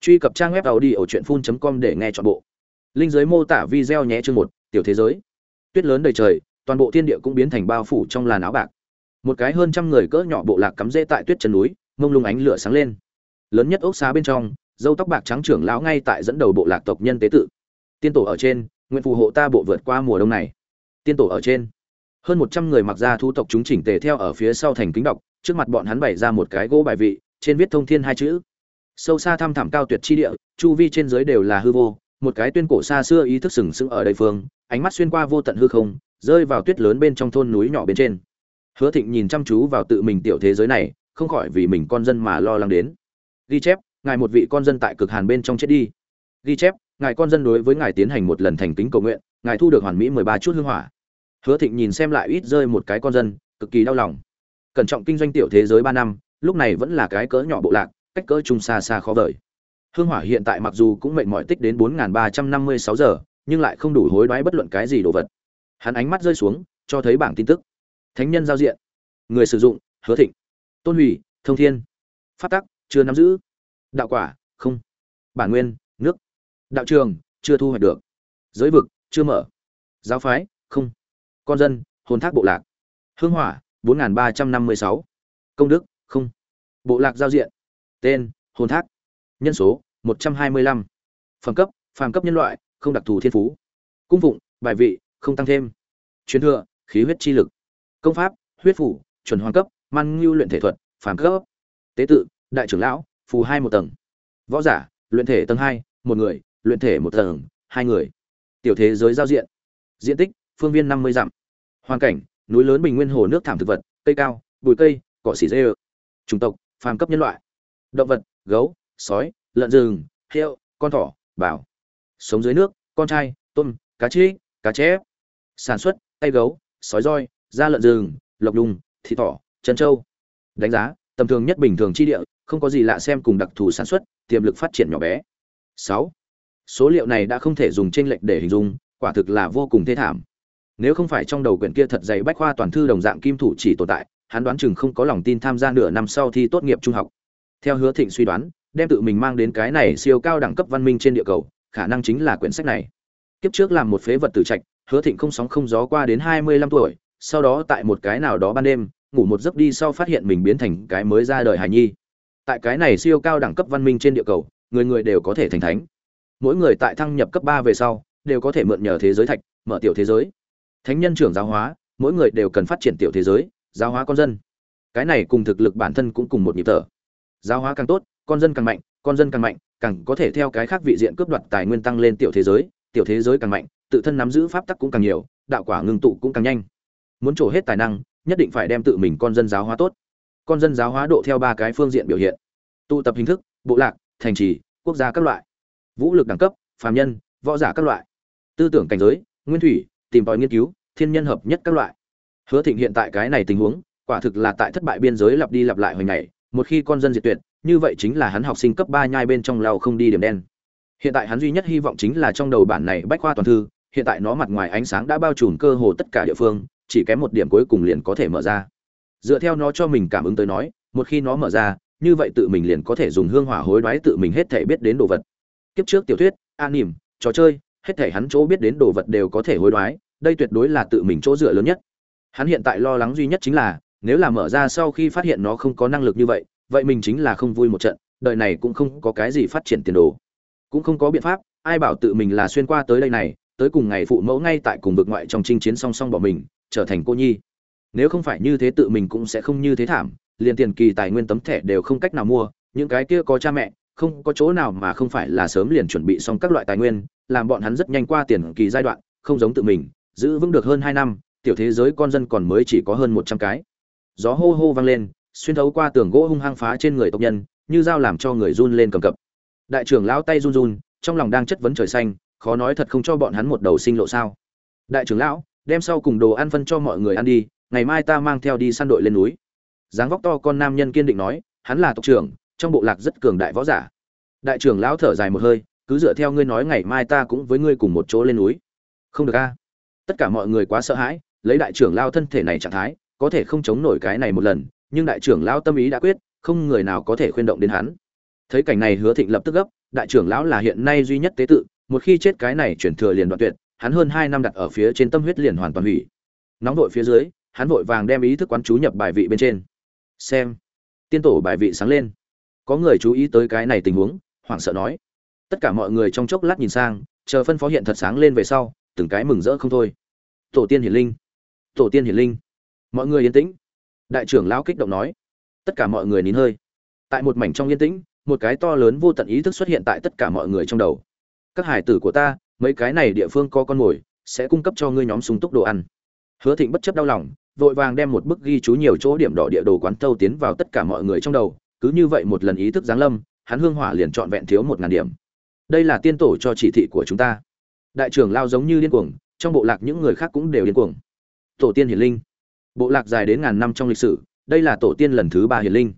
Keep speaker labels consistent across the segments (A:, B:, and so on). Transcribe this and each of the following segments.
A: truy cập trang web tàu đi ở truyện phun com để nghe chọn bộ. Linh giới mô tả video nhé chương một, tiểu thế giới. Tuyết lớn đầy trời, toàn bộ thiên địa cũng biến thành bao phủ trong làn áo bạc. Một cái hơn trăm người cỡ nhỏ bộ lạc cắm rễ tại tuyết chân núi, mông lung ánh lửa sáng lên. Lớn nhất ốc xá bên trong, dâu tóc bạc trắng trưởng lão ngay tại dẫn đầu bộ lạc tộc nhân tế tự. Tiên tổ ở trên, nguyện phù hộ ta bộ vượt qua mùa đông này. Tiên tổ ở trên. Hơn một trăm người mặc ra thu tộc chúng chỉnh tề theo ở phía sau thành kính đọc, trước mặt bọn hắn bày ra một cái gỗ bài vị, trên viết thông thiên hai chữ sâu xa thăm thẳm cao tuyệt chi địa, chu vi trên dưới đều là hư vô, một cái tuyên cổ xa xưa ý thức sừng sững ở đây phương, ánh mắt xuyên qua vô tận hư không, rơi vào tuyết lớn bên trong thôn núi nhỏ bên trên. Hứa thịnh nhìn chăm chú vào tự mình tiểu thế giới này, không khỏi vì mình con dân mà lo lắng đến. Ghi chép, ngài một vị con dân tại cực hàn bên trong chết đi. Ghi chép, ngài con dân đối với ngài tiến hành một lần thành kính cầu nguyện, ngài thu được hoàn mỹ mười ba chút hương hỏa. Hứa thịnh nhìn xem lại ít rơi một cái con dân, cực kỳ đau lòng. Cẩn trọng kinh doanh tiểu thế giới ba năm, lúc này vẫn là cái cỡ nhỏ bộ lạc cách cỡ trung xa xa khó vời. Hương hỏa hiện tại mặc dù cũng mệt mỏi tích đến bốn ba trăm năm mươi sáu giờ, nhưng lại không đủ hối đoái bất luận cái gì đồ vật. Hắn ánh mắt rơi xuống, cho thấy bảng tin tức. Thánh nhân giao diện. Người sử dụng, hứa thịnh. Tôn hủy, thông thiên. Phát tắc, chưa nắm giữ. Đạo quả, không. Bản nguyên, nước. Đạo trường, chưa thu hoạch được. Giới vực, chưa mở. Giáo phái, không. Con dân, hồn thác bộ lạc. Hương hỏa, bốn ba trăm năm mươi sáu. Công đức, không. Bộ lạc giao diện tên, hồn thác. Nhân số, một trăm hai mươi lăm. Phẩm cấp, phàm cấp nhân loại, không đặc thù thiên phú. Cung phụng, bài vị, không tăng thêm. Truyền thừa, khí huyết chi lực. Công pháp, huyết phủ, chuẩn hoàn cấp, man ngưu luyện thể thuật, phàm cấp. Tế tự, đại trưởng lão, phù hai một tầng. Võ giả, luyện thể tầng hai, một người, luyện thể một tầng, hai người. Tiểu thế giới giao diện. Diện tích, phương viên năm mươi dặm. Hoàn cảnh, núi lớn bình nguyên hồ nước thảm thực vật, cây cao, bụi cây, cỏ xỉ dê chủng tộc, phàm cấp nhân loại động vật, gấu, sói, lợn rừng, heo, con thỏ, bảo. Sống dưới nước, con trai, tôm, cá trích cá chép. Sản xuất, tay gấu, sói roi, da lợn rừng, lộc đùng, thịt thỏ, chân trâu. Đánh giá, tầm thường nhất bình thường chi địa, không có gì lạ xem cùng đặc thù sản xuất, tiềm lực phát triển nhỏ bé. Sáu. Số liệu này đã không thể dùng trên lệch để hình dung, quả thực là vô cùng thê thảm. Nếu không phải trong đầu quyển kia thật dày bách khoa toàn thư đồng dạng kim thủ chỉ tồn tại, hắn đoán chừng không có lòng tin tham gia nửa năm sau thi tốt nghiệp trung học theo hứa thịnh suy đoán, đem tự mình mang đến cái này siêu cao đẳng cấp văn minh trên địa cầu, khả năng chính là quyển sách này. Kiếp trước làm một phế vật tử trạch, hứa thịnh không sóng không gió qua đến hai mươi lăm tuổi, sau đó tại một cái nào đó ban đêm, ngủ một giấc đi sau phát hiện mình biến thành cái mới ra đời hài nhi. Tại cái này siêu cao đẳng cấp văn minh trên địa cầu, người người đều có thể thành thánh. Mỗi người tại thăng nhập cấp ba về sau, đều có thể mượn nhờ thế giới thạch, mở tiểu thế giới. Thánh nhân trưởng giáo hóa, mỗi người đều cần phát triển tiểu thế giới, giáo hóa con dân. Cái này cùng thực lực bản thân cũng cùng một nhịp thở giáo hóa càng tốt, con dân càng mạnh, con dân càng mạnh, càng có thể theo cái khác vị diện cướp đoạt tài nguyên tăng lên tiểu thế giới, tiểu thế giới càng mạnh, tự thân nắm giữ pháp tắc cũng càng nhiều, đạo quả ngưng tụ cũng càng nhanh. Muốn trổ hết tài năng, nhất định phải đem tự mình con dân giáo hóa tốt. Con dân giáo hóa độ theo ba cái phương diện biểu hiện. Tụ tập hình thức, bộ lạc, thành trì, quốc gia các loại. Vũ lực đẳng cấp, phàm nhân, võ giả các loại. Tư tưởng cảnh giới, nguyên thủy, tìm tòi nghiên cứu, thiên nhân hợp nhất các loại. Hứa thịnh hiện tại cái này tình huống, quả thực là tại thất bại biên giới lặp đi lặp lại hồi ngày một khi con dân diệt tuyệt, như vậy chính là hắn học sinh cấp ba nhai bên trong lao không đi điểm đen. Hiện tại hắn duy nhất hy vọng chính là trong đầu bản này bách khoa toàn thư, hiện tại nó mặt ngoài ánh sáng đã bao trùm cơ hồ tất cả địa phương, chỉ kém một điểm cuối cùng liền có thể mở ra. Dựa theo nó cho mình cảm ứng tới nói, một khi nó mở ra, như vậy tự mình liền có thể dùng hương hỏa hối đoái tự mình hết thể biết đến đồ vật. Kiếp trước tiểu thuyết an nỉm trò chơi, hết thể hắn chỗ biết đến đồ vật đều có thể hối đoái, đây tuyệt đối là tự mình chỗ dựa lớn nhất. Hắn hiện tại lo lắng duy nhất chính là nếu là mở ra sau khi phát hiện nó không có năng lực như vậy vậy mình chính là không vui một trận, đời này cũng không có cái gì phát triển tiền đồ. Cũng không có biện pháp, ai bảo tự mình là xuyên qua tới đây này, tới cùng ngày phụ mẫu ngay tại cùng vực ngoại trong chinh chiến song song bỏ mình, trở thành cô nhi. Nếu không phải như thế tự mình cũng sẽ không như thế thảm, liền tiền kỳ tài nguyên tấm thẻ đều không cách nào mua, những cái kia có cha mẹ, không có chỗ nào mà không phải là sớm liền chuẩn bị xong các loại tài nguyên, làm bọn hắn rất nhanh qua tiền kỳ giai đoạn, không giống tự mình, giữ vững được hơn hai năm, tiểu thế giới con dân còn mới chỉ có hơn một trăm cái gió hô hô vang lên, xuyên thấu qua tường gỗ hung hăng phá trên người tộc nhân, như dao làm cho người run lên cầm cập. Đại trưởng lão tay run run, trong lòng đang chất vấn trời xanh, khó nói thật không cho bọn hắn một đầu sinh lộ sao. Đại trưởng lão, đem sau cùng đồ ăn phân cho mọi người ăn đi, ngày mai ta mang theo đi săn đội lên núi. Dáng vóc to con nam nhân kiên định nói, hắn là tộc trưởng, trong bộ lạc rất cường đại võ giả. Đại trưởng lão thở dài một hơi, cứ dựa theo ngươi nói ngày mai ta cũng với ngươi cùng một chỗ lên núi. Không được a. Tất cả mọi người quá sợ hãi, lấy đại trưởng lao thân thể này trạng thái có thể không chống nổi cái này một lần, nhưng đại trưởng lão tâm ý đã quyết, không người nào có thể khuyên động đến hắn. Thấy cảnh này hứa thịnh lập tức gấp, đại trưởng lão là hiện nay duy nhất tế tự, một khi chết cái này chuyển thừa liền đoạn tuyệt, hắn hơn hai năm đặt ở phía trên tâm huyết liền hoàn toàn hủy. Nóng vội phía dưới, hắn vội vàng đem ý thức quán chú nhập bài vị bên trên. Xem, tiên tổ bài vị sáng lên. Có người chú ý tới cái này tình huống, hoảng sợ nói. Tất cả mọi người trong chốc lát nhìn sang, chờ phân phó hiện thật sáng lên về sau, từng cái mừng rỡ không thôi. Tổ tiên hiển linh. Tổ tiên hiển linh mọi người yên tĩnh. Đại trưởng lão kích động nói. Tất cả mọi người nín hơi. Tại một mảnh trong yên tĩnh, một cái to lớn vô tận ý thức xuất hiện tại tất cả mọi người trong đầu. Các hải tử của ta, mấy cái này địa phương có con mồi, sẽ cung cấp cho ngươi nhóm súng túc đồ ăn. Hứa thịnh bất chấp đau lòng, vội vàng đem một bức ghi chú nhiều chỗ điểm đỏ địa đồ quán thâu tiến vào tất cả mọi người trong đầu. Cứ như vậy một lần ý thức giáng lâm, hắn hương hỏa liền trọn vẹn thiếu một ngàn điểm. Đây là tiên tổ cho chỉ thị của chúng ta. Đại trưởng lao giống như điên cuồng, trong bộ lạc những người khác cũng đều điên cuồng. Tổ tiên hiển linh bộ lạc dài đến ngàn năm trong lịch sử, đây là tổ tiên lần thứ ba hiển linh.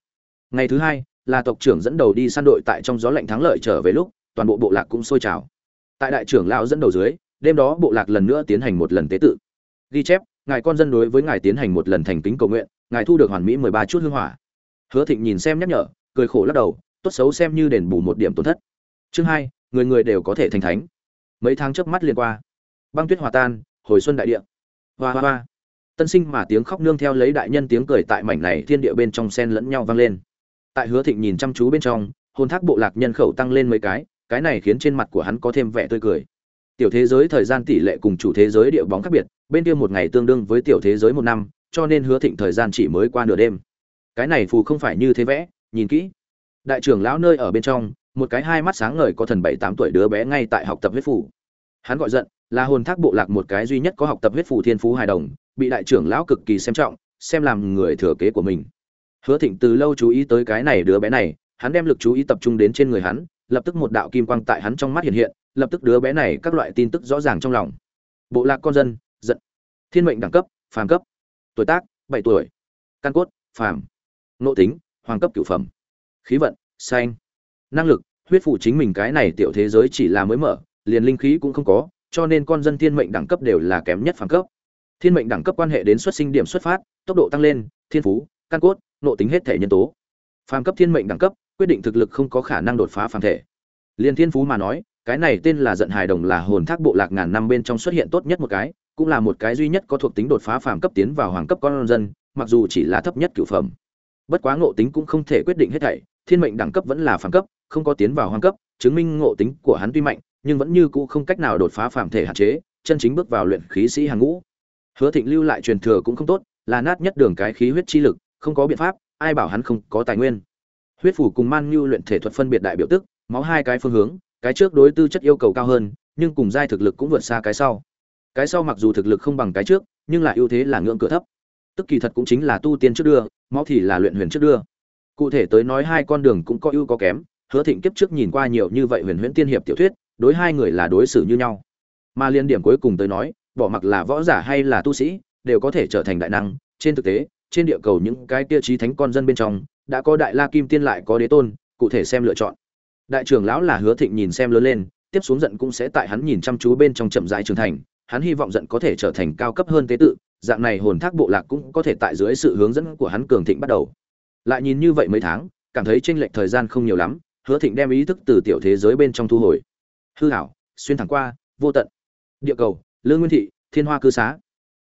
A: Ngày thứ hai, là tộc trưởng dẫn đầu đi săn đội tại trong gió lạnh thắng lợi trở về lúc, toàn bộ bộ lạc cũng sôi trào. Tại đại trưởng lão dẫn đầu dưới, đêm đó bộ lạc lần nữa tiến hành một lần tế tự. Ghi chép, ngài con dân đối với ngài tiến hành một lần thành kính cầu nguyện, ngài thu được hoàn mỹ mười ba chút hương hỏa. Hứa thịnh nhìn xem nhắc nhở, cười khổ lắc đầu, tốt xấu xem như đền bù một điểm tổn thất. Chương hai, người người đều có thể thành thánh. Mấy tháng trước mắt liền qua. Băng tuyết hòa tan, hồi xuân đại địa. Hoa hoa hoa tân sinh mà tiếng khóc nương theo lấy đại nhân tiếng cười tại mảnh này thiên địa bên trong sen lẫn nhau vang lên. Tại hứa thịnh nhìn chăm chú bên trong, hồn thác bộ lạc nhân khẩu tăng lên mấy cái cái này khiến trên mặt của hắn có thêm vẻ tươi cười. Tiểu thế giới thời gian tỷ lệ cùng chủ thế giới địa bóng khác biệt, bên kia một ngày tương đương với tiểu thế giới một năm, cho nên hứa thịnh thời gian chỉ mới qua nửa đêm. Cái này phù không phải như thế vẽ, nhìn kỹ. Đại trưởng lão nơi ở bên trong, một cái hai mắt sáng ngời có thần bảy tám tuổi đứa bé ngay tại học tập huyết phủ hắn gọi giận là hồn thác bộ lạc một cái duy nhất có học tập huyết phủ thiên phú hài đồng, bị đại trưởng lão cực kỳ xem trọng, xem làm người thừa kế của mình. Hứa thịnh từ lâu chú ý tới cái này đứa bé này, hắn đem lực chú ý tập trung đến trên người hắn, lập tức một đạo kim quang tại hắn trong mắt hiện hiện, lập tức đứa bé này các loại tin tức rõ ràng trong lòng. Bộ lạc con dân, giận. Thiên mệnh đẳng cấp, phàm cấp. Tuổi tác, bảy tuổi. Căn cốt, phàm. Nộ tính, hoàng cấp cửu phẩm. Khí vận, xanh. Năng lực, huyết phủ chính mình cái này tiểu thế giới chỉ là mới mở, liền linh khí cũng không có cho nên con dân thiên mệnh đẳng cấp đều là kém nhất phàm cấp. Thiên mệnh đẳng cấp quan hệ đến xuất sinh điểm xuất phát, tốc độ tăng lên, thiên phú, căn cốt nộ tính hết thể nhân tố. Phàm cấp thiên mệnh đẳng cấp, quyết định thực lực không có khả năng đột phá phàm thể. Liên thiên phú mà nói, cái này tên là giận hài đồng là hồn thác bộ lạc ngàn năm bên trong xuất hiện tốt nhất một cái, cũng là một cái duy nhất có thuộc tính đột phá phàm cấp tiến vào hoàng cấp con dân, mặc dù chỉ là thấp nhất cửu phẩm. Bất quá ngộ tính cũng không thể quyết định hết thảy, thiên mệnh đẳng cấp vẫn là phàm cấp, không có tiến vào hoàng cấp, chứng minh ngộ tính của hắn tuy mạnh nhưng vẫn như cũ không cách nào đột phá phàm thể hạn chế, chân chính bước vào luyện khí sĩ hàng ngũ. Hứa thịnh lưu lại truyền thừa cũng không tốt, là nát nhất đường cái khí huyết chi lực, không có biện pháp, ai bảo hắn không có tài nguyên. Huyết phủ cùng man Nhu luyện thể thuật phân biệt đại biểu tức, máu hai cái phương hướng, cái trước đối tư chất yêu cầu cao hơn, nhưng cùng giai thực lực cũng vượt xa cái sau. Cái sau mặc dù thực lực không bằng cái trước, nhưng lại ưu thế là ngưỡng cửa thấp. Tức kỳ thật cũng chính là tu tiên trước đưa, máu thì là luyện huyền trước đưa. Cụ thể tới nói hai con đường cũng có ưu có kém, hứa thịnh kiếp trước nhìn qua nhiều như vậy huyền huyễn tiên hiệp tiểu thuyết đối hai người là đối xử như nhau. Mà liên điểm cuối cùng tới nói, bỏ mặc là võ giả hay là tu sĩ, đều có thể trở thành đại năng. Trên thực tế, trên địa cầu những cái tiêu chí thánh con dân bên trong, đã có đại la kim tiên lại có đế tôn, cụ thể xem lựa chọn. Đại trưởng lão là hứa thịnh nhìn xem lớn lên, tiếp xuống giận cũng sẽ tại hắn nhìn chăm chú bên trong chậm rãi trưởng thành. Hắn hy vọng giận có thể trở thành cao cấp hơn tế tự, dạng này hồn thác bộ lạc cũng có thể tại dưới sự hướng dẫn của hắn cường thịnh bắt đầu. Lại nhìn như vậy mấy tháng, cảm thấy tranh lệch thời gian không nhiều lắm, hứa thịnh đem ý thức từ tiểu thế giới bên trong thu hồi hư hảo xuyên thẳng qua, vô tận. Địa cầu, lương nguyên thị, thiên hoa cư xá.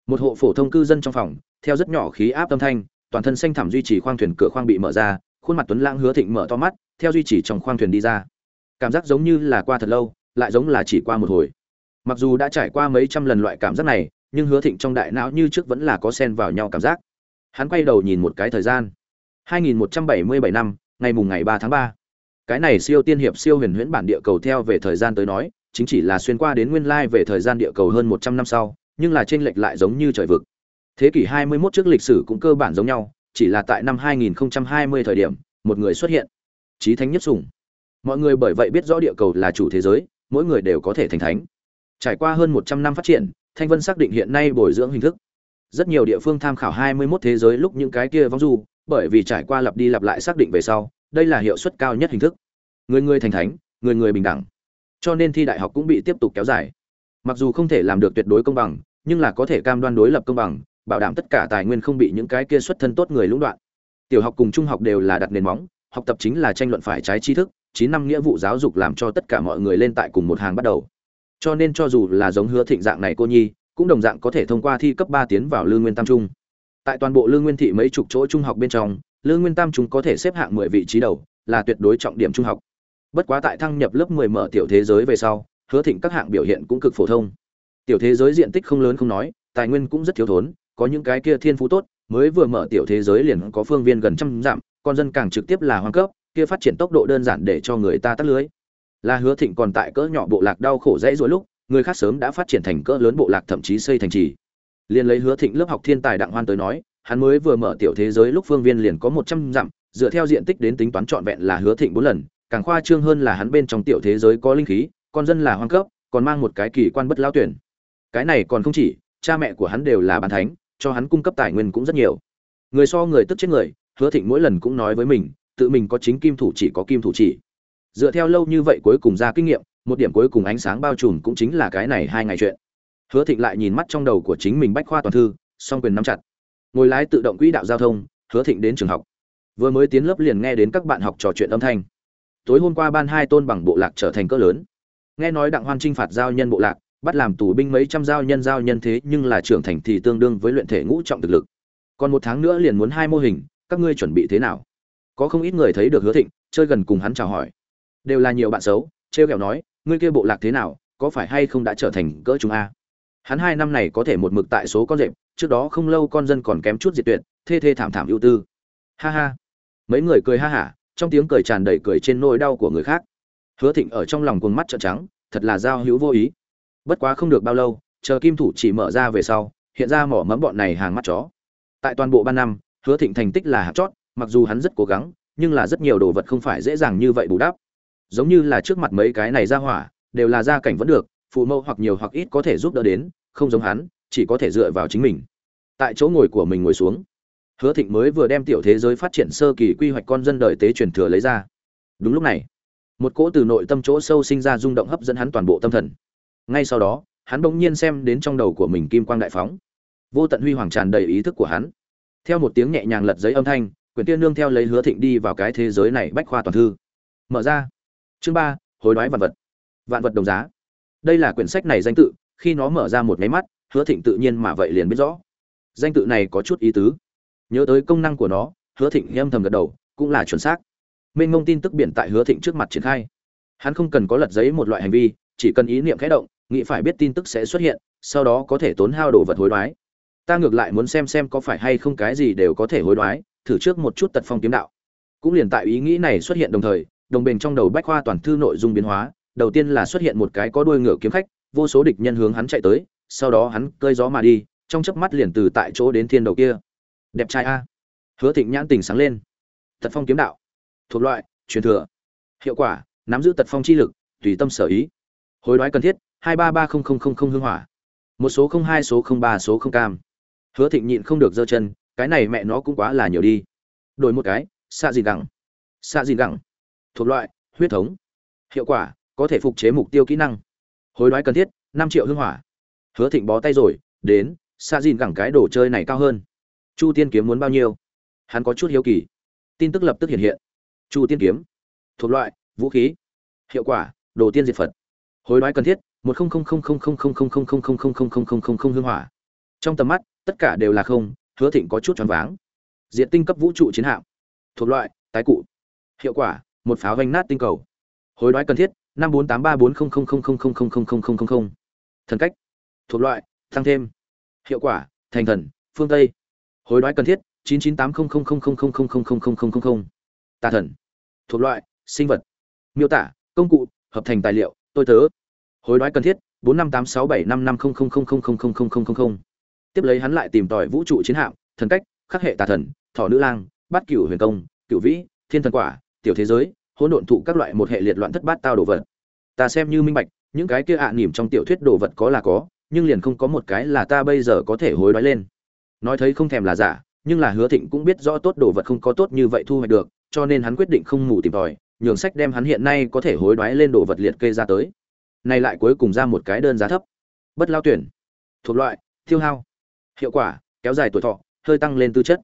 A: Một hộ phổ thông cư dân trong phòng, theo rất nhỏ khí áp âm thanh, toàn thân xanh thẳm duy trì khoang thuyền cửa khoang bị mở ra, khuôn mặt tuấn lãng hứa thịnh mở to mắt, theo duy trì trong khoang thuyền đi ra. Cảm giác giống như là qua thật lâu, lại giống là chỉ qua một hồi. Mặc dù đã trải qua mấy trăm lần loại cảm giác này, nhưng hứa thịnh trong đại não như trước vẫn là có sen vào nhau cảm giác. Hắn quay đầu nhìn một cái thời gian. 2177 năm, ngày mùng ngày 3 tháng 3 cái này siêu tiên hiệp siêu huyền huyễn bản địa cầu theo về thời gian tới nói, chính chỉ là xuyên qua đến nguyên lai về thời gian địa cầu hơn 100 năm sau, nhưng là trên lệch lại giống như trời vực. Thế kỷ 21 trước lịch sử cũng cơ bản giống nhau, chỉ là tại năm 2020 thời điểm, một người xuất hiện. Trí thánh nhất sủng. Mọi người bởi vậy biết rõ địa cầu là chủ thế giới, mỗi người đều có thể thành thánh. Trải qua hơn 100 năm phát triển, thanh vân xác định hiện nay bồi dưỡng hình thức. Rất nhiều địa phương tham khảo 21 thế giới lúc những cái kia vong du, bởi vì trải qua lặp đi lặp lại xác định về sau đây là hiệu suất cao nhất hình thức. Người người thành thánh, người người bình đẳng. Cho nên thi đại học cũng bị tiếp tục kéo dài. Mặc dù không thể làm được tuyệt đối công bằng, nhưng là có thể cam đoan đối lập công bằng, bảo đảm tất cả tài nguyên không bị những cái kia xuất thân tốt người lũng đoạn. Tiểu học cùng trung học đều là đặt nền móng, học tập chính là tranh luận phải trái tri thức, chín năm nghĩa vụ giáo dục làm cho tất cả mọi người lên tại cùng một hàng bắt đầu. Cho nên cho dù là giống hứa thịnh dạng này cô nhi, cũng đồng dạng có thể thông qua thi cấp ba tiến vào lương nguyên tam trung. Tại toàn bộ lương nguyên thị mấy chục chỗ trung học bên trong lương nguyên tam chúng có thể xếp hạng mười vị trí đầu, là tuyệt đối trọng điểm trung học. Bất quá tại thăng nhập lớp mười mở tiểu thế giới về sau, hứa thịnh các hạng biểu hiện cũng cực phổ thông. Tiểu thế giới diện tích không lớn không nói, tài nguyên cũng rất thiếu thốn, có những cái kia thiên phú tốt, mới vừa mở tiểu thế giới liền có phương viên gần trăm dặm, con dân càng trực tiếp là hoang cấp, kia phát triển tốc độ đơn giản để cho người ta tắt lưới. Là hứa thịnh còn tại cỡ nhỏ bộ lạc đau khổ dãy dỗi lúc, người khác sớm đã phát triển thành cỡ lớn bộ lạc thậm chí xây thành trì. Liên lấy hứa thịnh lớp học thiên tài đặng hoan tới nói hắn mới vừa mở tiểu thế giới lúc phương viên liền có một trăm dặm, dựa theo diện tích đến tính toán trọn vẹn là hứa thịnh bốn lần, càng khoa trương hơn là hắn bên trong tiểu thế giới có linh khí, con dân là hoang cấp, còn mang một cái kỳ quan bất lao tuyển. Cái này còn không chỉ, cha mẹ của hắn đều là bàn thánh, cho hắn cung cấp tài nguyên cũng rất nhiều. Người so người tức chết người, hứa thịnh mỗi lần cũng nói với mình, tự mình có chính kim thủ chỉ có kim thủ chỉ. Dựa theo lâu như vậy cuối cùng ra kinh nghiệm, một điểm cuối cùng ánh sáng bao trùm cũng chính là cái này hai ngày chuyện. Hứa thịnh lại nhìn mắt trong đầu của chính mình bách khoa toàn thư, song quyền nắm chặt ngồi lái tự động quỹ đạo giao thông, hứa thịnh đến trường học. Vừa mới tiến lớp liền nghe đến các bạn học trò chuyện âm thanh. Tối hôm qua ban hai tôn bằng bộ lạc trở thành cỡ lớn. Nghe nói đặng hoan trinh phạt giao nhân bộ lạc, bắt làm tù binh mấy trăm giao nhân giao nhân thế nhưng là trưởng thành thì tương đương với luyện thể ngũ trọng thực lực. Còn một tháng nữa liền muốn hai mô hình, các ngươi chuẩn bị thế nào? Có không ít người thấy được hứa thịnh, chơi gần cùng hắn chào hỏi. Đều là nhiều bạn xấu, trêu ghẹo nói, ngươi kia bộ lạc thế nào, có phải hay không đã trở thành cỡ chúng a? Hắn hai năm này có thể một mực tại số con rệp, trước đó không lâu con dân còn kém chút diệt tuyệt, thê thê thảm thảm ưu tư. Ha ha. Mấy người cười ha hả, trong tiếng cười tràn đầy cười trên nỗi đau của người khác. Hứa thịnh ở trong lòng cuồng mắt trợn trắng, thật là giao hữu vô ý. Bất quá không được bao lâu, chờ kim thủ chỉ mở ra về sau, hiện ra mỏ mẫm bọn này hàng mắt chó. Tại toàn bộ ban năm, hứa thịnh thành tích là hạt chót, mặc dù hắn rất cố gắng, nhưng là rất nhiều đồ vật không phải dễ dàng như vậy bù đắp. Giống như là trước mặt mấy cái này ra hỏa, đều là gia cảnh vẫn được phụ mẫu hoặc nhiều hoặc ít có thể giúp đỡ đến, không giống hắn, chỉ có thể dựa vào chính mình. Tại chỗ ngồi của mình ngồi xuống. Hứa thịnh mới vừa đem tiểu thế giới phát triển sơ kỳ quy hoạch con dân đời tế truyền thừa lấy ra. Đúng lúc này, một cỗ từ nội tâm chỗ sâu sinh ra rung động hấp dẫn hắn toàn bộ tâm thần. Ngay sau đó, hắn bỗng nhiên xem đến trong đầu của mình kim quang đại phóng. Vô tận huy hoàng tràn đầy ý thức của hắn. Theo một tiếng nhẹ nhàng lật giấy âm thanh, quyển tiên nương theo lấy hứa thịnh đi vào cái thế giới này bách khoa toàn thư. Mở ra. Chương ba, hối đoái vạn vật. Vạn vật đồng giá đây là quyển sách này danh tự, khi nó mở ra một máy mắt, hứa thịnh tự nhiên mà vậy liền biết rõ. Danh tự này có chút ý tứ. Nhớ tới công năng của nó, hứa thịnh âm thầm gật đầu, cũng là chuẩn xác. Mênh ngông tin tức biển tại hứa thịnh trước mặt triển khai. Hắn không cần có lật giấy một loại hành vi, chỉ cần ý niệm khẽ động, nghĩ phải biết tin tức sẽ xuất hiện, sau đó có thể tốn hao đồ vật hối đoái. Ta ngược lại muốn xem xem có phải hay không cái gì đều có thể hối đoái, thử trước một chút tật phong kiếm đạo. Cũng liền tại ý nghĩ này xuất hiện đồng thời, đồng bình trong đầu bách khoa toàn thư nội dung biến hóa đầu tiên là xuất hiện một cái có đuôi ngựa kiếm khách, vô số địch nhân hướng hắn chạy tới, sau đó hắn cơi gió mà đi, trong chớp mắt liền từ tại chỗ đến thiên đầu kia. Đẹp trai a. Hứa thịnh nhãn tình sáng lên. Tật phong kiếm đạo. Thuộc loại, truyền thừa. Hiệu quả, nắm giữ tật phong chi lực, tùy tâm sở ý. Hối đoái cần thiết, hai ba ba không không không không hương hỏa. Một số không hai, số không ba, số không cam. Hứa thịnh nhịn không được giơ chân, cái này mẹ nó cũng quá là nhiều đi. Đổi một cái, xạ gì gẳng. Xạ gì gẳng. Thuộc loại, huyết thống. Hiệu quả có thể phục chế mục tiêu kỹ năng hối đoái cần thiết năm triệu hương hỏa hứa thịnh bó tay rồi đến xa dìn gẳng cái đồ chơi này cao hơn chu tiên kiếm muốn bao nhiêu hắn có chút hiếu kỳ tin tức lập tức hiện hiện chu tiên kiếm thuộc loại vũ khí hiệu quả đồ tiên diệt phật hối đoái cần thiết một hưng hỏa trong tầm mắt tất cả đều là không hứa thịnh có chút choáng váng diện tinh cấp vũ trụ chiến hạm thuộc loại tái cụ hiệu quả một pháo vanh nát tinh cầu hối đoái cần thiết năm bốn tám ba bốn không không không không không không không không không không không thần cách thuộc loại tăng thêm hiệu quả thành thần phương tây hối đoái cần thiết chín chín tám không không không không không không không không không không không không tà thần thuộc loại sinh vật miêu tả công cụ hợp thành tài liệu tôi tớ hối đoái cần thiết bốn năm tám sáu bảy năm năm không không không không không không không không không không tiếp lấy hắn lại tìm tòi vũ trụ chiến hạm thần cách khắc hệ tà thần thỏ nữ lang bát cửu huyền công cửu vĩ thiên thần quả tiểu thế giới hỗn độn thụ các loại một hệ liệt loạn thất bát tao đồ vật. Ta xem như minh bạch, những cái kia ạ à nỉm trong tiểu thuyết đồ vật có là có, nhưng liền không có một cái là ta bây giờ có thể hối đoái lên. Nói thấy không thèm là giả, nhưng là hứa thịnh cũng biết rõ tốt đồ vật không có tốt như vậy thu hoạch được, cho nên hắn quyết định không mù tìm tòi, nhường sách đem hắn hiện nay có thể hối đoái lên đồ vật liệt kê ra tới. Này lại cuối cùng ra một cái đơn giá thấp. Bất lao tuyển. Thuộc loại tiêu hao. Hiệu quả, kéo dài tuổi thọ, hơi tăng lên tư chất.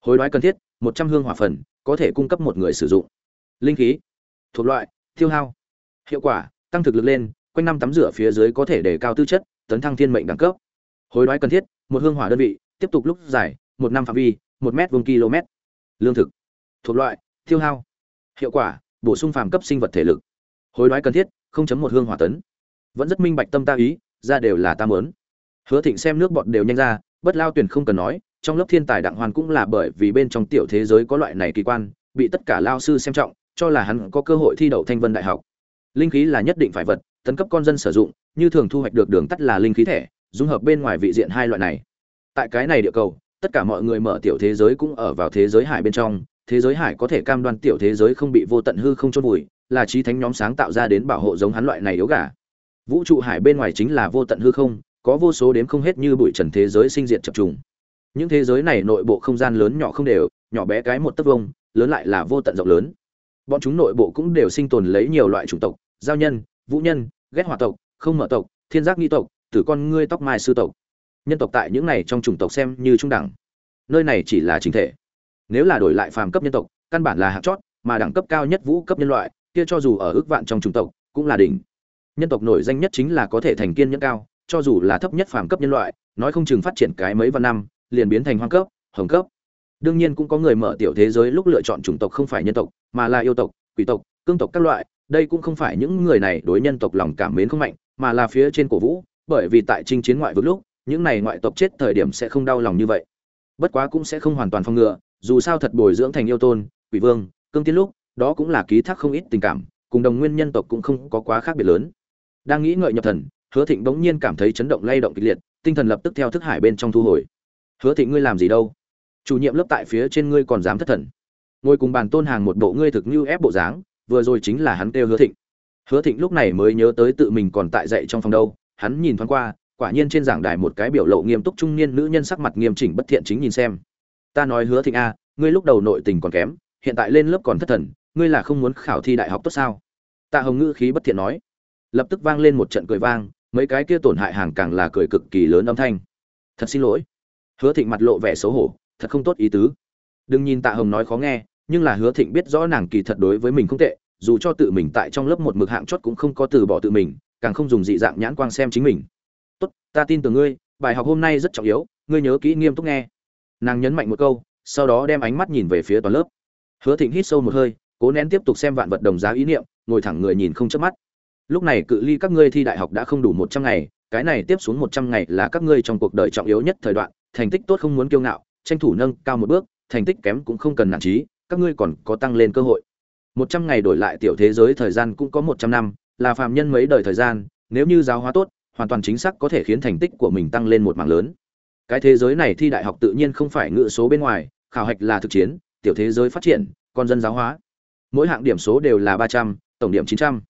A: Hối đoái cần thiết, một trăm hương hỏa phần, có thể cung cấp một người sử dụng linh khí, thuộc loại, tiêu hao. Hiệu quả, tăng thực lực lên, quanh năm tắm rửa phía dưới có thể để cao tư chất, tấn thăng thiên mệnh đẳng cấp. Hối đoái cần thiết, một hương hỏa đơn vị, tiếp tục lúc dài, một năm phạm vi, một mét vùng km. Lương thực, thuộc loại, tiêu hao. Hiệu quả, bổ sung phàm cấp sinh vật thể lực. Hối đoái cần thiết, không chấm một hương hỏa tấn. Vẫn rất minh bạch tâm ta ý, ra đều là ta mớn hứa thịnh xem nước bọt đều nhanh ra, bất lao tuyển không cần nói, trong lớp thiên tài đặng hoàn cũng là bởi vì bên trong tiểu thế giới có loại này kỳ quan, bị tất cả lao sư xem trọng cho là hắn có cơ hội thi đậu thanh vân đại học. Linh khí là nhất định phải vật, tấn cấp con dân sử dụng, như thường thu hoạch được đường tắt là linh khí thẻ, dung hợp bên ngoài vị diện hai loại này. Tại cái này địa cầu, tất cả mọi người mở tiểu thế giới cũng ở vào thế giới hải bên trong, thế giới hải có thể cam đoan tiểu thế giới không bị vô tận hư không chôn vùi, là trí thánh nhóm sáng tạo ra đến bảo hộ giống hắn loại này yếu gà. Vũ trụ hải bên ngoài chính là vô tận hư không, có vô số đếm không hết như bụi trần thế giới sinh diệt chập trùng. Những thế giới này nội bộ không gian lớn nhỏ không đều, nhỏ bé cái một tấc vông lớn lại là vô tận rộng lớn bọn chúng nội bộ cũng đều sinh tồn lấy nhiều loại chủng tộc, giao nhân, vũ nhân, ghét hòa tộc, không mở tộc, thiên giác nghi tộc, tử con ngươi tóc mai sư tộc. Nhân tộc tại những này trong chủng tộc xem như trung đẳng. Nơi này chỉ là chính thể. Nếu là đổi lại phàm cấp nhân tộc, căn bản là hạng chót, mà đẳng cấp cao nhất vũ cấp nhân loại, kia cho dù ở ước vạn trong chủng tộc, cũng là đỉnh. Nhân tộc nổi danh nhất chính là có thể thành kiên nhẫn cao, cho dù là thấp nhất phàm cấp nhân loại, nói không chừng phát triển cái mấy vạn năm, liền biến thành hoang cấp, hồng cấp đương nhiên cũng có người mở tiểu thế giới lúc lựa chọn chủng tộc không phải nhân tộc, mà là yêu tộc, quỷ tộc, cương tộc các loại. Đây cũng không phải những người này đối nhân tộc lòng cảm mến không mạnh, mà là phía trên cổ vũ, bởi vì tại chinh chiến ngoại vực lúc, những này ngoại tộc chết thời điểm sẽ không đau lòng như vậy. Bất quá cũng sẽ không hoàn toàn phong ngừa, dù sao thật bồi dưỡng thành yêu tôn, quỷ vương, cương tiên lúc, đó cũng là ký thác không ít tình cảm, cùng đồng nguyên nhân tộc cũng không có quá khác biệt lớn. Đang nghĩ ngợi nhập thần, hứa thịnh bỗng nhiên cảm thấy chấn động lay động kịch liệt, tinh thần lập tức theo thức hải bên trong thu hồi. Hứa thịnh ngươi làm gì đâu? Chủ nhiệm lớp tại phía trên ngươi còn dám thất thần. Ngồi cùng bàn tôn hàng một bộ ngươi thực như ép bộ dáng, vừa rồi chính là hắn kêu hứa thịnh. Hứa thịnh lúc này mới nhớ tới tự mình còn tại dạy trong phòng đâu, hắn nhìn thoáng qua, quả nhiên trên giảng đài một cái biểu lộ nghiêm túc trung niên nữ nhân sắc mặt nghiêm chỉnh bất thiện chính nhìn xem. Ta nói hứa thịnh a ngươi lúc đầu nội tình còn kém, hiện tại lên lớp còn thất thần, ngươi là không muốn khảo thi đại học tốt sao? Tạ hồng ngữ khí bất thiện nói. Lập tức vang lên một trận cười vang, mấy cái kia tổn hại hàng càng là cười cực kỳ lớn âm thanh. Thật xin lỗi. Hứa thịnh mặt lộ vẻ xấu hổ thật không tốt ý tứ. Đừng nhìn tạ hồng nói khó nghe, nhưng là hứa thịnh biết rõ nàng kỳ thật đối với mình không tệ, dù cho tự mình tại trong lớp một mực hạng chót cũng không có từ bỏ tự mình, càng không dùng dị dạng nhãn quang xem chính mình. Tốt, ta tin tưởng ngươi, bài học hôm nay rất trọng yếu, ngươi nhớ kỹ nghiêm túc nghe. Nàng nhấn mạnh một câu, sau đó đem ánh mắt nhìn về phía toàn lớp. Hứa thịnh hít sâu một hơi, cố nén tiếp tục xem vạn vật đồng giá ý niệm, ngồi thẳng người nhìn không chớp mắt. Lúc này cự ly các ngươi thi đại học đã không đủ một trăm ngày, cái này tiếp xuống một trăm ngày là các ngươi trong cuộc đời trọng yếu nhất thời đoạn, thành tích tốt không muốn kiêu ngạo tranh thủ nâng cao một bước thành tích kém cũng không cần nản chí, các ngươi còn có tăng lên cơ hội. Một trăm ngày đổi lại tiểu thế giới thời gian cũng có một trăm năm là phàm nhân mấy đời thời gian nếu như giáo hóa tốt hoàn toàn chính xác có thể khiến thành tích của mình tăng lên một mảng lớn. Cái thế giới này thi đại học tự nhiên không phải ngựa số bên ngoài khảo hạch là thực chiến tiểu thế giới phát triển con dân giáo hóa. Mỗi hạng điểm số đều là ba trăm tổng điểm chín trăm.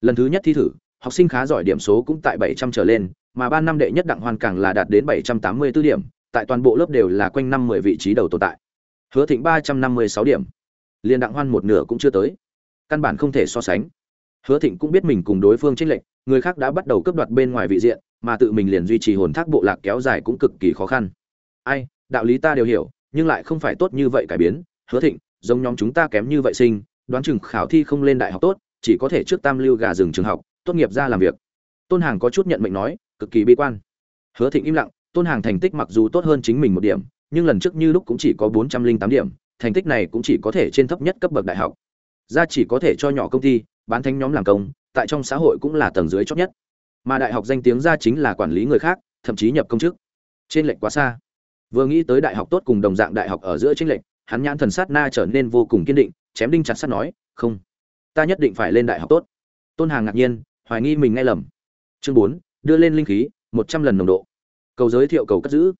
A: Lần thứ nhất thi thử học sinh khá giỏi điểm số cũng tại bảy trăm trở lên mà ban năm đệ nhất đặng hoàn càng là đạt đến bảy trăm tám mươi 784 điểm tại toàn bộ lớp đều là quanh năm mười vị trí đầu tồn tại. Hứa thịnh ba trăm năm mươi sáu điểm. Liền đặng hoan một nửa cũng chưa tới. Căn bản không thể so sánh. Hứa thịnh cũng biết mình cùng đối phương tranh lệch, người khác đã bắt đầu cướp đoạt bên ngoài vị diện, mà tự mình liền duy trì hồn thác bộ lạc kéo dài cũng cực kỳ khó khăn. Ai, đạo lý ta đều hiểu, nhưng lại không phải tốt như vậy cải biến. Hứa thịnh, giống nhóm chúng ta kém như vậy sinh, đoán chừng khảo thi không lên đại học tốt, chỉ có thể trước tam lưu gà rừng trường học, tốt nghiệp ra làm việc. Tôn hàng có chút nhận mệnh nói, cực kỳ bi quan. Hứa thịnh im lặng tôn hàng thành tích mặc dù tốt hơn chính mình một điểm, nhưng lần trước như lúc cũng chỉ có bốn trăm linh tám điểm, thành tích này cũng chỉ có thể trên thấp nhất cấp bậc đại học. Ra chỉ có thể cho nhỏ công ty, bán thánh nhóm làm công, tại trong xã hội cũng là tầng dưới chót nhất. Mà đại học danh tiếng ra chính là quản lý người khác, thậm chí nhập công chức. Trên lệnh quá xa. Vừa nghĩ tới đại học tốt cùng đồng dạng đại học ở giữa trên lệnh hắn nhãn thần sát na trở nên vô cùng kiên định, chém đinh chặt sắt nói, không, ta nhất định phải lên đại học tốt. Tôn hàng ngạc nhiên, hoài nghi mình nghe lầm. Chương bốn, đưa lên linh khí, một trăm lần nồng độ cầu giới thiệu cầu cất giữ.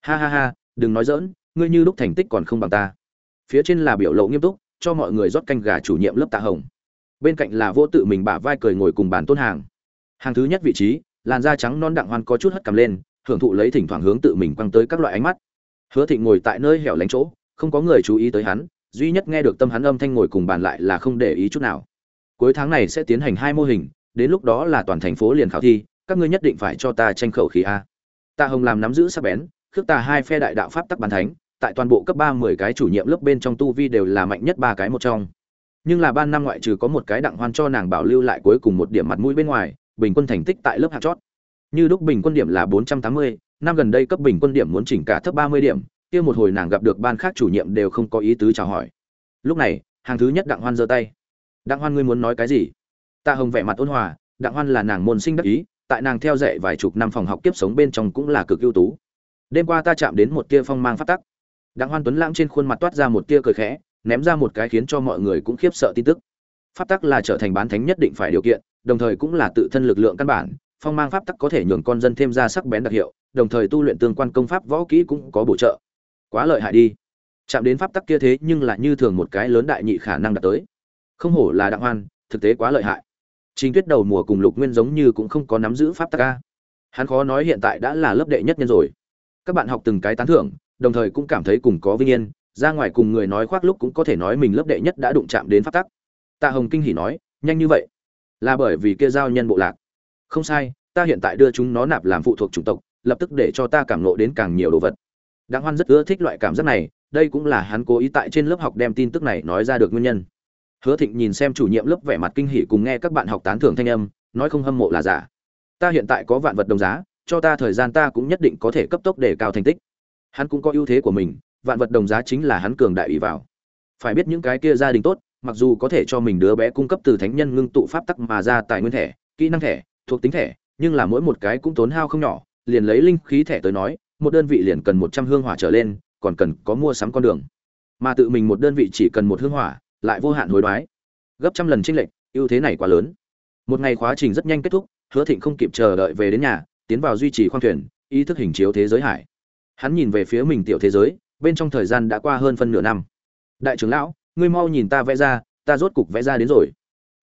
A: Ha ha ha, đừng nói dỡn ngươi như lúc thành tích còn không bằng ta. Phía trên là biểu lộ nghiêm túc, cho mọi người rót canh gà chủ nhiệm lớp tạ hồng. Bên cạnh là vô tự mình bả vai cười ngồi cùng bàn tôn hàng. Hàng thứ nhất vị trí, làn da trắng non đặng hoan có chút hất cầm lên, hưởng thụ lấy thỉnh thoảng hướng tự mình quăng tới các loại ánh mắt. Hứa thịnh ngồi tại nơi hẻo lánh chỗ, không có người chú ý tới hắn, duy nhất nghe được tâm hắn âm thanh ngồi cùng bàn lại là không để ý chút nào. Cuối tháng này sẽ tiến hành hai mô hình, đến lúc đó là toàn thành phố liền khảo thi, các ngươi nhất định phải cho ta tranh khẩu khí a tạ hồng làm nắm giữ sắc bén, khước tà hai phe đại đạo pháp tắc bản thánh, tại toàn bộ cấp ba mười cái chủ nhiệm lớp bên trong tu vi đều là mạnh nhất ba cái một trong. Nhưng là ban năm ngoại trừ có một cái đặng hoan cho nàng bảo lưu lại cuối cùng một điểm mặt mũi bên ngoài, bình quân thành tích tại lớp hạt chót. Như lúc bình quân điểm là bốn trăm tám mươi, năm gần đây cấp bình quân điểm muốn chỉnh cả thấp ba mươi điểm, kia một hồi nàng gặp được ban khác chủ nhiệm đều không có ý tứ chào hỏi. Lúc này, hàng thứ nhất đặng hoan giơ tay. Đặng hoan ngươi muốn nói cái gì? Tạ hồng vẻ mặt ôn hòa, đặng hoan là nàng môn sinh đắc ý tại nàng theo dạy vài chục năm phòng học kiếp sống bên trong cũng là cực ưu tú. Đêm qua ta chạm đến một tia phong mang phát tắc. Đặng hoan tuấn lãng trên khuôn mặt toát ra một tia cười khẽ, ném ra một cái khiến cho mọi người cũng khiếp sợ tin tức. Pháp tắc là trở thành bán thánh nhất định phải điều kiện, đồng thời cũng là tự thân lực lượng căn bản, phong mang pháp tắc có thể nhường con dân thêm ra sắc bén đặc hiệu, đồng thời tu luyện tương quan công pháp võ kỹ cũng có bổ trợ. Quá lợi hại đi. Chạm đến pháp tắc kia thế nhưng là như thường một cái lớn đại nhị khả năng đạt tới. Không hổ là đặng hoan, thực tế quá lợi hại. Trình Tuyết đầu mùa cùng Lục Nguyên giống như cũng không có nắm giữ pháp tắc a. Hắn khó nói hiện tại đã là lớp đệ nhất nhân rồi. Các bạn học từng cái tán thưởng, đồng thời cũng cảm thấy cùng có vinh yên, ra ngoài cùng người nói khoác lúc cũng có thể nói mình lớp đệ nhất đã đụng chạm đến pháp tắc. Tạ Hồng kinh hỉ nói, nhanh như vậy, là bởi vì kia giao nhân bộ lạc. Không sai, ta hiện tại đưa chúng nó nạp làm phụ thuộc chủng tộc, lập tức để cho ta cảm ngộ đến càng nhiều đồ vật. Đặng Hoan rất ưa thích loại cảm giác này, đây cũng là hắn cố ý tại trên lớp học đem tin tức này nói ra được nguyên nhân. Hứa Thịnh nhìn xem chủ nhiệm lớp vẻ mặt kinh hỉ cùng nghe các bạn học tán thưởng thanh âm, nói không hâm mộ là giả. Ta hiện tại có vạn vật đồng giá, cho ta thời gian ta cũng nhất định có thể cấp tốc để cao thành tích. Hắn cũng có ưu thế của mình, vạn vật đồng giá chính là hắn cường đại ủy vào. Phải biết những cái kia gia đình tốt, mặc dù có thể cho mình đứa bé cung cấp từ thánh nhân ngưng tụ pháp tắc mà ra tài nguyên thẻ, kỹ năng thẻ, thuộc tính thẻ, nhưng là mỗi một cái cũng tốn hao không nhỏ, liền lấy linh khí thẻ tới nói, một đơn vị liền cần một trăm hương hỏa trở lên, còn cần có mua sắm con đường. Mà tự mình một đơn vị chỉ cần một hương hỏa, lại vô hạn hối đoái. Gấp trăm lần chênh lệch, ưu thế này quá lớn. Một ngày khóa trình rất nhanh kết thúc, hứa thịnh không kịp chờ đợi về đến nhà, tiến vào duy trì khoang thuyền, ý thức hình chiếu thế giới hải. Hắn nhìn về phía mình tiểu thế giới, bên trong thời gian đã qua hơn phân nửa năm. Đại trưởng lão, ngươi mau nhìn ta vẽ ra, ta rốt cục vẽ ra đến rồi.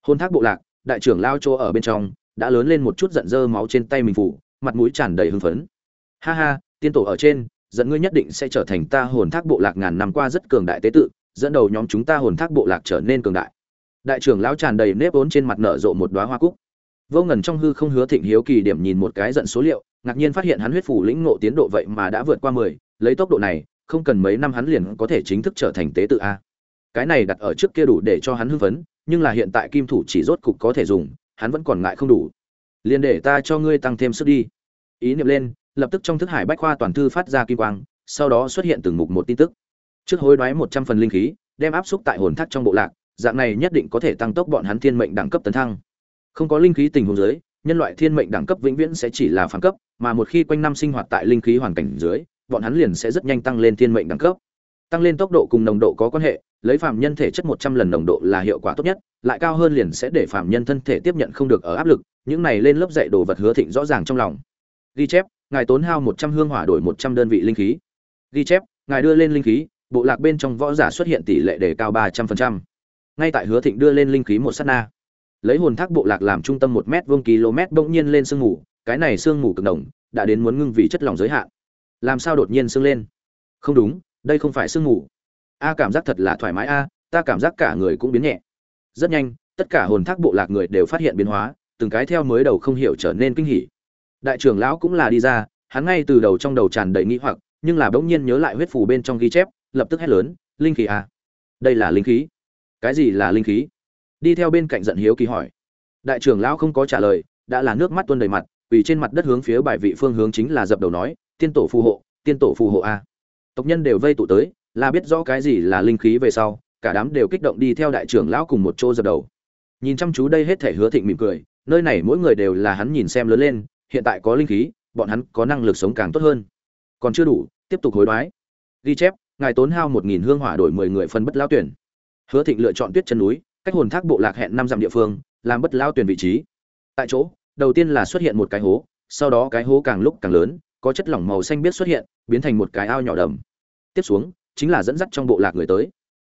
A: Hôn thác bộ lạc, đại trưởng lao chỗ ở bên trong, đã lớn lên một chút giận dơ máu trên tay mình phủ, mặt mũi tràn đầy hưng phấn. Ha ha, tiên tổ ở trên dẫn ngươi nhất định sẽ trở thành ta hồn thác bộ lạc ngàn năm qua rất cường đại tế tự dẫn đầu nhóm chúng ta hồn thác bộ lạc trở nên cường đại. Đại trưởng lão tràn đầy nếp ốn trên mặt nở rộ một đóa hoa cúc. Vô ngần trong hư không hứa thịnh hiếu kỳ điểm nhìn một cái giận số liệu, ngạc nhiên phát hiện hắn huyết phủ lĩnh ngộ tiến độ vậy mà đã vượt qua mười, lấy tốc độ này, không cần mấy năm hắn liền có thể chính thức trở thành tế tự a. Cái này đặt ở trước kia đủ để cho hắn hưng phấn, nhưng là hiện tại kim thủ chỉ rốt cục có thể dùng, hắn vẫn còn ngại không đủ. Liền để ta cho ngươi tăng thêm sức đi. Ý niệm lên, lập tức trong thức hải bách khoa toàn thư phát ra kim quang, sau đó xuất hiện từng mục một tin tức trước hối đoái một trăm phần linh khí, đem áp xúc tại hồn thác trong bộ lạc, dạng này nhất định có thể tăng tốc bọn hắn thiên mệnh đẳng cấp tấn thăng. Không có linh khí tình huống dưới, nhân loại thiên mệnh đẳng cấp vĩnh viễn sẽ chỉ là phản cấp, mà một khi quanh năm sinh hoạt tại linh khí hoàn cảnh dưới, bọn hắn liền sẽ rất nhanh tăng lên thiên mệnh đẳng cấp. Tăng lên tốc độ cùng nồng độ có quan hệ, lấy phạm nhân thể chất một trăm lần nồng độ là hiệu quả tốt nhất, lại cao hơn liền sẽ để phạm nhân thân thể tiếp nhận không được ở áp lực, những này lên lớp dạy đồ vật hứa thịnh rõ ràng trong lòng. Ghi chép, ngài tốn hao một trăm hương hỏa đổi một trăm đơn vị linh khí. Ghi chép, ngài đưa lên linh khí bộ lạc bên trong võ giả xuất hiện tỷ lệ đề cao ba trăm phần trăm. Ngay tại hứa thịnh đưa lên linh khí một sát na. Lấy hồn thác bộ lạc làm trung tâm một mét vuông km bỗng nhiên lên sương mù, cái này sương mù cực đồng đã đến muốn ngưng vì chất lỏng giới hạn. Làm sao đột nhiên sương lên? Không đúng, đây không phải sương mù. A, cảm giác thật là thoải mái a, ta cảm giác cả người cũng biến nhẹ. Rất nhanh, tất cả hồn thác bộ lạc người đều phát hiện biến hóa, từng cái theo mới đầu không hiểu trở nên kinh hỉ. Đại trưởng lão cũng là đi ra, hắn ngay từ đầu trong đầu tràn đầy nghĩ hoặc, nhưng là bỗng nhiên nhớ lại huyết phù bên trong ghi chép lập tức hét lớn linh khí à, đây là linh khí. Cái gì là linh khí? Đi theo bên cạnh giận hiếu kỳ hỏi. Đại trưởng lão không có trả lời đã là nước mắt tuôn đầy mặt vì trên mặt đất hướng phía bài vị phương hướng chính là dập đầu nói tiên tổ phù hộ tiên tổ phù hộ a tộc nhân đều vây tụ tới là biết rõ cái gì là linh khí về sau cả đám đều kích động đi theo đại trưởng lão cùng một chỗ dập đầu. Nhìn chăm chú đây hết thể hứa thịnh mỉm cười nơi này mỗi người đều là hắn nhìn xem lớn lên hiện tại có linh khí bọn hắn có năng lực sống càng tốt hơn. Còn chưa đủ tiếp tục hối đoái. Ghi chép ngài tốn hao một nghìn hương hỏa đổi mười người phân bất lao tuyển Hứa Thịnh lựa chọn tuyết chân núi, cách hồn thác bộ lạc hẹn năm dặm địa phương, làm bất lao tuyển vị trí. Tại chỗ, đầu tiên là xuất hiện một cái hố, sau đó cái hố càng lúc càng lớn, có chất lỏng màu xanh biết xuất hiện, biến thành một cái ao nhỏ đầm. Tiếp xuống, chính là dẫn dắt trong bộ lạc người tới.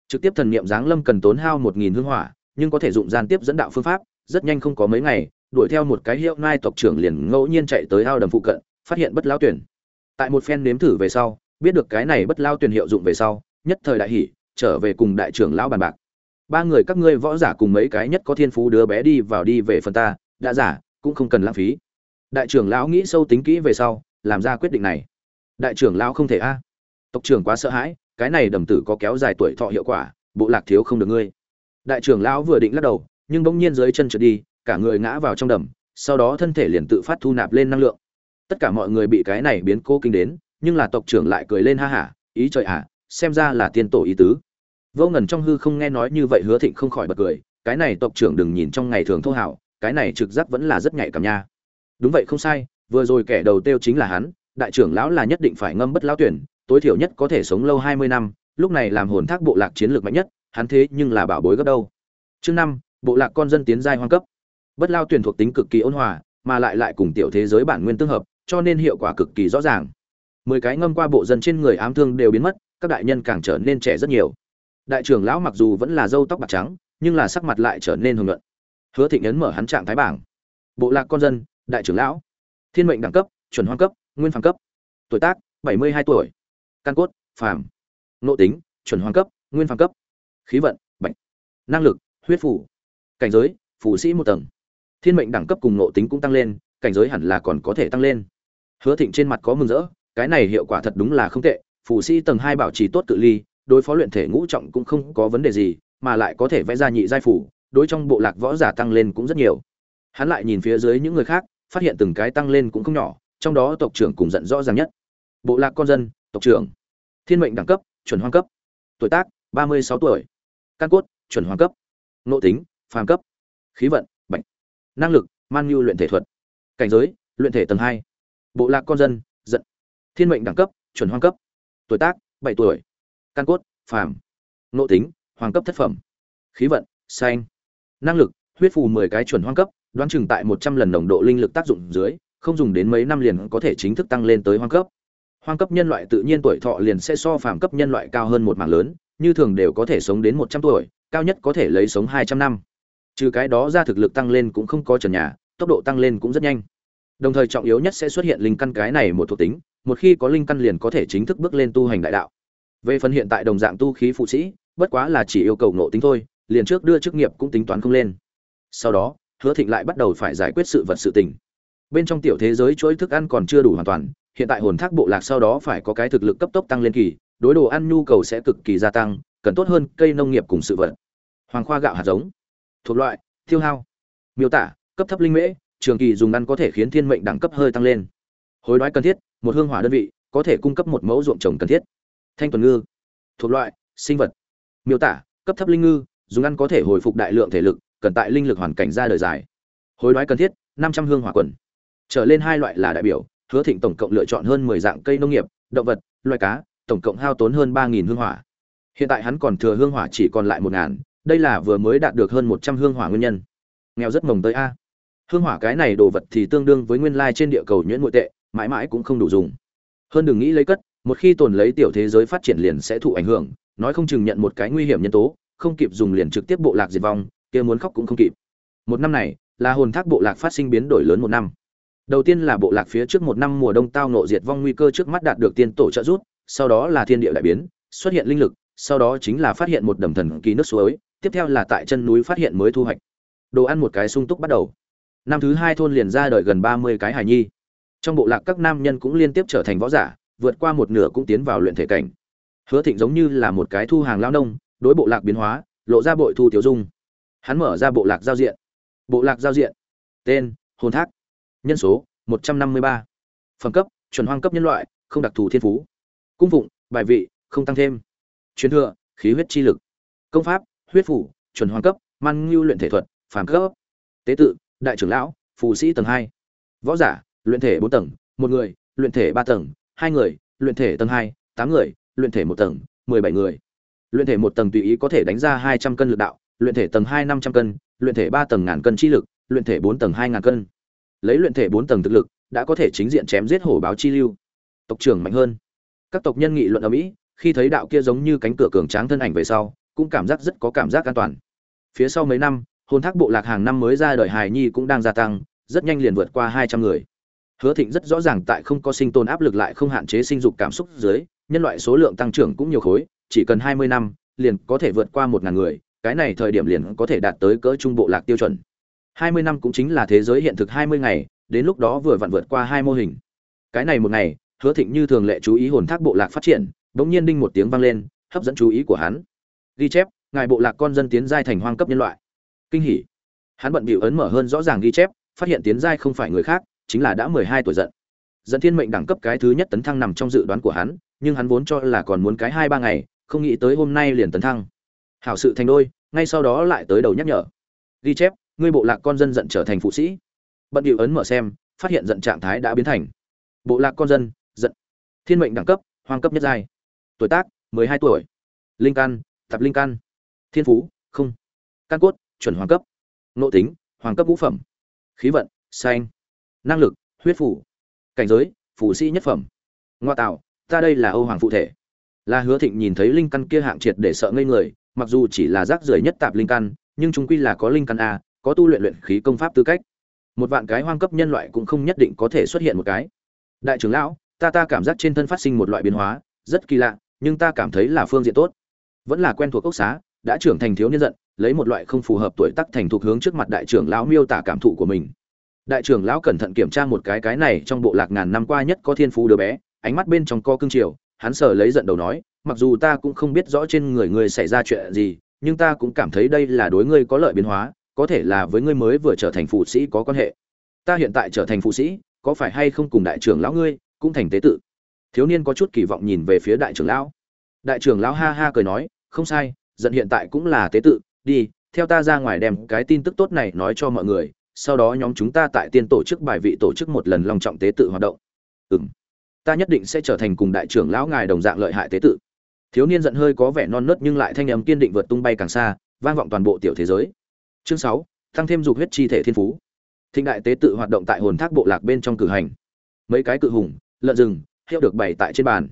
A: Trực tiếp thần niệm giáng lâm cần tốn hao một nghìn hương hỏa, nhưng có thể dụng gian tiếp dẫn đạo phương pháp, rất nhanh không có mấy ngày, đuổi theo một cái hiệu nai tộc trưởng liền ngẫu nhiên chạy tới ao đầm phụ cận, phát hiện bất lao tuyển. Tại một phen nếm thử về sau, biết được cái này bất lao tuyển hiệu dụng về sau, nhất thời đại hỉ, trở về cùng đại trưởng lão bàn bạc. Ba người các ngươi võ giả cùng mấy cái nhất có thiên phú đứa bé đi vào đi về phần ta đã giả cũng không cần lãng phí. Đại trưởng lão nghĩ sâu tính kỹ về sau làm ra quyết định này. Đại trưởng lão không thể a. Tộc trưởng quá sợ hãi cái này đầm tử có kéo dài tuổi thọ hiệu quả bộ lạc thiếu không được ngươi. Đại trưởng lão vừa định lắc đầu nhưng bỗng nhiên dưới chân trượt đi cả người ngã vào trong đầm sau đó thân thể liền tự phát thu nạp lên năng lượng. Tất cả mọi người bị cái này biến cố kinh đến nhưng là tộc trưởng lại cười lên ha hả, ý trời ạ, xem ra là tiên tổ ý tứ. Vô ngần trong hư không nghe nói như vậy hứa thịnh không khỏi bật cười, cái này tộc trưởng đừng nhìn trong ngày thường thô hảo, cái này trực giác vẫn là rất nhạy cảm nha. Đúng vậy không sai, vừa rồi kẻ đầu tiêu chính là hắn, đại trưởng lão là nhất định phải ngâm bất lão tuyển, tối thiểu nhất có thể sống lâu hai mươi năm, lúc này làm hồn thác bộ lạc chiến lược mạnh nhất, hắn thế nhưng là bảo bối gấp đâu. Chương năm, bộ lạc con dân tiến giai hoang cấp. Bất lao tuyển thuộc tính cực kỳ ôn hòa, mà lại lại cùng tiểu thế giới bản nguyên tương hợp, cho nên hiệu quả cực kỳ rõ ràng mười cái ngâm qua bộ dân trên người ám thương đều biến mất, các đại nhân càng trở nên trẻ rất nhiều. Đại trưởng lão mặc dù vẫn là râu tóc bạc trắng, nhưng là sắc mặt lại trở nên hưởng luận hứa thịnh ấn mở hắn trạng thái bảng. Bộ lạc con dân, đại trưởng lão. Thiên mệnh đẳng cấp, chuẩn hoang cấp, nguyên phàm cấp. Tuổi tác, bảy mươi hai tuổi. Căn cốt, phàm. Nội tính, chuẩn hoang cấp, nguyên phàm cấp. Khí vận, bệnh. Năng lực, huyết phủ cảnh giới phủ sĩ một tầng. Thiên mệnh đẳng cấp cùng nội tính cũng tăng lên, cảnh giới hẳn là còn có thể tăng lên. Hứa thịnh trên mặt có mừng rỡ cái này hiệu quả thật đúng là không tệ phù sĩ tầng hai bảo trì tốt tự ly, đối phó luyện thể ngũ trọng cũng không có vấn đề gì, mà lại có thể vẽ ra nhị giai phủ, đối trong bộ lạc võ giả tăng lên cũng rất nhiều. Hắn lại nhìn phía dưới những người khác, phát hiện từng cái tăng lên cũng không nhỏ, trong đó tộc trưởng cùng giận rõ ràng nhất. Bộ lạc con dân, tộc trưởng. Thiên mệnh đẳng cấp, chuẩn hoang cấp. Tuổi tác, ba mươi sáu tuổi. Căn cốt, chuẩn hoang cấp. Nội tính, phàm cấp. Khí vận bệnh năng lực, man nhu luyện thể thuật. Cảnh giới, luyện thể tầng hai. Bộ lạc con dân thiên mệnh đẳng cấp, chuẩn hoang cấp. Tuổi tác, bảy tuổi. Căn cốt, phàm. Nội tính hoàng cấp thất phẩm. Khí vận, xanh. Năng lực, huyết phù mười cái chuẩn hoang cấp, đoán chừng tại một trăm lần nồng độ linh lực tác dụng dưới, không dùng đến mấy năm liền có thể chính thức tăng lên tới hoang cấp. Hoang cấp nhân loại tự nhiên tuổi thọ liền sẽ so phàm cấp nhân loại cao hơn một mảng lớn, như thường đều có thể sống đến một trăm tuổi, cao nhất có thể lấy sống hai trăm năm. Trừ cái đó ra thực lực tăng lên cũng không có trần nhà, tốc độ tăng lên cũng rất nhanh. Đồng thời trọng yếu nhất sẽ xuất hiện linh căn cái này một thuộc tính một khi có linh căn liền có thể chính thức bước lên tu hành đại đạo. Về phần hiện tại đồng dạng tu khí phụ sĩ, bất quá là chỉ yêu cầu nộ tính thôi, liền trước đưa chức nghiệp cũng tính toán không lên. Sau đó, hứa thịnh lại bắt đầu phải giải quyết sự vật sự tình. Bên trong tiểu thế giới chuỗi thức ăn còn chưa đủ hoàn toàn, hiện tại hồn thác bộ lạc sau đó phải có cái thực lực cấp tốc tăng lên kỳ, đối đồ ăn nhu cầu sẽ cực kỳ gia tăng, cần tốt hơn cây nông nghiệp cùng sự vật. Hoàng khoa gạo hạt giống. Thuộc loại tiêu hao. Miêu tả, cấp thấp linh mễ, trường kỳ dùng ăn có thể khiến thiên mệnh đẳng cấp hơi tăng lên hối đoái cần thiết, một hương hỏa đơn vị, có thể cung cấp một mẫu ruộng trồng cần thiết. Thanh tuần ngư, thuộc loại, sinh vật. Miêu tả, cấp thấp linh ngư, dùng ăn có thể hồi phục đại lượng thể lực, cần tại linh lực hoàn cảnh ra đời dài. Hối đoái cần thiết, năm trăm hương hỏa quần. Trở lên hai loại là đại biểu, hứa thịnh tổng cộng lựa chọn hơn mười dạng cây nông nghiệp, động vật, loài cá, tổng cộng hao tốn hơn ba nghìn hương hỏa. Hiện tại hắn còn thừa hương hỏa chỉ còn lại một ngàn, đây là vừa mới đạt được hơn một trăm hương hỏa nguyên nhân. Nghèo rất mồng tới a. Hương hỏa cái này đồ vật thì tương đương với nguyên lai trên địa cầu nhuyễn nội tệ mãi mãi cũng không đủ dùng. Hơn đừng nghĩ lấy cất, một khi tồn lấy tiểu thế giới phát triển liền sẽ thụ ảnh hưởng, nói không chừng nhận một cái nguy hiểm nhân tố, không kịp dùng liền trực tiếp bộ lạc diệt vong, kia muốn khóc cũng không kịp. Một năm này, là hồn thác bộ lạc phát sinh biến đổi lớn một năm. Đầu tiên là bộ lạc phía trước một năm mùa đông tao nộ diệt vong nguy cơ trước mắt đạt được tiên tổ trợ rút sau đó là thiên địa đại biến, xuất hiện linh lực, sau đó chính là phát hiện một đầm thần kỳ nước suối, tiếp theo là tại chân núi phát hiện mới thu hoạch. Đồ ăn một cái sung túc bắt đầu. Năm thứ hai thôn liền ra đời gần ba mươi cái hài nhi trong bộ lạc các nam nhân cũng liên tiếp trở thành võ giả, vượt qua một nửa cũng tiến vào luyện thể cảnh. Hứa thịnh giống như là một cái thu hàng lao nông, đối bộ lạc biến hóa, lộ ra bội thu tiểu dung. Hắn mở ra bộ lạc giao diện. Bộ lạc giao diện. Tên, hồn thác. Nhân số, một trăm năm mươi ba. Phẩm cấp, chuẩn hoang cấp nhân loại, không đặc thù thiên phú. Cung phụng, bài vị, không tăng thêm. Truyền thừa, khí huyết chi lực. Công pháp, huyết phủ, chuẩn hoang cấp, man ngưu luyện thể thuật, phàm cấp. Tế tự, đại trưởng lão, phù sĩ tầng hai. Võ giả luyện thể bốn tầng, một người, luyện thể ba tầng, hai người, luyện thể tầng hai, tám người, luyện thể một tầng, mười bảy người. Luyện thể một tầng tùy ý có thể đánh ra hai trăm cân lực đạo, luyện thể tầng hai năm trăm cân, luyện thể ba tầng ngàn cân chi lực, luyện thể bốn tầng hai ngàn cân. Lấy luyện thể bốn tầng thực lực, đã có thể chính diện chém giết hổ báo chi lưu. Tộc trưởng mạnh hơn. Các tộc nhân nghị luận ở mỹ, khi thấy đạo kia giống như cánh cửa cường tráng thân ảnh về sau, cũng cảm giác rất có cảm giác an toàn. Phía sau mấy năm, hồn thác bộ lạc hàng năm mới ra đời hài nhi cũng đang gia tăng, rất nhanh liền vượt qua hai trăm người hứa thịnh rất rõ ràng tại không có sinh tồn áp lực lại không hạn chế sinh dục cảm xúc dưới, nhân loại số lượng tăng trưởng cũng nhiều khối, chỉ cần hai mươi năm, liền có thể vượt qua một ngàn người, cái này thời điểm liền có thể đạt tới cỡ trung bộ lạc tiêu chuẩn. Hai mươi năm cũng chính là thế giới hiện thực hai mươi ngày, đến lúc đó vừa vặn vượt qua hai mô hình. Cái này một ngày, hứa thịnh như thường lệ chú ý hồn thác bộ lạc phát triển, bỗng nhiên đinh một tiếng vang lên, hấp dẫn chú ý của hắn. Ghi chép, ngài bộ lạc con dân tiến giai thành hoang cấp nhân loại. Kinh hỉ. Hắn bận bịu ấn mở hơn rõ ràng ghi chép, phát hiện tiến giai không phải người khác chính là đã mười hai tuổi giận. Dẫn thiên mệnh đẳng cấp cái thứ nhất tấn thăng nằm trong dự đoán của hắn, nhưng hắn vốn cho là còn muốn cái hai ba ngày, không nghĩ tới hôm nay liền tấn thăng. Hảo sự thành đôi, ngay sau đó lại tới đầu nhắc nhở. Ghi chép, ngươi bộ lạc con dân giận trở thành phụ sĩ. Bận điệu ấn mở xem, phát hiện giận trạng thái đã biến thành. Bộ lạc con dân, giận. Thiên mệnh đẳng cấp, hoang cấp nhất giai. Tuổi tác, mười hai tuổi. Linh căn tập linh căn. Thiên phú, không. Căn cốt, chuẩn hoàng cấp. Nội tính hoàng cấp ngũ phẩm. Khí vận, xanh năng lực, huyết phủ, cảnh giới, phủ sĩ nhất phẩm. Ngoa tạo, ta đây là âu hoàng phụ thể. Là hứa thịnh nhìn thấy linh căn kia hạng triệt để sợ ngây người, mặc dù chỉ là rác rưởi nhất tạp linh căn, nhưng chúng quy là có linh căn a, có tu luyện luyện khí công pháp tư cách. Một vạn cái hoang cấp nhân loại cũng không nhất định có thể xuất hiện một cái. Đại trưởng lão, ta ta cảm giác trên thân phát sinh một loại biến hóa, rất kỳ lạ, nhưng ta cảm thấy là phương diện tốt. Vẫn là quen thuộc ốc xá, đã trưởng thành thiếu niên giận, lấy một loại không phù hợp tuổi tác thành thuộc hướng trước mặt đại trưởng lão miêu tả cảm thụ của mình đại trưởng lão cẩn thận kiểm tra một cái cái này trong bộ lạc ngàn năm qua nhất có thiên phú đứa bé, ánh mắt bên trong co cương triều, hắn sờ lấy giận đầu nói, mặc dù ta cũng không biết rõ trên người ngươi xảy ra chuyện gì, nhưng ta cũng cảm thấy đây là đối ngươi có lợi biến hóa, có thể là với ngươi mới vừa trở thành phụ sĩ có quan hệ. Ta hiện tại trở thành phụ sĩ, có phải hay không cùng đại trưởng lão ngươi cũng thành tế tự? Thiếu niên có chút kỳ vọng nhìn về phía đại trưởng lão. Đại trưởng lão ha ha cười nói, không sai, giận hiện tại cũng là tế tự, đi, theo ta ra ngoài đem cái tin tức tốt này nói cho mọi người sau đó nhóm chúng ta tại tiên tổ chức bài vị tổ chức một lần long trọng tế tự hoạt động. Ừ m ta nhất định sẽ trở thành cùng đại trưởng lão ngài đồng dạng lợi hại tế tự. Thiếu niên giận hơi có vẻ non nớt nhưng lại thanh âm kiên định vượt tung bay càng xa, vang vọng toàn bộ tiểu thế giới. Chương sáu, tăng thêm dục huyết chi thể thiên phú. Thịnh đại tế tự hoạt động tại hồn thác bộ lạc bên trong cử hành. Mấy cái cự hùng, lợn rừng, hiệu được bày tại trên bàn.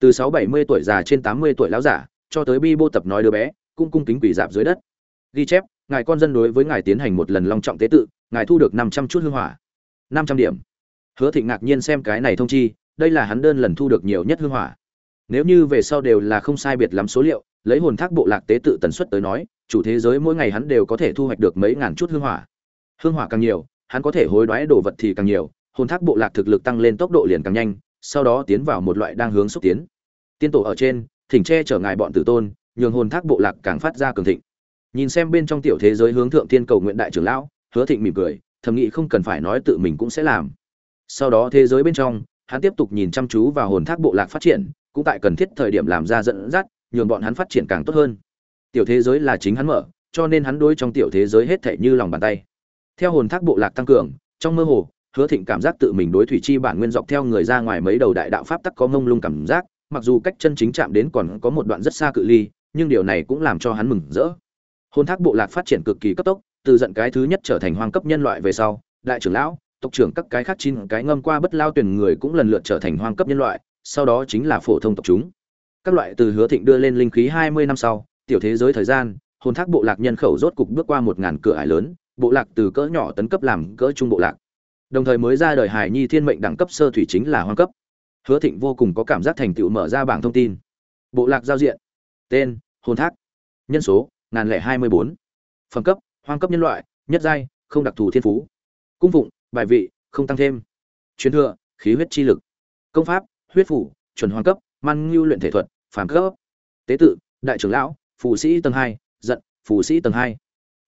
A: Từ sáu bảy mươi tuổi già trên tám mươi tuổi lão giả, cho tới bi bô tập nói đứa bé cung cung kính quỷ dạp dưới đất. Ghi chép, ngài con dân đối với ngài tiến hành một lần long trọng tế tự ngài thu được năm trăm chút hương hỏa. Năm trăm điểm. Hứa thịnh ngạc nhiên xem cái này thông chi, đây là hắn đơn lần thu được nhiều nhất hương hỏa. Nếu như về sau đều là không sai biệt lắm số liệu, lấy hồn thác bộ lạc tế tự tần suất tới nói, chủ thế giới mỗi ngày hắn đều có thể thu hoạch được mấy ngàn chút hương hỏa. Hương hỏa càng nhiều, hắn có thể hối đoái đồ vật thì càng nhiều, hồn thác bộ lạc thực lực tăng lên tốc độ liền càng nhanh, sau đó tiến vào một loại đang hướng xúc tiến. Tiên tổ ở trên, thỉnh che chở ngài bọn tử tôn, nhường hồn thác bộ lạc càng phát ra cường thịnh. Nhìn xem bên trong tiểu thế giới hướng thượng tiên cầu nguyện đại trưởng lão hứa thịnh mỉm cười, thầm nghĩ không cần phải nói tự mình cũng sẽ làm. Sau đó thế giới bên trong, hắn tiếp tục nhìn chăm chú vào hồn thác bộ lạc phát triển, cũng tại cần thiết thời điểm làm ra dẫn dắt, nhường bọn hắn phát triển càng tốt hơn. Tiểu thế giới là chính hắn mở, cho nên hắn đối trong tiểu thế giới hết thể như lòng bàn tay. Theo hồn thác bộ lạc tăng cường, trong mơ hồ, hứa thịnh cảm giác tự mình đối thủy chi bản nguyên dọc theo người ra ngoài mấy đầu đại đạo pháp tắc có mông lung cảm giác, mặc dù cách chân chính chạm đến còn có một đoạn rất xa cự ly, nhưng điều này cũng làm cho hắn mừng rỡ. Hồn thác bộ lạc phát triển cực kỳ cấp tốc từ giận cái thứ nhất trở thành hoang cấp nhân loại về sau, đại trưởng lão, tộc trưởng các cái khác chín cái ngâm qua bất lao tuyển người cũng lần lượt trở thành hoang cấp nhân loại, sau đó chính là phổ thông tộc chúng. Các loại từ hứa thịnh đưa lên linh khí hai mươi năm sau, tiểu thế giới thời gian, hồn thác bộ lạc nhân khẩu rốt cục bước qua một ngàn cửa ải lớn, bộ lạc từ cỡ nhỏ tấn cấp làm cỡ trung bộ lạc. Đồng thời mới ra đời hải nhi thiên mệnh đẳng cấp sơ thủy chính là hoang cấp. Hứa thịnh vô cùng có cảm giác thành tựu mở ra bảng thông tin. Bộ lạc giao diện. Tên, hồn thác. Nhân số, ngàn lẻ hai mươi bốn. Phẩm cấp hoang cấp nhân loại, nhất giai, không đặc thù thiên phú. Cung phụng, bài vị, không tăng thêm. Truyền thừa, khí huyết chi lực. Công pháp, huyết phủ, chuẩn hoang cấp, man ngưu luyện thể thuật phản cấp. Tế tự, đại trưởng lão, phù sĩ tầng hai, giận, phù sĩ tầng hai.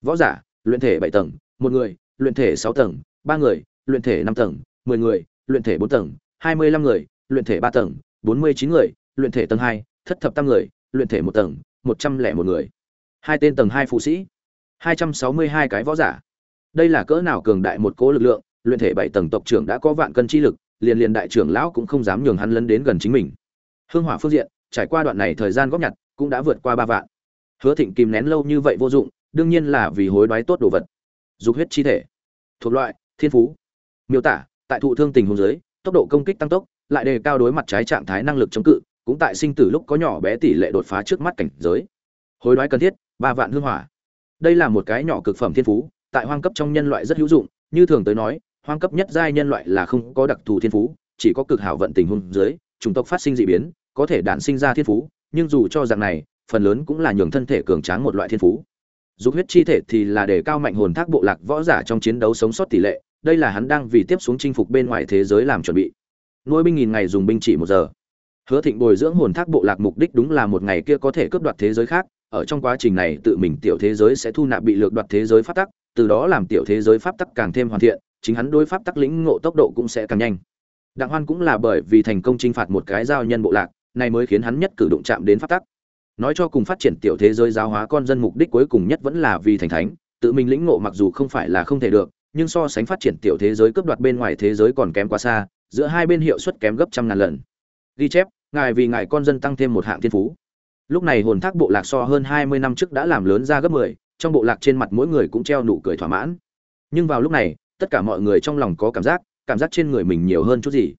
A: Võ giả, luyện thể bảy tầng, một người, luyện thể sáu tầng, ba người, luyện thể năm tầng, mười người, luyện thể bốn tầng, hai mươi lăm người, luyện thể ba tầng, bốn mươi chín người, luyện thể tầng hai, thất thập tam người, luyện thể một tầng, một trăm lẻ một người. Hai tên tầng hai phụ sĩ hai trăm sáu mươi hai cái võ giả. Đây là cỡ nào cường đại một cố lực lượng, luyện thể bảy tầng tộc trưởng đã có vạn cân chi lực, liền liền đại trưởng lão cũng không dám nhường hắn lấn đến gần chính mình. Hương hỏa phương diện, trải qua đoạn này thời gian góp nhặt, cũng đã vượt qua ba vạn. Hứa thịnh kìm nén lâu như vậy vô dụng, đương nhiên là vì hối đoái tốt đồ vật. Dục huyết chi thể. Thuộc loại, thiên phú. Miêu tả, tại thụ thương tình huống dưới, tốc độ công kích tăng tốc, lại đề cao đối mặt trái trạng thái năng lực chống cự, cũng tại sinh tử lúc có nhỏ bé tỷ lệ đột phá trước mắt cảnh giới. Hối đoái cần thiết, ba vạn hương hỏa đây là một cái nhỏ cực phẩm thiên phú, tại hoang cấp trong nhân loại rất hữu dụng, như thường tới nói, hoang cấp nhất giai nhân loại là không có đặc thù thiên phú, chỉ có cực hảo vận tình hôn dưới, chủng tộc phát sinh dị biến, có thể đản sinh ra thiên phú, nhưng dù cho dạng này, phần lớn cũng là nhường thân thể cường tráng một loại thiên phú. Dục huyết chi thể thì là để cao mạnh hồn thác bộ lạc võ giả trong chiến đấu sống sót tỷ lệ, đây là hắn đang vì tiếp xuống chinh phục bên ngoài thế giới làm chuẩn bị. Nuôi binh nghìn ngày dùng binh chỉ một giờ. Hứa thịnh bồi dưỡng hồn thác bộ lạc mục đích đúng là một ngày kia có thể cướp đoạt thế giới khác ở trong quá trình này tự mình tiểu thế giới sẽ thu nạp bị lược đoạt thế giới pháp tắc, từ đó làm tiểu thế giới pháp tắc càng thêm hoàn thiện, chính hắn đối pháp tắc lĩnh ngộ tốc độ cũng sẽ càng nhanh. Đặng hoan cũng là bởi vì thành công chinh phạt một cái giao nhân bộ lạc, này mới khiến hắn nhất cử động chạm đến pháp tắc. Nói cho cùng phát triển tiểu thế giới giáo hóa con dân mục đích cuối cùng nhất vẫn là vì thành thánh, tự mình lĩnh ngộ mặc dù không phải là không thể được, nhưng so sánh phát triển tiểu thế giới cướp đoạt bên ngoài thế giới còn kém quá xa, giữa hai bên hiệu suất kém gấp trăm ngàn lần. Ghi chép, ngài vì ngài con dân tăng thêm một hạng thiên phú lúc này hồn thác bộ lạc so hơn hai mươi năm trước đã làm lớn ra gấp mười, trong bộ lạc trên mặt mỗi người cũng treo nụ cười thỏa mãn. Nhưng vào lúc này, tất cả mọi người trong lòng có cảm giác cảm giác trên người mình nhiều hơn chút gì.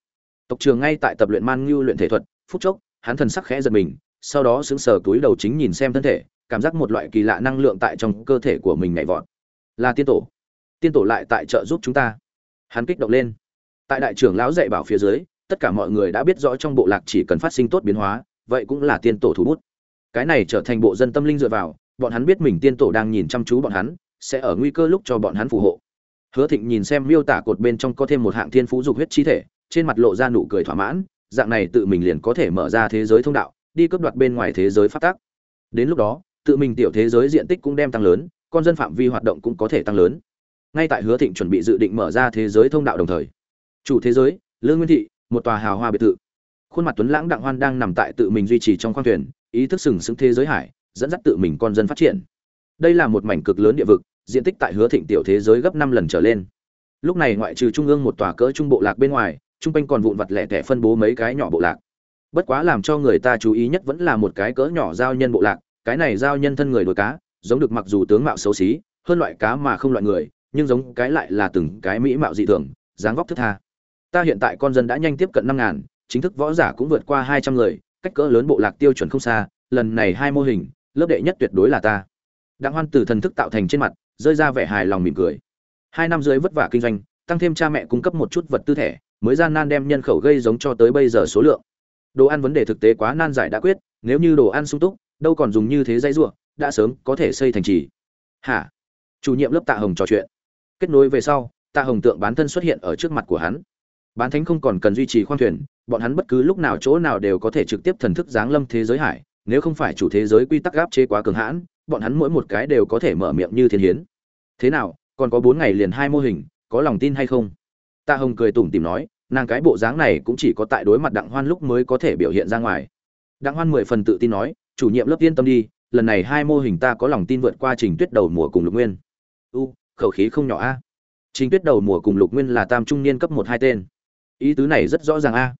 A: Tộc trường ngay tại tập luyện man ngưu luyện thể thuật, phút chốc, hắn thần sắc khẽ giật mình, sau đó sững sờ túi đầu chính nhìn xem thân thể, cảm giác một loại kỳ lạ năng lượng tại trong cơ thể của mình nhảy vọt. Là tiên tổ. Tiên tổ lại tại trợ giúp chúng ta. Hắn kích động lên. Tại đại trưởng lão dạy bảo phía dưới, tất cả mọi người đã biết rõ trong bộ lạc chỉ cần phát sinh tốt biến hóa, vậy cũng là tiên tổ thủ bút cái này trở thành bộ dân tâm linh dựa vào, bọn hắn biết mình tiên tổ đang nhìn chăm chú bọn hắn, sẽ ở nguy cơ lúc cho bọn hắn phù hộ. Hứa thịnh nhìn xem miêu tả cột bên trong có thêm một hạng thiên phú dục huyết chi thể, trên mặt lộ ra nụ cười thỏa mãn, dạng này tự mình liền có thể mở ra thế giới thông đạo, đi cướp đoạt bên ngoài thế giới phát tác đến lúc đó, tự mình tiểu thế giới diện tích cũng đem tăng lớn, con dân phạm vi hoạt động cũng có thể tăng lớn. Ngay tại hứa thịnh chuẩn bị dự định mở ra thế giới thông đạo đồng thời, chủ thế giới, lương nguyên thị, một tòa hào hoa biệt thự. Khuôn mặt tuấn lãng đặng hoan đang nằm tại tự mình duy trì trong khoang thuyền ý thức sừng sững thế giới hải, dẫn dắt tự mình con dân phát triển. Đây là một mảnh cực lớn địa vực, diện tích tại hứa thịnh tiểu thế giới gấp năm lần trở lên. Lúc này ngoại trừ trung ương một tòa cỡ trung bộ lạc bên ngoài, trung quanh còn vụn vặt lẻ tẻ phân bố mấy cái nhỏ bộ lạc. Bất quá làm cho người ta chú ý nhất vẫn là một cái cỡ nhỏ giao nhân bộ lạc, cái này giao nhân thân người đuổi cá, giống được mặc dù tướng mạo xấu xí, hơn loại cá mà không loại người, nhưng giống cái lại là từng cái mỹ mạo dị thường, dáng vóc thức tha. Ta hiện tại con dân đã nhanh tiếp cận năm ngàn, chính thức võ giả cũng vượt qua hai trăm người cách cỡ lớn bộ lạc tiêu chuẩn không xa, lần này hai mô hình, lớp đệ nhất tuyệt đối là ta. Đặng hoan từ thần thức tạo thành trên mặt, rơi ra vẻ hài lòng mỉm cười. Hai năm dưới vất vả kinh doanh, tăng thêm cha mẹ cung cấp một chút vật tư thể mới gian nan đem nhân khẩu gây giống cho tới bây giờ số lượng. Đồ ăn vấn đề thực tế quá nan giải đã quyết, nếu như đồ ăn sung túc, đâu còn dùng như thế dây ruộng, đã sớm có thể xây thành trì. Hả? Chủ nhiệm lớp tạ hồng trò chuyện. Kết nối về sau, tạ hồng tượng bán thân xuất hiện ở trước mặt của hắn bán thánh không còn cần duy trì khoang thuyền, bọn hắn bất cứ lúc nào chỗ nào đều có thể trực tiếp thần thức giáng lâm thế giới hải, nếu không phải chủ thế giới quy tắc gáp chế quá cường hãn, bọn hắn mỗi một cái đều có thể mở miệng như thiên hiến. Thế nào, còn có bốn ngày liền hai mô hình, có lòng tin hay không? Tạ hồng cười tủm tìm nói, nàng cái bộ dáng này cũng chỉ có tại đối mặt đặng hoan lúc mới có thể biểu hiện ra ngoài. Đặng hoan mười phần tự tin nói, chủ nhiệm lớp yên tâm đi, lần này hai mô hình ta có lòng tin vượt qua trình tuyết đầu mùa cùng lục nguyên. U, khẩu khí không nhỏ a. Trình tuyết đầu mùa cùng lục nguyên là tam trung niên cấp một hai tên ý tứ này rất rõ ràng a.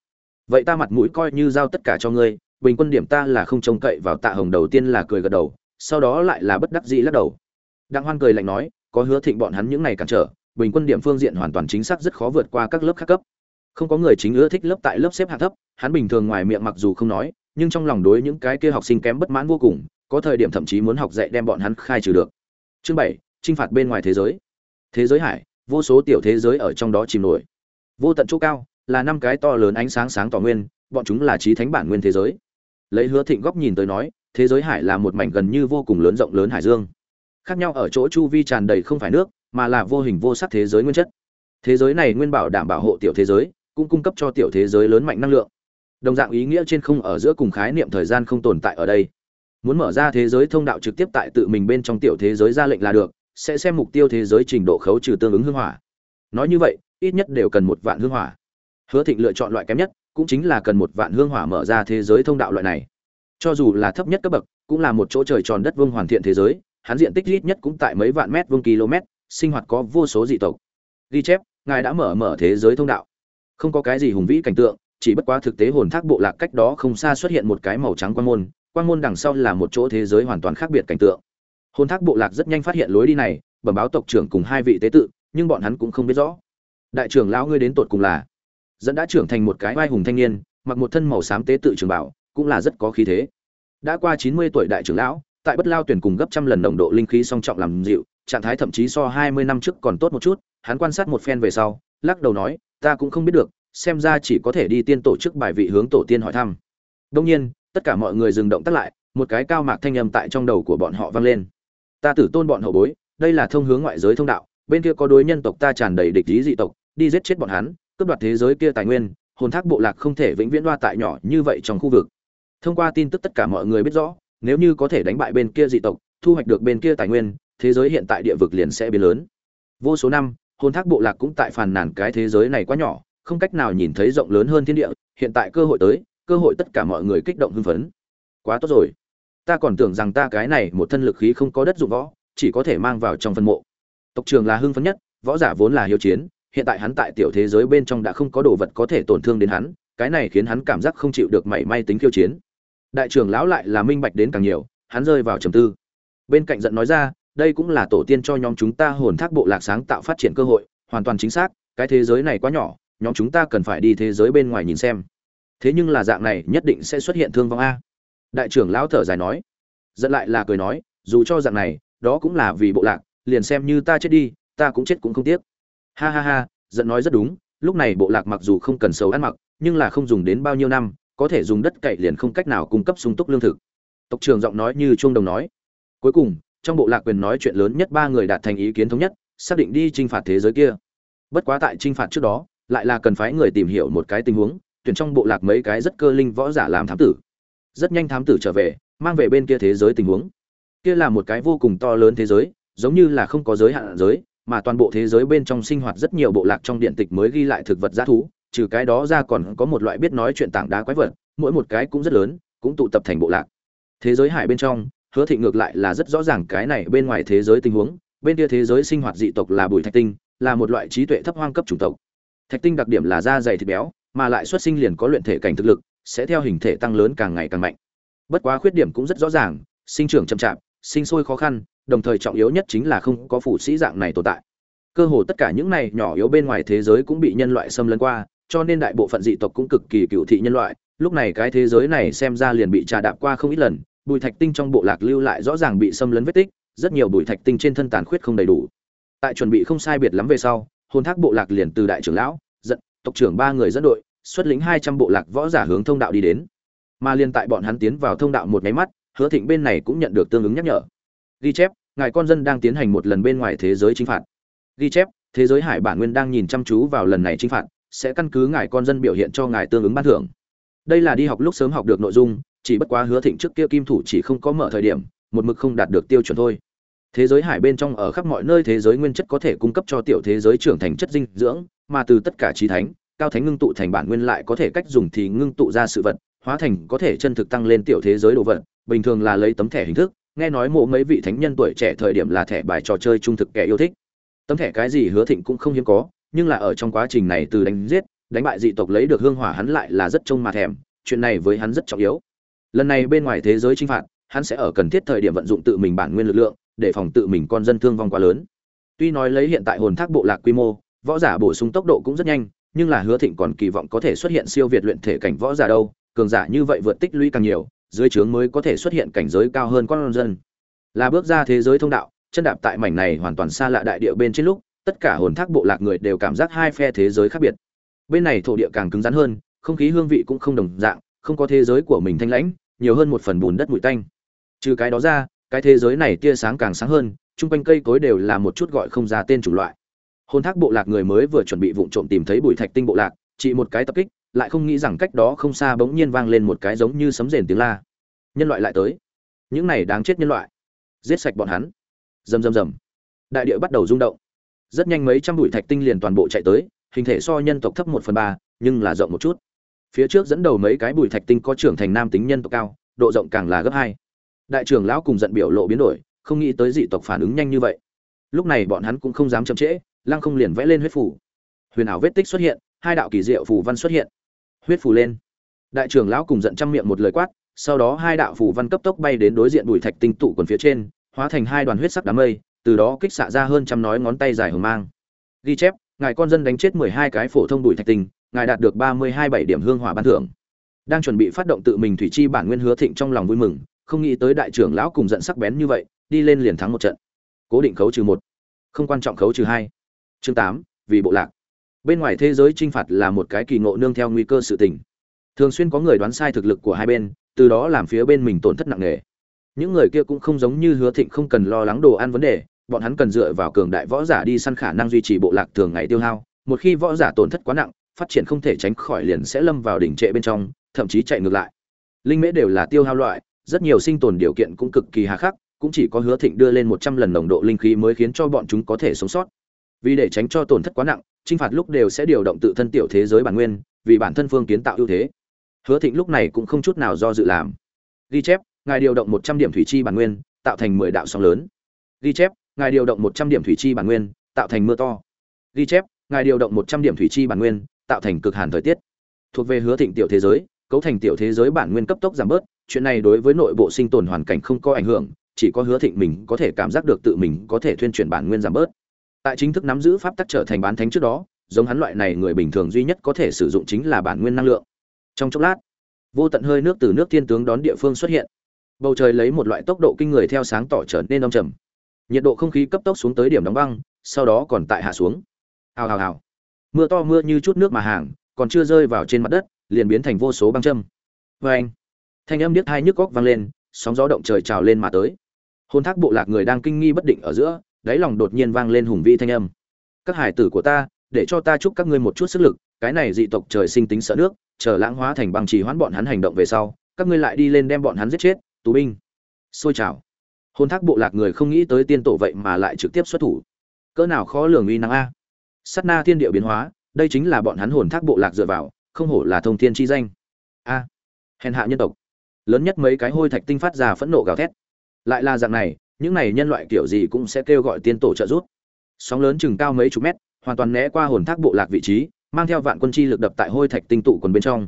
A: Vậy ta mặt mũi coi như giao tất cả cho ngươi, bình quân điểm ta là không trông cậy vào tạ hồng đầu tiên là cười gật đầu, sau đó lại là bất đắc dĩ lắc đầu. Đặng hoan cười lạnh nói, có hứa thịnh bọn hắn những này cản trở, bình quân điểm phương diện hoàn toàn chính xác rất khó vượt qua các lớp khác cấp. Không có người chính ưa thích lớp tại lớp xếp hạng thấp, hắn bình thường ngoài miệng mặc dù không nói, nhưng trong lòng đối những cái kia học sinh kém bất mãn vô cùng, có thời điểm thậm chí muốn học dạy đem bọn hắn khai trừ được. Chương bảy, chinh phạt bên ngoài thế giới. Thế giới hải, vô số tiểu thế giới ở trong đó chìm nổi. Vô tận chỗ cao là năm cái to lớn ánh sáng sáng tỏ nguyên, bọn chúng là trí thánh bản nguyên thế giới. Lấy hứa thịnh góc nhìn tới nói, thế giới hải là một mảnh gần như vô cùng lớn rộng lớn hải dương. Khác nhau ở chỗ chu vi tràn đầy không phải nước, mà là vô hình vô sắc thế giới nguyên chất. Thế giới này nguyên bảo đảm bảo hộ tiểu thế giới, cũng cung cấp cho tiểu thế giới lớn mạnh năng lượng. Đồng dạng ý nghĩa trên không ở giữa cùng khái niệm thời gian không tồn tại ở đây. Muốn mở ra thế giới thông đạo trực tiếp tại tự mình bên trong tiểu thế giới ra lệnh là được, sẽ xem mục tiêu thế giới trình độ khấu trừ tương ứng hương hỏa. Nói như vậy, ít nhất đều cần một vạn hương hỏa hứa thịnh lựa chọn loại kém nhất, cũng chính là cần một vạn hương hỏa mở ra thế giới thông đạo loại này. Cho dù là thấp nhất cấp bậc, cũng là một chỗ trời tròn đất vương hoàn thiện thế giới, hắn diện tích ít nhất cũng tại mấy vạn mét vuông km, sinh hoạt có vô số dị tộc. Ghi chép, ngài đã mở mở thế giới thông đạo. Không có cái gì hùng vĩ cảnh tượng, chỉ bất quá thực tế hồn thác bộ lạc cách đó không xa xuất hiện một cái màu trắng quan môn quan môn đằng sau là một chỗ thế giới hoàn toàn khác biệt cảnh tượng. Hồn thác bộ lạc rất nhanh phát hiện lối đi này, bẩm báo tộc trưởng cùng hai vị tế tự, nhưng bọn hắn cũng không biết rõ. Đại trưởng lão ngươi đến tột cùng là? Dẫn đã trưởng thành một cái vai hùng thanh niên, mặc một thân màu xám tế tự trường bảo, cũng là rất có khí thế. Đã qua chín mươi tuổi đại trưởng lão, tại bất lao tuyển cùng gấp trăm lần nồng độ linh khí song trọng làm dịu, trạng thái thậm chí so hai mươi năm trước còn tốt một chút, hắn quan sát một phen về sau, lắc đầu nói, ta cũng không biết được, xem ra chỉ có thể đi tiên tổ chức bài vị hướng tổ tiên hỏi thăm. Đông nhiên, tất cả mọi người dừng động tắt lại, một cái cao mạc thanh âm tại trong đầu của bọn họ vang lên. Ta tử tôn bọn hậu bối, đây là thông hướng ngoại giới thông đạo, bên kia có đối nhân tộc ta tràn đầy địch ý dị tộc, đi giết chết bọn hắn cướp đoạt thế giới kia tài nguyên, hồn thác bộ lạc không thể vĩnh viễn đoa tại nhỏ như vậy trong khu vực. Thông qua tin tức tất cả mọi người biết rõ, nếu như có thể đánh bại bên kia dị tộc, thu hoạch được bên kia tài nguyên, thế giới hiện tại địa vực liền sẽ biến lớn. Vô số năm, hồn thác bộ lạc cũng tại phàn nàn cái thế giới này quá nhỏ, không cách nào nhìn thấy rộng lớn hơn thiên địa, hiện tại cơ hội tới, cơ hội tất cả mọi người kích động hưng phấn. Quá tốt rồi. Ta còn tưởng rằng ta cái này một thân lực khí không có đất dụng võ, chỉ có thể mang vào trong phân mộ. Tộc trường là hưng phấn nhất, võ giả vốn là hiếu chiến hiện tại hắn tại tiểu thế giới bên trong đã không có đồ vật có thể tổn thương đến hắn, cái này khiến hắn cảm giác không chịu được mảy may tính khiêu chiến. Đại trưởng lão lại là minh bạch đến càng nhiều, hắn rơi vào trầm tư. Bên cạnh giận nói ra, đây cũng là tổ tiên cho nhóm chúng ta hồn thác bộ lạc sáng tạo phát triển cơ hội, hoàn toàn chính xác, cái thế giới này quá nhỏ, nhóm chúng ta cần phải đi thế giới bên ngoài nhìn xem. Thế nhưng là dạng này nhất định sẽ xuất hiện thương vong a. Đại trưởng lão thở dài nói. Dẫn lại là cười nói, dù cho dạng này, đó cũng là vì bộ lạc, liền xem như ta chết đi, ta cũng chết cũng không tiếc ha ha ha, giận nói rất đúng, lúc này bộ lạc mặc dù không cần xấu ăn mặc, nhưng là không dùng đến bao nhiêu năm, có thể dùng đất cậy liền không cách nào cung cấp sung túc lương thực. Tộc trưởng giọng nói như chuông đồng nói. Cuối cùng, trong bộ lạc quyền nói chuyện lớn nhất ba người đạt thành ý kiến thống nhất, xác định đi t r i n h phạt thế giới kia. Bất quá tại t r i n h phạt trước đó, lại là cần phái người tìm hiểu một cái tình huống, tuyển trong bộ lạc mấy cái rất cơ linh võ giả làm thám tử. Rất nhanh thám tử trở về, mang về bên kia thế giới tình huống. Kia là một cái vô cùng to lớn thế giới, giống như là không có giới hạn giới mà toàn bộ thế giới bên trong sinh hoạt rất nhiều bộ lạc trong điện tịch mới ghi lại thực vật g thú, trừ cái đó ra còn có một loại biết nói chuyện tảng đá quái vật, mỗi một cái cũng rất lớn, cũng tụ tập thành bộ lạc. Thế giới hải bên trong, hứa thị ngược lại là rất rõ ràng cái này bên ngoài thế giới tình huống, bên kia thế giới sinh hoạt dị tộc là bùi thạch tinh, là một loại trí tuệ thấp hoang cấp chủng tộc. Thạch tinh đặc điểm là da dày thịt béo, mà lại xuất sinh liền có luyện thể cảnh thực lực, sẽ theo hình thể tăng lớn càng ngày càng mạnh. Bất quá khuyết điểm cũng rất rõ ràng, sinh trưởng chậm chạp, sinh sôi khó khăn đồng thời trọng yếu nhất chính là không có phủ sĩ dạng này tồn tại. Cơ hồ tất cả những này nhỏ yếu bên ngoài thế giới cũng bị nhân loại xâm lấn qua, cho nên đại bộ phận dị tộc cũng cực kỳ cựu thị nhân loại. Lúc này cái thế giới này xem ra liền bị trà đạp qua không ít lần, bùi thạch tinh trong bộ lạc lưu lại rõ ràng bị xâm lấn vết tích, rất nhiều bùi thạch tinh trên thân tàn khuyết không đầy đủ. Tại chuẩn bị không sai biệt lắm về sau, hồn thác bộ lạc liền từ đại trưởng lão, giận, tộc trưởng ba người dẫn đội, xuất lĩnh hai trăm bộ lạc võ giả hướng thông đạo đi đến. Mà liên tại bọn hắn tiến vào thông đạo một máy mắt, hứa thịnh bên này cũng nhận được tương ứng nhắc nhở ghi chép, ngài con dân đang tiến hành một lần bên ngoài thế giới chinh phạt. Ghi chép, thế giới hải bản nguyên đang nhìn chăm chú vào lần này chinh phạt, sẽ căn cứ ngài con dân biểu hiện cho ngài tương ứng ban thưởng. Đây là đi học lúc sớm học được nội dung, chỉ bất quá hứa thịnh trước kia kim thủ chỉ không có mở thời điểm, một mực không đạt được tiêu chuẩn thôi. Thế giới hải bên trong ở khắp mọi nơi thế giới nguyên chất có thể cung cấp cho tiểu thế giới trưởng thành chất dinh dưỡng, mà từ tất cả trí thánh, cao thánh ngưng tụ thành bản nguyên lại có thể cách dùng thì ngưng tụ ra sự vật, hóa thành có thể chân thực tăng lên tiểu thế giới đồ vật, bình thường là lấy tấm thẻ hình thức nghe nói mộ mấy vị thánh nhân tuổi trẻ thời điểm là thẻ bài trò chơi trung thực kẻ yêu thích. Tấm thẻ cái gì hứa thịnh cũng không hiếm có, nhưng là ở trong quá trình này từ đánh giết, đánh bại dị tộc lấy được hương hỏa hắn lại là rất trông mà thèm, chuyện này với hắn rất trọng yếu. Lần này bên ngoài thế giới chinh phạt, hắn sẽ ở cần thiết thời điểm vận dụng tự mình bản nguyên lực lượng, để phòng tự mình con dân thương vong quá lớn. Tuy nói lấy hiện tại hồn thác bộ lạc quy mô, võ giả bổ sung tốc độ cũng rất nhanh, nhưng là hứa thịnh còn kỳ vọng có thể xuất hiện siêu việt luyện thể cảnh võ giả đâu, cường giả như vậy vượt tích lũy càng nhiều dưới trướng mới có thể xuất hiện cảnh giới cao hơn con dân. Là bước ra thế giới thông đạo, chân đạp tại mảnh này hoàn toàn xa lạ đại địa bên trên lúc, tất cả hồn thác bộ lạc người đều cảm giác hai phe thế giới khác biệt. Bên này thổ địa càng cứng rắn hơn, không khí hương vị cũng không đồng dạng, không có thế giới của mình thanh lãnh, nhiều hơn một phần bùn đất bụi tanh. Trừ cái đó ra, cái thế giới này tia sáng càng sáng hơn, chung quanh cây cối đều là một chút gọi không ra tên chủng loại. Hồn thác bộ lạc người mới vừa chuẩn bị vụng trộm tìm thấy bụi thạch tinh bộ lạc, chỉ một cái tập kích lại không nghĩ rằng cách đó không xa bỗng nhiên vang lên một cái giống như sấm rền tiếng la. Nhân loại lại tới. Những này đáng chết nhân loại. Giết sạch bọn hắn. Rầm rầm rầm. Đại địa bắt đầu rung động. Rất nhanh mấy trăm bụi thạch tinh liền toàn bộ chạy tới, hình thể so nhân tộc thấp một phần ba, nhưng là rộng một chút. Phía trước dẫn đầu mấy cái bụi thạch tinh có trưởng thành nam tính nhân tộc cao, độ rộng càng là gấp hai. Đại trưởng lão cùng giận biểu lộ biến đổi, không nghĩ tới dị tộc phản ứng nhanh như vậy. Lúc này bọn hắn cũng không dám chậm trễ, lăng không liền vẽ lên huyết phủ. Huyền ảo vết tích xuất hiện, hai đạo kỳ diệu phù văn xuất hiện huyết phù lên. Đại trưởng lão cùng giận trăm miệng một lời quát, sau đó hai đạo phù văn cấp tốc bay đến đối diện bùi thạch tinh tụ quần phía trên, hóa thành hai đoàn huyết sắc đám mây, từ đó kích xạ ra hơn trăm nói ngón tay dài hờ mang. Ghi chép, ngài con dân đánh chết mười hai cái phổ thông bùi thạch tinh, ngài đạt được ba mươi hai bảy điểm hương hỏa ban thưởng. Đang chuẩn bị phát động tự mình thủy chi bản nguyên hứa thịnh trong lòng vui mừng, không nghĩ tới đại trưởng lão cùng giận sắc bén như vậy, đi lên liền thắng một trận. Cố định khấu trừ một, không quan trọng khấu trừ hai. Chương tám, vì bộ lạc bên ngoài thế giới trinh phạt là một cái kỳ ngộ nương theo nguy cơ sự tình. Thường xuyên có người đoán sai thực lực của hai bên, từ đó làm phía bên mình tổn thất nặng nề. Những người kia cũng không giống như hứa thịnh không cần lo lắng đồ ăn vấn đề, bọn hắn cần dựa vào cường đại võ giả đi săn khả năng duy trì bộ lạc thường ngày tiêu hao. Một khi võ giả tổn thất quá nặng, phát triển không thể tránh khỏi liền sẽ lâm vào đỉnh trệ bên trong, thậm chí chạy ngược lại. Linh mễ đều là tiêu hao loại, rất nhiều sinh tồn điều kiện cũng cực kỳ hà khắc, cũng chỉ có hứa thịnh đưa lên một trăm lần nồng độ linh khí mới khiến cho bọn chúng có thể sống sót. Vì để tránh cho tổn thất quá nặng chinh phạt lúc đều sẽ điều động tự thân tiểu thế giới bản nguyên, vì bản thân phương kiến tạo ưu thế. Hứa thịnh lúc này cũng không chút nào do dự làm. Ghi chép, ngài điều động một trăm điểm thủy chi bản nguyên, tạo thành mười đạo sóng lớn. Ghi chép, ngài điều động một trăm điểm thủy chi bản nguyên, tạo thành mưa to. Ghi chép, ngài điều động một trăm điểm thủy chi bản nguyên, tạo thành cực hàn thời tiết. Thuộc về hứa thịnh tiểu thế giới, cấu thành tiểu thế giới bản nguyên cấp tốc giảm bớt, chuyện này đối với nội bộ sinh tồn hoàn cảnh không có ảnh hưởng, chỉ có hứa thịnh mình có thể cảm giác được tự mình có thể thuyên chuyển bản nguyên giảm bớt tại chính thức nắm giữ pháp tắc trở thành bán thánh trước đó, giống hắn loại này người bình thường duy nhất có thể sử dụng chính là bản nguyên năng lượng. Trong chốc lát, vô tận hơi nước từ nước thiên tướng đón địa phương xuất hiện. Bầu trời lấy một loại tốc độ kinh người theo sáng tỏ trở nên đông trầm. Nhiệt độ không khí cấp tốc xuống tới điểm đóng băng, sau đó còn tại hạ xuống. Hào hào hào. Mưa to mưa như chút nước mà hàng, còn chưa rơi vào trên mặt đất, liền biến thành vô số băng châm. Vê anh, thanh âm điếc hai nhức góc vang lên, sóng gió động trời trào lên mà tới. Hôn thác bộ lạc người đang kinh nghi bất định ở giữa đáy lòng đột nhiên vang lên hùng vĩ thanh âm. Các hải tử của ta, để cho ta chúc các ngươi một chút sức lực, cái này dị tộc trời sinh tính sợ nước, chờ lãng hóa thành băng trì hoãn bọn hắn hành động về sau, các ngươi lại đi lên đem bọn hắn giết chết, tù binh. Xôi trào hôn thác bộ lạc người không nghĩ tới tiên tổ vậy mà lại trực tiếp xuất thủ. Cỡ nào khó lường uy năng a. Sắt na thiên địa biến hóa, đây chính là bọn hắn hồn thác bộ lạc dựa vào, không hổ là thông thiên chi danh. A. Hèn hạ nhân tộc. Lớn nhất mấy cái hôi thạch tinh phát ra phẫn nộ gào thét. Lại là dạng này những này nhân loại kiểu gì cũng sẽ kêu gọi tiên tổ trợ giúp. Sóng lớn chừng cao mấy chục mét, hoàn toàn né qua hồn thác bộ lạc vị trí, mang theo vạn quân chi lực đập tại hôi thạch tinh tụ quần bên trong.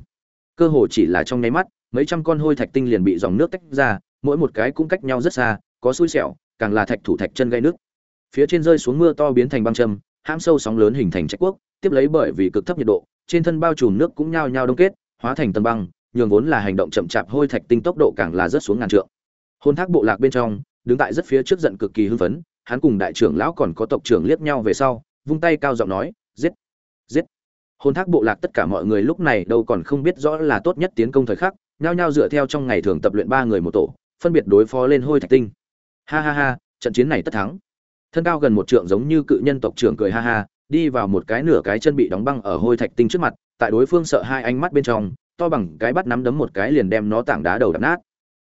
A: Cơ hồ chỉ là trong nháy mắt, mấy trăm con hôi thạch tinh liền bị dòng nước tách ra, mỗi một cái cũng cách nhau rất xa, có xui xẻo, càng là thạch thủ thạch chân gây nước phía trên rơi xuống mưa to biến thành băng châm, hãm sâu sóng lớn hình thành trạch quốc, tiếp lấy bởi vì cực thấp nhiệt độ, trên thân bao trùm nước cũng nhao nhao đông kết, hóa thành tầng băng, nhường vốn là hành động chậm chạp hôi thạch tinh tốc độ càng là rất xuống ngàn trượng. Hôn thác bộ lạc bên trong đứng tại rất phía trước giận cực kỳ hưng phấn, hắn cùng đại trưởng lão còn có tộc trưởng liếc nhau về sau, vung tay cao giọng nói, giết giết. Hôn thác bộ lạc tất cả mọi người lúc này đâu còn không biết rõ là tốt nhất tiến công thời khắc, nhao nhao dựa theo trong ngày thường tập luyện ba người một tổ, phân biệt đối phó lên hôi thạch tinh. Ha ha ha, trận chiến này tất thắng. Thân cao gần một trượng giống như cự nhân tộc trưởng cười ha ha, đi vào một cái nửa cái chân bị đóng băng ở hôi thạch tinh trước mặt, tại đối phương sợ hai ánh mắt bên trong, to bằng cái bắt nắm đấm một cái liền đem nó tảng đá đầu đập nát.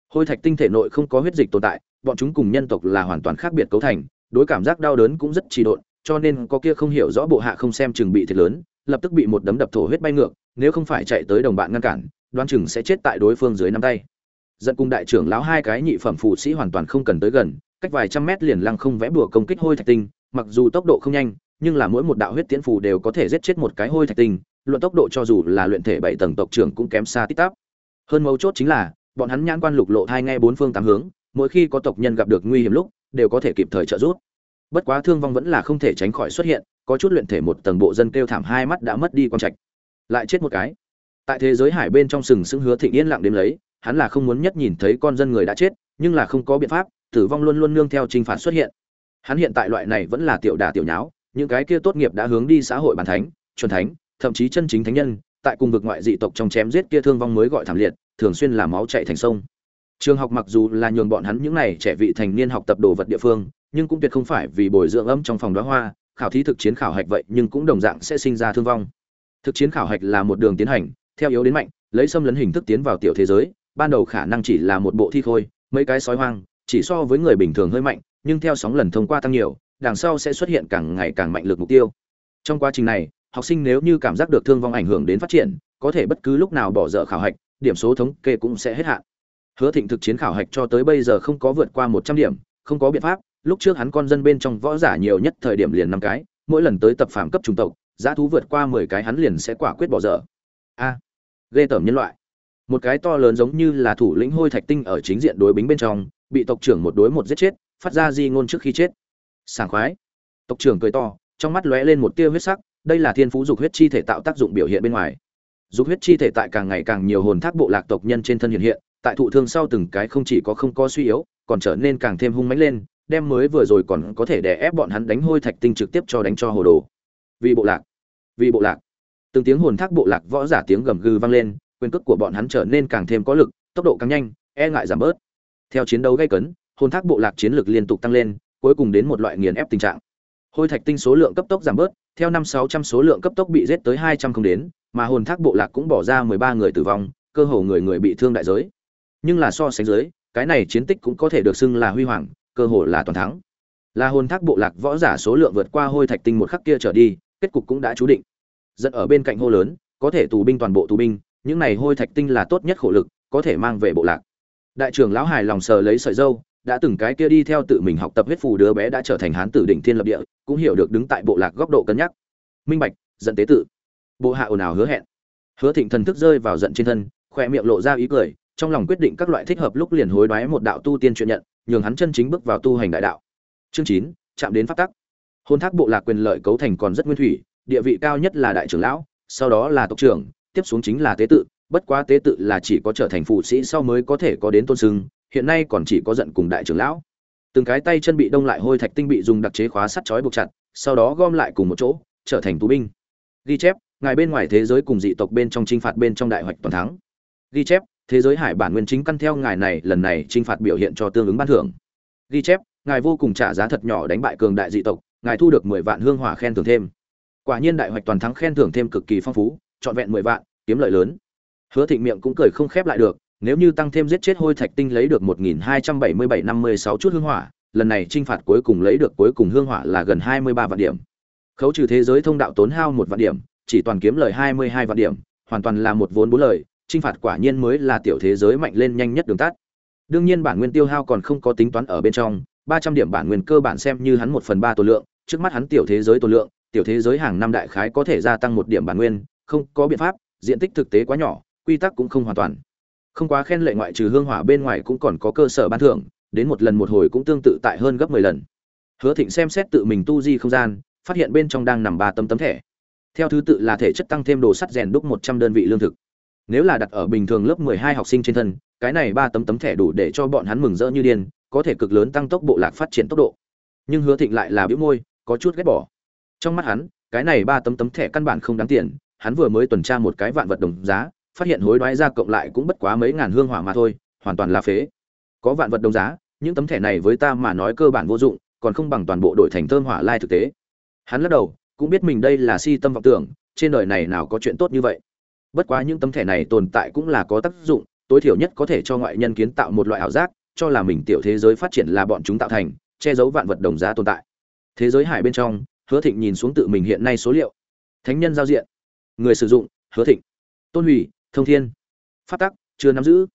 A: Hôi thạch tinh thể nội không có huyết dịch tồn tại bọn chúng cùng nhân tộc là hoàn toàn khác biệt cấu thành, đối cảm giác đau đớn cũng rất trì độn, cho nên có kia không hiểu rõ bộ hạ không xem chừng bị thiệt lớn, lập tức bị một đấm đập thổ huyết bay ngược, nếu không phải chạy tới đồng bạn ngăn cản, đoán chừng sẽ chết tại đối phương dưới nắm tay. Giận cùng đại trưởng lão hai cái nhị phẩm phụ sĩ hoàn toàn không cần tới gần, cách vài trăm mét liền lăng không vẽ bùa công kích hôi thạch tinh, mặc dù tốc độ không nhanh, nhưng là mỗi một đạo huyết tiễn phù đều có thể giết chết một cái hôi thạch tinh, luận tốc độ cho dù là luyện thể bảy tầng tộc trưởng cũng kém xa tít tắp. Hơn mấu chốt chính là, bọn hắn nhãn quan lục lộ hai nghe bốn phương tám hướng mỗi khi có tộc nhân gặp được nguy hiểm lúc, đều có thể kịp thời trợ giúp. Bất quá thương vong vẫn là không thể tránh khỏi xuất hiện, có chút luyện thể một tầng bộ dân kêu thảm hai mắt đã mất đi quan trạch. Lại chết một cái. Tại thế giới hải bên trong sừng sững hứa thịnh yên lặng đếm lấy, hắn là không muốn nhất nhìn thấy con dân người đã chết, nhưng là không có biện pháp, tử vong luôn luôn nương theo trinh phạt xuất hiện. Hắn hiện tại loại này vẫn là tiểu đà tiểu nháo, những cái kia tốt nghiệp đã hướng đi xã hội bàn thánh, chuẩn thánh, thậm chí chân chính thánh nhân, tại cùng vực ngoại dị tộc trong chém giết kia thương vong mới gọi thảm liệt, thường xuyên là máu chảy thành sông trường học mặc dù là nhường bọn hắn những này trẻ vị thành niên học tập đồ vật địa phương, nhưng cũng tuyệt không phải vì bồi dưỡng âm trong phòng đóa hoa, khảo thí thực chiến khảo hạch vậy nhưng cũng đồng dạng sẽ sinh ra thương vong. Thực chiến khảo hạch là một đường tiến hành, theo yếu đến mạnh, lấy xâm lấn hình thức tiến vào tiểu thế giới, ban đầu khả năng chỉ là một bộ thi khôi, mấy cái sói hoang, chỉ so với người bình thường hơi mạnh, nhưng theo sóng lần thông qua tăng nhiều, đằng sau sẽ xuất hiện càng ngày càng mạnh lực mục tiêu. Trong quá trình này, học sinh nếu như cảm giác được thương vong ảnh hưởng đến phát triển, có thể bất cứ lúc nào bỏ dở khảo hạch, điểm số thống kê cũng sẽ hết hạn hứa thịnh thực chiến khảo hạch cho tới bây giờ không có vượt qua một trăm điểm không có biện pháp. Lúc trước hắn con dân bên trong võ giả nhiều nhất thời điểm liền năm cái mỗi lần tới tập phạm cấp trung tộc giá thú vượt qua mười cái hắn liền sẽ quả quyết bỏ dở. A à, ghê tởm nhân loại. Một cái to lớn giống như là thủ lĩnh hôi thạch tinh ở chính diện đối bính bên trong bị tộc trưởng một đối một giết chết phát ra di ngôn trước khi chết. Sảng khoái. Tộc trưởng cười to trong mắt lóe lên một tia huyết sắc đây là thiên phú dục huyết chi thể tạo tác dụng biểu hiện bên ngoài. Dục huyết chi thể tại càng ngày càng nhiều hồn thác bộ lạc tộc nhân trên thân hiện hiện tại thụ thương sau từng cái không chỉ có không có suy yếu, còn trở nên càng thêm hung mãnh lên, đem mới vừa rồi còn có thể đè ép bọn hắn đánh hôi thạch tinh trực tiếp cho đánh cho hồ đồ. Vì bộ lạc, vì bộ lạc. Từng tiếng hồn thác bộ lạc võ giả tiếng gầm gừ vang lên, quyền cước của bọn hắn trở nên càng thêm có lực, tốc độ càng nhanh e ngại giảm bớt. Theo chiến đấu gây cấn, hồn thác bộ lạc chiến lực liên tục tăng lên, cuối cùng đến một loại nghiền ép tình trạng. Hôi thạch tinh số lượng cấp tốc giảm bớt, theo năm sáu trăm số lượng cấp tốc bị giết tới hai trăm không đến, mà hồn thác bộ lạc cũng bỏ ra mười ba người tử vong, cơ hồ người người bị thương đại giới nhưng là so sánh dưới, cái này chiến tích cũng có thể được xưng là huy hoàng, cơ hội là toàn thắng. Là hồn thác bộ lạc võ giả số lượng vượt qua hôi thạch tinh một khắc kia trở đi, kết cục cũng đã chú định. Dẫn ở bên cạnh hô lớn, có thể tù binh toàn bộ tù binh, những này hôi thạch tinh là tốt nhất khổ lực, có thể mang về bộ lạc. Đại trưởng lão hài lòng sờ lấy sợi dâu, đã từng cái kia đi theo tự mình học tập huyết phù đứa bé đã trở thành hán tử đỉnh thiên lập địa, cũng hiểu được đứng tại bộ lạc góc độ cân nhắc. Minh bạch dẫn tế tự. Bộ hạ ồn ào hứa hẹn. Hứa thịnh thần thức rơi vào giận trên thân khoe miệng lộ ra ý cười trong lòng quyết định các loại thích hợp lúc liền hối đoái một đạo tu tiên chuyện nhận, nhường hắn chân chính bước vào tu hành đại đạo. Chương chín, chạm đến pháp tắc. Hôn thác bộ lạc quyền lợi cấu thành còn rất nguyên thủy, địa vị cao nhất là đại trưởng lão, sau đó là tộc trưởng, tiếp xuống chính là tế tự, bất quá tế tự là chỉ có trở thành phụ sĩ sau mới có thể có đến tôn sưng, hiện nay còn chỉ có giận cùng đại trưởng lão. Từng cái tay chân bị đông lại hôi thạch tinh bị dùng đặc chế khóa sắt chói buộc chặt, sau đó gom lại cùng một chỗ, trở thành tù binh. Ghi chép, ngài bên ngoài thế giới cùng dị tộc bên trong chinh phạt bên trong đại hoạch toàn thắng. Ghi chép thế giới hải bản nguyên chính căn theo ngài này, lần này chinh phạt biểu hiện cho tương ứng ban thưởng. Ghi chép, ngài vô cùng trả giá thật nhỏ đánh bại cường đại dị tộc, ngài thu được mười vạn hương hỏa khen thưởng thêm. Quả nhiên đại hoạch toàn thắng khen thưởng thêm cực kỳ phong phú, trọn vẹn mười vạn, kiếm lợi lớn. Hứa thịnh miệng cũng cười không khép lại được, nếu như tăng thêm giết chết hôi thạch tinh lấy được một nghìn hai trăm bảy mươi bảy năm mươi sáu chút hương hỏa, lần này trinh phạt cuối cùng lấy được cuối cùng hương hỏa là gần hai mươi ba vạn điểm. Khấu trừ thế giới thông đạo tốn hao một vạn điểm, chỉ toàn kiếm lời hai mươi hai vạn điểm, hoàn toàn là một vốn bốn lời trinh phạt quả nhiên mới là tiểu thế giới mạnh lên nhanh nhất đường tắt. Đương nhiên bản nguyên tiêu hao còn không có tính toán ở bên trong, ba trăm điểm bản nguyên cơ bản xem như hắn một phần ba tổ lượng, trước mắt hắn tiểu thế giới tổ lượng, tiểu thế giới hàng năm đại khái có thể gia tăng một điểm bản nguyên, không có biện pháp, diện tích thực tế quá nhỏ, quy tắc cũng không hoàn toàn. Không quá khen lệ ngoại trừ hương hỏa bên ngoài cũng còn có cơ sở ban thưởng, đến một lần một hồi cũng tương tự tại hơn gấp mười lần. Hứa thịnh xem xét tự mình tu di không gian, phát hiện bên trong đang nằm ba tấm tấm thẻ. Theo thứ tự là thể chất tăng thêm đồ sắt rèn đúc một trăm đơn vị lương thực nếu là đặt ở bình thường lớp mười hai học sinh trên thân, cái này ba tấm tấm thẻ đủ để cho bọn hắn mừng rỡ như điên, có thể cực lớn tăng tốc bộ lạc phát triển tốc độ. Nhưng hứa thịnh lại là bĩu môi, có chút ghét bỏ. Trong mắt hắn, cái này ba tấm tấm thẻ căn bản không đáng tiền, hắn vừa mới tuần tra một cái vạn vật đồng giá, phát hiện hối đoái ra cộng lại cũng bất quá mấy ngàn hương hỏa mà thôi, hoàn toàn là phế. Có vạn vật đồng giá, những tấm thẻ này với ta mà nói cơ bản vô dụng, còn không bằng toàn bộ đổi thành thơm hỏa lai thực tế. Hắn lắc đầu, cũng biết mình đây là si tâm vọng tưởng, trên đời này nào có chuyện tốt như vậy bất quá những tấm thẻ này tồn tại cũng là có tác dụng, tối thiểu nhất có thể cho ngoại nhân kiến tạo một loại ảo giác, cho là mình tiểu thế giới phát triển là bọn chúng tạo thành, che giấu vạn vật đồng giá tồn tại. Thế giới hải bên trong, hứa thịnh nhìn xuống tự mình hiện nay số liệu. Thánh nhân giao diện. Người sử dụng, hứa thịnh. Tôn hủy, thông thiên. Phát tắc, chưa nắm giữ.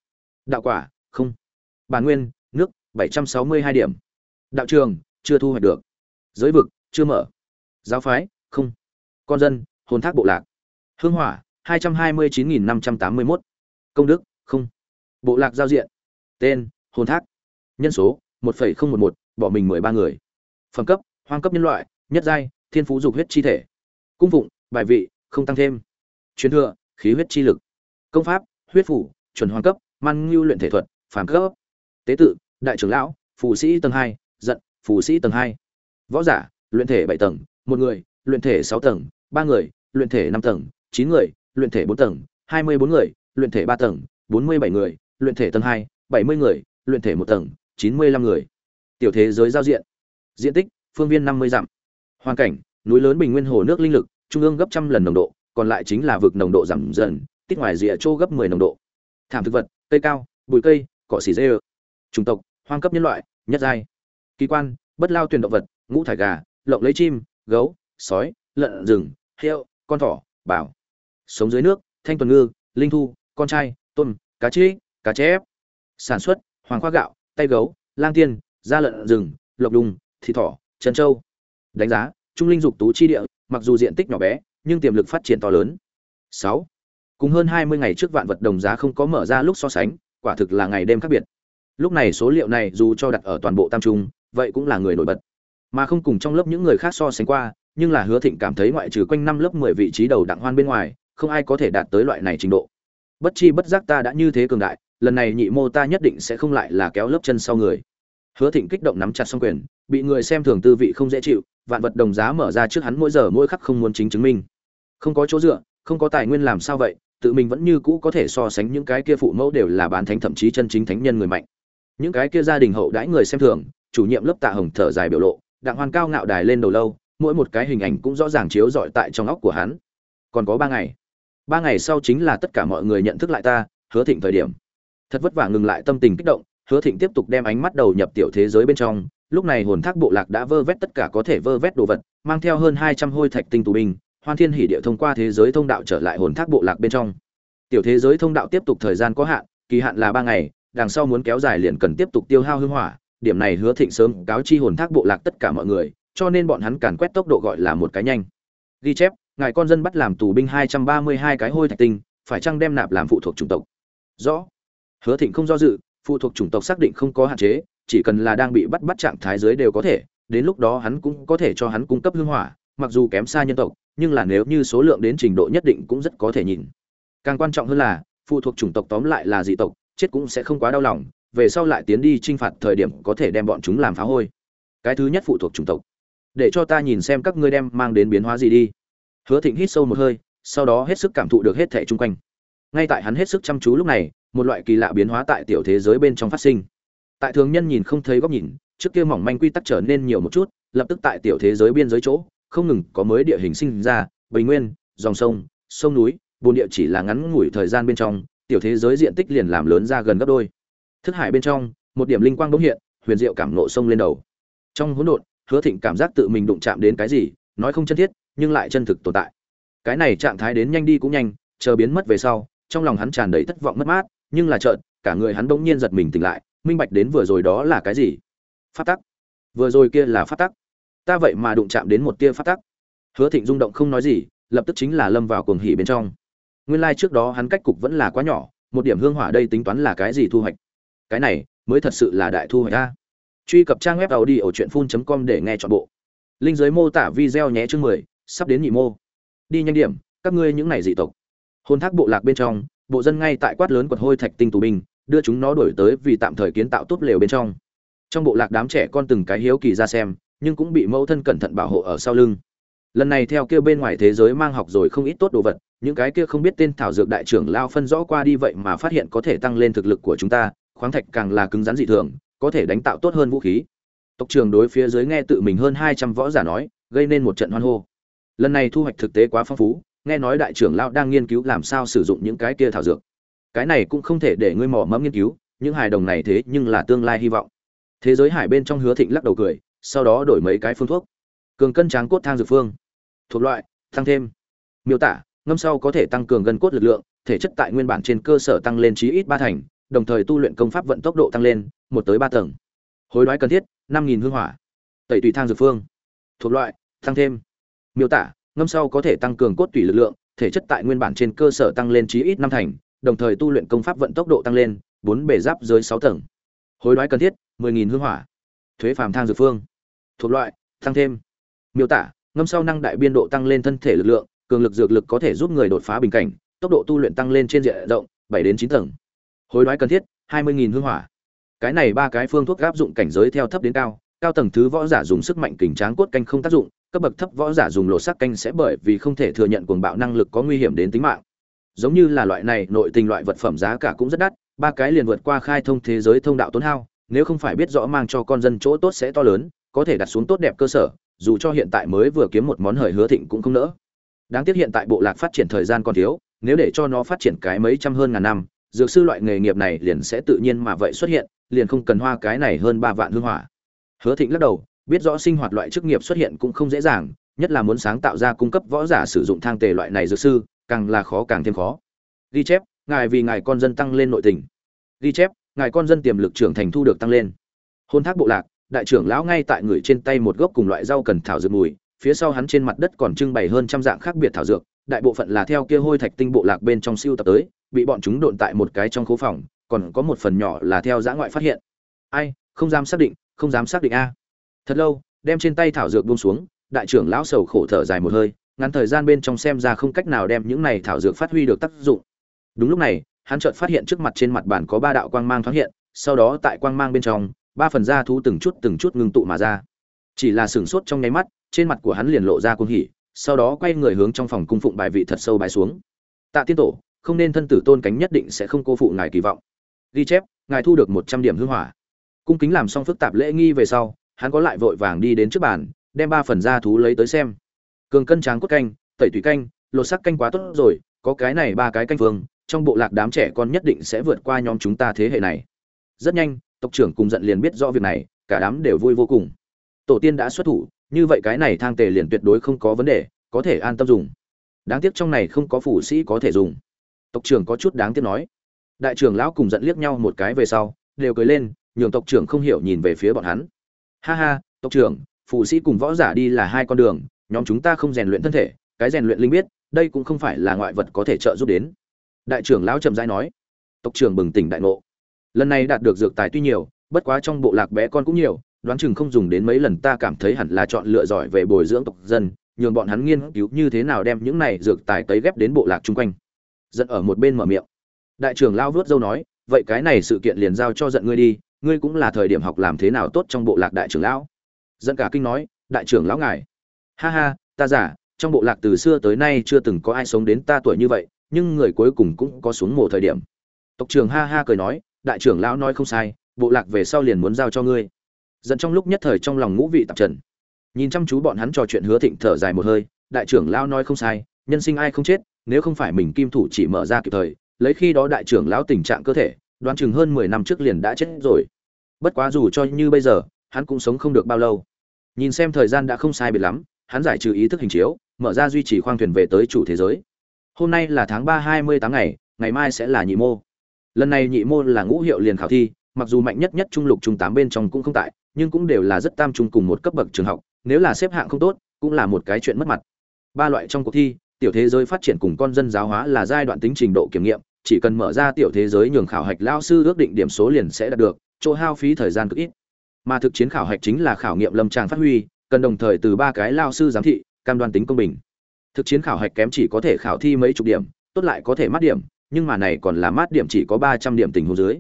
A: Đạo quả, không. Bản nguyên, nước, bảy trăm sáu mươi hai điểm. Đạo trường, chưa thu hoạch được. Giới vực, chưa mở. Giáo phái, không. Con dân, hồn thác bộ lạc. Hương hỏa hai trăm hai mươi chín nghìn năm trăm tám mươi mốt. Công đức, không. Bộ lạc giao diện. Tên, hồn thác. Nhân số, một phẩy không một một, bỏ mình mười ba người. Phẩm cấp, hoang cấp nhân loại, nhất giai, thiên phú dục huyết chi thể. Cung phụng, bài vị, không tăng thêm. Truyền thừa, khí huyết chi lực. Công pháp, huyết phủ, chuẩn hoàng cấp, man ngưu luyện thể thuật phản cấp. Tế tự, đại trưởng lão, phù sĩ tầng hai, giận, phù sĩ tầng hai. Võ giả, luyện thể bảy tầng, một người, luyện thể sáu tầng, ba người, luyện thể năm tầng, chín người luyện thể bốn tầng, hai mươi bốn người, luyện thể ba tầng, bốn mươi bảy người, luyện thể tầng hai, bảy mươi người, luyện thể một tầng, chín mươi lăm người. Tiểu thế giới giao diện. Diện tích, phương viên năm mươi dặm. Hoàn cảnh, núi lớn bình nguyên hồ nước linh lực, trung ương gấp trăm lần nồng độ, còn lại chính là vực nồng độ giảm dần tích ngoài rìa chỗ gấp 10 nồng độ. Thảm thực vật, cây cao, bụi cây, cỏ xỉ dê chủng tộc, hoang cấp nhân loại, nhất giai. Kỳ quan, bất lao tuyển động vật, ngũ thải gà, lộng lấy chim, gấu, sói, lợn, rừng, heo, con thỏ, bảo sống dưới nước thanh tuần ngư linh thu con trai tôm cá trĩ cá chép. Sản xuất hoàng khoa gạo tay gấu lang tiên da lợn rừng lộc đùng thịt thỏ chân châu, đánh giá trung linh dục tú chi địa mặc dù diện tích nhỏ bé nhưng tiềm lực phát triển to lớn. Sáu. Cùng hơn hai mươi ngày trước vạn vật đồng giá không có mở ra lúc so sánh quả thực là ngày đêm khác biệt. Lúc này số liệu này dù cho đặt ở toàn bộ tam trung vậy cũng là người nổi bật. Mà không cùng trong lớp những người khác so sánh qua nhưng là hứa thịnh cảm thấy ngoại trừ quanh năm lớp mười vị trí đầu đặng hoan bên ngoài không ai có thể đạt tới loại này trình độ. Bất chi bất giác ta đã như thế cường đại, lần này nhị mô ta nhất định sẽ không lại là kéo lớp chân sau người. Hứa thịnh kích động nắm chặt xong quyền, bị người xem thường tư vị không dễ chịu, vạn vật đồng giá mở ra trước hắn mỗi giờ mỗi khắc không muốn chính chứng minh. Không có chỗ dựa, không có tài nguyên làm sao vậy, tự mình vẫn như cũ có thể so sánh những cái kia phụ mẫu đều là bán thánh thậm chí chân chính thánh nhân người mạnh. Những cái kia gia đình hậu đãi người xem thường, chủ nhiệm lớp tạ hồng thở dài biểu lộ, đặng hoàn cao ngạo đài lên đầu lâu, mỗi một cái hình ảnh cũng rõ ràng chiếu rọi tại trong óc của hắn. Còn có ba ngày ba ngày sau chính là tất cả mọi người nhận thức lại ta, hứa thịnh thời điểm. Thật vất vả ngừng lại tâm tình kích động, hứa thịnh tiếp tục đem ánh mắt đầu nhập tiểu thế giới bên trong. Lúc này hồn thác bộ lạc đã vơ vét tất cả có thể vơ vét đồ vật, mang theo hơn hai trăm hôi thạch tinh tù binh, hoan thiên hỉ địa thông qua thế giới thông đạo trở lại hồn thác bộ lạc bên trong. Tiểu thế giới thông đạo tiếp tục thời gian có hạn, kỳ hạn là ba ngày, đằng sau muốn kéo dài liền cần tiếp tục tiêu hao hương hỏa. Điểm này hứa thịnh sớm cáo chi hồn thác bộ lạc tất cả mọi người, cho nên bọn hắn càn quét tốc độ gọi là một cái nhanh. Ghi chép ngài con dân bắt làm tù binh hai trăm ba mươi hai cái hôi thạch tinh, phải chăng đem nạp làm phụ thuộc chủng tộc? Rõ. Hứa thịnh không do dự, phụ thuộc chủng tộc xác định không có hạn chế, chỉ cần là đang bị bắt bắt trạng thái giới đều có thể, đến lúc đó hắn cũng có thể cho hắn cung cấp hương hỏa, mặc dù kém xa nhân tộc, nhưng là nếu như số lượng đến trình độ nhất định cũng rất có thể nhìn. Càng quan trọng hơn là, phụ thuộc chủng tộc tóm lại là dị tộc, chết cũng sẽ không quá đau lòng, về sau lại tiến đi trinh phạt thời điểm có thể đem bọn chúng làm phá hôi. Cái thứ nhất phụ thuộc chủng tộc. Để cho ta nhìn xem các ngươi đem mang đến biến hóa gì đi hứa thịnh hít sâu một hơi, sau đó hết sức cảm thụ được hết thẻ chung quanh. Ngay tại hắn hết sức chăm chú lúc này, một loại kỳ lạ biến hóa tại tiểu thế giới bên trong phát sinh. Tại thường nhân nhìn không thấy góc nhìn, trước kia mỏng manh quy tắc trở nên nhiều một chút, lập tức tại tiểu thế giới biên giới chỗ, không ngừng có mới địa hình sinh ra, bình nguyên, dòng sông sông núi, bồn địa chỉ là ngắn ngủi thời gian bên trong, tiểu thế giới diện tích liền làm lớn ra gần gấp đôi. Thức hải bên trong, một điểm linh quang bỗng hiện, huyền diệu cảm nộ sông lên đầu. Trong hỗn độn, hứa thịnh cảm giác tự mình đụng chạm đến cái gì, nói không chân thiết nhưng lại chân thực tồn tại. Cái này trạng thái đến nhanh đi cũng nhanh, chờ biến mất về sau, trong lòng hắn tràn đầy thất vọng mất mát, nhưng là chợt, cả người hắn bỗng nhiên giật mình tỉnh lại, minh bạch đến vừa rồi đó là cái gì? Phát tắc. Vừa rồi kia là phát tắc. Ta vậy mà đụng chạm đến một tia phát tắc. Hứa thịnh rung động không nói gì, lập tức chính là lâm vào cuồng hỉ bên trong. Nguyên lai trước đó hắn cách cục vẫn là quá nhỏ, một điểm hương hỏa đây tính toán là cái gì thu hoạch? Cái này, mới thật sự là đại thu hoạch ta truy cập trang web tàu đi ở truyện phun com để nghe chọn bộ. Linh giới mô tả video nhé chương mười sắp đến nhị mô. Đi nhanh điểm, các ngươi những này dị tộc. Hôn thác bộ lạc bên trong, bộ dân ngay tại quát lớn quật hôi thạch tinh tù binh, đưa chúng nó đổi tới vì tạm thời kiến tạo tốt lều bên trong. Trong bộ lạc đám trẻ con từng cái hiếu kỳ ra xem, nhưng cũng bị mẫu thân cẩn thận bảo hộ ở sau lưng. Lần này theo kia bên ngoài thế giới mang học rồi không ít tốt đồ vật, những cái kia không biết tên thảo dược đại trưởng lao phân rõ qua đi vậy mà phát hiện có thể tăng lên thực lực của chúng ta, khoáng thạch càng là cứng rắn dị thường, có thể đánh tạo tốt hơn vũ khí. Tộc trưởng đối phía dưới nghe tự mình hơn hai trăm võ giả nói, gây nên một trận hoan hô lần này thu hoạch thực tế quá phong phú, nghe nói đại trưởng lao đang nghiên cứu làm sao sử dụng những cái kia thảo dược. Cái này cũng không thể để ngươi mò mẫm nghiên cứu, những hài đồng này thế nhưng là tương lai hy vọng. Thế giới hải bên trong hứa thịnh lắc đầu cười, sau đó đổi mấy cái phương thuốc. Cường cân tráng cốt thang dược phương, thuộc loại, tăng thêm. Miêu tả, ngâm sau có thể tăng cường gân cốt lực lượng, thể chất tại nguyên bản trên cơ sở tăng lên chí ít ba thành, đồng thời tu luyện công pháp vận tốc độ tăng lên, một tới ba tầng. Hối đoái cần thiết, năm nghìn hương hỏa. Tẩy tùy thang dược phương, thuộc loại, tăng thêm miêu tả, ngâm sau có thể tăng cường cốt tủy lực lượng, thể chất tại nguyên bản trên cơ sở tăng lên chí ít năm thành, đồng thời tu luyện công pháp vận tốc độ tăng lên, bốn bề giáp dưới sáu tầng. Hối đoái cần thiết, mười nghìn hương hỏa. Thuế phàm thang dược phương. Thuộc loại, tăng thêm. Miêu tả, ngâm sau năng đại biên độ tăng lên thân thể lực lượng, cường lực dược lực có thể giúp người đột phá bình cảnh, tốc độ tu luyện tăng lên trên diện rộng, bảy đến chín tầng. Hối đoái cần thiết, hai mươi nghìn hương hỏa. Cái này ba cái phương thuốc áp dụng cảnh giới theo thấp đến cao cao tầng thứ võ giả dùng sức mạnh kình tráng cốt canh không tác dụng cấp bậc thấp võ giả dùng lộ sắc canh sẽ bởi vì không thể thừa nhận cuồng bạo năng lực có nguy hiểm đến tính mạng. Giống như là loại này, nội tình loại vật phẩm giá cả cũng rất đắt, ba cái liền vượt qua khai thông thế giới thông đạo tốn hao, nếu không phải biết rõ mang cho con dân chỗ tốt sẽ to lớn, có thể đặt xuống tốt đẹp cơ sở, dù cho hiện tại mới vừa kiếm một món hời hứa thịnh cũng không nỡ. Đáng tiếc hiện tại bộ lạc phát triển thời gian còn thiếu, nếu để cho nó phát triển cái mấy trăm hơn ngàn năm, dược sư loại nghề nghiệp này liền sẽ tự nhiên mà vậy xuất hiện, liền không cần hoa cái này hơn ba vạn hương hỏa. Hứa thịnh lắc đầu biết rõ sinh hoạt loại chức nghiệp xuất hiện cũng không dễ dàng, nhất là muốn sáng tạo ra cung cấp võ giả sử dụng thang tề loại này dược sư, càng là khó càng thêm khó. Ghi chép, ngài vì ngài con dân tăng lên nội tình. Ghi chép, ngài con dân tiềm lực trưởng thành thu được tăng lên. Hôn thác bộ lạc, đại trưởng lão ngay tại người trên tay một gốc cùng loại rau cần thảo dược mùi, phía sau hắn trên mặt đất còn trưng bày hơn trăm dạng khác biệt thảo dược, đại bộ phận là theo kia hôi thạch tinh bộ lạc bên trong siêu tập tới, bị bọn chúng độn tại một cái trong khố phòng, còn có một phần nhỏ là theo giã ngoại phát hiện. Ai, không dám xác định, không dám xác định a thật lâu, đem trên tay thảo dược buông xuống, đại trưởng lão sầu khổ thở dài một hơi, ngắn thời gian bên trong xem ra không cách nào đem những này thảo dược phát huy được tác dụng. Đúng lúc này, hắn chợt phát hiện trước mặt trên mặt bàn có ba đạo quang mang thoáng hiện, sau đó tại quang mang bên trong, ba phần da thú từng chút từng chút ngưng tụ mà ra. Chỉ là sửng sốt trong nháy mắt, trên mặt của hắn liền lộ ra cuồng hỉ, sau đó quay người hướng trong phòng cung phụng bài vị thật sâu bài xuống. Tạ tiên tổ, không nên thân tử tôn cánh nhất định sẽ không cô phụ ngài kỳ vọng. Ghi chép, ngài thu được một trăm điểm hương hỏa. Cung kính làm xong phức tạp lễ nghi về sau hắn có lại vội vàng đi đến trước bàn, đem ba phần da thú lấy tới xem. Cường cân tráng cốt canh, tẩy tùy canh, lột sắc canh quá tốt rồi, có cái này ba cái canh phương trong bộ lạc đám trẻ con nhất định sẽ vượt qua nhóm chúng ta thế hệ này. Rất nhanh, tộc trưởng cùng giận liền biết rõ việc này, cả đám đều vui vô cùng. Tổ tiên đã xuất thủ, như vậy cái này thang tề liền tuyệt đối không có vấn đề, có thể an tâm dùng. Đáng tiếc trong này không có phủ sĩ có thể dùng. Tộc trưởng có chút đáng tiếc nói. Đại trưởng lão cùng giận liếc nhau một cái về sau, đều cười lên, nhường tộc trưởng không hiểu nhìn về phía bọn hắn ha ha, tộc trưởng phụ sĩ cùng võ giả đi là hai con đường, nhóm chúng ta không rèn luyện thân thể, cái rèn luyện linh biết, đây cũng không phải là ngoại vật có thể trợ giúp đến. Đại trưởng lão trầm rãi nói. Tộc trưởng bừng tỉnh đại ngộ. Lần này đạt được dược tài tuy nhiều, bất quá trong bộ lạc bé con cũng nhiều, đoán chừng không dùng đến mấy lần ta cảm thấy hẳn là chọn lựa giỏi về bồi dưỡng tộc dân, nhường bọn hắn nghiên cứu như thế nào đem những này dược tài tấy ghép đến bộ lạc chung quanh. Giận ở một bên mở miệng. Đại trưởng lao vớt dâu nói, vậy cái này sự kiện liền giao cho giận ngươi đi ngươi cũng là thời điểm học làm thế nào tốt trong bộ lạc đại trưởng lão. Dẫn cả kinh nói, đại trưởng lão ngài. Ha ha, ta giả trong bộ lạc từ xưa tới nay chưa từng có ai sống đến ta tuổi như vậy, nhưng người cuối cùng cũng có xuống mồ thời điểm. Tộc trưởng ha ha cười nói, đại trưởng lão nói không sai, bộ lạc về sau liền muốn giao cho ngươi. Dẫn trong lúc nhất thời trong lòng ngũ vị tạp trần. Nhìn chăm chú bọn hắn trò chuyện hứa thịnh thở dài một hơi, đại trưởng lão nói không sai, nhân sinh ai không chết, nếu không phải mình kim thủ chỉ mở ra kịp thời, lấy khi đó đại trưởng lão tình trạng cơ thể, đoán chừng hơn mười năm trước liền đã chết rồi bất quá dù cho như bây giờ, hắn cũng sống không được bao lâu. Nhìn xem thời gian đã không sai biệt lắm, hắn giải trừ ý thức hình chiếu, mở ra duy trì khoang thuyền về tới chủ thế giới. Hôm nay là tháng ba hai mươi tám ngày ngày mai sẽ là nhị mô. Lần này nhị mô là ngũ hiệu liền khảo thi, mặc dù mạnh nhất nhất trung lục trung tám bên trong cũng không tại, nhưng cũng đều là rất tam trung cùng một cấp bậc trường học, nếu là xếp hạng không tốt, cũng là một cái chuyện mất mặt. Ba loại trong cuộc thi, tiểu thế giới phát triển cùng con dân giáo hóa là giai đoạn tính trình độ kiểm nghiệm, chỉ cần mở ra tiểu thế giới nhường khảo hạch lao sư ước định điểm số liền sẽ đạt được chỗ hao phí thời gian cực ít. Mà thực chiến khảo hạch chính là khảo nghiệm lâm tràng phát huy, cần đồng thời từ ba cái lao sư giám thị, cam đoan tính công bình. Thực chiến khảo hạch kém chỉ có thể khảo thi mấy chục điểm, tốt lại có thể mát điểm, nhưng mà này còn là mát điểm chỉ có ba trăm điểm tình huống dưới.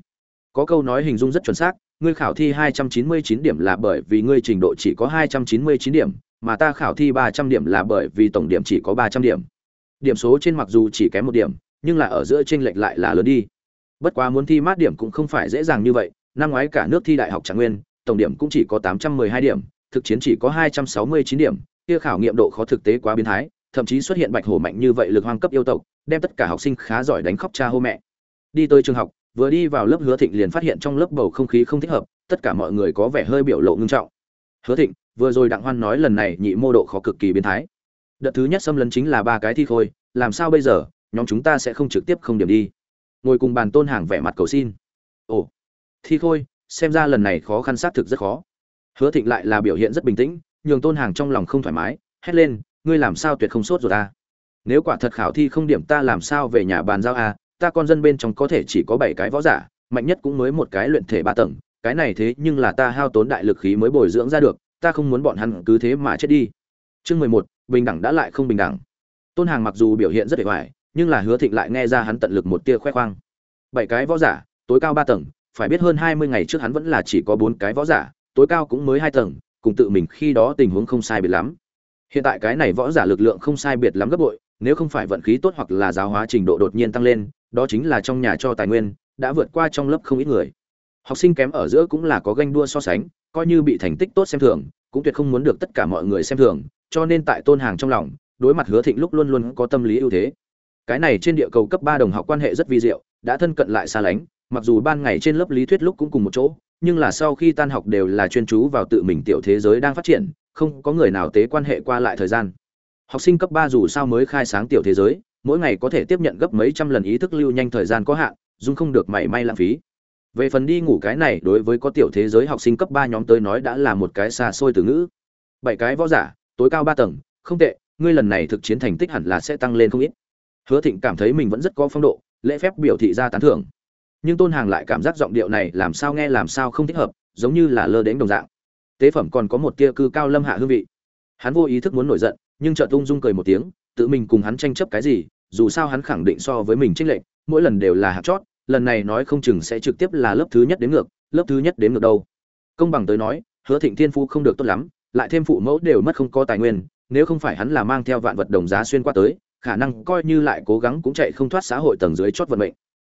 A: Có câu nói hình dung rất chuẩn xác, ngươi khảo thi hai trăm chín mươi chín điểm là bởi vì ngươi trình độ chỉ có hai trăm chín mươi chín điểm, mà ta khảo thi ba trăm điểm là bởi vì tổng điểm chỉ có ba trăm điểm. Điểm số trên mặc dù chỉ kém một điểm, nhưng là ở giữa chênh lệch lại là lớn đi. Bất quá muốn thi mát điểm cũng không phải dễ dàng như vậy năm ngoái cả nước thi đại học trạng nguyên, tổng điểm cũng chỉ có tám trăm mười hai điểm, thực chiến chỉ có hai trăm sáu mươi chín điểm, kia khảo nghiệm độ khó thực tế quá biến thái, thậm chí xuất hiện bạch hổ mạnh như vậy lực hoang cấp yêu tộc, đem tất cả học sinh khá giỏi đánh khóc cha hô mẹ. Đi tới trường học, vừa đi vào lớp hứa thịnh liền phát hiện trong lớp bầu không khí không thích hợp, tất cả mọi người có vẻ hơi biểu lộ ngưng trọng. Hứa thịnh, vừa rồi đặng hoan nói lần này nhị mô độ khó cực kỳ biến thái. Đợt thứ nhất xâm lấn chính là ba cái thi khôi, làm sao bây giờ, nhóm chúng ta sẽ không trực tiếp không điểm đi. Ngồi cùng bàn tôn hàng vẻ mặt cầu xin. Ồ thi khôi xem ra lần này khó khăn xác thực rất khó. Hứa thịnh lại là biểu hiện rất bình tĩnh nhường tôn hàng trong lòng không thoải mái hét lên ngươi làm sao tuyệt không sốt rồi ta à? nếu quả thật khảo thi không điểm ta làm sao về nhà bàn giao à? ta con dân bên trong có thể chỉ có bảy cái võ giả mạnh nhất cũng mới một cái luyện thể ba tầng cái này thế nhưng là ta hao tốn đại lực khí mới bồi dưỡng ra được ta không muốn bọn hắn cứ thế mà chết đi. Chương mười một bình đẳng đã lại không bình đẳng. Tôn hàng mặc dù biểu hiện rất vẻ vải, nhưng là hứa thịnh lại nghe ra hắn tận lực một tia khoe khoang. Bảy cái võ giả tối cao ba tầng phải biết hơn hai mươi ngày trước hắn vẫn là chỉ có bốn cái võ giả, tối cao cũng mới hai tầng, cùng tự mình khi đó tình huống không sai biệt lắm. Hiện tại cái này võ giả lực lượng không sai biệt lắm gấp bội, nếu không phải vận khí tốt hoặc là giáo hóa trình độ đột nhiên tăng lên, đó chính là trong nhà cho tài nguyên, đã vượt qua trong lớp không ít người. Học sinh kém ở giữa cũng là có ganh đua so sánh, coi như bị thành tích tốt xem thường, cũng tuyệt không muốn được tất cả mọi người xem thường, cho nên tại tôn hàng trong lòng, đối mặt hứa thịnh lúc luôn luôn có tâm lý ưu thế. Cái này trên địa cầu cấp ba đồng học quan hệ rất vi diệu, đã thân cận lại xa lánh mặc dù ban ngày trên lớp lý thuyết lúc cũng cùng một chỗ, nhưng là sau khi tan học đều là chuyên chú vào tự mình tiểu thế giới đang phát triển, không có người nào tế quan hệ qua lại thời gian. Học sinh cấp ba dù sao mới khai sáng tiểu thế giới, mỗi ngày có thể tiếp nhận gấp mấy trăm lần ý thức lưu nhanh thời gian có hạn dung không được mảy may lãng phí. Về phần đi ngủ cái này, đối với có tiểu thế giới học sinh cấp ba nhóm tới nói đã là một cái xa xôi từ ngữ. Bảy cái võ giả, tối cao ba tầng, không tệ, ngươi lần này thực chiến thành tích hẳn là sẽ tăng lên không ít. Hứa thịnh cảm thấy mình vẫn rất có phong độ, lễ phép biểu thị ra tán thưởng nhưng tôn hàng lại cảm giác giọng điệu này làm sao nghe làm sao không thích hợp, giống như là lơ đến đồng dạng. Tế phẩm còn có một tia cư cao lâm hạ hương vị. Hắn vô ý thức muốn nổi giận, nhưng chợt tung dung cười một tiếng, tự mình cùng hắn tranh chấp cái gì, dù sao hắn khẳng định so với mình trích lệch, mỗi lần đều là hạt chót, lần này nói không chừng sẽ trực tiếp là lớp thứ nhất đến ngược, lớp thứ nhất đến ngược đâu. Công bằng tới nói, hứa thịnh thiên phu không được tốt lắm, lại thêm phụ mẫu đều mất không có tài nguyên, nếu không phải hắn là mang theo vạn vật đồng giá xuyên qua tới, khả năng coi như lại cố gắng cũng chạy không thoát xã hội tầng dưới chót vận mệnh.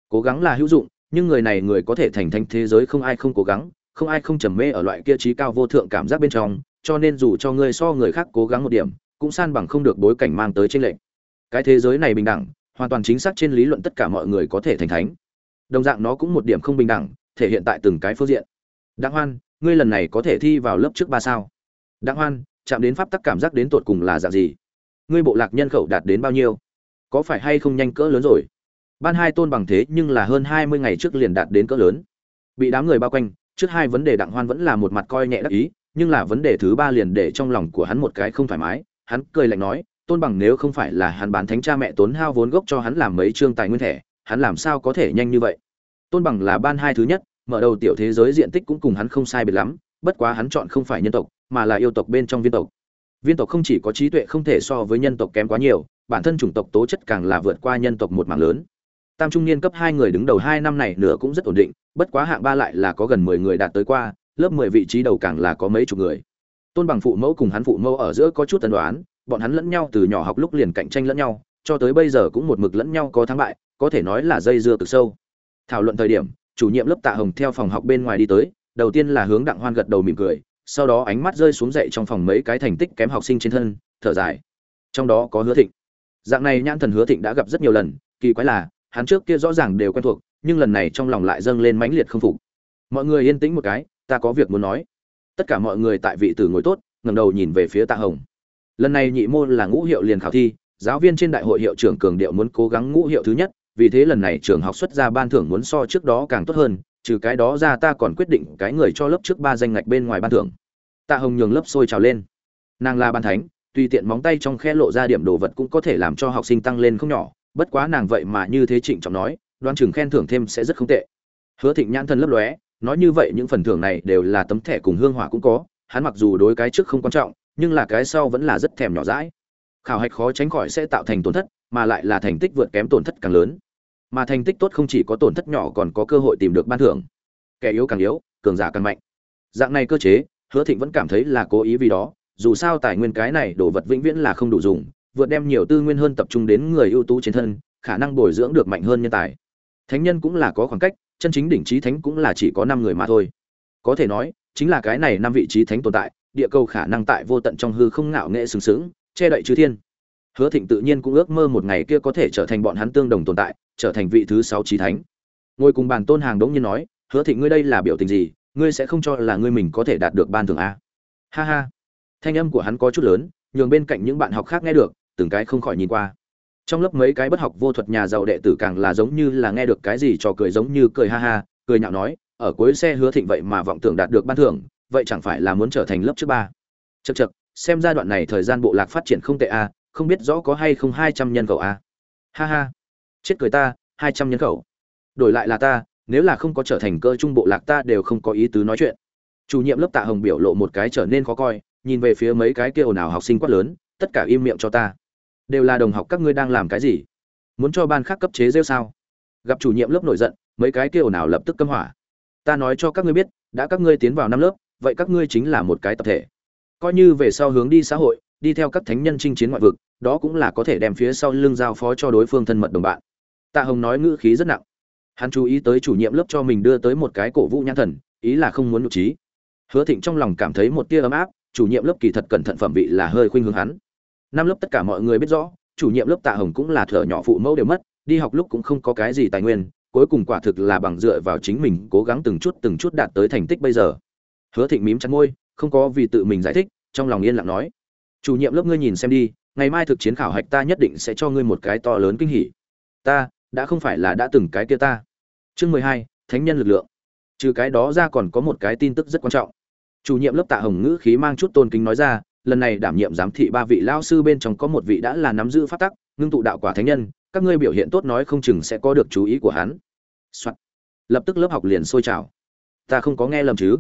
A: Cố gắng là hữu dụng nhưng người này người có thể thành thánh thế giới không ai không cố gắng, không ai không trầm mê ở loại kia trí cao vô thượng cảm giác bên trong, cho nên dù cho ngươi so người khác cố gắng một điểm, cũng san bằng không được bối cảnh mang tới trên lệnh cái thế giới này bình đẳng, hoàn toàn chính xác trên lý luận tất cả mọi người có thể thành thánh. Đồng dạng nó cũng một điểm không bình đẳng, thể hiện tại từng cái phương diện. Đặng hoan, ngươi lần này có thể thi vào lớp trước ba sao? Đặng hoan, chạm đến pháp tắc cảm giác đến tột cùng là dạng gì? Ngươi bộ lạc nhân khẩu đạt đến bao nhiêu? Có phải hay không nhanh cỡ lớn rồi? Ban hai tôn bằng thế nhưng là hơn hai mươi ngày trước liền đạt đến cỡ lớn. Bị đám người bao quanh, trước hai vấn đề đặng hoan vẫn là một mặt coi nhẹ đắc ý, nhưng là vấn đề thứ ba liền để trong lòng của hắn một cái không thoải mái. Hắn cười lạnh nói, tôn bằng nếu không phải là hắn bán thánh cha mẹ tốn hao vốn gốc cho hắn làm mấy chương tài nguyên thẻ, hắn làm sao có thể nhanh như vậy? Tôn bằng là ban hai thứ nhất, mở đầu tiểu thế giới diện tích cũng cùng hắn không sai biệt lắm, bất quá hắn chọn không phải nhân tộc, mà là yêu tộc bên trong viên tộc. Viên tộc không chỉ có trí tuệ không thể so với nhân tộc kém quá nhiều, bản thân chủng tộc tố chất càng là vượt qua nhân tộc một mảng lớn tam trung niên cấp hai người đứng đầu hai năm này nửa cũng rất ổn định, bất quá hạng ba lại là có gần mười người đạt tới qua, lớp mười vị trí đầu càng là có mấy chục người. Tôn bằng phụ mẫu cùng hắn phụ mẫu ở giữa có chút tần đoán bọn hắn lẫn nhau từ nhỏ học lúc liền cạnh tranh lẫn nhau, cho tới bây giờ cũng một mực lẫn nhau có thắng bại, có thể nói là dây dưa cực sâu. Thảo luận thời điểm, chủ nhiệm lớp tạ hồng theo phòng học bên ngoài đi tới, đầu tiên là hướng đặng hoan gật đầu mỉm cười, sau đó ánh mắt rơi xuống dậy trong phòng mấy cái thành tích kém học sinh trên thân, thở dài. Trong đó có hứa thịnh. Dạng này nhãn thần hứa thịnh đã gặp rất nhiều lần, kỳ quái là hắn trước kia rõ ràng đều quen thuộc, nhưng lần này trong lòng lại dâng lên mãnh liệt không phục. Mọi người yên tĩnh một cái, ta có việc muốn nói. Tất cả mọi người tại vị tử ngồi tốt, ngẩng đầu nhìn về phía tạ hồng. Lần này nhị môn là ngũ hiệu liền khảo thi, giáo viên trên đại hội hiệu trưởng cường điệu muốn cố gắng ngũ hiệu thứ nhất, vì thế lần này trường học xuất ra ban thưởng muốn so trước đó càng tốt hơn, trừ cái đó ra ta còn quyết định cái người cho lớp trước ba danh ngạch bên ngoài ban thưởng. Tạ hồng nhường lớp sôi trào lên. Nàng là ban thánh, tùy tiện móng tay trong khe lộ ra điểm đồ vật cũng có thể làm cho học sinh tăng lên không nhỏ bất quá nàng vậy mà như thế trịnh trọng nói đoan chừng khen thưởng thêm sẽ rất không tệ. Hứa thịnh nhãn thân lấp lóe, nói như vậy những phần thưởng này đều là tấm thẻ cùng hương hỏa cũng có, hắn mặc dù đối cái trước không quan trọng, nhưng là cái sau vẫn là rất thèm nhỏ dãi. Khảo hạch khó tránh khỏi sẽ tạo thành tổn thất, mà lại là thành tích vượt kém tổn thất càng lớn. Mà thành tích tốt không chỉ có tổn thất nhỏ còn có cơ hội tìm được ban thưởng. Kẻ yếu càng yếu, cường giả càng mạnh. Dạng này cơ chế, hứa thịnh vẫn cảm thấy là cố ý vì đó, dù sao tài nguyên cái này đồ vật vĩnh viễn là không đủ dùng vượt đem nhiều tư nguyên hơn tập trung đến người ưu tú trên thân, khả năng bồi dưỡng được mạnh hơn nhân tài. Thánh nhân cũng là có khoảng cách, chân chính đỉnh trí thánh cũng là chỉ có năm người mà thôi. Có thể nói, chính là cái này năm vị trí thánh tồn tại, địa cầu khả năng tại vô tận trong hư không ngạo nghệ sừng sững, che đậy chư thiên. Hứa thịnh tự nhiên cũng ước mơ một ngày kia có thể trở thành bọn hắn tương đồng tồn tại, trở thành vị thứ sáu trí thánh. Ngồi cùng bàn tôn hàng đống nhiên nói, hứa thịnh ngươi đây là biểu tình gì? Ngươi sẽ không cho là ngươi mình có thể đạt được ban thưởng a? Ha ha. Thanh âm của hắn có chút lớn, nhường bên cạnh những bạn học khác nghe được từng cái không khỏi nhìn qua. Trong lớp mấy cái bất học vô thuật nhà giàu đệ tử càng là giống như là nghe được cái gì trò cười giống như cười ha ha, cười nhạo nói, ở cuối xe hứa thịnh vậy mà vọng tưởng đạt được ban thưởng, vậy chẳng phải là muốn trở thành lớp trước ba? Chật chật xem giai đoạn này thời gian bộ lạc phát triển không tệ a, không biết rõ có hay không hai trăm nhân khẩu a. Ha ha. Chết cười ta, hai trăm nhân khẩu. Đổi lại là ta, nếu là không có trở thành cơ trung bộ lạc ta đều không có ý tứ nói chuyện. Chủ nhiệm lớp tạ hồng biểu lộ một cái trở nên khó coi, nhìn về phía mấy cái kia ồn ào học sinh quát lớn, tất cả im miệng cho ta đều là đồng học các ngươi đang làm cái gì? Muốn cho ban khác cấp chế rêu sao? Gặp chủ nhiệm lớp nổi giận, mấy cái kia ồn ào lập tức câm hỏa? Ta nói cho các ngươi biết, đã các ngươi tiến vào năm lớp, vậy các ngươi chính là một cái tập thể. Coi như về sau hướng đi xã hội, đi theo các thánh nhân chinh chiến ngoại vực, đó cũng là có thể đem phía sau lưng giao phó cho đối phương thân mật đồng bạn. Tạ hồng nói ngữ khí rất nặng. Hắn chú ý tới chủ nhiệm lớp cho mình đưa tới một cái cổ vũ nhãn thần, ý là không muốn nhục trí. Hứa thịnh trong lòng cảm thấy một tia ấm áp, chủ nhiệm lớp kỳ thật cẩn thận phẩm vị là hơi khuynh hướng hắn năm lớp tất cả mọi người biết rõ, chủ nhiệm lớp tạ hồng cũng là thở nhỏ phụ mẫu đều mất, đi học lúc cũng không có cái gì tài nguyên, cuối cùng quả thực là bằng dựa vào chính mình cố gắng từng chút từng chút đạt tới thành tích bây giờ. Hứa thịnh mím chặt môi, không có vì tự mình giải thích, trong lòng yên lặng nói, chủ nhiệm lớp ngươi nhìn xem đi, ngày mai thực chiến khảo hạch ta nhất định sẽ cho ngươi một cái to lớn kinh hỉ. Ta, đã không phải là đã từng cái kia ta. Chương mười hai, thánh nhân lực lượng. Trừ cái đó ra còn có một cái tin tức rất quan trọng. Chủ nhiệm lớp tạ hồng ngữ khí mang chút tôn kính nói ra lần này đảm nhiệm giám thị ba vị lao sư bên trong có một vị đã là nắm giữ pháp tắc, ngưng tụ đạo quả thánh nhân, các ngươi biểu hiện tốt nói không chừng sẽ có được chú ý của hắn、Soạn. lập tức lớp học liền sôi trào. Ta không có nghe lầm chứ?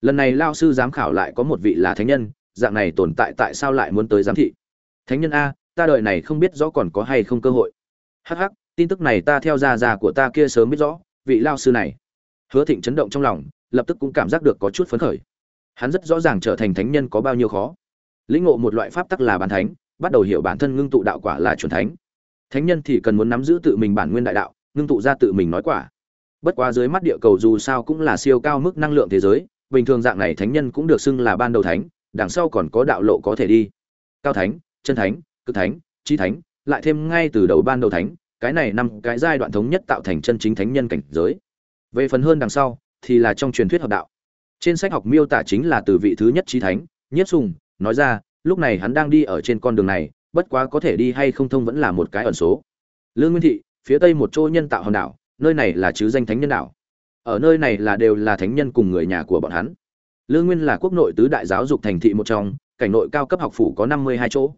A: Lần này lao sư giám khảo lại có một vị là thánh nhân, dạng này tồn tại tại sao lại muốn tới giám thị? Thánh nhân a, ta đợi này không biết rõ còn có hay không cơ hội. Hh tin tức này ta theo gia già của ta kia sớm biết rõ, vị lao sư này. Hứa thịnh chấn động trong lòng, lập tức cũng cảm giác được có chút phấn khởi. Hắn rất rõ ràng trở thành thánh nhân có bao nhiêu khó lĩnh ngộ một loại pháp tắc là bản thánh, bắt đầu hiểu bản thân ngưng tụ đạo quả là chuẩn thánh. Thánh nhân thì cần muốn nắm giữ tự mình bản nguyên đại đạo, ngưng tụ ra tự mình nói quả. Bất quá dưới mắt địa cầu dù sao cũng là siêu cao mức năng lượng thế giới, bình thường dạng này thánh nhân cũng được xưng là ban đầu thánh, đằng sau còn có đạo lộ có thể đi. Cao thánh, chân thánh, cực thánh, chi thánh, lại thêm ngay từ đầu ban đầu thánh, cái này năm cái giai đoạn thống nhất tạo thành chân chính thánh nhân cảnh giới. Về phần hơn đằng sau, thì là trong truyền thuyết hợp đạo. Trên sách học miêu tả chính là từ vị thứ nhất trí thánh, nhất sùng nói ra, lúc này hắn đang đi ở trên con đường này, bất quá có thể đi hay không thông vẫn là một cái ẩn số. Lương nguyên thị, phía tây một chỗ nhân tạo hòn đảo, nơi này là chứ danh thánh nhân đảo. Ở nơi này là đều là thánh nhân cùng người nhà của bọn hắn. Lương nguyên là quốc nội tứ đại giáo dục thành thị một trong, cảnh nội cao cấp học phủ có năm mươi hai chỗ.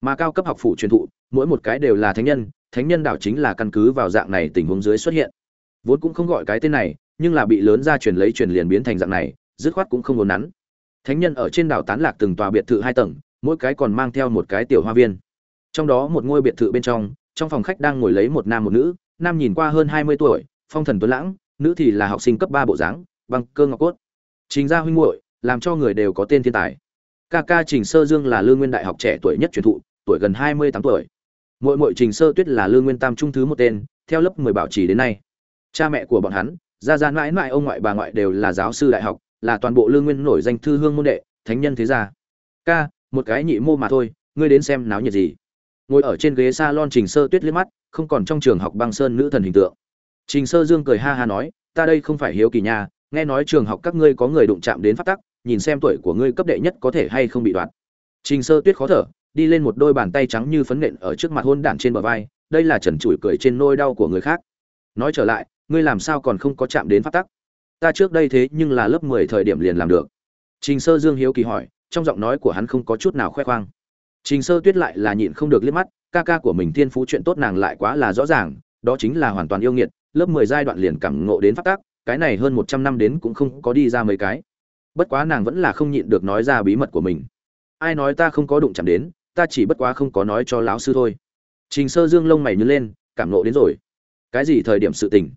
A: Mà cao cấp học phủ truyền thụ, mỗi một cái đều là thánh nhân thánh nhân đảo chính là căn cứ vào dạng này tình huống dưới xuất hiện. Vốn cũng không gọi cái tên này, nhưng là bị lớn ra truyền lấy truyền liền biến thành dạng này, dứt khoát cũng không muốn nắn thánh nhân ở trên đảo tán lạc từng tòa biệt thự hai tầng, mỗi cái còn mang theo một cái tiểu hoa viên. Trong đó một ngôi biệt thự bên trong trong phòng khách đang ngồi lấy một nam một nữ, nam nhìn qua hơn hai mươi tuổi, phong thần tuấn lãng, nữ thì là học sinh cấp ba bộ dáng, băng cơ ngọc cốt. Trình gia huynh muội, làm cho người đều có tên thiên tài. Ca ca trình sơ dương là lương nguyên đại học trẻ tuổi nhất truyền thụ, tuổi gần hai mươi tám tuổi. Muội muội trình sơ tuyết là lương nguyên tam trung thứ một tên, theo lớp mười bảo trì đến nay. Cha mẹ của bọn hắn, gia gia mãi mãi ông ngoại bà ngoại đều là giáo sư đại học là toàn bộ lương nguyên nổi danh thư hương môn đệ, thánh nhân thế gia. Ca, một cái nhị mô mà thôi, ngươi đến xem náo nhiệt gì. Ngồi ở trên ghế salon trình sơ tuyết liếc mắt, không còn trong trường học băng sơn nữ thần hình tượng. Trình sơ dương cười ha ha nói, ta đây không phải hiếu kỳ nha, nghe nói trường học các ngươi có người đụng chạm đến phát tắc, nhìn xem tuổi của ngươi cấp đệ nhất có thể hay không bị đoạt. Trình sơ tuyết khó thở, đi lên một đôi bàn tay trắng như phấn nện ở trước mặt hôn đản trên bờ vai, đây là trần trụi cười trên nôi đau của người khác. Nói trở lại, ngươi làm sao còn không có chạm đến phát tắc? Ta trước đây thế nhưng là lớp mười thời điểm liền làm được. Trình sơ dương hiếu kỳ hỏi, trong giọng nói của hắn không có chút nào khoe khoang. Trình sơ tuyết lại là nhịn không được liếc mắt, ca ca của mình thiên phú chuyện tốt nàng lại quá là rõ ràng, đó chính là hoàn toàn yêu nghiệt, lớp mười giai đoạn liền cảm ngộ đến phát tác cái này hơn một trăm năm đến cũng không có đi ra mấy cái. Bất quá nàng vẫn là không nhịn được nói ra bí mật của mình. Ai nói ta không có đụng chạm đến, ta chỉ bất quá không có nói cho lão sư thôi. Trình sơ dương lông mày nhớ lên, cảm nộ đến rồi. Cái gì thời điểm sự tình?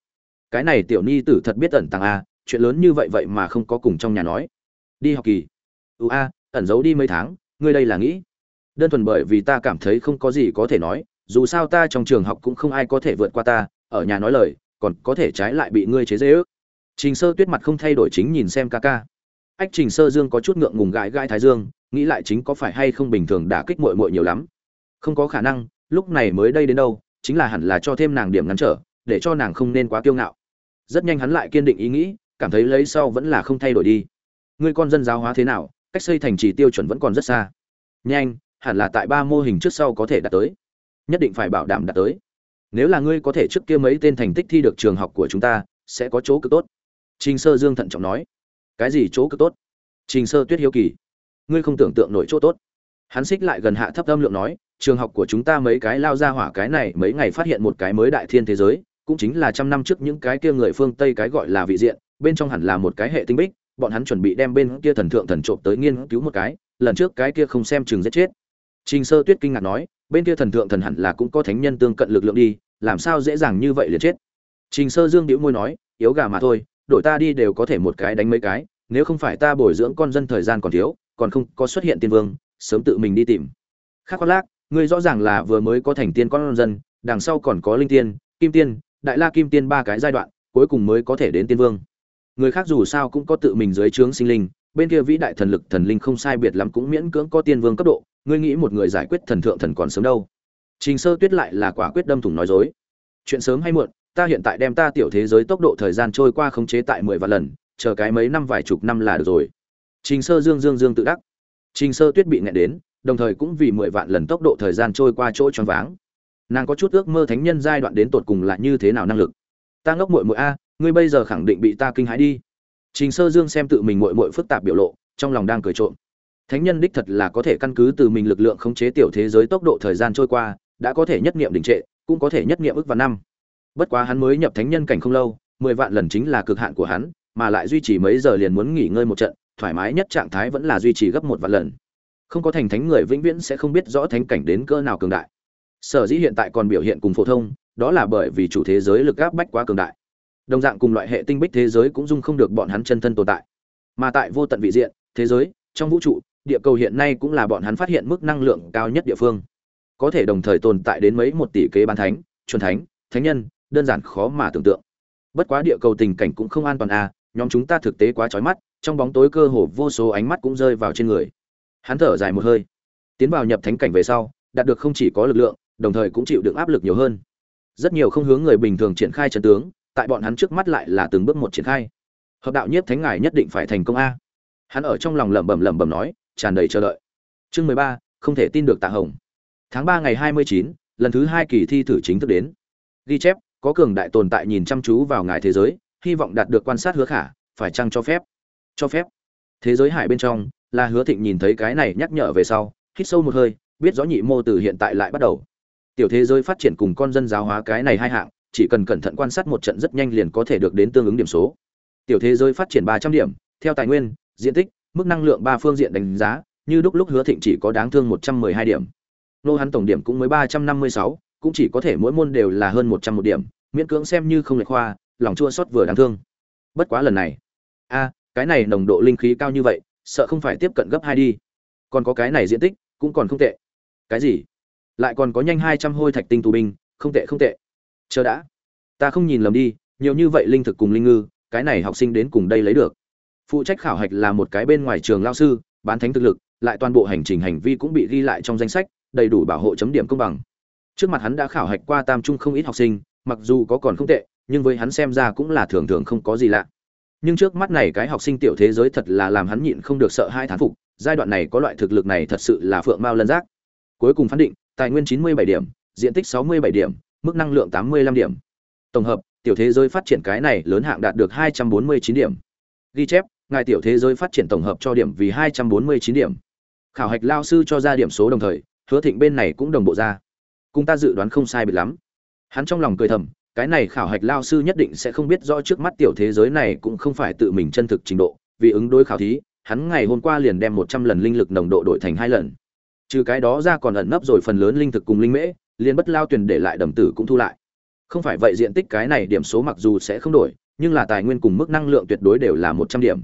A: Cái này tiểu ni tử thật biết ẩn tàng a chuyện lớn như vậy vậy mà không có cùng trong nhà nói. Đi học kỳ. Ưu a, ẩn giấu đi mấy tháng, ngươi đây là nghĩ. Đơn thuần bởi vì ta cảm thấy không có gì có thể nói, dù sao ta trong trường học cũng không ai có thể vượt qua ta, ở nhà nói lời, còn có thể trái lại bị ngươi chế dễ ước trình sơ tuyết mặt không thay đổi chính nhìn xem ca ca. Ách trình sơ dương có chút ngượng ngùng gãi gãi thái dương, nghĩ lại chính có phải hay không bình thường đã kích mội mội nhiều lắm. Không có khả năng, lúc này mới đây đến đâu, chính là hẳn là cho thêm nàng điểm ngắn trở để cho nàng không nên quá kiêu ngạo. Rất nhanh hắn lại kiên định ý nghĩ, cảm thấy lấy sau vẫn là không thay đổi đi. Ngươi con dân giáo hóa thế nào, cách xây thành trì tiêu chuẩn vẫn còn rất xa. Nhanh, hẳn là tại ba mô hình trước sau có thể đạt tới. Nhất định phải bảo đảm đạt tới. Nếu là ngươi có thể trước kia mấy tên thành tích thi được trường học của chúng ta, sẽ có chỗ cực tốt. Trình sơ dương thận trọng nói. Cái gì chỗ cực tốt? Trình sơ tuyết hiếu kỳ. Ngươi không tưởng tượng nổi chỗ tốt. Hắn xích lại gần hạ thấp âm lượng nói, trường học của chúng ta mấy cái lao ra hỏa cái này mấy ngày phát hiện một cái mới đại thiên thế giới cũng chính là trăm năm trước những cái kia người phương tây cái gọi là vị diện, bên trong hẳn là một cái hệ tinh bích, bọn hắn chuẩn bị đem bên kia thần thượng thần trộm tới nghiên cứu một cái, lần trước cái kia không xem chừng giết chết. Trình sơ tuyết kinh ngạc nói, bên kia thần thượng thần hẳn là cũng có thánh nhân tương cận lực lượng đi, làm sao dễ dàng như vậy liền chết? Trình sơ dương đĩu môi nói, yếu gà mà thôi đội ta đi đều có thể một cái đánh mấy cái, nếu không phải ta bồi dưỡng con dân thời gian còn thiếu, còn không có xuất hiện tiên vương, sớm tự mình đi tìm. Khác khoác lác, ngươi rõ ràng là vừa mới có thành tiên con dân, đằng sau còn có linh tiên, kim tiên đại la kim tiên ba cái giai đoạn, cuối cùng mới có thể đến tiên vương. Người khác dù sao cũng có tự mình dưới trướng sinh linh, bên kia vĩ đại thần lực thần linh không sai biệt lắm cũng miễn cưỡng có tiên vương cấp độ, ngươi nghĩ một người giải quyết thần thượng thần còn sớm đâu. Trình sơ tuyết lại là quả quyết đâm thủng nói dối. Chuyện sớm hay muộn, ta hiện tại đem ta tiểu thế giới tốc độ thời gian trôi qua khống chế tại mười vạn lần, chờ cái mấy năm vài chục năm là được rồi. Trình sơ dương dương dương tự đắc. Trình sơ tuyết bị nghẹn đến, đồng thời cũng vì mười vạn lần tốc độ thời gian trôi qua chỗ choáng váng nàng có chút ước mơ thánh nhân giai đoạn đến tột cùng là như thế nào năng lực. Ta ngốc muội muội a, ngươi bây giờ khẳng định bị ta kinh hãi đi. Trình sơ dương xem tự mình muội muội phức tạp biểu lộ, trong lòng đang cười trộm. Thánh nhân đích thật là có thể căn cứ từ mình lực lượng khống chế tiểu thế giới tốc độ thời gian trôi qua, đã có thể nhất nghiệm đình trệ, cũng có thể nhất nghiệm ước vào năm. Bất quá hắn mới nhập thánh nhân cảnh không lâu, mười vạn lần chính là cực hạn của hắn, mà lại duy trì mấy giờ liền muốn nghỉ ngơi một trận, thoải mái nhất trạng thái vẫn là duy trì gấp một vạn lần. Không có thành thánh người vĩnh viễn sẽ không biết rõ thánh cảnh đến cỡ nào cường đại sở dĩ hiện tại còn biểu hiện cùng phổ thông, đó là bởi vì chủ thế giới lực áp bách quá cường đại. Đồng dạng cùng loại hệ tinh bích thế giới cũng dung không được bọn hắn chân thân tồn tại. Mà tại vô tận vị diện, thế giới, trong vũ trụ, địa cầu hiện nay cũng là bọn hắn phát hiện mức năng lượng cao nhất địa phương. Có thể đồng thời tồn tại đến mấy một tỷ kế bán thánh, chuẩn thánh thánh nhân, đơn giản khó mà tưởng tượng. Bất quá địa cầu tình cảnh cũng không an toàn à nhóm chúng ta thực tế quá trói mắt, trong bóng tối cơ hồ vô số ánh mắt cũng rơi vào trên người. Hắn thở dài một hơi. Tiến vào nhập thánh cảnh về sau, đạt được không chỉ có lực lượng đồng thời cũng chịu được áp lực nhiều hơn. Rất nhiều không hướng người bình thường triển khai trận tướng, tại bọn hắn trước mắt lại là từng bước một triển khai. Hợp đạo nhiếp thánh ngài nhất định phải thành công a. Hắn ở trong lòng lẩm bẩm lẩm bẩm nói, tràn đầy chờ đợi. Chương mười ba, không thể tin được tạ hồng. Tháng ba ngày hai mươi chín, lần thứ hai kỳ thi thử chính thức đến. Ghi chép, có cường đại tồn tại nhìn chăm chú vào ngài thế giới, hy vọng đạt được quan sát hứa khả, phải chăng cho phép? Cho phép. Thế giới hải bên trong, là hứa thịnh nhìn thấy cái này nhắc nhở về sau, hít sâu một hơi, biết rõ nhị mô từ hiện tại lại bắt đầu tiểu thế giới phát triển cùng con dân giáo hóa cái này hai hạng, chỉ cần cẩn thận quan sát một trận rất nhanh liền có thể được đến tương ứng điểm số. Tiểu thế giới phát triển ba trăm điểm, theo tài nguyên, diện tích, mức năng lượng ba phương diện đánh giá, như đúc lúc hứa thịnh chỉ có đáng thương một trăm mười hai điểm. Nô hắn tổng điểm cũng mới ba trăm năm mươi sáu, cũng chỉ có thể mỗi môn đều là hơn một trăm một điểm, miễn cưỡng xem như không lệch khoa, lòng chua xót vừa đáng thương. Bất quá lần này, a, cái này nồng độ linh khí cao như vậy, sợ không phải tiếp cận gấp hai đi. Còn có cái này diện tích, cũng còn không tệ. Cái gì? Lại còn có nhanh hai trăm hôi thạch tinh tù binh, không tệ không tệ. Chờ đã. Ta không nhìn lầm đi, nhiều như vậy linh thực cùng linh ngư, cái này học sinh đến cùng đây lấy được. Phụ trách khảo hạch là một cái bên ngoài trường lao sư, bán thánh thực lực, lại toàn bộ hành trình hành vi cũng bị ghi lại trong danh sách, đầy đủ bảo hộ chấm điểm công bằng. Trước mặt hắn đã khảo hạch qua tam trung không ít học sinh, mặc dù có còn không tệ, nhưng với hắn xem ra cũng là thường thường không có gì lạ. Nhưng trước mắt này cái học sinh tiểu thế giới thật là làm hắn nhịn không được sợ hai thán phục, giai đoạn này có loại thực lực này thật sự là phượng mao lân giác. Cuối cùng phán định tài nguyên 97 điểm, diện tích 67 điểm, mức năng lượng 85 điểm. Tổng hợp, tiểu thế giới phát triển cái này lớn hạng đạt được 249 điểm. Ghi chép, ngài tiểu thế giới phát triển tổng hợp cho điểm vì 249 điểm. Khảo hạch lao sư cho ra điểm số đồng thời, hứa thịnh bên này cũng đồng bộ ra. Cùng ta dự đoán không sai biệt lắm. Hắn trong lòng cười thầm, cái này khảo hạch lao sư nhất định sẽ không biết rõ trước mắt tiểu thế giới này cũng không phải tự mình chân thực trình độ. Vì ứng đối khảo thí, hắn ngày hôm qua liền đem một trăm lần linh lực nồng độ đổi thành hai lần trừ cái đó ra còn ẩn nấp rồi phần lớn linh thực cùng linh mễ, liền bất lao tuyển để lại đầm tử cũng thu lại. Không phải vậy diện tích cái này điểm số mặc dù sẽ không đổi, nhưng là tài nguyên cùng mức năng lượng tuyệt đối đều là một trăm điểm.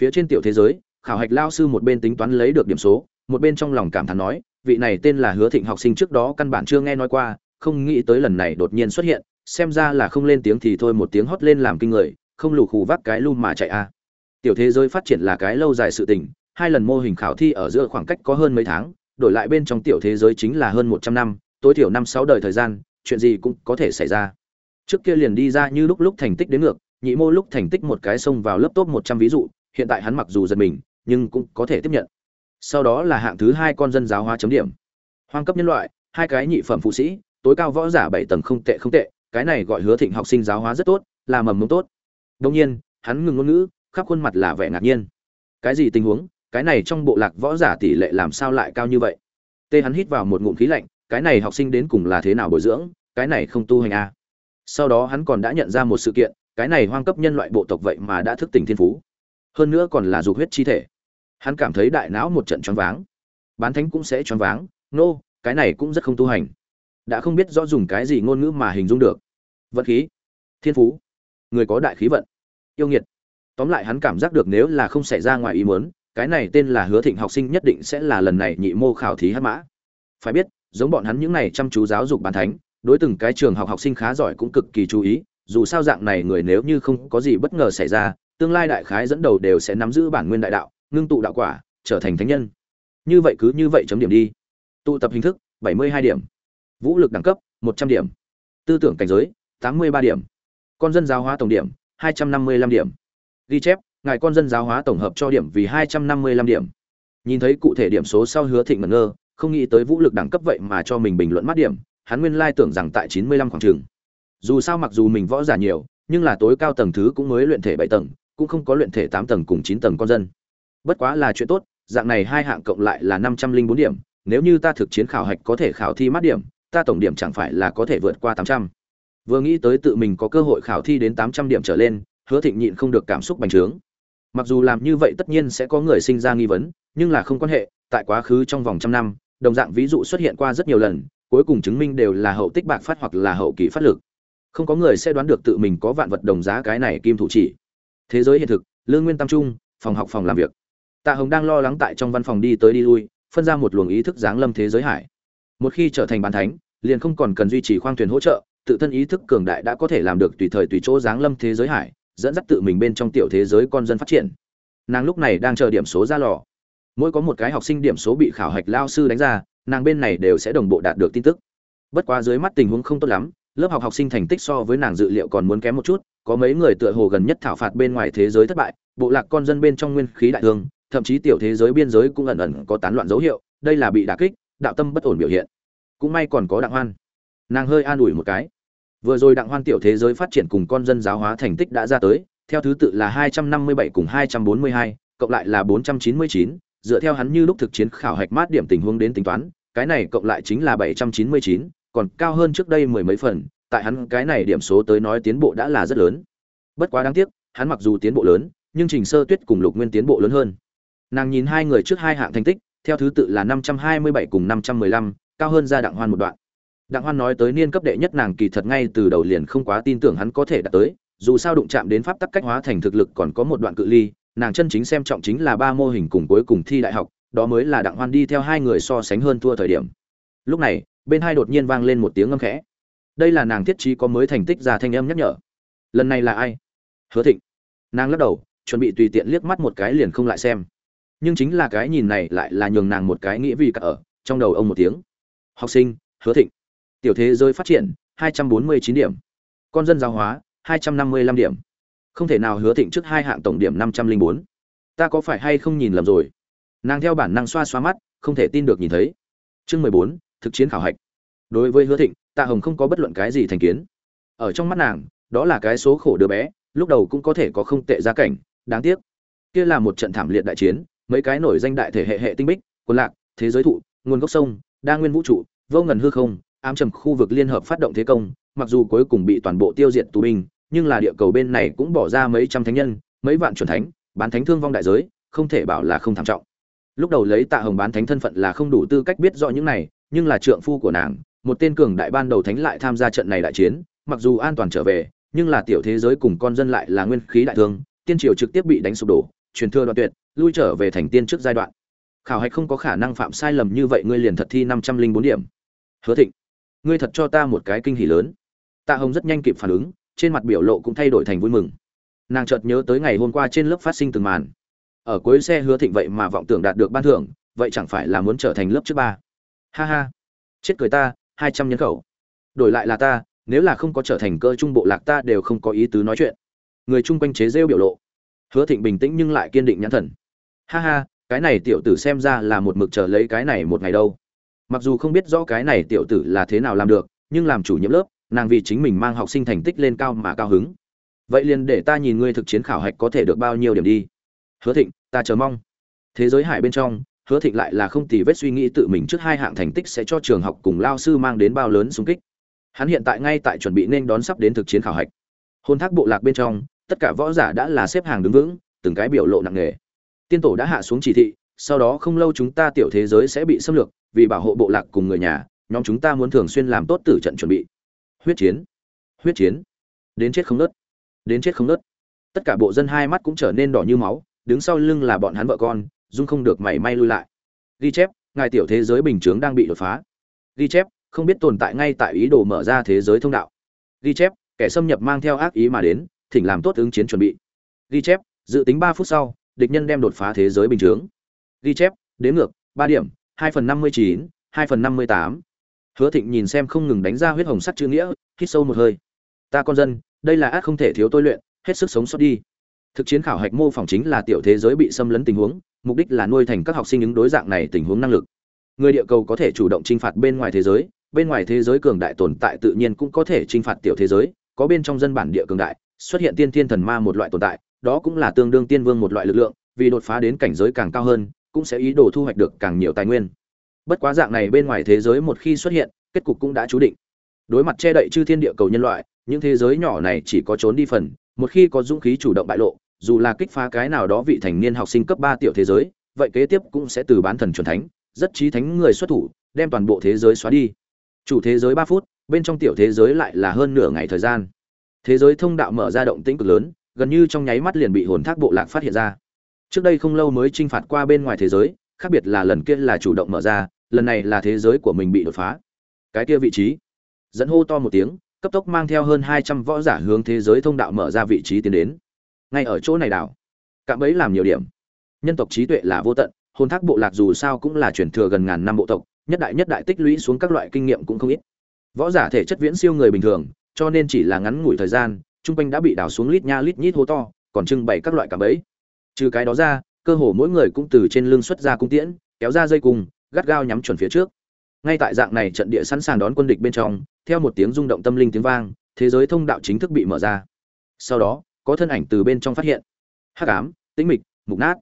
A: Phía trên tiểu thế giới, khảo hạch lao sư một bên tính toán lấy được điểm số, một bên trong lòng cảm thán nói, vị này tên là hứa thịnh học sinh trước đó căn bản chưa nghe nói qua, không nghĩ tới lần này đột nhiên xuất hiện, xem ra là không lên tiếng thì thôi một tiếng hót lên làm kinh người, không lù khù vác cái lu mà chạy a. Tiểu thế giới phát triển là cái lâu dài sự tình, hai lần mô hình khảo thi ở giữa khoảng cách có hơn mấy tháng đổi lại bên trong tiểu thế giới chính là hơn một trăm năm, tối thiểu năm sáu đời thời gian, chuyện gì cũng có thể xảy ra. Trước kia liền đi ra như lúc lúc thành tích đến ngược, nhị mô lúc thành tích một cái xông vào lớp top một trăm ví dụ, hiện tại hắn mặc dù giật mình, nhưng cũng có thể tiếp nhận. Sau đó là hạng thứ hai con dân giáo hóa chấm điểm. Hoang cấp nhân loại, hai cái nhị phẩm phụ sĩ, tối cao võ giả bảy tầng không tệ không tệ, cái này gọi hứa thịnh học sinh giáo hóa rất tốt, là mầm mống tốt. Đông nhiên, hắn ngừng ngôn ngữ, khắp khuôn mặt là vẻ ngạc nhiên. Cái gì tình huống? Cái này trong bộ lạc võ giả tỷ lệ làm sao lại cao như vậy? Tê hắn hít vào một ngụm khí lạnh cái này học sinh đến cùng là thế nào bồi dưỡng cái này không tu hành a à. sau đó hắn còn đã nhận ra một sự kiện cái này hoang cấp nhân loại bộ tộc vậy mà đã thức tỉnh thiên phú. Hơn nữa còn là dục huyết chi thể. Hắn cảm thấy đại não một trận choáng váng. Bán thánh cũng sẽ choáng váng nô、no, cái này cũng rất không tu hành. Đã không biết rõ dùng cái gì ngôn ngữ mà hình dung được. Vận khí. Thiên phú. Người có đại khí vận. Yêu nghiệt. Tóm lại hắn cảm giác được nếu là không xảy ra ngoài ý muốn cái này tên là hứa thịnh học sinh nhất định sẽ là lần này nhị mô khảo thí hát mã. Phải biết, giống bọn hắn những này chăm chú giáo dục bàn thánh, đối từng cái trường học học sinh khá giỏi cũng cực kỳ chú ý, dù sao dạng này người nếu như không có gì bất ngờ xảy ra, tương lai đại khái dẫn đầu đều sẽ nắm giữ bản nguyên đại đạo, ngưng tụ đạo quả, trở thành thánh nhân. Như vậy cứ như vậy chấm điểm đi. Tụ tập hình thức, bảy mươi hai điểm. Vũ lực đẳng cấp, một trăm điểm. Tư tưởng cảnh giới, tám mươi ba điểm. Con dân giáo hóa tổng điểm, hai trăm năm mươi lăm điểm. Ghi chép ngài con dân giáo hóa tổng hợp cho điểm vì hai trăm năm mươi lăm điểm. Nhìn thấy cụ thể điểm số sau hứa thịnh ngẩn ngơ, không nghĩ tới vũ lực đẳng cấp vậy mà cho mình bình luận mắt điểm, hắn nguyên lai tưởng rằng tại chín mươi lăm khoảng trường. Dù sao mặc dù mình võ giả nhiều, nhưng là tối cao tầng thứ cũng mới luyện thể bảy tầng, cũng không có luyện thể tám tầng cùng chín tầng con dân. Bất quá là chuyện tốt, dạng này hai hạng cộng lại là năm trăm linh bốn điểm, nếu như ta thực chiến khảo hạch có thể khảo thi mắt điểm, ta tổng điểm chẳng phải là có thể vượt qua tám trăm. Vừa nghĩ tới tự mình có cơ hội khảo thi đến tám trăm điểm trở lên, hứa thịnh nhịn không được cảm xúc bành trướng mặc dù làm như vậy tất nhiên sẽ có người sinh ra nghi vấn, nhưng là không quan hệ, tại quá khứ trong vòng trăm năm, đồng dạng ví dụ xuất hiện qua rất nhiều lần, cuối cùng chứng minh đều là hậu tích bạc phát hoặc là hậu kỳ phát lực. Không có người sẽ đoán được tự mình có vạn vật đồng giá cái này kim thủ chỉ. Thế giới hiện thực, lương nguyên tam trung, phòng học phòng làm việc. Tạ hồng đang lo lắng tại trong văn phòng đi tới đi lui, phân ra một luồng ý thức giáng lâm thế giới hải. Một khi trở thành bàn thánh, liền không còn cần duy trì khoang thuyền hỗ trợ, tự thân ý thức cường đại đã có thể làm được tùy thời tùy chỗ giáng lâm thế giới hải dẫn dắt tự mình bên trong tiểu thế giới con dân phát triển. Nàng lúc này đang chờ điểm số ra lò. Mỗi có một cái học sinh điểm số bị khảo hạch lao sư đánh ra, nàng bên này đều sẽ đồng bộ đạt được tin tức. Bất quá dưới mắt tình huống không tốt lắm, lớp học học sinh thành tích so với nàng dự liệu còn muốn kém một chút, có mấy người tựa hồ gần nhất thảo phạt bên ngoài thế giới thất bại, bộ lạc con dân bên trong nguyên khí đại thương, thậm chí tiểu thế giới biên giới cũng ẩn ẩn có tán loạn dấu hiệu, đây là bị đả kích, đạo tâm bất ổn biểu hiện. Cũng may còn có đặng hoan. Nàng hơi an ủi một cái vừa rồi đặng hoan tiểu thế giới phát triển cùng con dân giáo hóa thành tích đã ra tới theo thứ tự là 257 cùng 242, cộng lại là 499, dựa theo hắn như lúc thực chiến khảo hạch mát điểm tình huống đến tính toán, cái này cộng lại chính là 799, còn cao hơn trước đây mười mấy phần, tại hắn cái này điểm số tới nói tiến bộ đã là rất lớn. Bất quá đáng tiếc, hắn mặc dù tiến bộ lớn, nhưng Trình Sơ Tuyết cùng Lục Nguyên tiến bộ lớn hơn. Nàng nhìn hai người trước hai hạng thành tích, theo thứ tự là 527 cùng 515, cao hơn ra Đặng Hoan một đoạn. Đặng Hoan nói tới niên cấp đệ nhất nàng kỳ thật ngay từ đầu liền không quá tin tưởng hắn có thể đạt tới, dù sao đụng chạm đến pháp tắc cách hóa thành thực lực còn có một đoạn cự ly, nàng chân chính xem trọng chính là ba mô hình cùng cuối cùng thi đại học, đó mới là Đặng Hoan đi theo hai người so sánh hơn thua thời điểm. Lúc này, bên hai đột nhiên vang lên một tiếng ngâm khẽ. Đây là nàng thiết trí có mới thành tích ra thanh âm nhắc nhở. Lần này là ai? Hứa Thịnh. Nàng lắc đầu, chuẩn bị tùy tiện liếc mắt một cái liền không lại xem. Nhưng chính là cái nhìn này lại là nhường nàng một cái nghĩ vì cả ở, trong đầu ông một tiếng. Học sinh, Hứa Thịnh. Tiểu thế giới phát triển, 249 điểm. Con dân giáo hóa, 255 điểm. Không thể nào hứa thịnh trước hai hạng tổng điểm 504. Ta có phải hay không nhìn lầm rồi? Nàng theo bản năng xoa xoa mắt, không thể tin được nhìn thấy. Chương 14, thực chiến khảo hạch. Đối với Hứa Thịnh, Tạ Hồng không có bất luận cái gì thành kiến. Ở trong mắt nàng, đó là cái số khổ đứa bé, lúc đầu cũng có thể có không tệ gia cảnh, đáng tiếc. Kia là một trận thảm liệt đại chiến, mấy cái nổi danh đại thể hệ hệ tinh bích, quân lạc, thế giới thụ, nguồn gốc sông, đa nguyên vũ trụ, vô ngần hư không, ám trầm khu vực liên hợp phát động thế công, mặc dù cuối cùng bị toàn bộ tiêu diệt tù binh, nhưng là địa cầu bên này cũng bỏ ra mấy trăm thánh nhân, mấy vạn chuẩn thánh, bán thánh thương vong đại giới, không thể bảo là không thảm trọng. Lúc đầu lấy Tạ Hồng bán thánh thân phận là không đủ tư cách biết rõ những này, nhưng là trượng phu của nàng, một tên cường đại ban đầu thánh lại tham gia trận này đại chiến, mặc dù an toàn trở về, nhưng là tiểu thế giới cùng con dân lại là nguyên khí đại thương, tiên triều trực tiếp bị đánh sụp đổ, truyền thừa đoạn tuyệt, lui trở về thành tiên trước giai đoạn. Khảo hạch không có khả năng phạm sai lầm như vậy, ngươi liền thật thi năm trăm linh bốn điểm. Hứa Thịnh, ngươi thật cho ta một cái kinh hỉ lớn. Tạ Hồng rất nhanh kịp phản ứng, trên mặt biểu lộ cũng thay đổi thành vui mừng. Nàng chợt nhớ tới ngày hôm qua trên lớp phát sinh từng màn. Ở cuối xe hứa thịnh vậy mà vọng tưởng đạt được ban thưởng vậy chẳng phải là muốn trở thành lớp trước ba. Ha ha. Chết cười ta hai trăm nhân khẩu. Đổi lại là ta nếu là không có trở thành cơ trung bộ lạc ta đều không có ý tứ nói chuyện. Người chung quanh chế rêu biểu lộ. Hứa thịnh bình tĩnh nhưng lại kiên định nhãn thần. Ha ha cái này tiểu tử xem ra là một mực chờ lấy cái này một ngày đâu mặc dù không biết rõ cái này tiểu tử là thế nào làm được, nhưng làm chủ nhiệm lớp, nàng vì chính mình mang học sinh thành tích lên cao mà cao hứng. Vậy liền để ta nhìn ngươi thực chiến khảo hạch có thể được bao nhiêu điểm đi. Hứa thịnh, ta chờ mong. Thế giới hải bên trong, hứa thịnh lại là không tì vết suy nghĩ tự mình trước hai hạng thành tích sẽ cho trường học cùng lao sư mang đến bao lớn xung kích. Hắn hiện tại ngay tại chuẩn bị nên đón sắp đến thực chiến khảo hạch. Hôn thác bộ lạc bên trong, tất cả võ giả đã là xếp hàng đứng vững, từng cái biểu lộ nặng nề. Tiên tổ đã hạ xuống chỉ thị sau đó không lâu chúng ta tiểu thế giới sẽ bị xâm lược, vì bảo hộ bộ lạc cùng người nhà, nhóm chúng ta muốn thường xuyên làm tốt tử trận chuẩn bị. Huyết chiến huyết chiến. Đến chết không nớt, đến chết không nớt. Tất cả bộ dân hai mắt cũng trở nên đỏ như máu, đứng sau lưng là bọn hắn vợ con, dung không được mảy may lui lại. Ghi chép, ngài tiểu thế giới bình chướng đang bị đột phá. Ghi chép, không biết tồn tại ngay tại ý đồ mở ra thế giới thông đạo. Ghi chép, kẻ xâm nhập mang theo ác ý mà đến, thỉnh làm tốt ứng chiến chuẩn bị. Ghi chép, dự tính ba phút sau, địch nhân đem đột phá thế giới bình chướng ghi chép đến ngược, ba điểm, hai phần năm mươi chín, hai phần năm mươi tám. Hứa thịnh nhìn xem không ngừng đánh ra huyết hồng sắt chữ nghĩa, hít sâu một hơi. Ta con dân, đây là ác không thể thiếu tôi luyện, hết sức sống sót đi. Thực chiến khảo hạch mô phỏng chính là tiểu thế giới bị xâm lấn tình huống, mục đích là nuôi thành các học sinh ứng đối dạng này tình huống năng lực. Người địa cầu có thể chủ động t r i n h phạt bên ngoài thế giới, bên ngoài thế giới cường đại tồn tại tự nhiên cũng có thể t r i n h phạt tiểu thế giới, có bên trong dân bản địa cường đại, xuất hiện tiên thiên thần ma một loại tồn tại, đó cũng là tương đương tiên vương một loại lực lượng, vì đột phá đến cảnh giới càng cao hơn cũng sẽ ý đồ thu hoạch được càng nhiều tài nguyên. Bất quá dạng này bên ngoài thế giới một khi xuất hiện, kết cục cũng đã chú định. Đối mặt che đậy chư thiên địa cầu nhân loại, những thế giới nhỏ này chỉ có trốn đi phần, một khi có dũng khí chủ động bại lộ, dù là kích phá cái nào đó vị thành niên học sinh cấp ba tiểu thế giới, vậy kế tiếp cũng sẽ từ bán thần chuẩn thánh, rất trí thánh người xuất thủ, đem toàn bộ thế giới xóa đi. Chủ thế giới ba phút, bên trong tiểu thế giới lại là hơn nửa ngày thời gian. Thế giới thông đạo mở ra động tĩnh cực lớn, gần như trong nháy mắt liền bị hồn thác bộ lạc phát hiện ra trước đây không lâu mới chinh phạt qua bên ngoài thế giới, khác biệt là lần kia là chủ động mở ra, lần này là thế giới của mình bị đột phá. Cái kia vị trí. Dẫn hô to một tiếng, cấp tốc mang theo hơn hai trăm võ giả hướng thế giới thông đạo mở ra vị trí tiến đến. Ngay ở chỗ này đảo. Cạm bẫy làm nhiều điểm. Nhân tộc trí tuệ là vô tận, hồn thác bộ lạc dù sao cũng là truyền thừa gần ngàn năm bộ tộc, nhất đại nhất đại tích lũy xuống các loại kinh nghiệm cũng không ít. Võ giả thể chất viễn siêu người bình thường, cho nên chỉ là ngắn ngủi thời gian trung quanh đã bị đào xuống lít nha lít nhít hố to, còn trưng bày các loại cạm bẫy trừ cái đó ra, cơ hồ mỗi người cũng từ trên lưng xuất ra cung tiễn, kéo ra dây cung, gắt gao nhắm chuẩn phía trước. Ngay tại dạng này trận địa sẵn sàng đón quân địch bên trong, theo một tiếng rung động tâm linh tiếng vang, thế giới thông đạo chính thức bị mở ra. Sau đó, có thân ảnh từ bên trong phát hiện. Hắc ám, tĩnh mịch, mục nát.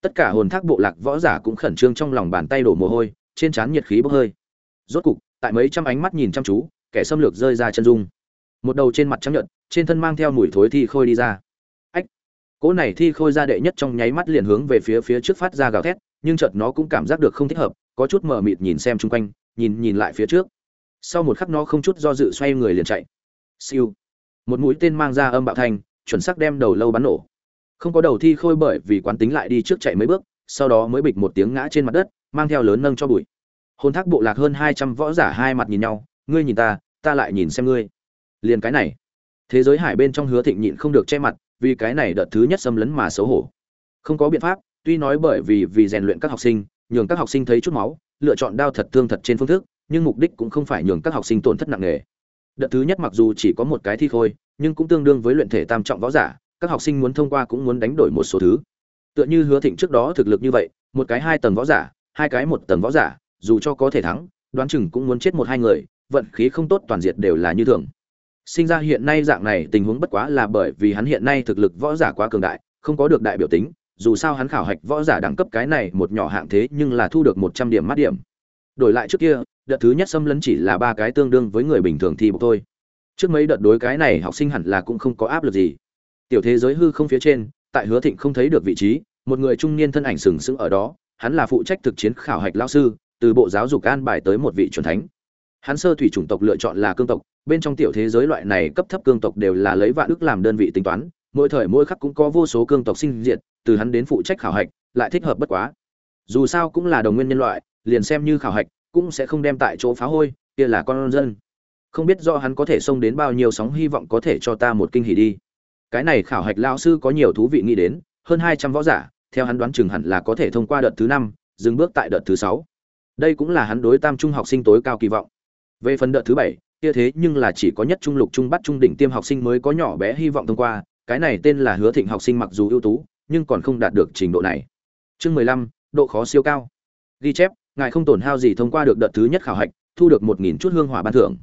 A: Tất cả hồn thác bộ lạc võ giả cũng khẩn trương trong lòng bàn tay đổ mồ hôi, trên trán nhiệt khí bốc hơi. Rốt cục, tại mấy trăm ánh mắt nhìn chăm chú, kẻ xâm lược rơi ra chân dung. Một đầu trên mặt trắng nhợt, trên thân mang theo mùi thối thi khôi đi ra cỗ này thi khôi ra đệ nhất trong nháy mắt liền hướng về phía phía trước phát ra gào thét, nhưng chợt nó cũng cảm giác được không thích hợp, có chút mờ mịt nhìn xem chung quanh, nhìn nhìn lại phía trước. Sau một khắc nó không chút do dự xoay người liền chạy. Siêu. Một mũi tên mang ra âm bạo thanh, chuẩn xác đem đầu lâu bắn nổ. Không có đầu thi khôi bởi vì quán tính lại đi trước chạy mấy bước, sau đó mới bịch một tiếng ngã trên mặt đất, mang theo lớn nâng cho bụi. Hôn thác bộ lạc hơn hai trăm võ giả hai mặt nhìn nhau, ngươi nhìn ta ta lại nhìn xem ngươi. Liền cái này. Thế giới hải bên trong hứa thịnh nhịn không được che mặt vì cái này đợt thứ nhất xâm lấn mà xấu hổ. Không có biện pháp, tuy nói bởi vì vì rèn luyện các học sinh, nhường các học sinh thấy chút máu, lựa chọn đao thật thương thật trên phương thức, nhưng mục đích cũng không phải nhường các học sinh tổn thất nặng nề. Đợt thứ nhất mặc dù chỉ có một cái thi khôi, nhưng cũng tương đương với luyện thể tam trọng võ giả, các học sinh muốn thông qua cũng muốn đánh đổi một số thứ. Tựa như hứa thịnh trước đó thực lực như vậy, một cái hai tầng võ giả, hai cái một tầng võ giả, dù cho có thể thắng, đoán chừng cũng muốn chết một hai người, vận khí không tốt toàn diệt đều là như thường sinh ra hiện nay dạng này tình huống bất quá là bởi vì hắn hiện nay thực lực võ giả quá cường đại, không có được đại biểu tính, dù sao hắn khảo hạch võ giả đẳng cấp cái này một nhỏ hạng thế nhưng là thu được một trăm điểm mắt điểm. Đổi lại trước kia, đợt thứ nhất xâm lấn chỉ là ba cái tương đương với người bình thường thi bộc thôi. Trước mấy đợt đối cái này học sinh hẳn là cũng không có áp lực gì. Tiểu thế giới hư không phía trên, tại hứa thịnh không thấy được vị trí, một người trung niên thân ảnh sừng sững ở đó, hắn là phụ trách thực chiến khảo hạch lao sư, từ bộ giáo dục an bài tới một vị chuẩn thánh hắn sơ thủy chủng tộc lựa chọn là cương tộc, bên trong tiểu thế giới loại này cấp thấp cương tộc đều là lấy vạn ước làm đơn vị tính toán, mỗi thời mỗi khắc cũng có vô số cương tộc sinh diệt, từ hắn đến phụ trách khảo hạch, lại thích hợp bất quá. Dù sao cũng là đồng nguyên nhân loại, liền xem như khảo hạch, cũng sẽ không đem tại chỗ phá hôi, kia là con dân. Không biết do hắn có thể xông đến bao nhiêu sóng hy vọng có thể cho ta một kinh hỉ đi. Cái này khảo hạch lao sư có nhiều thú vị nghĩ đến, hơn hai trăm võ giả, theo hắn đoán chừng hẳn là có thể thông qua đợt thứ năm, dừng bước tại đợt thứ sáu. Đây cũng là hắn đối tam trung học sinh tối cao kỳ vọng về phần đợt thứ bảy, kia thế nhưng là chỉ có nhất trung lục trung bắt trung đỉnh tiêm học sinh mới có nhỏ bé hy vọng thông qua, cái này tên là hứa thịnh học sinh mặc dù ưu tú, nhưng còn không đạt được trình độ này. Chương mười lăm, độ khó siêu cao. Ghi chép, ngài không tổn hao gì thông qua được đợt thứ nhất khảo hạch, thu được một nghìn chút hương hỏa ban thưởng.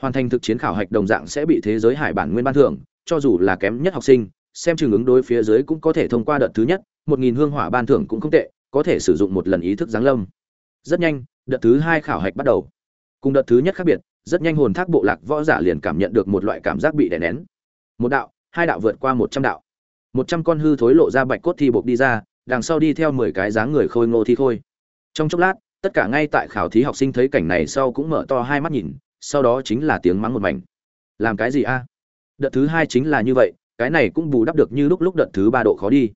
A: Hoàn thành thực chiến khảo hạch đồng dạng sẽ bị thế giới hải bản nguyên ban thưởng, cho dù là kém nhất học sinh, xem chừng ứng đối phía dưới cũng có thể thông qua đợt thứ nhất, một nghìn hương hỏa ban thưởng cũng không tệ, có thể sử dụng một lần ý thức giáng lâm. Rất nhanh, đợt thứ hai khảo hạch bắt đầu cùng đợt thứ nhất khác biệt, rất nhanh hồn thác bộ lạc võ giả liền cảm nhận được một loại cảm giác bị đè nén. Một đạo, hai đạo vượt qua một trăm đạo. Một trăm con hư thối lộ ra bạch cốt thi buộc đi ra, đằng sau đi theo mười cái dáng người khôi ngô thi khôi trong chốc lát, tất cả ngay tại khảo thí học sinh thấy cảnh này sau cũng mở to hai mắt nhìn, sau đó chính là tiếng mắng một mảnh. Làm cái gì a? Đợt thứ hai chính là như vậy, cái này cũng bù đắp được như lúc lúc đợt thứ ba độ khó đi.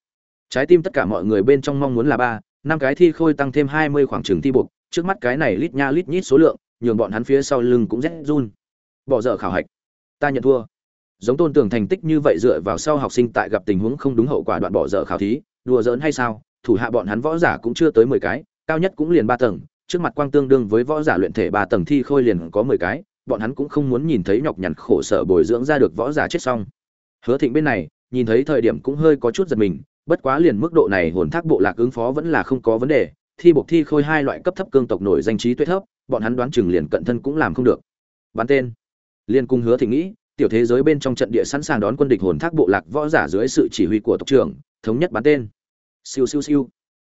A: Trái tim tất cả mọi người bên trong mong muốn là ba, năm cái thi khôi tăng thêm hai mươi khoảng trường thi buộc, trước mắt cái này lít nha lít nhít số lượng nhường bọn hắn phía sau lưng cũng rét run. Bỏ dở khảo hạch. Ta nhận thua. Giống tôn tưởng thành tích như vậy dựa vào sau học sinh tại gặp tình huống không đúng hậu quả đoạn bỏ dở khảo thí, đùa giỡn hay sao, thủ hạ bọn hắn võ giả cũng chưa tới mười cái, cao nhất cũng liền ba tầng, trước mặt quang tương đương với võ giả luyện thể ba tầng thi khôi liền có mười cái, bọn hắn cũng không muốn nhìn thấy nhọc nhằn khổ sở bồi dưỡng ra được võ giả chết xong. Hứa thịnh bên này, nhìn thấy thời điểm cũng hơi có chút giật mình, bất quá liền mức độ này hồn thác bộ lạc ứng phó vẫn là không có vấn đề thi buộc thi khôi hai loại cấp thấp cương tộc nổi danh trí tuyệt thấp, bọn hắn đoán chừng liền cận thân cũng làm không được. Bắn tên. Liên cung hứa thịnh nghĩ, tiểu thế giới bên trong trận địa sẵn sàng đón quân địch hồn thác bộ lạc võ giả dưới sự chỉ huy của tộc trưởng, thống nhất bắn tên. Siêu siêu siêu.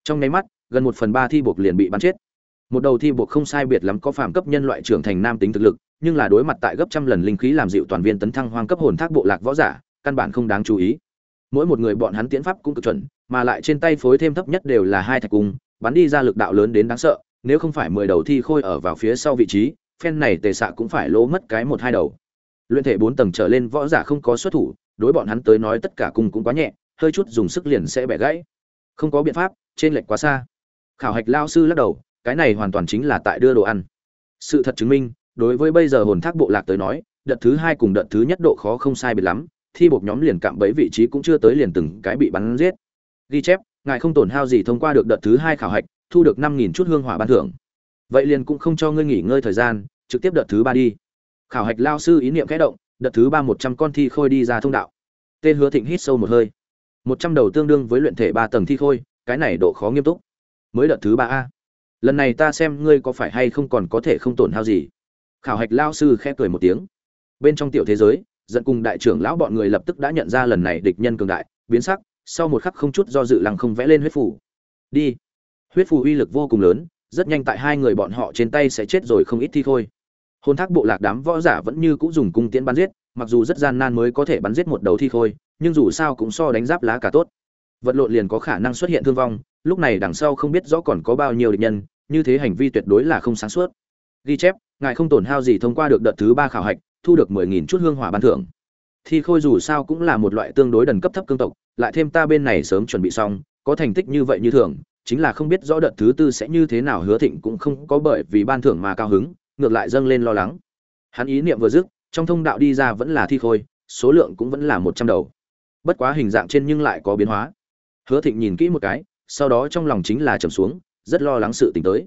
A: Trong nháy mắt, gần một phần ba thi buộc liền bị bắn chết. Một đầu thi buộc không sai biệt lắm có phàm cấp nhân loại trưởng thành nam tính thực lực, nhưng là đối mặt tại gấp trăm lần linh khí làm dịu toàn viên tấn thăng hoang cấp hồn thác bộ lạc võ giả, căn bản không đáng chú ý. Mỗi một người bọn hắn tiến pháp cũng cực chuẩn, mà lại trên tay phối thêm thấp nhất đều là hai thạch cung bắn đi ra lực đạo lớn đến đáng sợ, nếu không phải mười đầu thi khôi ở vào phía sau vị trí, phen này tề xạ cũng phải lỗ mất cái một hai đầu. Luyện thể bốn tầng trở lên võ giả không có xuất thủ, đối bọn hắn tới nói tất cả cùng cũng quá nhẹ, hơi chút dùng sức liền sẽ bẻ gãy. Không có biện pháp, trên lệch quá xa. Khảo hạch lao sư lắc đầu, cái này hoàn toàn chính là tại đưa đồ ăn. Sự thật chứng minh, đối với bây giờ hồn thác bộ lạc tới nói, đợt thứ hai cùng đợt thứ nhất độ khó không sai biệt lắm, thi bột nhóm liền cạm bẫy vị trí cũng chưa tới liền từng cái bị bắn giết. Ghi chép ngài không tổn hao gì thông qua được đợt thứ hai khảo hạch, thu được năm nghìn chút hương hỏa ban thưởng. Vậy liền cũng không cho ngươi nghỉ ngơi thời gian, trực tiếp đợt thứ ba đi. Khảo hạch lao sư ý niệm kẽ động, đợt thứ ba một trăm con thi khôi đi ra thông đạo. Tên hứa thịnh hít sâu một hơi. Một trăm đầu tương đương với luyện thể ba tầng thi khôi, cái này độ khó nghiêm túc. Mới đợt thứ ba a. Lần này ta xem ngươi có phải hay không còn có thể không tổn hao gì. Khảo hạch lao sư khẽ cười một tiếng. Bên trong tiểu thế giới dẫn cùng đại trưởng lão bọn người lập tức đã nhận ra lần này địch nhân cường đại, biến sắc sau một khắc không chút do dự lăng không vẽ lên huyết phủ đi. Huyết phù uy lực vô cùng lớn, rất nhanh tại hai người bọn họ trên tay sẽ chết rồi không ít thi thôi. Hôn thác bộ lạc đám võ giả vẫn như cũng dùng cung tiễn bắn giết, mặc dù rất gian nan mới có thể bắn giết một đầu thi khôi nhưng dù sao cũng so đánh giáp lá cả tốt. Vật lộn liền có khả năng xuất hiện thương vong, lúc này đằng sau không biết rõ còn có bao nhiêu địch nhân, như thế hành vi tuyệt đối là không sáng suốt. Ghi chép, ngài không tổn hao gì thông qua được đợt thứ ba khảo hạch, thu được mười nghìn chút hương hỏa ban thưởng thi khôi dù sao cũng là một loại tương đối đần cấp thấp cương tộc, lại thêm ta bên này sớm chuẩn bị xong, có thành tích như vậy như thường, chính là không biết rõ đợt thứ tư sẽ như thế nào hứa thịnh cũng không có bởi vì ban thưởng mà cao hứng, ngược lại dâng lên lo lắng. Hắn ý niệm vừa dứt, trong thông đạo đi ra vẫn là thi khôi, số lượng cũng vẫn là một trăm đầu. Bất quá hình dạng trên nhưng lại có biến hóa. Hứa thịnh nhìn kỹ một cái, sau đó trong lòng chính là trầm xuống, rất lo lắng sự tình tới.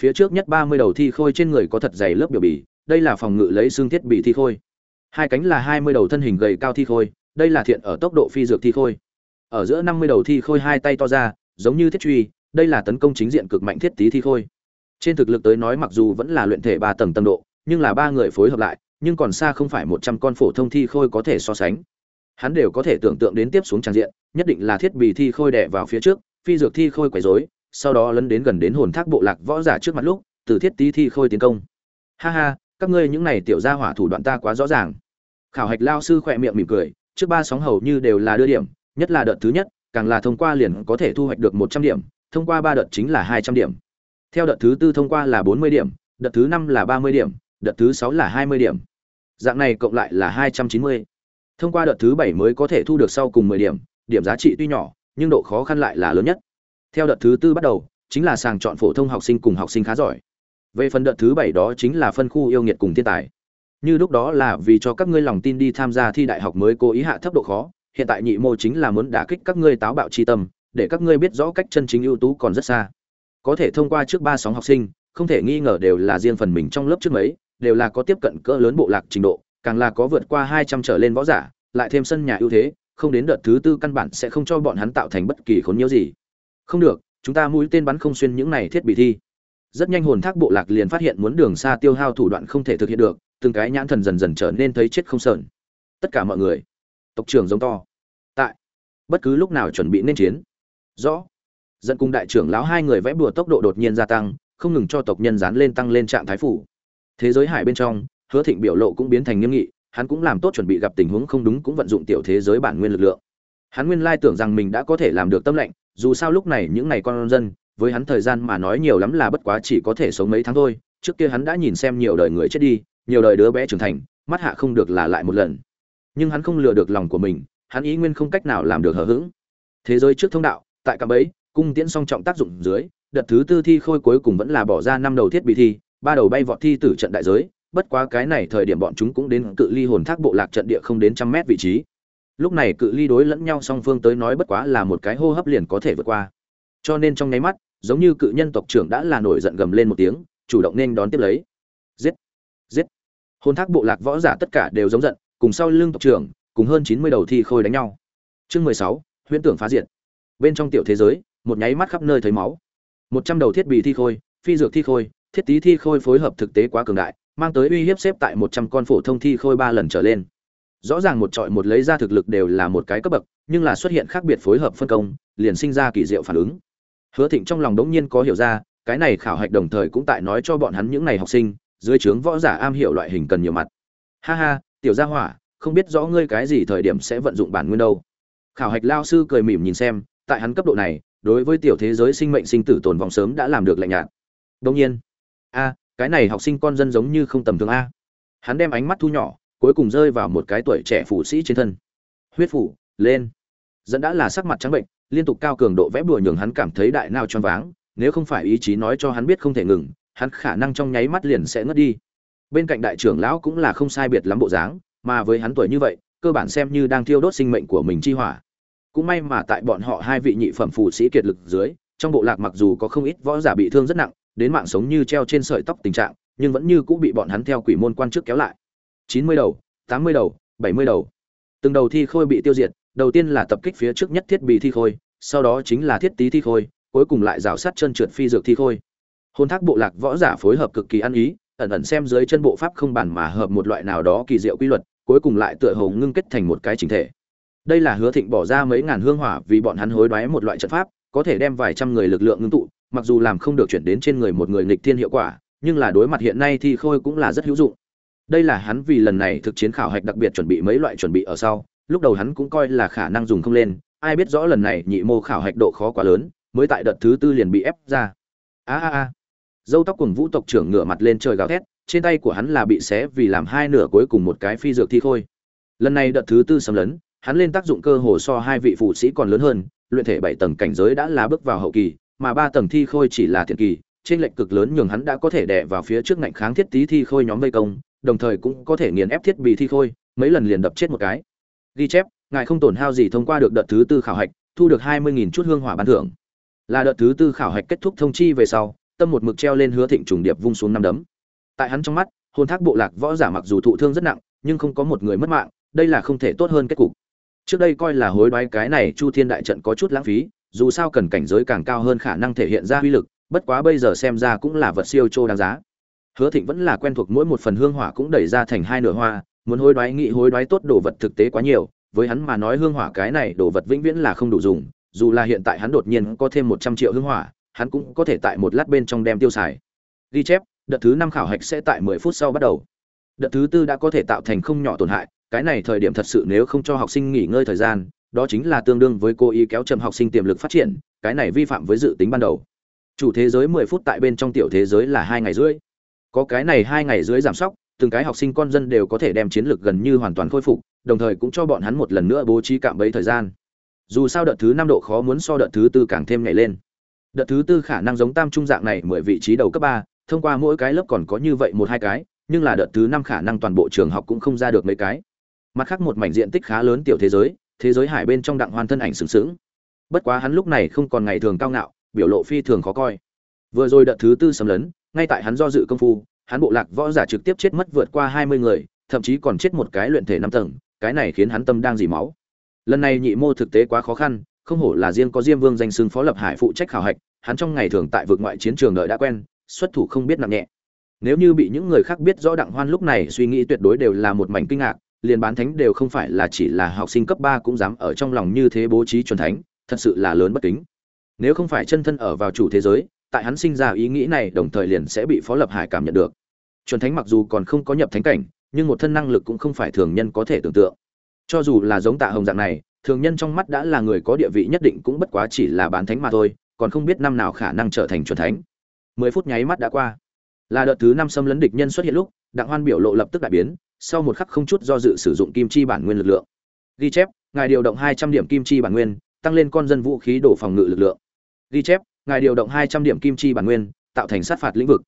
A: Phía trước nhất ba mươi đầu thi khôi trên người có thật dày lớp biểu bì, đây là phòng ngự lấy xương thiết bị thi khôi hai cánh là hai mươi đầu thân hình gầy cao thi khôi, đây là thiện ở tốc độ phi dược thi khôi. Ở giữa năm mươi đầu thi khôi hai tay to ra, giống như thiết truy, đây là tấn công chính diện cực mạnh thiết tí thi khôi. Trên thực lực tới nói mặc dù vẫn là luyện thể ba tầng tầng độ, nhưng là ba người phối hợp lại, nhưng còn xa không phải một trăm con phổ thông thi khôi có thể so sánh. Hắn đều có thể tưởng tượng đến tiếp xuống trang diện, nhất định là thiết bị thi khôi đè vào phía trước, phi dược thi khôi quấy rối, sau đó lấn đến gần đến hồn thác bộ lạc võ giả trước mặt lúc, từ thiết tí thi khôi tiến công. Ha ha các ngươi những này tiểu gia hỏa thủ đoạn ta quá rõ ràng. Khảo hạch lao sư khỏe miệng mỉm cười, trước ba sóng hầu như đều là đưa điểm, nhất là đợt thứ nhất, càng là thông qua liền có thể thu hoạch được một trăm điểm, thông qua ba đợt chính là hai trăm điểm. Theo đợt thứ tư thông qua là bốn mươi điểm, đợt thứ năm là ba mươi điểm, đợt thứ sáu là hai mươi điểm. Dạng này cộng lại là hai trăm chín mươi. Thông qua đợt thứ bảy mới có thể thu được sau cùng mười điểm điểm giá trị tuy nhỏ, nhưng độ khó khăn lại là lớn nhất. Theo đợt thứ tư bắt đầu, chính là sàng chọn phổ thông học sinh cùng học sinh khá giỏi về phần đợt thứ bảy đó chính là phân khu yêu nghiệt cùng thiên tài. Như lúc đó là vì cho các ngươi lòng tin đi tham gia thi đại học mới cố ý hạ thấp độ khó, hiện tại nhị mô chính là muốn đả kích các ngươi táo bạo chi tâm, để các ngươi biết rõ cách chân chính ưu tú còn rất xa. Có thể thông qua trước ba sóng học sinh, không thể nghi ngờ đều là riêng phần mình trong lớp trước mấy, đều là có tiếp cận cỡ lớn bộ lạc trình độ, càng là có vượt qua hai trăm trở lên võ giả, lại thêm sân nhà ưu thế, không đến đợt thứ tư căn bản sẽ không cho bọn hắn tạo thành bất kỳ khốn nhiễu gì. Không được, chúng ta mũi tên bắn không xuyên những này thiết bị thi rất nhanh hồn thác bộ lạc liền phát hiện muốn đường xa tiêu hao thủ đoạn không thể thực hiện được, từng cái nhãn thần dần dần trở nên thấy chết không sờn. Tất cả mọi người, tộc trưởng giống to. Tại, bất cứ lúc nào chuẩn bị nên chiến. Rõ, dẫn cùng đại trưởng lão hai người vẽ bùa tốc độ đột nhiên gia tăng, không ngừng cho tộc nhân dán lên tăng lên trạng thái phủ. Thế giới hải bên trong, hứa thịnh biểu lộ cũng biến thành nghiêm nghị, hắn cũng làm tốt chuẩn bị gặp tình huống không đúng cũng vận dụng tiểu thế giới bản nguyên lực lượng. Hắn nguyên lai tưởng rằng mình đã có thể làm được tâm lệnh, dù sao lúc này những ngày con dân với hắn thời gian mà nói nhiều lắm là bất quá chỉ có thể sống mấy tháng thôi, trước kia hắn đã nhìn xem nhiều đời người chết đi, nhiều đời đứa bé trưởng thành, mắt hạ không được là lại một lần. Nhưng hắn không lừa được lòng của mình, hắn ý nguyên không cách nào làm được hờ g thế giới trước thông đạo, tại cạm ấy cung tiễn song trọng tác dụng dưới, đợt thứ tư thi khôi cuối cùng vẫn là bỏ ra năm đầu thiết bị thi, ba đầu bay vọt thi tử trận đại giới, bất quá cái này thời điểm bọn chúng cũng đến cự ly hồn thác bộ lạc trận địa không đến trăm mét vị trí. Lúc này cự ly đối lẫn nhau song phương tới nói bất quá là một cái hô hấp liền có thể vượt qua. Cho nên trong nháy mắt giống như cự nhân tộc trưởng đã là nổi giận gầm lên một tiếng, chủ động nên đón tiếp lấy. Giết! Giết! Hồn thác bộ lạc võ giả tất cả đều giống giận, cùng sau lưng tộc trưởng, cùng hơn chín mươi đầu thi khôi đánh nhau. Chương mười sáu, huyễn tưởng phá diệt. Bên trong tiểu thế giới, một nháy mắt khắp nơi thấy máu. Một trăm đầu thiết bị thi khôi, phi dược thi khôi, thiết tí thi khôi phối hợp thực tế quá cường đại, mang tới uy hiếp xếp tại một trăm con phổ thông thi khôi ba lần trở lên. Rõ ràng một trọi một lấy ra thực lực đều là một cái cấp bậc, nhưng là xuất hiện khác biệt phối hợp phân công, liền sinh ra kỳ diệu phản ứng hứa thịnh trong lòng đống nhiên có hiểu ra, cái này khảo hạch đồng thời cũng tại nói cho bọn hắn những này học sinh, dưới trướng võ giả am hiểu loại hình cần nhiều mặt. Ha ha, tiểu gia hỏa, không biết rõ ngươi cái gì thời điểm sẽ vận dụng bản nguyên đâu. Khảo hạch lao sư cười mỉm nhìn xem, tại hắn cấp độ này, đối với tiểu thế giới sinh mệnh sinh tử tồn vong sớm đã làm được lạnh nhạt. Đông nhiên, a, cái này học sinh con dân giống như không tầm thường a. Hắn đem ánh mắt thu nhỏ, cuối cùng rơi vào một cái tuổi trẻ phụ sĩ trên thân. Huyết phủ lên. Dẫn đã là sắc mặt trắng bệnh liên tục cao cường độ vẽ bùa nhường hắn cảm thấy đại nao choáng váng, nếu không phải ý chí nói cho hắn biết không thể ngừng, hắn khả năng trong nháy mắt liền sẽ ngất đi. Bên cạnh đại trưởng lão cũng là không sai biệt lắm bộ dáng, mà với hắn tuổi như vậy, cơ bản xem như đang thiêu đốt sinh mệnh của mình chi hỏa. Cũng may mà tại bọn họ hai vị nhị phẩm phụ sĩ kiệt lực dưới, trong bộ lạc mặc dù có không ít võ giả bị thương rất nặng, đến mạng sống như treo trên sợi tóc tình trạng, nhưng vẫn như cũng bị bọn hắn theo quỷ môn quan trước kéo lại. Chín mươi đầu, tám mươi đầu, bảy mươi đầu. Từng đầu thi khôi bị tiêu diệt đầu tiên là tập kích phía trước nhất thiết bị thi khôi, sau đó chính là thiết tý thi khôi, cuối cùng lại rào sát chân trượt phi dược thi khôi. Hôn thác bộ lạc võ giả phối hợp cực kỳ ăn ý, ẩn ẩn xem dưới chân bộ pháp không bản mà hợp một loại nào đó kỳ diệu quy luật, cuối cùng lại tựa hồ ngưng kết thành một cái chính thể. Đây là hứa thịnh bỏ ra mấy ngàn hương hỏa vì bọn hắn hối đoái một loại trận pháp, có thể đem vài trăm người lực lượng ngưng tụ, mặc dù làm không được chuyển đến trên người một người nghịch thiên hiệu quả, nhưng là đối mặt hiện nay thì khôi cũng là rất hữu dụng. Đây là hắn vì lần này thực chiến khảo hạch đặc biệt chuẩn bị mấy loại chuẩn bị ở sau lúc đầu hắn cũng coi là khả năng dùng không lên, ai biết rõ lần này nhị mô khảo hạch độ khó quá lớn, mới tại đợt thứ tư liền bị ép ra. A a a. Dâu tóc cùng vũ tộc trưởng ngửa mặt lên trời gào thét, trên tay của hắn là bị xé vì làm hai nửa cuối cùng một cái phi dược thi khôi. Lần này đợt thứ tư xâm lấn, hắn lên tác dụng cơ hồ so hai vị phụ sĩ còn lớn hơn, luyện thể bảy tầng cảnh giới đã là bước vào hậu kỳ, mà ba tầng thi khôi chỉ là thiện kỳ, trên lệnh cực lớn nhường hắn đã có thể đè vào phía trước ngạnh kháng thiết tí thi khôi nhóm vây công, đồng thời cũng có thể nghiền ép thiết bị thi khôi, mấy lần liền đập chết một cái ghi chép, ngài không tổn hao gì thông qua được đợt thứ tư khảo hạch, thu được hai mươi nghìn chút hương hỏa ban thưởng. Là đợt thứ tư khảo hạch kết thúc thông chi về sau, tâm một mực treo lên hứa thịnh trùng điệp vung xuống năm đấm. Tại hắn trong mắt hôn thác bộ lạc võ giả mặc dù thụ thương rất nặng, nhưng không có một người mất mạng, đây là không thể tốt hơn kết cục. Trước đây coi là hối đoái cái này chu thiên đại trận có chút lãng phí, dù sao cần cảnh giới càng cao hơn khả năng thể hiện ra uy lực, bất quá bây giờ xem ra cũng là vật siêu trô đáng giá. Hứa thịnh vẫn là quen thuộc mỗi một phần hương hỏa cũng đẩy ra thành hai nửa hoa muốn hối đoái nghị hối đoái tốt đồ vật thực tế quá nhiều, với hắn mà nói hương hỏa cái này đồ vật vĩnh viễn là không đủ dùng, dù là hiện tại hắn đột nhiên có thêm một trăm triệu hương hỏa, hắn cũng có thể tại một lát bên trong đem tiêu xài. Ghi chép, đợt thứ năm khảo hạch sẽ tại mười phút sau bắt đầu. Đợt thứ tư đã có thể tạo thành không nhỏ tổn hại, cái này thời điểm thật sự nếu không cho học sinh nghỉ ngơi thời gian, đó chính là tương đương với cố ý kéo chậm học sinh tiềm lực phát triển, cái này vi phạm với dự tính ban đầu. Chủ thế giới mười phút tại bên trong tiểu thế giới là hai ngày rưỡi. Có cái này hai ngày rưỡi giảm sóc từng cái học sinh con dân đều có thể đem chiến lược gần như hoàn toàn khôi phục, đồng thời cũng cho bọn hắn một lần nữa bố trí cạm bẫy thời gian. Dù sao đợt thứ năm độ khó muốn so đợt thứ tư càng thêm nhảy lên. Đợt thứ tư khả năng giống tam trung dạng này mười vị trí đầu cấp ba, thông qua mỗi cái lớp còn có như vậy một hai cái, nhưng là đợt thứ năm khả năng toàn bộ trường học cũng không ra được mấy cái. Mặt khác một mảnh diện tích khá lớn tiểu thế giới thế giới hải bên trong đặng hoan thân ảnh sừng sững. Bất quá hắn lúc này không còn ngày thường cao ngạo, biểu lộ phi thường khó coi. Vừa rồi đợt thứ tư xâm lấn, ngay tại hắn do dự công phu hắn bộ lạc võ giả trực tiếp chết mất vượt qua hai mươi người, thậm chí còn chết một cái luyện thể năm tầng, cái này khiến hắn tâm đang dỉ máu. Lần này nhị mô thực tế quá khó khăn, không hổ là riêng có diêm vương danh xưng phó lập hải phụ trách khảo hạch, hắn trong ngày thường tại vực ngoại chiến trường đợi đã quen, xuất thủ không biết nặng nhẹ. Nếu như bị những người khác biết rõ đặng hoan lúc này suy nghĩ tuyệt đối đều là một mảnh kinh ngạc, liền bán thánh đều không phải là chỉ là học sinh cấp ba cũng dám ở trong lòng như thế bố trí chuẩn thánh, thật sự là lớn bất kính. Nếu không phải chân thân ở vào chủ thế giới tại hắn sinh ra ý nghĩ này đồng thời liền sẽ bị phó lập hải cảm nhận được. Chuẩn thánh mặc dù còn không có nhập thánh cảnh, nhưng một thân năng lực cũng không phải thường nhân có thể tưởng tượng. Cho dù là giống tạ hồng dạng này, thường nhân trong mắt đã là người có địa vị nhất định cũng bất quá chỉ là bán thánh mà thôi, còn không biết năm nào khả năng trở thành chuẩn thánh. Mười phút nháy mắt đã qua. Là đợt thứ năm xâm lấn địch nhân xuất hiện lúc, đặng hoan biểu lộ lập tức đại biến, sau một khắc không chút do dự sử dụng kim chi bản nguyên lực lượng. Ghi chép, ngài điều động hai trăm điểm kim chi bản nguyên, tăng lên con dân vũ khí đổ phòng ngự lực lượng. Ghi chép ngài điều động hai trăm điểm kim chi bản nguyên, tạo thành sát phạt lĩnh vực.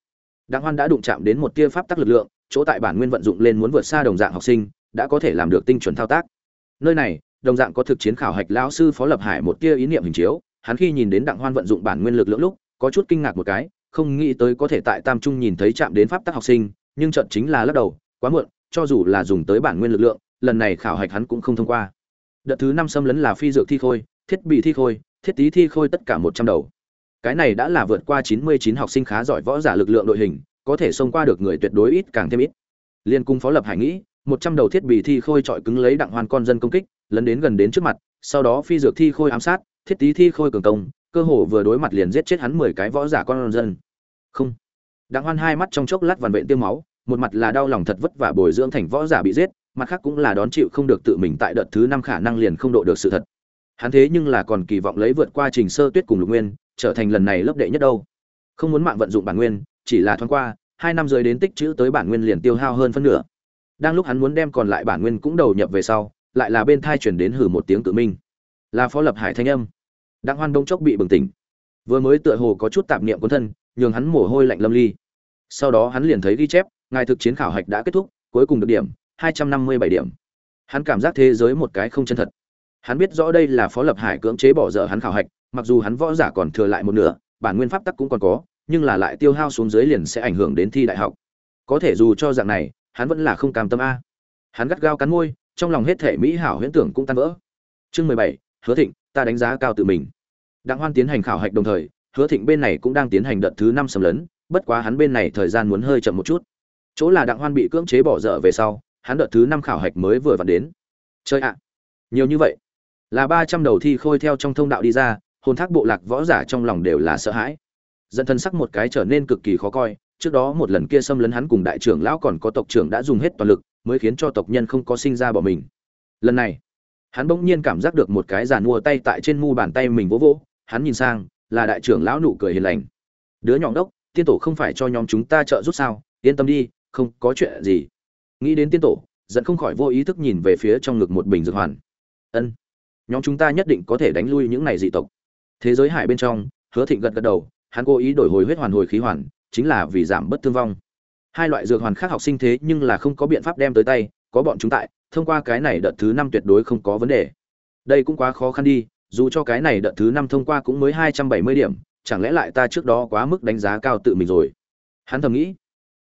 A: Đặng hoan đã đụng chạm đến một tia pháp tắc lực lượng, chỗ tại bản nguyên vận dụng lên muốn vượt xa đồng dạng học sinh, đã có thể làm được tinh chuẩn thao tác. Nơi này, đồng dạng có thực chiến khảo hạch lão sư phó lập hải một tia ý niệm hình chiếu, hắn khi nhìn đến đặng hoan vận dụng bản nguyên lực lượng lúc, có chút kinh ngạc một cái, không nghĩ tới có thể tại tam trung nhìn thấy chạm đến pháp tắc học sinh, nhưng trận chính là lắc đầu, quá muộn, cho dù là dùng tới bản nguyên lực lượng, lần này khảo hạch hắn cũng không thông qua. Đợt thứ năm xâm lấn là phi dược thi khôi, thiết bị thi khôi, thiết tý thi khôi tất cả một trăm đầu cái này đã là vượt qua chín mươi chín học sinh khá giỏi võ giả lực lượng đội hình, có thể xông qua được người tuyệt đối ít càng thêm ít. Liên cung phó lập hải nghĩ, một trăm đầu thiết bị thi khôi trọi cứng lấy đặng hoan con dân công kích, lấn đến gần đến trước mặt, sau đó phi dược thi khôi ám sát, thiết tý thi khôi cường công, cơ hồ vừa đối mặt liền giết chết hắn mười cái võ giả con dân. Không. Đặng hoan hai mắt trong chốc lát vằn vện tiêu máu, một mặt là đau lòng thật vất vả bồi dưỡng thành võ giả bị giết, mặt khác cũng là đón chịu không được tự mình tại đợt thứ năm khả năng liền không độ được sự thật. Hắn thế nhưng là còn kỳ vọng lấy vượt qua trình sơ tuyết cùng lục nguyên trở thành lần này lớp đệ nhất đâu. Không muốn mạng vận dụng bản nguyên, chỉ là thoáng qua, hai năm rưỡi đến tích chữ tới bản nguyên liền tiêu hao hơn phân nửa. Đang lúc hắn muốn đem còn lại bản nguyên cũng đầu nhập về sau, lại là bên thai chuyển đến hử một tiếng tự minh. Là phó lập hải thanh âm. Đặng hoan đông chốc bị bừng tỉnh. Vừa mới tựa hồ có chút tạp niệm quân thân, nhường hắn mồ hôi lạnh lâm ly. Sau đó hắn liền thấy ghi chép, ngài thực chiến khảo hạch đã kết thúc, cuối cùng được điểm, hai trăm năm mươi bảy điểm. Hắn cảm giác thế giới một cái không chân thật. Hắn biết rõ đây là phó lập hải cưỡng chế bỏ dở hắn khảo hạch mặc dù hắn võ giả còn thừa lại một nửa, bản nguyên pháp tắc cũng còn có, nhưng là lại tiêu hao xuống dưới liền sẽ ảnh hưởng đến thi đại học. Có thể dù cho dạng này, hắn vẫn là không cam tâm a. Hắn gắt gao cắn môi, trong lòng hết thể mỹ hảo huyễn tưởng cũng tan vỡ. Chương mười bảy, hứa thịnh, ta đánh giá cao tự mình. Đặng hoan tiến hành khảo hạch đồng thời, hứa thịnh bên này cũng đang tiến hành đợt thứ năm xâm lấn, bất quá hắn bên này thời gian muốn hơi chậm một chút. Chỗ là đặng hoan bị cưỡng chế bỏ dở về sau, hắn đợt thứ năm khảo hạch mới vừa vặn đến. Chơi ạ. Nhiều như vậy. Là ba trăm đầu thi khôi theo trong thông đạo đi ra hồn thác bộ lạc võ giả trong lòng đều là sợ hãi. Dẫn thân sắc một cái trở nên cực kỳ khó coi, trước đó một lần kia xâm lấn hắn cùng đại trưởng lão còn có tộc trưởng đã dùng hết toàn lực, mới khiến cho tộc nhân không có sinh ra bỏ mình. Lần này, hắn bỗng nhiên cảm giác được một cái giàn mua tay tại trên mu bàn tay mình vỗ vỗ, hắn nhìn sang, là đại trưởng lão nụ cười hiền lành. Đứa nhỏ đốc, tiên tổ không phải cho nhóm chúng ta trợ giúp sao? Yên tâm đi, không có chuyện gì. Nghĩ đến tiên tổ dẫn không khỏi vô ý thức nhìn về phía trong ngực một bình dược hoàn. Ân, nhóm chúng ta nhất định có thể đánh lui những này dị tộc thế giới hải bên trong, hứa thịnh gật gật đầu, hắn cố ý đổi hồi huyết hoàn hồi khí hoàn, chính là vì giảm bất thương vong. Hai loại dược hoàn khác học sinh thế nhưng là không có biện pháp đem tới tay, có bọn chúng tại, thông qua cái này đợt thứ năm tuyệt đối không có vấn đề. Đây cũng quá khó khăn đi, dù cho cái này đợt thứ năm thông qua cũng mới hai trăm bảy mươi điểm, chẳng lẽ lại ta trước đó quá mức đánh giá cao tự mình rồi? Hắn thầm nghĩ.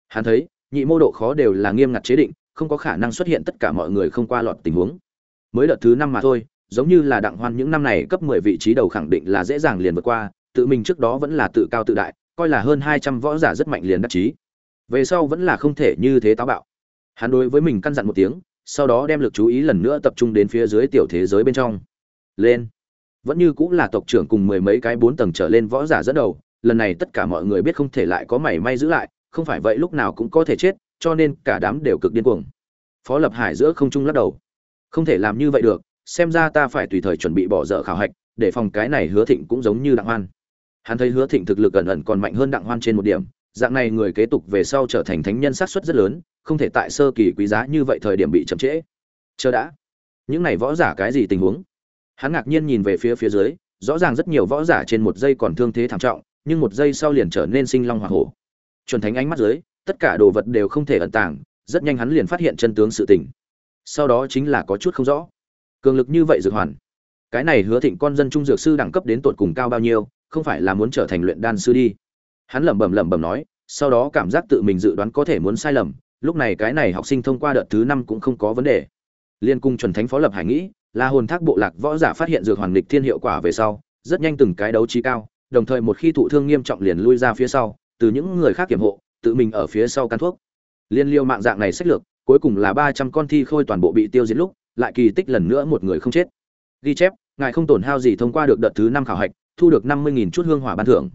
A: Hắn thấy, nhị mô độ khó đều là nghiêm ngặt chế định, không có khả năng xuất hiện tất cả mọi người không qua lọt tình huống. Mới đợt thứ năm mà thôi giống như là đặng hoan những năm này cấp mười vị trí đầu khẳng định là dễ dàng liền vượt qua, tự mình trước đó vẫn là tự cao tự đại, coi là hơn hai trăm võ giả rất mạnh liền đắc chí. Về sau vẫn là không thể như thế táo bạo. Hắn đối với mình căn dặn một tiếng, sau đó đem lực chú ý lần nữa tập trung đến phía dưới tiểu thế giới bên trong. Lên. Vẫn như cũng là tộc trưởng cùng mười mấy cái bốn tầng trở lên võ giả dẫn đầu, lần này tất cả mọi người biết không thể lại có mảy may giữ lại, không phải vậy lúc nào cũng có thể chết, cho nên cả đám đều cực điên cuồng. Phó lập hải giữa không trung lắc đầu. Không thể làm như vậy được xem ra ta phải tùy thời chuẩn bị bỏ dở khảo hạch, để phòng cái này hứa thịnh cũng giống như đặng hoan. Hắn thấy hứa thịnh thực lực ẩn ẩn còn mạnh hơn đặng hoan trên một điểm, dạng này người kế tục về sau trở thành thánh nhân sát suất rất lớn, không thể tại sơ kỳ quý giá như vậy thời điểm bị chậm trễ. Chờ đã. Những này võ giả cái gì tình huống? Hắn ngạc nhiên nhìn về phía phía dưới, rõ ràng rất nhiều võ giả trên một giây còn thương thế thảm trọng, nhưng một giây sau liền trở nên sinh long hoa hổ. Chuẩn thánh ánh mắt dưới, tất cả đồ vật đều không thể ẩn tàng, rất nhanh hắn liền phát hiện chân tướng sự tình. Sau đó chính là có chút không rõ cường lực như vậy dược hoàn. Cái này hứa thịnh con dân trung dược sư đẳng cấp đến tột cùng cao bao nhiêu, không phải là muốn trở thành luyện đan sư đi. Hắn lẩm bẩm lẩm bẩm nói, sau đó cảm giác tự mình dự đoán có thể muốn sai lầm, lúc này cái này học sinh thông qua đợt thứ năm cũng không có vấn đề. Liên cung chuẩn thánh phó lập hải nghĩ là hồn thác bộ lạc võ giả phát hiện dược hoàn lịch thiên hiệu quả về sau, rất nhanh từng cái đấu trí cao, đồng thời một khi thụ thương nghiêm trọng liền lui ra phía sau, từ những người khác kiểm hộ, tự mình ở phía sau căn thuốc. Liên liêu mạng dạng này sách lược, cuối cùng là ba trăm con thi khôi toàn bộ bị tiêu diệt lúc lại kỳ tích lần nữa một người không chết. Ghi chép, ngài không tổn hao gì thông qua được đợt thứ năm khảo hạch, thu được năm mươi nghìn chút hương hỏa ban thưởng.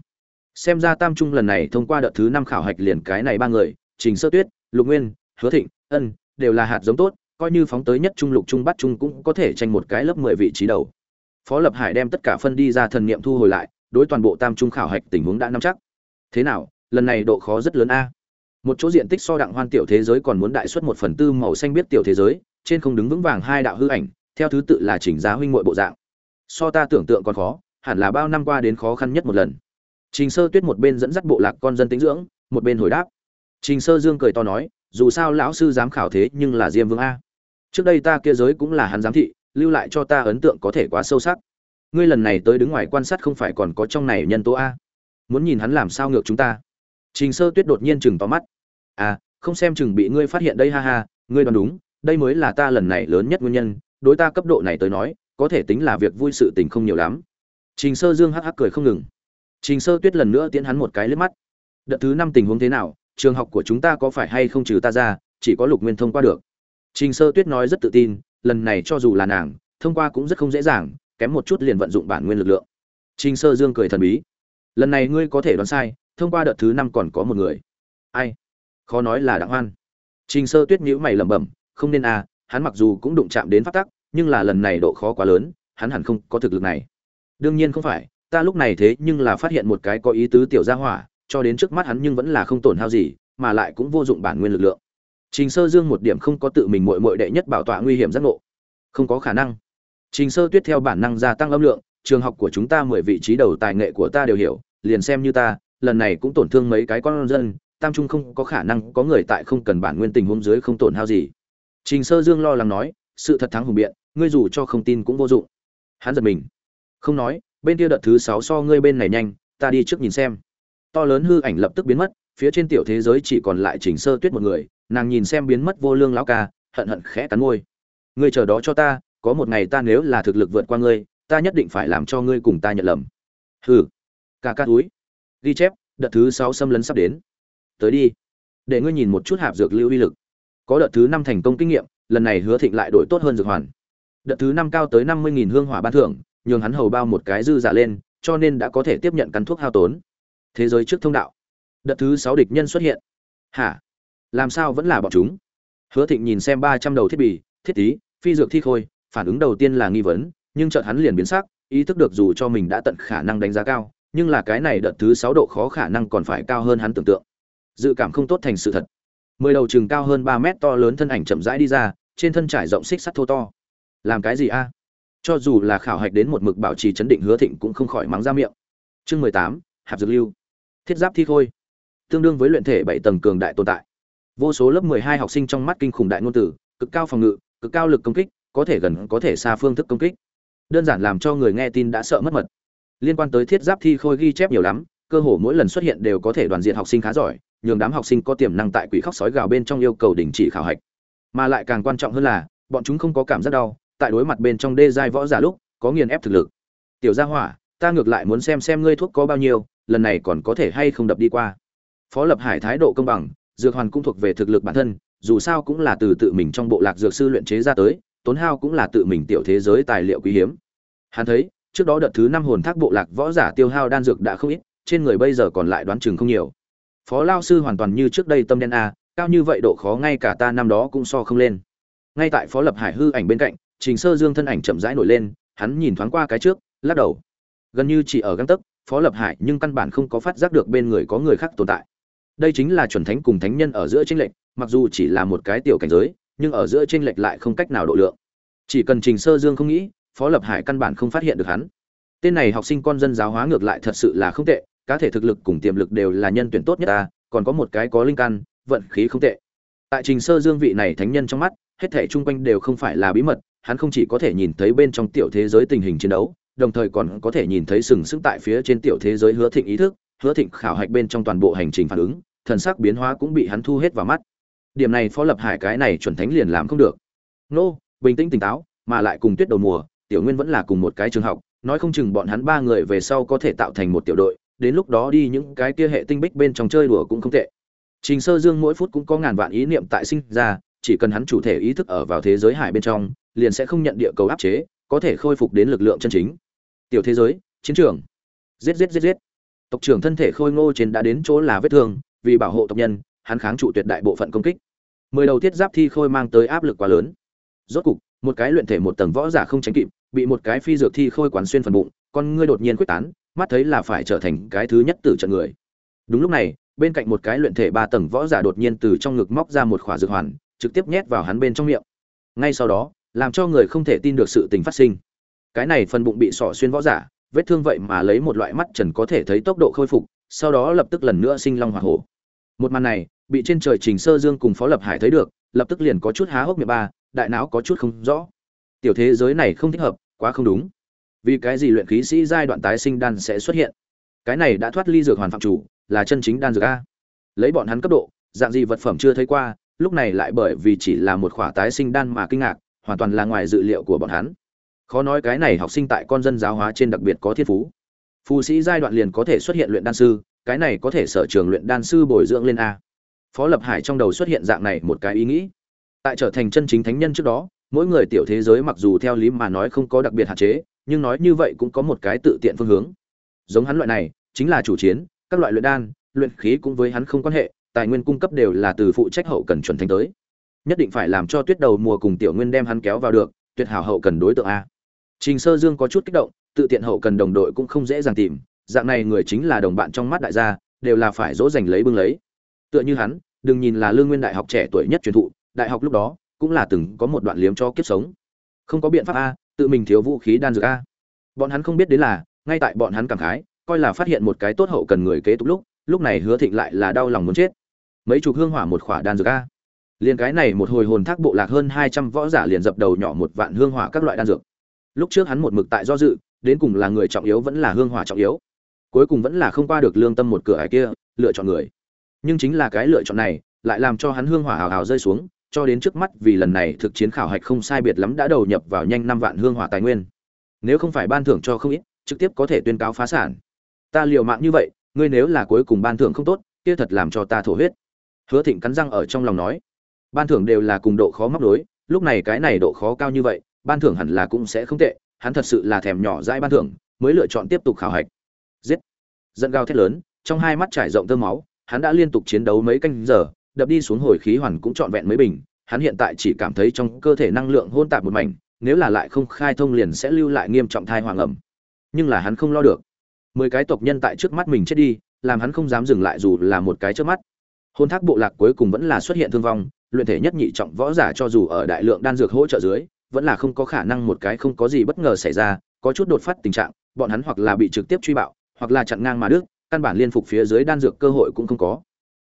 A: Xem ra tam trung lần này thông qua đợt thứ năm khảo hạch liền cái này ba người, trình sơ tuyết, lục nguyên, hứa thịnh, ân, đều là hạt giống tốt, coi như phóng tới nhất trung lục trung bắt trung cũng có thể tranh một cái lớp mười vị trí đầu. Phó lập hải đem tất cả phân đi ra thần niệm thu hồi lại, đối toàn bộ tam trung khảo hạch tình huống đã nắm chắc. Thế nào, lần này độ khó rất lớn a? Một chỗ diện tích so đặng hoan tiểu thế giới còn muốn đại xuất một phần tư màu xanh biết tiểu thế giới, trên không đứng vững vàng hai đạo hư ảnh, theo thứ tự là chỉnh giá huynh muội bộ dạng. So ta tưởng tượng còn khó, hẳn là bao năm qua đến khó khăn nhất một lần. Trình sơ tuyết một bên dẫn dắt bộ lạc con dân tính dưỡng, một bên hồi đáp. Trình sơ dương cười to nói, dù sao lão sư dám khảo thế nhưng là diêm vương a. Trước đây ta kia giới cũng là hắn giám thị, lưu lại cho ta ấn tượng có thể quá sâu sắc. Ngươi lần này tới đứng ngoài quan sát không phải còn có trong này nhân tố a. Muốn nhìn hắn làm sao ngược chúng ta. Trình sơ tuyết đột nhiên chừng to mắt à không xem chừng bị ngươi phát hiện đây, ha ha, ngươi đoán đúng, đây mới là ta lần này lớn nhất nguyên nhân, đối ta cấp độ này tới nói, có thể tính là việc vui sự tình không nhiều lắm. Trình sơ dương hắc hắc cười không ngừng. Trình sơ tuyết lần nữa tiễn hắn một cái liếc mắt. Đợt thứ năm tình huống thế nào, trường học của chúng ta có phải hay không trừ ta ra, chỉ có lục nguyên thông qua được. Trình sơ tuyết nói rất tự tin, lần này cho dù là nàng, thông qua cũng rất không dễ dàng, kém một chút liền vận dụng bản nguyên lực lượng. Trình sơ dương cười thần bí. Lần này ngươi có thể đoán sai, thông qua đợt thứ năm còn có một người. Ai? Khó nói là đặng hoan. Trình sơ tuyết nhữ mày lẩm bẩm, không nên à hắn mặc dù cũng đụng chạm đến phát tắc, nhưng là lần này độ khó quá lớn, hắn hẳn không có thực lực này. Đương nhiên không phải, ta lúc này thế nhưng là phát hiện một cái có ý tứ tiểu gia hỏa, cho đến trước mắt hắn nhưng vẫn là không tổn hao gì, mà lại cũng vô dụng bản nguyên lực lượng. Trình sơ dương một điểm không có tự mình muội muội đệ nhất bảo tọa nguy hiểm giác ngộ. Không có khả năng. Trình sơ tuyết theo bản năng gia tăng âm lượng, trường học của chúng ta mười vị trí đầu tài nghệ của ta đều hiểu, liền xem như ta, lần này cũng tổn thương mấy cái con dân tam trung không có khả năng có người tại không cần bản nguyên tình huống dưới không tổn hao gì. Trình sơ dương lo lắng nói, sự thật thắng hùng biện, ngươi dù cho không tin cũng vô dụng. Hắn giật mình. Không nói, bên kia đợt thứ sáu so ngươi bên này nhanh, ta đi trước nhìn xem. To lớn hư ảnh lập tức biến mất, phía trên tiểu thế giới chỉ còn lại Trình sơ tuyết một người, nàng nhìn xem biến mất vô lương lão ca, hận hận khẽ cắn môi. Ngươi chờ đó cho ta, có một ngày ta nếu là thực lực vượt qua ngươi, ta nhất định phải làm cho ngươi cùng ta nhận lầm. Hừ. Ca ca túi. Ghi chép, đợt thứ sáu xâm lấn sắp đến tới đi. Để ngươi nhìn một chút hạp dược lưu uy lực. Có đợt thứ năm thành công kinh nghiệm, lần này hứa thịnh lại đổi tốt hơn dược hoàn. Đợt thứ năm cao tới năm mươi nghìn hương hỏa ban thưởng, nhường hắn hầu bao một cái dư giả lên, cho nên đã có thể tiếp nhận cắn thuốc hao tốn. Thế giới trước thông đạo. Đợt thứ sáu địch nhân xuất hiện. Hả? Làm sao vẫn là bọn chúng? Hứa thịnh nhìn xem ba trăm đầu thiết bị, thiết tí phi dược thi khôi, phản ứng đầu tiên là nghi vấn, nhưng chợt hắn liền biến sắc, ý thức được dù cho mình đã tận khả năng đánh giá cao, nhưng là cái này đợt thứ sáu độ khó khả năng còn phải cao hơn hắn tưởng tượng dự cảm không tốt thành sự thật. Mười đầu chừng cao hơn ba mét to lớn thân ảnh chậm rãi đi ra, trên thân trải rộng xích sắt thô to. Làm cái gì a? Cho dù là khảo hạch đến một mực bảo trì chấn định hứa thịnh cũng không khỏi mắng ra miệng. Chương mười tám, hạp dược lưu. Thiết giáp thi khôi. Tương đương với luyện thể bảy tầng cường đại tồn tại. Vô số lớp mười hai học sinh trong mắt kinh khủng đại ngôn tử cực cao phòng ngự, cực cao lực công kích, có thể gần, có thể xa phương thức công kích. Đơn giản làm cho người nghe tin đã sợ mất mật. Liên quan tới thiết giáp thi khôi ghi chép nhiều lắm, cơ hồ mỗi lần xuất hiện đều có thể đoàn diện học sinh khá giỏi nhường đám học sinh có tiềm năng tại quỷ khóc sói gào bên trong yêu cầu đình chỉ khảo hạch. Mà lại càng quan trọng hơn là, bọn chúng không có cảm giác đau, tại đối mặt bên trong đê giai võ giả lúc, có nghiền ép thực lực. Tiểu gia hỏa, ta ngược lại muốn xem xem ngươi thuốc có bao nhiêu, lần này còn có thể hay không đập đi qua. Phó lập hải thái độ công bằng, dược hoàn cũng thuộc về thực lực bản thân, dù sao cũng là từ tự mình trong bộ lạc dược sư luyện chế ra tới, tốn hao cũng là tự mình tiểu thế giới tài liệu quý hiếm. Hắn thấy, trước đó đợt thứ năm hồn thác bộ lạc võ giả tiêu hao đan dược đã không ít, trên người bây giờ còn lại đoán chừng không nhiều phó lao sư hoàn toàn như trước đây tâm đen a, cao như vậy độ khó ngay cả ta năm đó cũng so không lên. Ngay tại phó lập hải hư ảnh bên cạnh, trình sơ dương thân ảnh chậm rãi nổi lên, hắn nhìn thoáng qua cái trước, lắc đầu. Gần như chỉ ở găng tấc, phó lập hải nhưng căn bản không có phát giác được bên người có người khác tồn tại. Đây chính là chuẩn thánh cùng thánh nhân ở giữa tranh lệch, mặc dù chỉ là một cái tiểu cảnh giới, nhưng ở giữa tranh lệch lại không cách nào độ lượng. Chỉ cần trình sơ dương không nghĩ, phó lập hải căn bản không phát hiện được hắn. Tên này học sinh con dân giáo hóa ngược lại thật sự là không tệ cá thể thực lực cùng tiềm lực đều là nhân tuyển tốt nhất ta, còn có một cái có linh căn, vận khí không tệ. Tại trình sơ dương vị này thánh nhân trong mắt, hết thể chung quanh đều không phải là bí mật, hắn không chỉ có thể nhìn thấy bên trong tiểu thế giới tình hình chiến đấu, đồng thời còn có thể nhìn thấy sừng sững tại phía trên tiểu thế giới hứa thịnh ý thức, hứa thịnh khảo hạch bên trong toàn bộ hành trình phản ứng, thần sắc biến hóa cũng bị hắn thu hết vào mắt. Điểm này phó lập hải cái này chuẩn thánh liền làm không được. Nô, bình tĩnh tỉnh táo, mà lại cùng tuyết đầu mùa, tiểu nguyên vẫn là cùng một cái trường học, nói không chừng bọn hắn ba người về sau có thể tạo thành một tiểu đội đến lúc đó đi những cái kia hệ tinh bích bên trong chơi đùa cũng không tệ. Trình sơ dương mỗi phút cũng có ngàn vạn ý niệm tại sinh ra, chỉ cần hắn chủ thể ý thức ở vào thế giới hải bên trong, liền sẽ không nhận địa cầu áp chế, có thể khôi phục đến lực lượng chân chính. Tiểu thế giới, chiến trường. Giết giết giết giết. Tộc trưởng thân thể khôi ngô trên đã đến chỗ là vết thương, vì bảo hộ tộc nhân, hắn kháng trụ tuyệt đại bộ phận công kích. Mười đầu thiết giáp thi khôi mang tới áp lực quá lớn. Rốt cục, một cái luyện thể một tầng võ giả không tránh kịp, bị một cái phi dược thi khôi quán xuyên phần bụng, con ngươi đột nhiên quyết tán mắt thấy là phải trở thành cái thứ nhất tử trận người. Đúng lúc này, bên cạnh một cái luyện thể ba tầng võ giả đột nhiên từ trong ngực móc ra một khỏa dược hoàn, trực tiếp nhét vào hắn bên trong miệng. Ngay sau đó, làm cho người không thể tin được sự tình phát sinh. Cái này phần bụng bị sỏ xuyên võ giả, vết thương vậy mà lấy một loại mắt trần có thể thấy tốc độ khôi phục, sau đó lập tức lần nữa sinh long hỏa hổ. Một màn này, bị trên trời trình sơ dương cùng phó lập hải thấy được, lập tức liền có chút há hốc miệng ba, đại não có chút không rõ. Tiểu thế giới này không thích hợp, quá không đúng vì cái gì luyện khí sĩ giai đoạn tái sinh đan sẽ xuất hiện? Cái này đã thoát ly dược hoàn phạm chủ, là chân chính đan dược a. Lấy bọn hắn cấp độ, dạng gì vật phẩm chưa thấy qua, lúc này lại bởi vì chỉ là một khỏa tái sinh đan mà kinh ngạc, hoàn toàn là ngoài dự liệu của bọn hắn. Khó nói cái này học sinh tại con dân giáo hóa trên đặc biệt có thiên phú. Phù sĩ giai đoạn liền có thể xuất hiện luyện đan sư, cái này có thể sở trường luyện đan sư bồi dưỡng lên a. Phó lập hải trong đầu xuất hiện dạng này một cái ý nghĩ. Tại trở thành chân chính thánh nhân trước đó, mỗi người tiểu thế giới mặc dù theo lý mà nói không có đặc biệt hạn chế nhưng nói như vậy cũng có một cái tự tiện phương hướng. Giống hắn loại này, chính là chủ chiến, các loại luyện đan, luyện khí cũng với hắn không quan hệ, tài nguyên cung cấp đều là từ phụ trách hậu cần chuẩn thành tới. Nhất định phải làm cho tuyết đầu mùa cùng tiểu nguyên đem hắn kéo vào được tuyệt hảo hậu cần đối tượng a. Trình sơ dương có chút kích động, tự tiện hậu cần đồng đội cũng không dễ dàng tìm, dạng này người chính là đồng bạn trong mắt đại gia, đều là phải dỗ dành lấy bưng lấy. Tựa như hắn, đừng nhìn là lương nguyên đại học trẻ tuổi nhất truyền thụ, đại học lúc đó, cũng là từng có một đoạn liếm cho kiếp sống. Không có biện pháp a tự mình thiếu vũ khí đan dược a. Bọn hắn không biết đến là, ngay tại bọn hắn cảm khái, coi là phát hiện một cái tốt hậu cần người kế tục lúc lúc này hứa thịnh lại là đau lòng muốn chết. Mấy chục hương hỏa một khỏa đan dược a. Liền cái này một hồi hồn thác bộ lạc hơn hai trăm võ giả liền dập đầu nhỏ một vạn hương hỏa các loại đan dược. Lúc trước hắn một mực tại do dự, đến cùng là người trọng yếu vẫn là hương hỏa trọng yếu. Cuối cùng vẫn là không qua được lương tâm một cửa ải kia, lựa chọn người. Nhưng chính là cái lựa chọn này, lại làm cho hắn hương hỏa hào hào rơi xuống cho đến trước mắt vì lần này thực chiến khảo hạch không sai biệt lắm đã đầu nhập vào nhanh năm vạn hương hỏa tài nguyên. Nếu không phải ban thưởng cho không ít, trực tiếp có thể tuyên cáo phá sản. Ta liều mạng như vậy, ngươi nếu là cuối cùng ban thưởng không tốt, kia thật làm cho ta thổ huyết. Hứa thịnh cắn răng ở trong lòng nói. Ban thưởng đều là cùng độ khó móc đối, lúc này cái này độ khó cao như vậy, ban thưởng hẳn là cũng sẽ không tệ, hắn thật sự là thèm nhỏ dãi ban thưởng, mới lựa chọn tiếp tục khảo hạch. Giết. Giận gào thét lớn, trong hai mắt trải rộng tơ máu, hắn đã liên tục chiến đấu mấy canh giờ đập đi xuống hồi khí hoàn cũng trọn vẹn mấy bình, hắn hiện tại chỉ cảm thấy trong cơ thể năng lượng hôn tạp một mảnh, nếu là lại không khai thông liền sẽ lưu lại nghiêm trọng thai hoàng ẩm. Nhưng là hắn không lo được. Mười cái tộc nhân tại trước mắt mình chết đi, làm hắn không dám dừng lại dù là một cái trước mắt. Hôn thác bộ lạc cuối cùng vẫn là xuất hiện thương vong, luyện thể nhất nhị trọng võ giả cho dù ở đại lượng đan dược hỗ trợ dưới, vẫn là không có khả năng một cái không có gì bất ngờ xảy ra, có chút đột phát tình trạng, bọn hắn hoặc là bị trực tiếp truy bạo, hoặc là chặn ngang mà đứt, căn bản liên phục phía dưới đan dược cơ hội cũng không có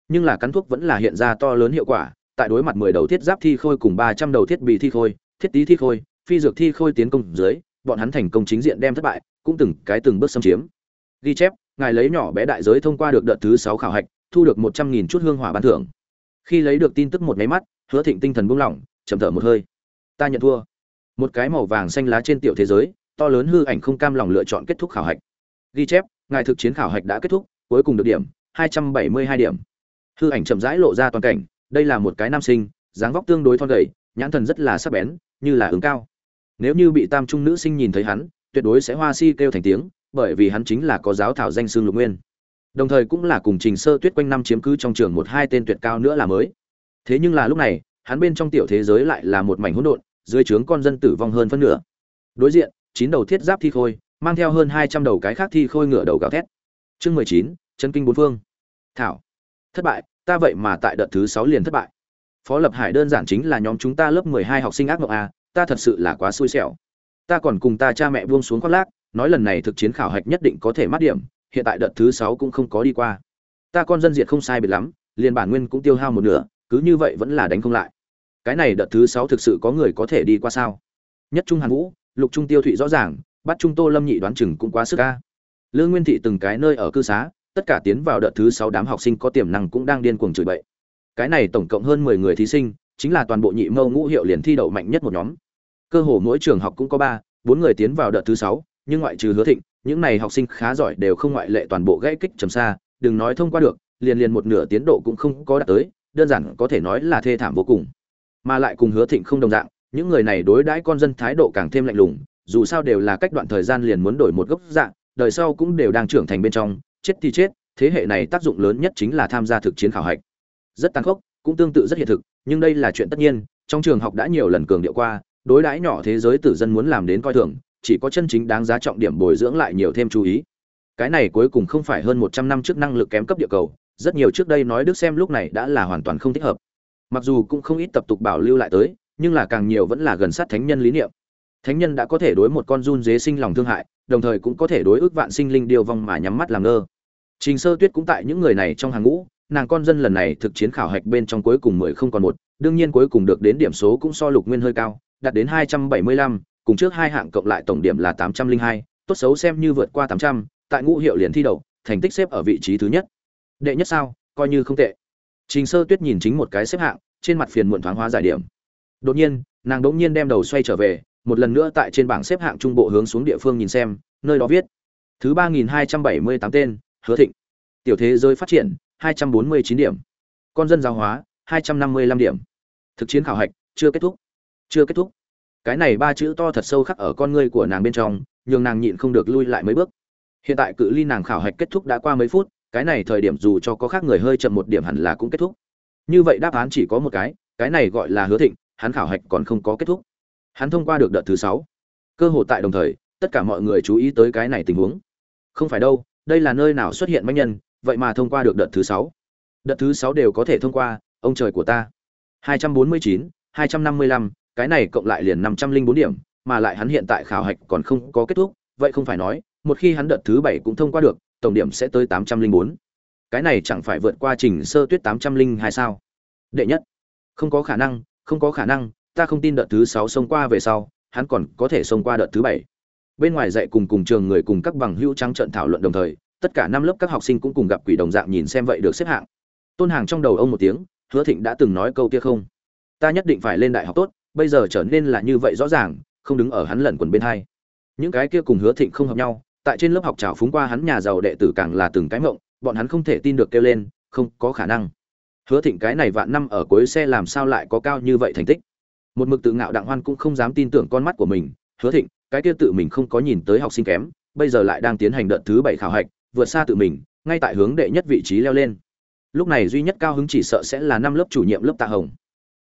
A: nhưng là cắn thuốc vẫn là hiện ra to lớn hiệu quả, tại đối mặt mười đầu thiết giáp thi khôi cùng ba trăm đầu thiết bị thi khôi, thiết tý thi khôi, phi dược thi khôi tiến công dưới, bọn hắn thành công chính diện đem thất bại, cũng từng cái từng bước xâm chiếm. Ghi chép, ngài lấy nhỏ bé đại giới thông qua được đợt thứ sáu khảo hạch, thu được một trăm nghìn chút hương hỏa ban thưởng. Khi lấy được tin tức một máy mắt, hứa thịnh tinh thần buông lỏng chậm thở một hơi. Ta nhận thua. Một cái màu vàng xanh lá trên tiểu thế giới, to lớn hư ảnh không cam lòng lựa chọn kết thúc khảo hạch. Ghi chép, ngài thực chiến khảo hạch đã kết thúc, cuối cùng được điểm, hai trăm bảy mươi hai điểm hư ảnh chậm rãi lộ ra toàn cảnh, đây là một cái nam sinh, dáng vóc tương đối thon gầy, nhãn thần rất là sắc bén, như là ứng cao. Nếu như bị tam trung nữ sinh nhìn thấy hắn, tuyệt đối sẽ hoa si kêu thành tiếng, bởi vì hắn chính là có giáo thảo danh xương lục nguyên. Đồng thời cũng là cùng trình sơ tuyết quanh năm chiếm cứ trong trường một hai tên tuyệt cao nữa là mới. Thế nhưng là lúc này, hắn bên trong tiểu thế giới lại là một mảnh hỗn độn, dưới trướng con dân tử vong hơn phân nửa. Đối diện, chín đầu thiết giáp thi khôi, mang theo hơn hai trăm đầu cái khác thi khôi ngựa đầu gào thét. Chương mười chín, chân kinh bốn phương. Thảo thất bại, ta vậy mà tại đợt thứ sáu liền thất bại. Phó lập hải đơn giản chính là nhóm chúng ta lớp mười hai học sinh ác mộng a, ta thật sự là quá xui xẻo. Ta còn cùng ta cha mẹ buông xuống khoác lác, nói lần này thực chiến khảo hạch nhất định có thể mát điểm, hiện tại đợt thứ sáu cũng không có đi qua. Ta con dân diệt không sai biệt lắm, liền bản nguyên cũng tiêu hao một nửa, cứ như vậy vẫn là đánh không lại. Cái này đợt thứ sáu thực sự có người có thể đi qua sao? Nhất trung hàn vũ, lục trung tiêu thụy rõ ràng, bắt trung tô lâm nhị đoán chừng cũng quá sức ca lương nguyên thị từng cái nơi ở cư xá tất cả tiến vào đợt thứ sáu đám học sinh có tiềm năng cũng đang điên cuồng chửi bậy. Cái này tổng cộng hơn mười người thí sinh, chính là toàn bộ nhị mâu ngũ hiệu liền thi đậu mạnh nhất một nhóm. Cơ hồ mỗi trường học cũng có ba, bốn người tiến vào đợt thứ sáu, nhưng ngoại trừ hứa thịnh, những này học sinh khá giỏi đều không ngoại lệ toàn bộ gãy kích trầm xa, đừng nói thông qua được, liền liền một nửa tiến độ cũng không có đạt tới, đơn giản có thể nói là thê thảm vô cùng. Mà lại cùng hứa thịnh không đồng dạng, những người này đối đãi con dân thái độ càng thêm lạnh lùng, dù sao đều là cách đoạn thời gian liền muốn đổi một gốc dạng, đời sau cũng đều đang trưởng thành bên trong chết thì chết, thế hệ này tác dụng lớn nhất chính là tham gia thực chiến khảo hạch. Rất tàn khốc, cũng tương tự rất hiện thực, nhưng đây là chuyện tất nhiên, trong trường học đã nhiều lần cường điệu qua, đối đãi nhỏ thế giới tử dân muốn làm đến coi thường, chỉ có chân chính đáng giá trọng điểm bồi dưỡng lại nhiều thêm chú ý. Cái này cuối cùng không phải hơn một trăm năm trước năng lực kém cấp địa cầu, rất nhiều trước đây nói đức xem lúc này đã là hoàn toàn không thích hợp. Mặc dù cũng không ít tập tục bảo lưu lại tới, nhưng là càng nhiều vẫn là gần sát thánh nhân lý niệm. Thánh nhân đã có thể đối một con run dế sinh lòng thương hại đồng thời cũng có thể đối ước vạn sinh linh điều vong mà nhắm mắt làm ngơ. Trình sơ tuyết cũng tại những người này trong hàng ngũ nàng con dân lần này thực chiến khảo hạch bên trong cuối cùng mười không còn một đương nhiên cuối cùng được đến điểm số cũng so lục nguyên hơi cao đạt đến hai trăm bảy mươi lăm cùng trước hai hạng cộng lại tổng điểm là tám trăm linh hai tốt xấu xem như vượt qua tám trăm tại ngũ hiệu liền thi đầu, thành tích xếp ở vị trí thứ nhất. Đệ nhất sao coi như không tệ. Trình sơ tuyết nhìn chính một cái xếp hạng trên mặt phiền muộn thoáng hóa giải điểm. Đột nhiên nàng đột nhiên đem đầu xoay trở về một lần nữa tại trên bảng xếp hạng trung bộ hướng xuống địa phương nhìn xem, nơi đó viết, thứ ba nghìn hai trăm bảy mươi tám tên, hứa thịnh. Tiểu thế giới phát triển, hai trăm bốn mươi chín điểm. Con dân giáo hóa, hai trăm năm mươi lăm điểm. Thực chiến khảo hạch, chưa kết thúc. Chưa kết thúc. Cái này ba chữ to thật sâu khắc ở con ngươi của nàng bên trong, nhường nàng nhịn không được lui lại mấy bước. Hiện tại cự ly nàng khảo hạch kết thúc đã qua mấy phút, cái này thời điểm dù cho có khác người hơi chậm một điểm hẳn là cũng kết thúc. Như vậy đáp án chỉ có một cái cái này gọi là hứa thịnh, hắn khảo hạch còn không có kết thúc hắn thông qua được đợt thứ sáu. Cơ hội tại đồng thời, tất cả mọi người chú ý tới cái này tình huống. Không phải đâu, đây là nơi nào xuất hiện manh nhân, vậy mà thông qua được đợt thứ sáu. Đợt thứ sáu đều có thể thông qua, ông trời của ta. Hai trăm bốn mươi chín, hai trăm năm mươi lăm, cái này cộng lại liền năm trăm linh bốn điểm, mà lại hắn hiện tại khảo hạch còn không có kết thúc, vậy không phải nói, một khi hắn đợt thứ bảy cũng thông qua được, tổng điểm sẽ tới tám trăm linh bốn. Cái này chẳng phải vượt qua trình sơ tuyết tám trăm linh hai sao? Đệ nhất. Không có khả năng, không có khả năng ta không tin đợt thứ sáu xông qua về sau, hắn còn có thể xông qua đợt thứ bảy. Bên ngoài dạy cùng cùng trường người cùng các bằng hữu trắng trận thảo luận đồng thời, tất cả năm lớp các học sinh cũng cùng gặp quỷ đồng dạng nhìn xem vậy được xếp hạng. Tôn hàng trong đầu ông một tiếng, hứa thịnh đã từng nói câu kia không? Ta nhất định phải lên đại học tốt, bây giờ trở nên là như vậy rõ ràng, không đứng ở hắn lẩn quần bên hai. Những cái kia cùng hứa thịnh không hợp nhau, tại trên lớp học trào phúng qua hắn nhà giàu đệ tử càng là từng cái mộng, bọn hắn không thể tin được kêu lên, không có khả năng. Hứa thịnh cái này vạn năm ở cuối xe làm sao lại có cao như vậy thành tích? Một mực tự ngạo đặng hoan cũng không dám tin tưởng con mắt của mình hứa thịnh cái kia tự mình không có nhìn tới học sinh kém bây giờ lại đang tiến hành đợt thứ bảy khảo hạch vượt xa tự mình ngay tại hướng đệ nhất vị trí leo lên lúc này duy nhất cao hứng chỉ sợ sẽ là năm lớp chủ nhiệm lớp tạ hồng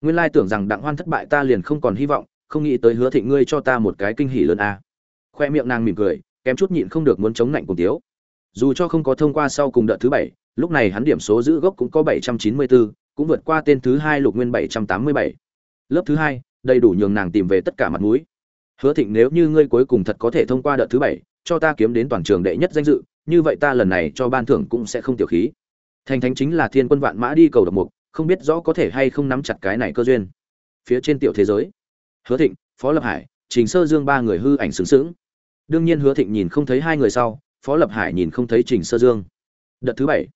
A: nguyên lai tưởng rằng đặng hoan thất bại ta liền không còn hy vọng không nghĩ tới hứa thịnh ngươi cho ta một cái kinh hỉ lớn a à. khoe miệng nàng mỉm cười kém chút nhịn không được muốn chống lạnh cùng tiếu dù cho không có thông qua sau cùng đợt thứ bảy lúc này hắn điểm số giữ gốc cũng có 794, cũng vượt qua tên thứ hai lục nguyên 787 lớp thứ hai, đầy đủ nhường nàng tìm về tất cả mặt mũi. Hứa thịnh nếu như ngươi cuối cùng thật có thể thông qua đợt thứ bảy, cho ta kiếm đến toàn trường đệ nhất danh dự, như vậy ta lần này cho ban thưởng cũng sẽ không tiểu khí. Thành thánh chính là thiên quân vạn mã đi cầu độc mục, không biết rõ có thể hay không nắm chặt cái này cơ duyên. Phía trên tiểu thế giới, hứa thịnh, phó lập hải, trình sơ dương ba người hư ảnh xứng xứng đương nhiên hứa thịnh nhìn không thấy hai người sau, phó lập hải nhìn không thấy trình sơ dương. Đợt thứ bảy,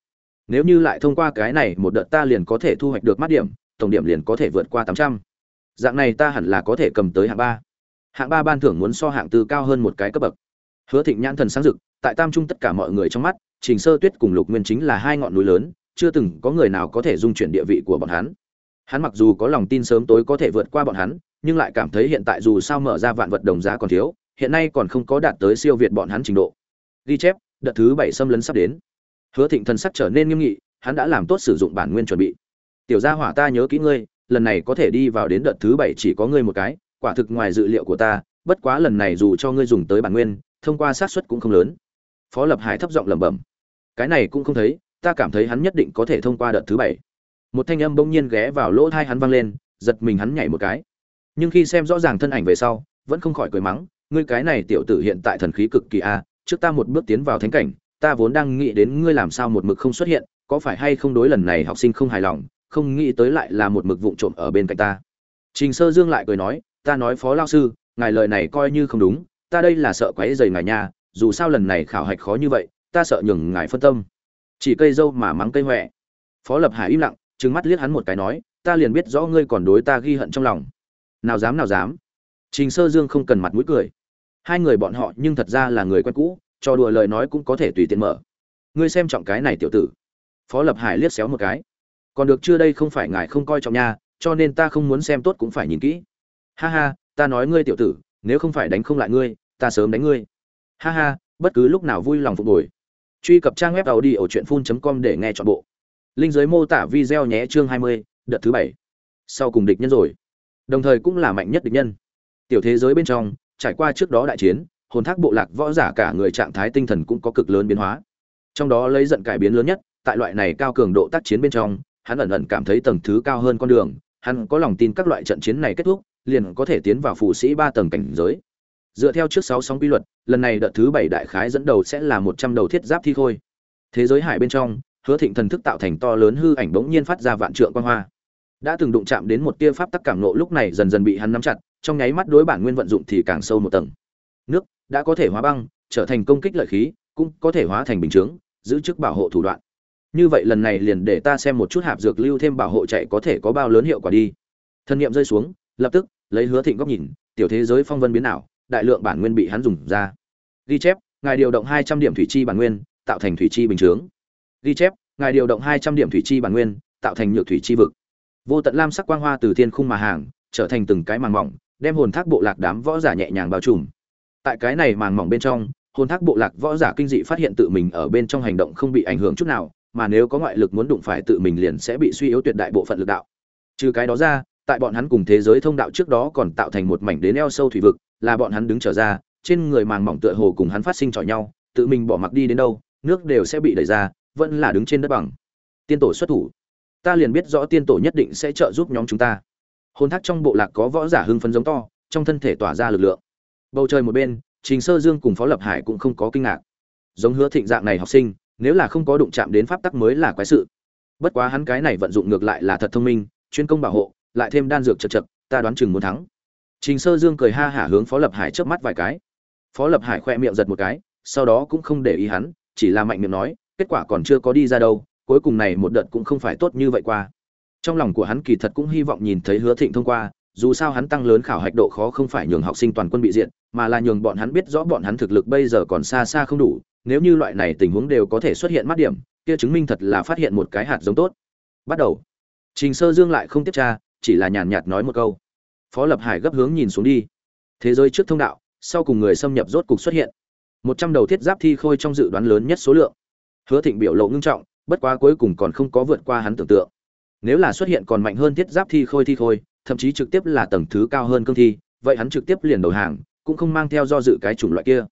A: nếu như lại thông qua cái này một đợt ta liền có thể thu hoạch được mắt điểm, tổng điểm liền có thể vượt qua tám trăm dạng này ta hẳn là có thể cầm tới hạng ba. Hạng ba ban thưởng muốn so hạng tư cao hơn một cái cấp bậc. Hứa thịnh nhãn thần sáng rực, tại tam trung tất cả mọi người trong mắt, trình sơ tuyết cùng lục nguyên chính là hai ngọn núi lớn, chưa từng có người nào có thể dung chuyển địa vị của bọn hắn. Hắn mặc dù có lòng tin sớm tối có thể vượt qua bọn hắn, nhưng lại cảm thấy hiện tại dù sao mở ra vạn vật đồng giá còn thiếu, hiện nay còn không có đạt tới siêu việt bọn hắn trình độ. Ghi chép, đợt thứ bảy xâm lấn sắp đến. Hứa thịnh thần sắc trở nên nghiêm nghị, hắn đã làm tốt sử dụng bản nguyên chuẩn bị. Tiểu gia hỏa ta nhớ kỹ ngươi lần này có thể đi vào đến đợt thứ bảy chỉ có ngươi một cái, quả thực ngoài dự liệu của ta, bất quá lần này dù cho ngươi dùng tới bản nguyên, thông qua xác suất cũng không lớn. Phó lập hải thấp giọng lẩm bẩm. Cái này cũng không thấy, ta cảm thấy hắn nhất định có thể thông qua đợt thứ bảy. Một thanh âm bỗng nhiên ghé vào lỗ thai hắn vang lên, giật mình hắn nhảy một cái. Nhưng khi xem rõ ràng thân ảnh về sau, vẫn không khỏi cười mắng, ngươi cái này tiểu tử hiện tại thần khí cực kỳ a, trước ta một bước tiến vào thánh cảnh, ta vốn đang nghĩ đến ngươi làm sao một mực không xuất hiện, có phải hay không đối lần này học sinh không hài lòng không nghĩ tới lại là một mực vụng trộm ở bên cạnh ta. Trình sơ dương lại cười nói, ta nói phó lao sư, ngài lời này coi như không đúng, ta đây là sợ quấy dày ngài nha, dù sao lần này khảo hạch khó như vậy, ta sợ nhường ngài phân tâm. Chỉ cây dâu mà mắng cây huệ phó lập hải im lặng, trừng mắt liếc hắn một cái nói, ta liền biết rõ ngươi còn đối ta ghi hận trong lòng. Nào dám nào dám. Trình sơ dương không cần mặt mũi cười. Hai người bọn họ nhưng thật ra là người quen cũ, cho đùa lời nói cũng có thể tùy tiện mở. Ngươi xem trọng cái này tiểu tử. Phó lập hải liếc xéo một cái còn được chưa đây không phải ngài không coi trọng nha cho nên ta không muốn xem tốt cũng phải nhìn kỹ. Ha ha ta nói ngươi tiểu tử nếu không phải đánh không lại ngươi ta sớm đánh ngươi. Ha ha bất cứ lúc nào vui lòng phục hồi. Truy cập trang web tàu đi ở truyện phun com để nghe chọn bộ. Linh giới mô tả video nhé chương 20, đợt thứ bảy. Sau cùng địch nhân rồi. Đồng thời cũng là mạnh nhất địch nhân. Tiểu thế giới bên trong trải qua trước đó đại chiến hồn thác bộ lạc võ giả cả người trạng thái tinh thần cũng có cực lớn biến hóa. Trong đó lấy giận cải biến lớn nhất tại loại này cao cường độ tác chiến bên trong hắn ẩn ẩn cảm thấy tầng thứ cao hơn con đường, hắn có lòng tin các loại trận chiến này kết thúc, liền có thể tiến vào phù sĩ ba tầng cảnh giới. Dựa theo trước sáu sóng quy luật, lần này đợt thứ bảy đại khái dẫn đầu sẽ là một trăm đầu thiết giáp thi khôi. Thế giới hải bên trong, hứa thịnh thần thức tạo thành to lớn hư ảnh bỗng nhiên phát ra vạn trượng quang hoa. Đã từng đụng chạm đến một tia pháp tắc cảm nộ lúc này dần dần bị hắn nắm chặt, trong nháy mắt đối bản nguyên vận dụng thì càng sâu một tầng. Nước đã có thể hóa băng, trở thành công kích lợi khí, cũng có thể hóa thành bình chướng, giữ chức bảo hộ thủ đoạn như vậy lần này liền để ta xem một chút hạp dược lưu thêm bảo hộ chạy có thể có bao lớn hiệu quả đi. Thân nhiệm rơi xuống, lập tức, lấy hứa thịnh góc nhìn, tiểu thế giới phong vân biến ảo, đại lượng bản nguyên bị hắn dùng ra. Ghi chép, ngài điều động hai trăm điểm thủy chi bản nguyên, tạo thành thủy chi bình chướng. Ghi chép, ngài điều động hai trăm điểm thủy chi bản nguyên, tạo thành nhược thủy chi vực. Vô tận lam sắc quang hoa từ thiên khung mà hàng, trở thành từng cái màng mỏng, đem hồn thác bộ lạc đám võ giả nhẹ nhàng bao trùm. Tại cái này màng mỏng bên trong, hồn thác bộ lạc võ giả kinh dị phát hiện tự mình ở bên trong hành động không bị ảnh hưởng chút nào mà nếu có ngoại lực muốn đụng phải tự mình liền sẽ bị suy yếu tuyệt đại bộ phận lực đạo. Trừ cái đó ra, tại bọn hắn cùng thế giới thông đạo trước đó còn tạo thành một mảnh đến eo sâu thủy vực, là bọn hắn đứng trở ra, trên người màng mỏng tựa hồ cùng hắn phát sinh trò nhau, tự mình bỏ mặc đi đến đâu, nước đều sẽ bị đẩy ra, vẫn là đứng trên đất bằng. Tiên tổ xuất thủ. Ta liền biết rõ tiên tổ nhất định sẽ trợ giúp nhóm chúng ta. Hồn thác trong bộ lạc có võ giả hưng phấn giống to, trong thân thể tỏa ra lực lượng. Bầu trời một bên, trình sơ dương cùng phó lập hải cũng không có kinh ngạc. Giống hứa thịnh dạng này học sinh nếu là không có đụng chạm đến pháp tắc mới là quái sự. Bất quá hắn cái này vận dụng ngược lại là thật thông minh, chuyên công bảo hộ, lại thêm đan dược chật chật, ta đoán chừng muốn thắng. Trình sơ dương cười ha hả hướng phó lập hải chớp mắt vài cái. Phó lập hải khoe miệng giật một cái, sau đó cũng không để ý hắn, chỉ là mạnh miệng nói, kết quả còn chưa có đi ra đâu, cuối cùng này một đợt cũng không phải tốt như vậy qua. Trong lòng của hắn kỳ thật cũng hy vọng nhìn thấy hứa thịnh thông qua, dù sao hắn tăng lớn khảo hạch độ khó không phải nhường học sinh toàn quân bị diện mà là nhường bọn hắn biết rõ bọn hắn thực lực bây giờ còn xa xa không đủ nếu như loại này tình huống đều có thể xuất hiện mắt điểm, kia chứng minh thật là phát hiện một cái hạt giống tốt. Bắt đầu. Trình sơ dương lại không tiếp tra, chỉ là nhàn nhạt nói một câu. Phó lập hải gấp hướng nhìn xuống đi. Thế giới trước thông đạo, sau cùng người xâm nhập rốt cục xuất hiện. Một trăm đầu thiết giáp thi khôi trong dự đoán lớn nhất số lượng. Hứa thịnh biểu lộ ngưng trọng, bất quá cuối cùng còn không có vượt qua hắn tưởng tượng. Nếu là xuất hiện còn mạnh hơn thiết giáp thi khôi thi khôi, thậm chí trực tiếp là tầng thứ cao hơn cương thi, vậy hắn trực tiếp liền đầu hàng, cũng không mang theo do dự cái chủng loại kia.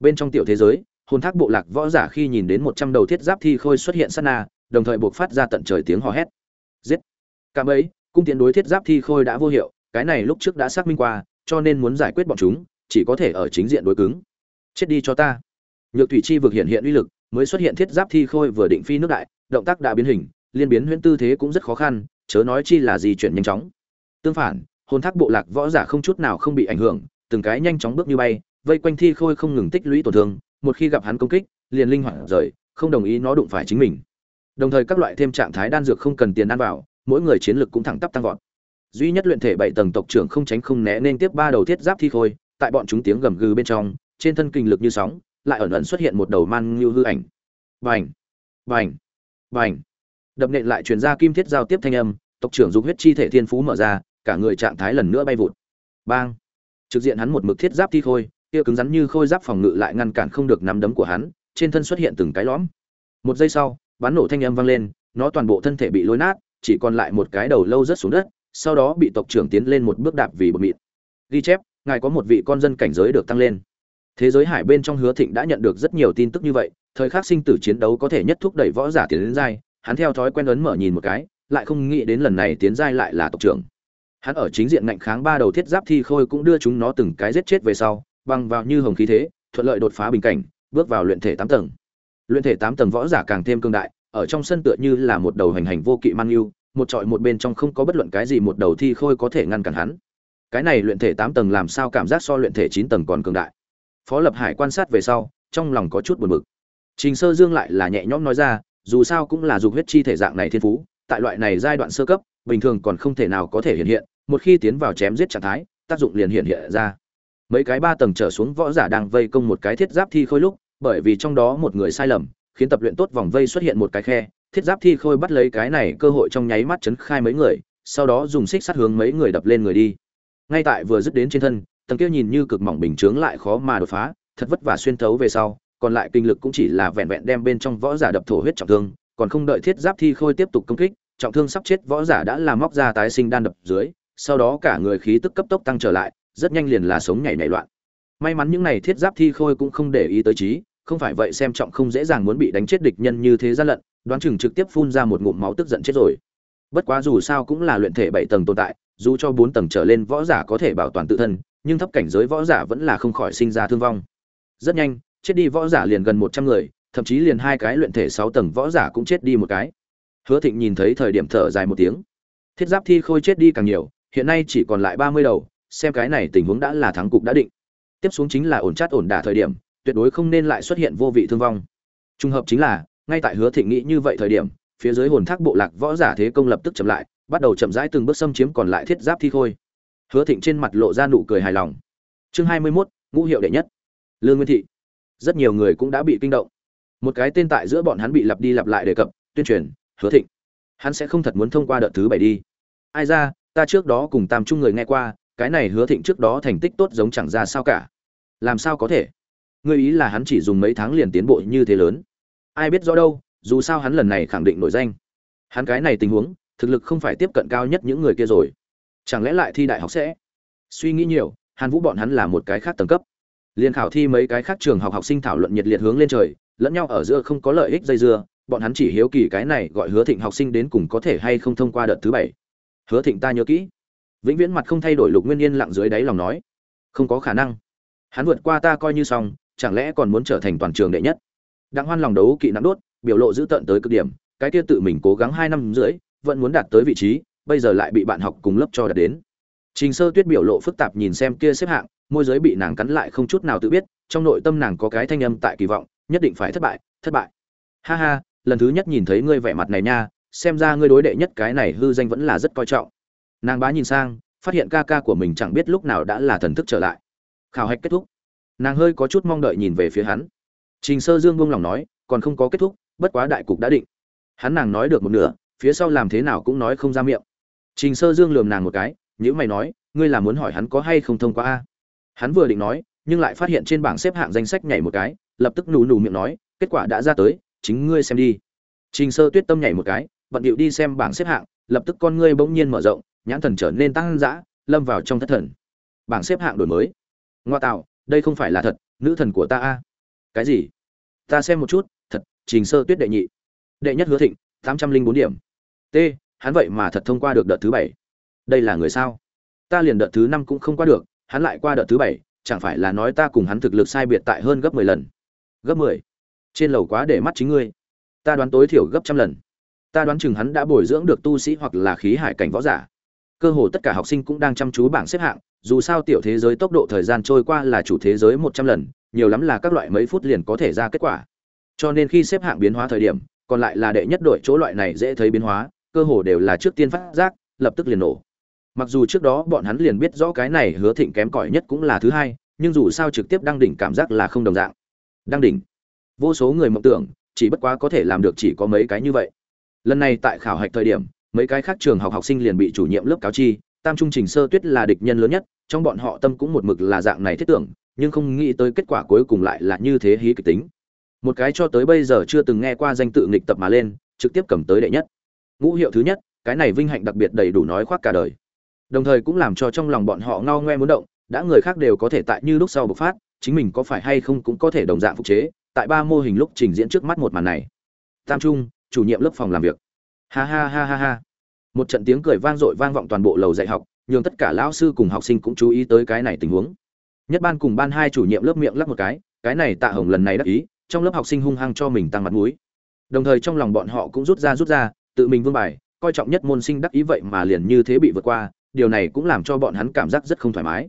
A: Bên trong tiểu thế giới hồn thác bộ lạc võ giả khi nhìn đến một trăm đầu thiết giáp thi khôi xuất hiện sát na, đồng thời buộc phát ra tận trời tiếng hò hét. Giết! Cảm ấy, cung tiến đối thiết giáp thi khôi đã vô hiệu, cái này lúc trước đã xác minh qua, cho nên muốn giải quyết bọn chúng, chỉ có thể ở chính diện đối cứng. Chết đi cho ta. Nhược thủy chi vực hiện hiện uy lực, mới xuất hiện thiết giáp thi khôi vừa định phi nước đại, động tác đã biến hình, liên biến huyễn tư thế cũng rất khó khăn, chớ nói chi là gì chuyển nhanh chóng. Tương phản, hồn thác bộ lạc võ giả không chút nào không bị ảnh hưởng, từng cái nhanh chóng bước như bay, vây quanh thi khôi không ngừng tích lũy tổn thương một khi gặp hắn công kích, liền linh hoạt rời, không đồng ý nó đụng phải chính mình. Đồng thời các loại thêm trạng thái đan dược không cần tiền ăn vào, mỗi người chiến lực cũng thẳng tắp tăng vọt. Duy nhất luyện thể bảy tầng tộc trưởng không tránh không né nên tiếp ba đầu thiết giáp thi khôi, tại bọn chúng tiếng gầm gừ bên trong, trên thân kinh lực như sóng, lại ẩn ẩn xuất hiện một đầu man như hư ảnh. Vành vành vành đập nện lại truyền ra kim thiết giao tiếp thanh âm, tộc trưởng dục huyết chi thể thiên phú mở ra, cả người trạng thái lần nữa bay vụt. Bang! Trực diện hắn một mực thiết giáp thi khôi kia cứng rắn như khôi giáp phòng ngự lại ngăn cản không được nắm đấm của hắn, trên thân xuất hiện từng cái lõm. Một giây sau bắn nổ thanh âm vang lên, nó toàn bộ thân thể bị lôi nát, chỉ còn lại một cái đầu lâu rớt xuống đất, sau đó bị tộc trưởng tiến lên một bước đạp vì bột mịn ghi chép, ngài có một vị con dân cảnh giới được tăng lên. Thế giới hải bên trong hứa thịnh đã nhận được rất nhiều tin tức như vậy, thời khắc sinh tử chiến đấu có thể nhất thúc đẩy võ giả tiến lên giai, hắn theo thói quen ấn mở nhìn một cái, lại không nghĩ đến lần này tiến giai lại là tộc trưởng. Hắn ở chính diện ngạnh kháng ba đầu thiết giáp thi khôi cũng đưa chúng nó từng cái giết chết về sau băng vào như hồng khí thế, thuận lợi đột phá bình cảnh, bước vào luyện thể tám tầng. Luyện thể tám tầng võ giả càng thêm cương đại, ở trong sân tựa như là một đầu hành hành vô kỵ mang yêu, một trọi một bên trong không có bất luận cái gì một đầu thi khôi có thể ngăn cản hắn. Cái này luyện thể tám tầng làm sao cảm giác so luyện thể chín tầng còn cường đại? Phó lập hải quan sát về sau, trong lòng có chút buồn bực. Trình sơ dương lại là nhẹ nhõm nói ra, dù sao cũng là dục huyết chi thể dạng này thiên phú, tại loại này giai đoạn sơ cấp, bình thường còn không thể nào có thể hiện hiện, một khi tiến vào chém giết trạng thái, tác dụng liền hiện hiện ra mấy cái ba tầng trở xuống võ giả đang vây công một cái thiết giáp thi khôi lúc, bởi vì trong đó một người sai lầm, khiến tập luyện tốt vòng vây xuất hiện một cái khe, thiết giáp thi khôi bắt lấy cái này cơ hội trong nháy mắt chấn khai mấy người, sau đó dùng xích sắt hướng mấy người đập lên người đi. Ngay tại vừa dứt đến trên thân, tầng kia nhìn như cực mỏng bình chướng lại khó mà đột phá, thật vất vả xuyên thấu về sau, còn lại kinh lực cũng chỉ là vẹn vẹn đem bên trong võ giả đập thổ huyết trọng thương, còn không đợi thiết giáp thi khôi tiếp tục công kích, trọng thương sắp chết võ giả đã làm móc ra tái sinh đan đập dưới, sau đó cả người khí tức cấp tốc tăng trở lại rất nhanh liền là sống nhảy nhảy loạn. May mắn những này thiết giáp thi khôi cũng không để ý tới trí, không phải vậy xem trọng không dễ dàng muốn bị đánh chết địch nhân như thế gian lận, đoán chừng trực tiếp phun ra một ngụm máu tức giận chết rồi. Bất quá dù sao cũng là luyện thể bảy tầng tồn tại, dù cho bốn tầng trở lên võ giả có thể bảo toàn tự thân, nhưng thấp cảnh giới võ giả vẫn là không khỏi sinh ra thương vong. Rất nhanh, chết đi võ giả liền gần một trăm người, thậm chí liền hai cái luyện thể sáu tầng võ giả cũng chết đi một cái. Hứa thịnh nhìn thấy thời điểm thở dài một tiếng. Thiết giáp thi khôi chết đi càng nhiều, hiện nay chỉ còn lại ba mươi đầu xem cái này tình huống đã là thắng cục đã định. Tiếp xuống chính là ổn chát ổn đả thời điểm tuyệt đối không nên lại xuất hiện vô vị thương vong. Trùng hợp chính là ngay tại hứa thịnh nghĩ như vậy thời điểm phía dưới hồn thác bộ lạc võ giả thế công lập tức chậm lại bắt đầu chậm rãi từng bước xâm chiếm còn lại thiết giáp thi khôi. Hứa thịnh trên mặt lộ ra nụ cười hài lòng. Chương hai mươi 21, ngũ hiệu đệ nhất. Lương nguyên thị. Rất nhiều người cũng đã bị kinh động. Một cái tên tại giữa bọn hắn bị lặp đi lặp lại đề cập tuyên truyền hứa thịnh hắn sẽ không thật muốn thông qua đợt thứ bảy đi. Ai ra ta trước đó cùng tam trung người nghe qua cái này hứa thịnh trước đó thành tích tốt giống chẳng ra sao cả. Làm sao có thể? Ngươi ý là hắn chỉ dùng mấy tháng liền tiến bộ như thế lớn? Ai biết rõ đâu, dù sao hắn lần này khẳng định nổi danh. Hắn cái này tình huống, thực lực không phải tiếp cận cao nhất những người kia rồi. Chẳng lẽ lại thi đại học sẽ? Suy nghĩ nhiều, hàn vũ bọn hắn là một cái khác tầng cấp. Liên khảo thi mấy cái khác trường học học sinh thảo luận nhiệt liệt hướng lên trời, lẫn nhau ở giữa không có lợi ích dây dưa, bọn hắn chỉ hiếu kỳ cái này gọi hứa thịnh học sinh đến cùng có thể hay không thông qua đợt thứ bảy. Hứa thịnh ta nhớ kỹ vĩnh viễn mặt không thay đổi lục nguyên yên lặng dưới đáy lòng nói. Không có khả năng. Hắn vượt qua ta coi như xong, chẳng lẽ còn muốn trở thành toàn trường đệ nhất? Đặng hoan lòng đấu kỵ nặng đốt, biểu lộ giữ tận tới cực điểm, cái kia tự mình cố gắng hai năm rưỡi, vẫn muốn đạt tới vị trí, bây giờ lại bị bạn học cùng lớp cho đạt đến. Trình sơ tuyết biểu lộ phức tạp nhìn xem kia xếp hạng, môi giới bị nàng cắn lại không chút nào tự biết, trong nội tâm nàng có cái thanh âm tại kỳ vọng, nhất định phải thất bại thất bại. Ha ha, lần thứ nhất nhìn thấy ngươi vẻ mặt này nha, xem ra ngươi đối đệ nhất cái này hư danh vẫn là rất coi trọng nàng bá nhìn sang, phát hiện ca ca của mình chẳng biết lúc nào đã là thần thức trở lại. Khảo hạch kết thúc. Nàng hơi có chút mong đợi nhìn về phía hắn. Trình sơ dương buông lòng nói, còn không có kết thúc, bất quá đại cục đã định. Hắn nàng nói được một nửa, phía sau làm thế nào cũng nói không ra miệng. Trình sơ dương lườm nàng một cái nhữ mày nói, ngươi là muốn hỏi hắn có hay không thông qua a. Hắn vừa định nói, nhưng lại phát hiện trên bảng xếp hạng danh sách nhảy một cái, lập tức nù nù miệng nói, kết quả đã ra tới, chính ngươi xem đi. Trình sơ tuyết tâm nhảy một cái, bận điệu đi xem bảng xếp hạng, lập tức con ngươi bỗng nhiên mở rộng nhãn thần trở nên tăng dã, lâm vào trong thất thần. Bảng xếp hạng đổi mới. Ngoa tạo, đây không phải là thật, nữ thần của ta a. Cái gì? Ta xem một chút, thật, trình sơ tuyết đệ nhị. Đệ nhất hứa thịnh, tám trăm linh bốn điểm. T, hắn vậy mà thật thông qua được đợt thứ bảy. Đây là người sao? Ta liền đợt thứ năm cũng không qua được, hắn lại qua đợt thứ bảy, chẳng phải là nói ta cùng hắn thực lực sai biệt tại hơn gấp mười lần? Gấp mười? Trên lầu quá để mắt chính ngươi. Ta đoán tối thiểu gấp trăm lần. Ta đoán chừng hắn đã bồi dưỡng được tu sĩ hoặc là khí hải cảnh võ giả cơ hồ tất cả học sinh cũng đang chăm chú bảng xếp hạng, dù sao tiểu thế giới tốc độ thời gian trôi qua là chủ thế giới một trăm lần, nhiều lắm là các loại mấy phút liền có thể ra kết quả. Cho nên khi xếp hạng biến hóa thời điểm, còn lại là đệ nhất đội chỗ loại này dễ thấy biến hóa, cơ hồ đều là trước tiên phát giác, lập tức liền nổ. Mặc dù trước đó bọn hắn liền biết rõ cái này hứa thịnh kém cỏi nhất cũng là thứ hai, nhưng dù sao trực tiếp đăng đỉnh cảm giác là không đồng dạng. Đăng đỉnh. Vô số người mộng tưởng, chỉ bất quá có thể làm được chỉ có mấy cái như vậy. Lần này tại khảo hạch thời điểm mấy cái khác trường học học sinh liền bị chủ nhiệm lớp cáo chi, tam trung trình sơ tuyết là địch nhân lớn nhất, trong bọn họ tâm cũng một mực là dạng này thiết tưởng, nhưng không nghĩ tới kết quả cuối cùng lại là như thế hí kịch tính. Một cái cho tới bây giờ chưa từng nghe qua danh tự nghịch tập mà lên, trực tiếp cầm tới đệ nhất. Ngũ hiệu thứ nhất, cái này vinh hạnh đặc biệt đầy đủ nói khoác cả đời. Đồng thời cũng làm cho trong lòng bọn họ ngao ngoe muốn động, đã người khác đều có thể tại như lúc sau bộc phát, chính mình có phải hay không cũng có thể đồng dạng phục chế, tại ba mô hình lúc trình diễn trước mắt một màn này. Tam trung, chủ nhiệm lớp phòng làm việc ha ha ha ha ha. Một trận tiếng cười vang dội vang vọng toàn bộ lầu dạy học, nhường tất cả lão sư cùng học sinh cũng chú ý tới cái này tình huống. Nhất ban cùng ban hai chủ nhiệm lớp miệng lắp một cái cái này tạ hồng lần này đắc ý, trong lớp học sinh hung hăng cho mình tăng mặt mũi. Đồng thời trong lòng bọn họ cũng rút ra rút ra, tự mình vương bài, coi trọng nhất môn sinh đắc ý vậy mà liền như thế bị vượt qua, điều này cũng làm cho bọn hắn cảm giác rất không thoải mái.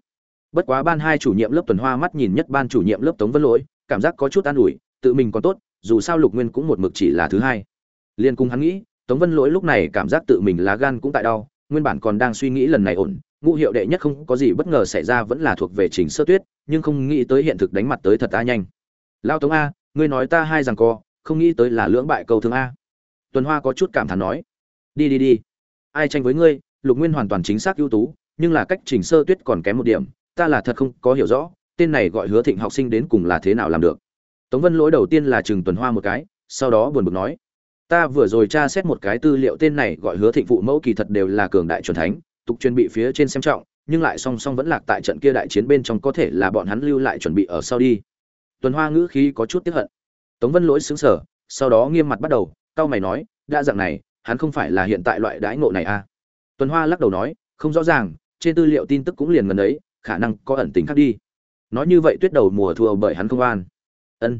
A: Bất quá ban hai chủ nhiệm lớp tuần hoa mắt nhìn nhất ban chủ nhiệm lớp tống vân lỗi, cảm giác có chút an ủi, tự mình còn tốt, dù sao lục nguyên cũng một mực chỉ là thứ hai. Liên cung hắn nghĩ tống vân lỗi lúc này cảm giác tự mình lá gan cũng tại đau, nguyên bản còn đang suy nghĩ lần này ổn, ngũ hiệu đệ nhất không có gì bất ngờ xảy ra vẫn là thuộc về trình sơ tuyết, nhưng không nghĩ tới hiện thực đánh mặt tới thật ta nhanh. Lao tống a, ngươi nói ta hai rằng co, không nghĩ tới là lưỡng bại cầu thương a. Tuần hoa có chút cảm thán nói. Đi đi đi. Ai tranh với ngươi, lục nguyên hoàn toàn chính xác ưu tú, nhưng là cách trình sơ tuyết còn kém một điểm, ta là thật không có hiểu rõ, tên này gọi hứa thịnh học sinh đến cùng là thế nào làm được. Tống vân lỗi đầu tiên là chừng tuần hoa một cái, sau đó buồn bực nói ta vừa rồi tra xét một cái tư liệu tên này gọi hứa thịnh phụ mẫu kỳ thật đều là cường đại truyền thánh, tục chuyên bị phía trên xem trọng, nhưng lại song song vẫn lạc tại trận kia đại chiến bên trong có thể là bọn hắn lưu lại chuẩn bị ở sau đi. Tuần hoa ngữ khí có chút tiếp hận. Tống vân lỗi xứng sở sau đó nghiêm mặt bắt đầu cao mày nói, đã dạng này, hắn không phải là hiện tại loại đãi ngộ này à? Tuần hoa lắc đầu nói, không rõ ràng, trên tư liệu tin tức cũng liền gần ấy, khả năng có ẩn tính khác đi. Nói như vậy tuyết đầu mùa thua bởi hắn không an. Ân,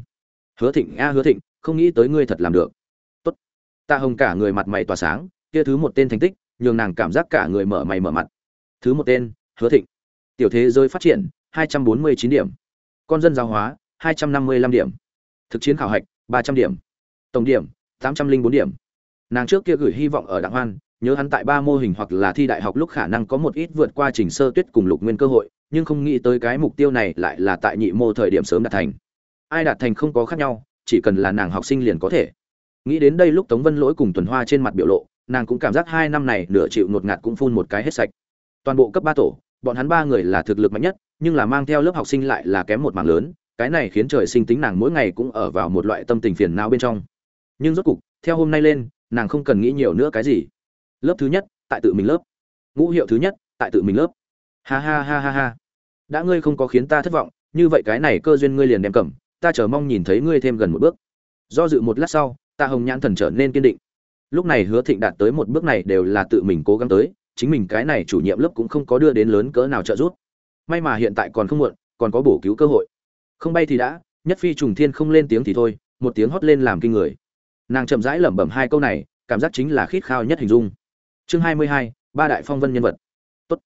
A: hứa thịnh, a hứa thịnh, không nghĩ tới ngươi thật làm được tạ hồng cả người mặt mày tỏa sáng, kia thứ một tên thành tích, nhường nàng cảm giác cả người mở mày mở mặt. Thứ một tên, hứa thịnh. Tiểu thế giới phát triển 249 điểm. Con dân giáo hóa 255 điểm. Thực chiến khảo hạch 300 điểm. Tổng điểm 804 điểm. Nàng trước kia gửi hy vọng ở đặng hoan, nhớ hắn tại ba mô hình hoặc là thi đại học lúc khả năng có một ít vượt qua trình sơ tuyết cùng lục nguyên cơ hội, nhưng không nghĩ tới cái mục tiêu này lại là tại nhị mô thời điểm sớm đạt thành. Ai đạt thành không có khác nhau, chỉ cần là nàng học sinh liền có thể nghĩ đến đây lúc tống vân lỗi cùng tuần hoa trên mặt biểu lộ, nàng cũng cảm giác hai năm này nửa chịu ngột ngạt cũng phun một cái hết sạch. Toàn bộ cấp ba tổ, bọn hắn ba người là thực lực mạnh nhất, nhưng là mang theo lớp học sinh lại là kém một mảng lớn, cái này khiến trời sinh tính nàng mỗi ngày cũng ở vào một loại tâm tình phiền não bên trong. Nhưng rốt cục, theo hôm nay lên, nàng không cần nghĩ nhiều nữa cái gì. Lớp thứ nhất, tại tự mình lớp. Ngũ hiệu thứ nhất, tại tự mình lớp. Ha ha ha ha ha. Đã ngươi không có khiến ta thất vọng, như vậy cái này cơ duyên ngươi liền đem cầm, ta chờ mong nhìn thấy ngươi thêm gần một bước. Do dự một lát sau Tạ hồng nhãn thần trở nên kiên định. Lúc này hứa thịnh đạt tới một bước này đều là tự mình cố gắng tới, chính mình cái này chủ nhiệm lớp cũng không có đưa đến lớn cỡ nào trợ giúp. May mà hiện tại còn không muộn, còn có bổ cứu cơ hội. Không bay thì đã, nhất phi trùng thiên không lên tiếng thì thôi, một tiếng hót lên làm kinh người. Nàng chậm rãi lẩm bẩm hai câu này, cảm giác chính là khít khao nhất hình dung. Chương hai mươi hai, ba đại phong vân nhân vật. Tốt.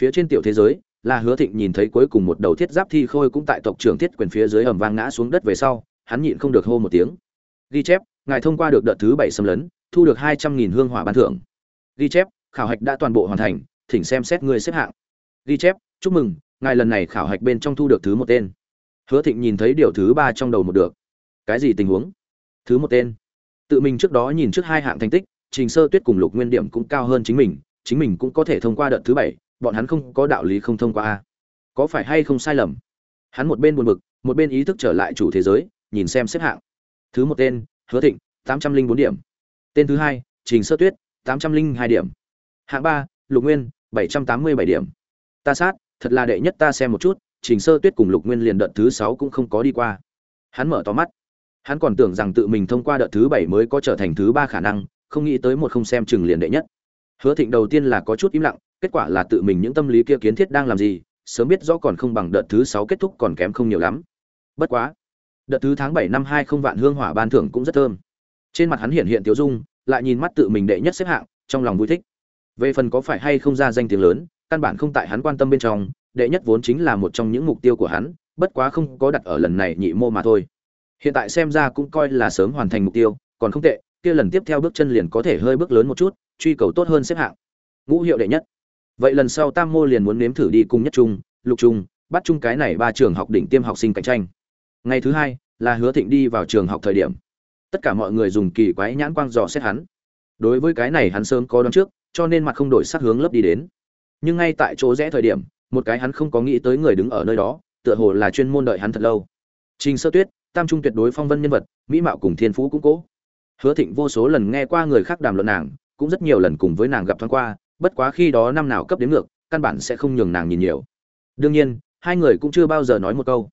A: phía trên tiểu thế giới, là hứa thịnh nhìn thấy cuối cùng một đầu thiết giáp thi khôi cũng tại tộc trưởng thiết quyền phía dưới ầm vang ngã xuống đất về sau, hắn nhịn không được hô một tiếng. Ghi chép ngài thông qua được đợt thứ bảy xâm lấn, thu được hai trăm nghìn hương hỏa ban thưởng. Ghi chép, khảo hạch đã toàn bộ hoàn thành, thỉnh xem xét người xếp hạng. Ghi chép, chúc mừng, ngài lần này khảo hạch bên trong thu được thứ một tên. Hứa thịnh nhìn thấy điều thứ ba trong đầu một được. Cái gì tình huống? Thứ một tên. Tự mình trước đó nhìn trước hai hạng thành tích, trình sơ tuyết cùng lục nguyên điểm cũng cao hơn chính mình chính mình cũng có thể thông qua đợt thứ bảy, bọn hắn không có đạo lý không thông qua a. Có phải hay không sai lầm? Hắn một bên buồn bực, một bên ý thức trở lại chủ thế giới, nhìn xem xếp hạng. Thứ một tên hứa thịnh, tám trăm linh bốn điểm. Tên thứ hai, trình sơ tuyết, tám trăm linh hai điểm. Hạng ba, lục nguyên, bảy trăm tám mươi bảy điểm. Ta sát, thật là đệ nhất ta xem một chút, trình sơ tuyết cùng lục nguyên liền đợt thứ sáu cũng không có đi qua. Hắn mở to mắt. Hắn còn tưởng rằng tự mình thông qua đợt thứ bảy mới có trở thành thứ ba khả năng, không nghĩ tới một không xem chừng liền đệ nhất. Hứa thịnh đầu tiên là có chút im lặng, kết quả là tự mình những tâm lý kia kiến thiết đang làm gì, sớm biết rõ còn không bằng đợt thứ sáu kết thúc còn kém không nhiều lắm. Bất quá đợt thứ tháng bảy năm hai không vạn hương hỏa ban thưởng cũng rất thơm. Trên mặt hắn hiện hiện tiêu dung, lại nhìn mắt tự mình đệ nhất xếp hạng, trong lòng vui thích. Về phần có phải hay không ra danh tiếng lớn, căn bản không tại hắn quan tâm bên trong, đệ nhất vốn chính là một trong những mục tiêu của hắn, bất quá không có đặt ở lần này nhị mô mà thôi. Hiện tại xem ra cũng coi là sớm hoàn thành mục tiêu, còn không tệ, kia lần tiếp theo bước chân liền có thể hơi bước lớn một chút, truy cầu tốt hơn xếp hạng. Ngũ hiệu đệ nhất. Vậy lần sau tam mô liền muốn nếm thử đi cùng nhất trung, lục trung, bắt chung cái này ba trường học đỉnh tiêm học sinh cạnh tranh ngày thứ hai là hứa thịnh đi vào trường học thời điểm. Tất cả mọi người dùng kỳ quái nhãn quang dò xét hắn. Đối với cái này hắn sớm có đón trước, cho nên mặt không đổi sắc hướng lớp đi đến. Nhưng ngay tại chỗ rẽ thời điểm, một cái hắn không có nghĩ tới người đứng ở nơi đó, tựa hồ là chuyên môn đợi hắn thật lâu. Trình sơ tuyết, tam trung tuyệt đối phong vân nhân vật, mỹ mạo cùng thiên phú cũng cố. Hứa thịnh vô số lần nghe qua người khác đàm luận nàng, cũng rất nhiều lần cùng với nàng gặp thoáng qua, bất quá khi đó năm nào cấp đến ngược, căn bản sẽ không nhường nàng nhìn nhiều. Đương nhiên, hai người cũng chưa bao giờ nói một câu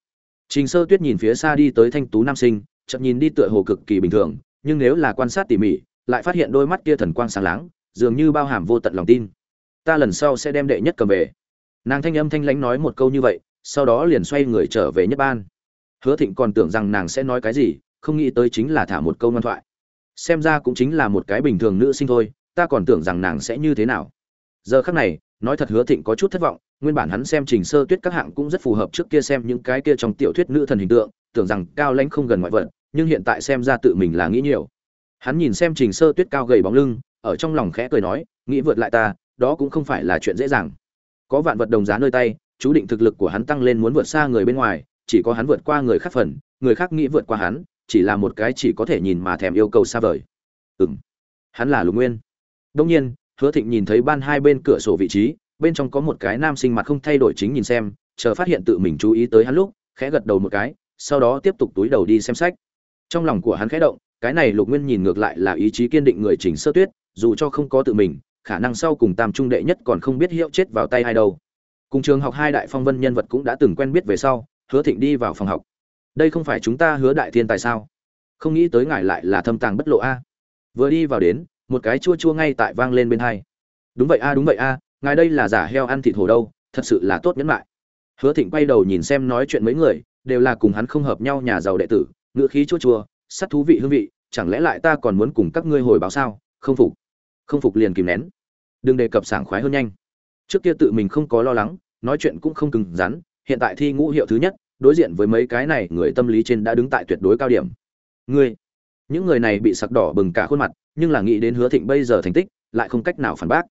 A: trình sơ tuyết nhìn phía xa đi tới thanh tú nam sinh, chậm nhìn đi tựa hồ cực kỳ bình thường, nhưng nếu là quan sát tỉ mỉ, lại phát hiện đôi mắt kia thần quang sáng láng, dường như bao hàm vô tận lòng tin. Ta lần sau sẽ đem đệ nhất cầm về. Nàng thanh âm thanh lãnh nói một câu như vậy, sau đó liền xoay người trở về nhất ban. Hứa thịnh còn tưởng rằng nàng sẽ nói cái gì, không nghĩ tới chính là thả một câu ngoan thoại. Xem ra cũng chính là một cái bình thường nữ sinh thôi, ta còn tưởng rằng nàng sẽ như thế nào. Giờ khắc này nói thật hứa thịnh có chút thất vọng, nguyên bản hắn xem trình sơ tuyết các hạng cũng rất phù hợp trước kia xem những cái kia trong tiểu thuyết nữ thần hình tượng, tưởng rằng cao lãnh không gần ngoại vật, nhưng hiện tại xem ra tự mình là nghĩ nhiều. Hắn nhìn xem trình sơ tuyết cao gầy bóng lưng, ở trong lòng khẽ cười nói, nghĩ vượt lại ta, đó cũng không phải là chuyện dễ dàng. Có vạn vật đồng giá nơi tay, chú định thực lực của hắn tăng lên muốn vượt xa người bên ngoài, chỉ có hắn vượt qua người khác phần, người khác nghĩ vượt qua hắn, chỉ là một cái chỉ có thể nhìn mà thèm yêu cầu xa vời. Ừng hắn là lục nguyên. Đông nhiên hứa thịnh nhìn thấy ban hai bên cửa sổ vị trí, bên trong có một cái nam sinh mặt không thay đổi chính nhìn xem, chờ phát hiện tự mình chú ý tới hắn lúc, khẽ gật đầu một cái, sau đó tiếp tục túi đầu đi xem sách. Trong lòng của hắn khẽ động, cái này lục nguyên nhìn ngược lại là ý chí kiên định người chỉnh sơ tuyết, dù cho không có tự mình, khả năng sau cùng tam trung đệ nhất còn không biết hiệu chết vào tay ai đâu. Cùng trường học hai đại phong vân nhân vật cũng đã từng quen biết về sau, hứa thịnh đi vào phòng học. Đây không phải chúng ta hứa đại thiên tại sao? Không nghĩ tới ngài lại là thâm tàng bất lộ a. Vừa đi vào đến một cái chua chua ngay tại vang lên bên hai. Đúng vậy a, đúng vậy a, ngài đây là giả heo ăn thịt hổ đâu, thật sự là tốt nhẫn lại. Hứa thịnh quay đầu nhìn xem nói chuyện mấy người, đều là cùng hắn không hợp nhau nhà giàu đệ tử, ngữ khí chua chua sắt thú vị hương vị, chẳng lẽ lại ta còn muốn cùng các ngươi hồi báo sao? Không phục. Không phục liền kìm nén. Đừng đề cập sảng khoái hơn nhanh. Trước kia tự mình không có lo lắng, nói chuyện cũng không cứng rắn, hiện tại thi ngũ hiệu thứ nhất, đối diện với mấy cái này, người tâm lý trên đã đứng tại tuyệt đối cao điểm. Ngươi. Những người này bị sặc đỏ bừng cả khuôn mặt nhưng là nghĩ đến hứa thịnh bây giờ thành tích, lại không cách nào phản bác.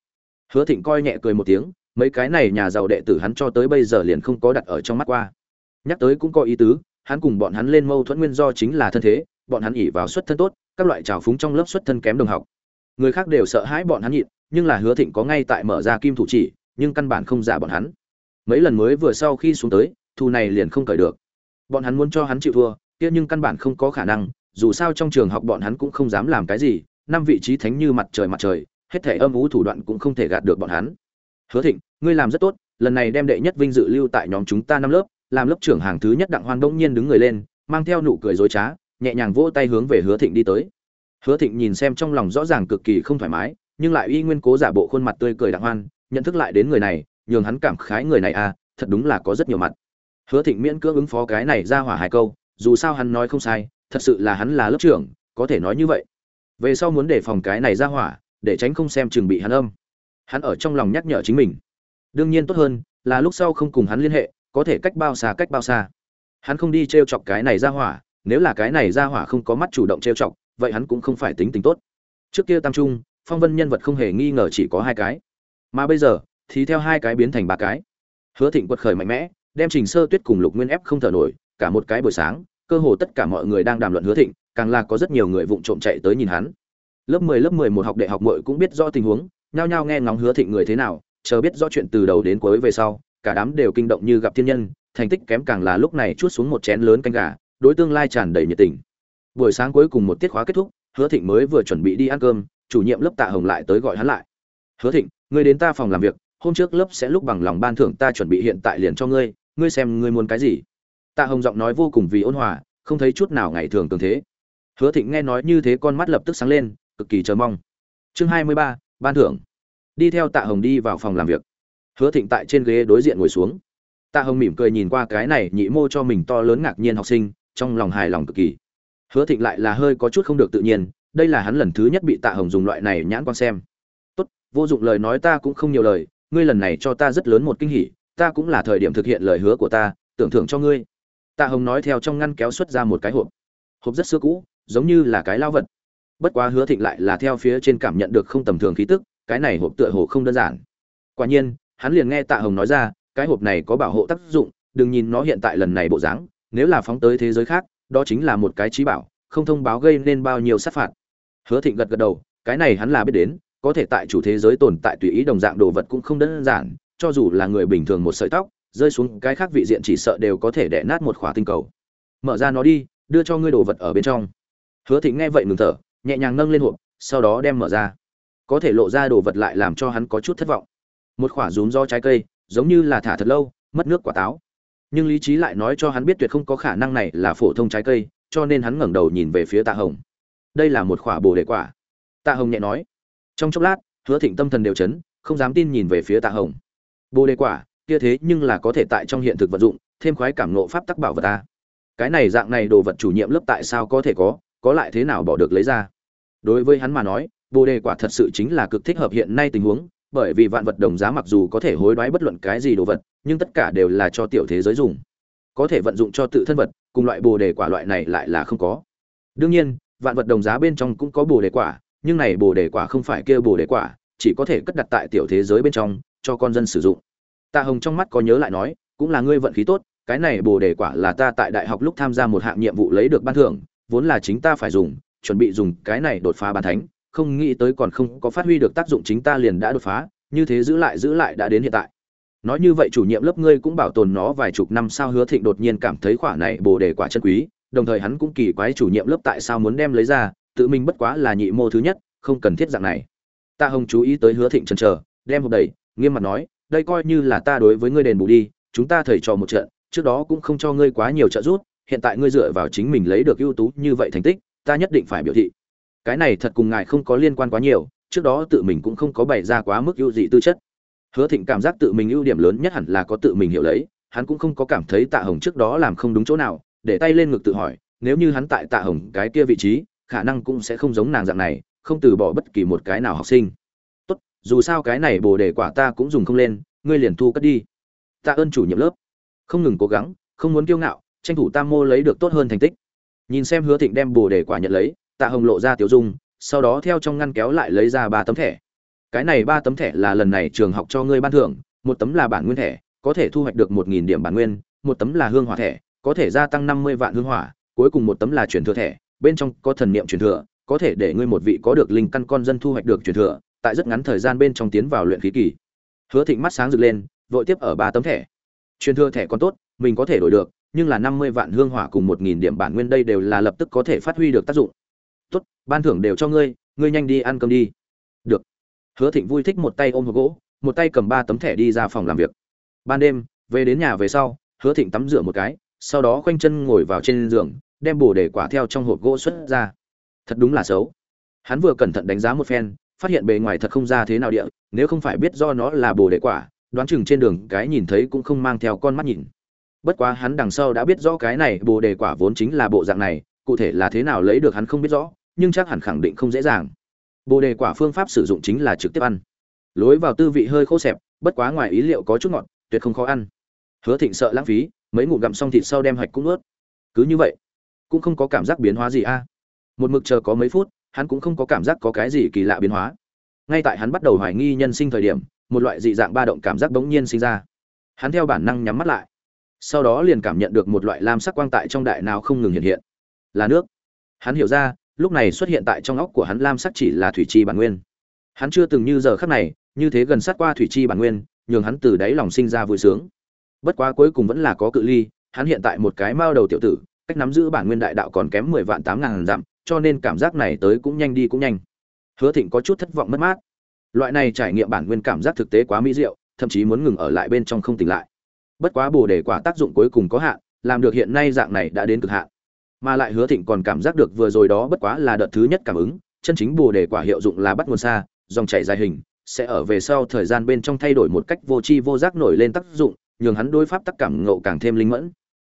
A: Hứa thịnh coi nhẹ cười một tiếng, mấy cái này nhà giàu đệ tử hắn cho tới bây giờ liền không có đặt ở trong mắt qua. Nhắc tới cũng có ý tứ, hắn cùng bọn hắn lên mâu thuẫn nguyên do chính là thân thế, bọn hắn ỷ vào xuất thân tốt, các loại trào phúng trong lớp xuất thân kém đồng học. Người khác đều sợ hãi bọn hắn nhịn, nhưng là hứa thịnh có ngay tại mở ra kim thủ chỉ, nhưng căn bản không giả bọn hắn. Mấy lần mới vừa sau khi xuống tới, thù này liền không cởi được. Bọn hắn muốn cho hắn chịu thua, kia nhưng căn bản không có khả năng, dù sao trong trường học bọn hắn cũng không dám làm cái gì năm vị trí thánh như mặt trời mặt trời, hết thể âm ú thủ đoạn cũng không thể gạt được bọn hắn. Hứa thịnh, ngươi làm rất tốt, lần này đem đệ nhất vinh dự lưu tại nhóm chúng ta năm lớp, làm lớp trưởng hàng thứ nhất đặng hoan đông nhiên đứng người lên, mang theo nụ cười dối trá, nhẹ nhàng vỗ tay hướng về hứa thịnh đi tới. Hứa thịnh nhìn xem trong lòng rõ ràng cực kỳ không thoải mái, nhưng lại uy nguyên cố giả bộ khuôn mặt tươi cười đặng hoan, nhận thức lại đến người này, nhường hắn cảm khái người này à thật đúng là có rất nhiều mặt. Hứa thịnh miễn cưỡng ứng phó cái này ra hỏa hai câu, dù sao hắn nói không sai, thật sự là hắn là lớp trưởng, có thể nói như vậy về sau muốn để phòng cái này ra hỏa, để tránh không xem chừng bị hắn âm. Hắn ở trong lòng nhắc nhở chính mình. Đương nhiên tốt hơn, là lúc sau không cùng hắn liên hệ, có thể cách bao xa cách bao xa. Hắn không đi t r e o chọc cái này ra hỏa, nếu là cái này ra hỏa không có mắt chủ động t r e o chọc, vậy hắn cũng không phải tính tính tốt. Trước kia tam trung, phong vân nhân vật không hề nghi ngờ chỉ có hai cái. Mà bây giờ, thì theo hai cái biến thành ba cái. Hứa thịnh quật khởi mạnh mẽ, đem trình sơ tuyết cùng lục nguyên ép không thở nổi, cả một cái buổi sáng, cơ hồ tất cả mọi người đang đàm luận hứa thịnh càng là có rất nhiều người vụng trộm chạy tới nhìn hắn. Lớp 10 lớp 11 học đại học muội cũng biết rõ tình huống, nhao nhao nghe ngóng hứa thịnh người thế nào, chờ biết rõ chuyện từ đầu đến cuối về sau, cả đám đều kinh động như gặp thiên nhân, thành tích kém càng là lúc này chuốt xuống một chén lớn canh gà, đối tương lai tràn đầy nhiệt tình. Buổi sáng cuối cùng một tiết khóa kết thúc, hứa thịnh mới vừa chuẩn bị đi ăn cơm, chủ nhiệm lớp tạ hồng lại tới gọi hắn lại. Hứa thịnh, ngươi đến ta phòng làm việc, hôm trước lớp sẽ lúc bằng lòng ban thưởng ta chuẩn bị hiện tại liền cho ngươi ngươi xem ngươi muốn cái gì. Tạ hồng giọng nói vô cùng vì ôn hòa, không thấy chút nào ngày thường tương thế hứa thịnh nghe nói như thế con mắt lập tức sáng lên, cực kỳ chờ mong. Chương hai mươi ba, ban thưởng. Đi theo tạ hồng đi vào phòng làm việc. Hứa thịnh tại trên ghế đối diện ngồi xuống. Tạ hồng mỉm cười nhìn qua cái này nhị mô cho mình to lớn ngạc nhiên học sinh, trong lòng hài lòng cực kỳ. Hứa thịnh lại là hơi có chút không được tự nhiên, đây là hắn lần thứ nhất bị tạ hồng dùng loại này nhãn quan xem. Tốt, vô dụng lời nói ta cũng không nhiều lời, ngươi lần này cho ta rất lớn một kinh hỉ, ta cũng là thời điểm thực hiện lời hứa của ta, tưởng thưởng cho ngươi. Tạ hồng nói theo trong ngăn kéo xuất ra một cái hộp. Hộp rất xưa cũ giống như là cái lao vật. Bất quá hứa thịnh lại là theo phía trên cảm nhận được không tầm thường khí tức, cái này hộp tựa hồ không đơn giản. Quả nhiên, hắn liền nghe tạ hồng nói ra, cái hộp này có bảo hộ tác dụng, đừng nhìn nó hiện tại lần này bộ dáng, nếu là phóng tới thế giới khác, đó chính là một cái trí bảo, không thông báo gây nên bao nhiêu sát phạt. Hứa thịnh gật gật đầu, cái này hắn là biết đến, có thể tại chủ thế giới tồn tại tùy ý đồng dạng đồ vật cũng không đơn giản, cho dù là người bình thường một sợi tóc, rơi xuống cái khác vị diện chỉ sợ đều có thể đẻ nát một khỏa tinh cầu. Mở ra nó đi, đưa cho ngươi đồ vật ở bên trong hứa thịnh nghe vậy ngừng thở, nhẹ nhàng nâng lên hộp, sau đó đem mở ra. Có thể lộ ra đồ vật lại làm cho hắn có chút thất vọng. Một khoả rúm do trái cây, giống như là thả thật lâu, mất nước quả táo. Nhưng lý trí lại nói cho hắn biết tuyệt không có khả năng này là phổ thông trái cây, cho nên hắn ngẩng đầu nhìn về phía tạ hồng. Đây là một khoả bồ đề quả. Tạ hồng nhẹ nói. Trong chốc lát, hứa thịnh tâm thần đều chấn, không dám tin nhìn về phía tạ hồng. Bồ đề quả, kia thế nhưng là có thể tại trong hiện thực vận dụng, thêm khoái cảm nộ pháp tắc bảo vật ta. Cái này dạng này đồ vật chủ nhiệm lớp tại sao có thể có? Có lại thế nào bỏ được lấy ra. Đối với hắn mà nói, bồ đề quả thật sự chính là cực thích hợp hiện nay tình huống, bởi vì vạn vật đồng giá mặc dù có thể hối đoái bất luận cái gì đồ vật, nhưng tất cả đều là cho tiểu thế giới dùng. Có thể vận dụng cho tự thân vật, cùng loại bồ đề quả loại này lại là không có. Đương nhiên, vạn vật đồng giá bên trong cũng có bồ đề quả, nhưng này bồ đề quả không phải kia bồ đề quả, chỉ có thể cất đặt tại tiểu thế giới bên trong, cho con dân sử dụng. Tạ hồng trong mắt có nhớ lại nói, cũng là ngươi vận khí tốt, cái này bồ đề quả là ta tại đại học lúc tham gia một hạng nhiệm vụ lấy được ban thưởng vốn là chính ta phải dùng, chuẩn bị dùng cái này đột phá bản thánh, không nghĩ tới còn không có phát huy được tác dụng chính ta liền đã đột phá, như thế giữ lại giữ lại đã đến hiện tại. Nói như vậy chủ nhiệm lớp ngươi cũng bảo tồn nó vài chục năm sao hứa thịnh đột nhiên cảm thấy quả này bồ đề quả chân quý, đồng thời hắn cũng kỳ quái chủ nhiệm lớp tại sao muốn đem lấy ra, tự mình bất quá là nhị mô thứ nhất, không cần thiết dạng này. Tạ hồng chú ý tới hứa thịnh chần chờ, đem hộp đầy nghiêm mặt nói, đây coi như là ta đối với ngươi đền bù đi, chúng ta thầy trò một trận, trước đó cũng không cho ngươi quá nhiều trợ giúp hiện tại ngươi dựa vào chính mình lấy được ưu tú như vậy thành tích, ta nhất định phải biểu thị. Cái này thật cùng ngài không có liên quan quá nhiều, trước đó tự mình cũng không có bày ra quá mức ưu dị tư chất. Hứa thịnh cảm giác tự mình ưu điểm lớn nhất hẳn là có tự mình hiểu lấy, hắn cũng không có cảm thấy tạ hồng trước đó làm không đúng chỗ nào, để tay lên ngực tự hỏi, nếu như hắn tại tạ hồng cái kia vị trí, khả năng cũng sẽ không giống nàng dạng này, không từ bỏ bất kỳ một cái nào học sinh. Tốt, dù sao cái này bồ đề quả ta cũng dùng không lên, ngươi liền thu cất đi. Tạ ơn chủ nhiệm lớp. Không ngừng cố gắng, không muốn kiêu ngạo tranh thủ tam mô lấy được tốt hơn thành tích. Nhìn xem hứa thịnh đem bồ đề quả nhận lấy, tạ hồng lộ ra tiểu dung, sau đó theo trong ngăn kéo lại lấy ra ba tấm thẻ. Cái này ba tấm thẻ là lần này trường học cho ngươi ban thưởng, một tấm là bản nguyên thẻ, có thể thu hoạch được một nghìn điểm bản nguyên, một tấm là hương hỏa thẻ, có thể gia tăng năm mươi vạn hương hỏa, cuối cùng một tấm là truyền thừa thẻ, bên trong có thần niệm truyền thừa, có thể để ngươi một vị có được linh căn con dân thu hoạch được truyền thừa, tại rất ngắn thời gian bên trong tiến vào luyện khí kỳ. Hứa thịnh mắt sáng rực lên, vội tiếp ở ba tấm thẻ. Truyền thừa thẻ còn tốt, mình có thể đổi được nhưng là năm mươi vạn hương hỏa cùng một nghìn điểm bản nguyên đây đều là lập tức có thể phát huy được tác dụng. Tốt, ban thưởng đều cho ngươi ngươi nhanh đi ăn cơm đi. Được. Hứa thịnh vui thích một tay ôm hộp gỗ, một tay cầm ba tấm thẻ đi ra phòng làm việc. Ban đêm, về đến nhà về sau, hứa thịnh tắm rửa một cái, sau đó khoanh chân ngồi vào trên giường, đem bổ để quả theo trong hộp gỗ xuất ra. Thật đúng là xấu. Hắn vừa cẩn thận đánh giá một phen, phát hiện bề ngoài thật không ra thế nào địa, nếu không phải biết do nó là bồ đề quả, đoán chừng trên đường cái nhìn thấy cũng không mang theo con mắt nhìn bất quá hắn đằng sau đã biết rõ cái này, bồ đề quả vốn chính là bộ dạng này, cụ thể là thế nào lấy được hắn không biết rõ, nhưng chắc hẳn khẳng định không dễ dàng. Bồ đề quả phương pháp sử dụng chính là trực tiếp ăn. Lối vào tư vị hơi khô xẹp, bất quá ngoài ý liệu có chút ngọt, tuyệt không khó ăn. Hứa thịnh sợ lãng phí, mấy ngụm gặm xong thịt sau đem hạch cũng ướt cứ như vậy, cũng không có cảm giác biến hóa gì a. Một mực chờ có mấy phút, hắn cũng không có cảm giác có cái gì kỳ lạ biến hóa. Ngay tại hắn bắt đầu hoài nghi nhân sinh thời điểm, một loại dị dạng ba động cảm giác bỗng nhiên sinh ra. Hắn theo bản năng nhắm mắt lại sau đó liền cảm nhận được một loại lam sắc quang tại trong đại nào không ngừng hiện hiện. Là nước. Hắn hiểu ra, lúc này xuất hiện tại trong óc của hắn lam sắc chỉ là thủy chi bản nguyên. Hắn chưa từng như giờ khắc này, như thế gần sát qua thủy chi bản nguyên, nhường hắn từ đáy lòng sinh ra vui sướng. Bất quá cuối cùng vẫn là có cự ly, hắn hiện tại một cái mao đầu tiểu tử, cách nắm giữ bản nguyên đại đạo còn kém mười vạn tám ngàn dặm, cho nên cảm giác này tới cũng nhanh đi cũng nhanh. Hứa thịnh có chút thất vọng mất mát. Loại này trải nghiệm bản nguyên cảm giác thực tế quá mỹ diệu, thậm chí muốn ngừng ở lại bên trong không tỉnh lại bất quá bồ đề quả tác dụng cuối cùng có hạn, làm được hiện nay dạng này đã đến cực hạn. Mà lại hứa thịnh còn cảm giác được vừa rồi đó bất quá là đợt thứ nhất cảm ứng, chân chính bồ đề quả hiệu dụng là bắt nguồn xa, dòng chảy dài hình, sẽ ở về sau thời gian bên trong thay đổi một cách vô tri vô giác nổi lên tác dụng, nhường hắn đối pháp tác cảm ngộ càng thêm linh mẫn.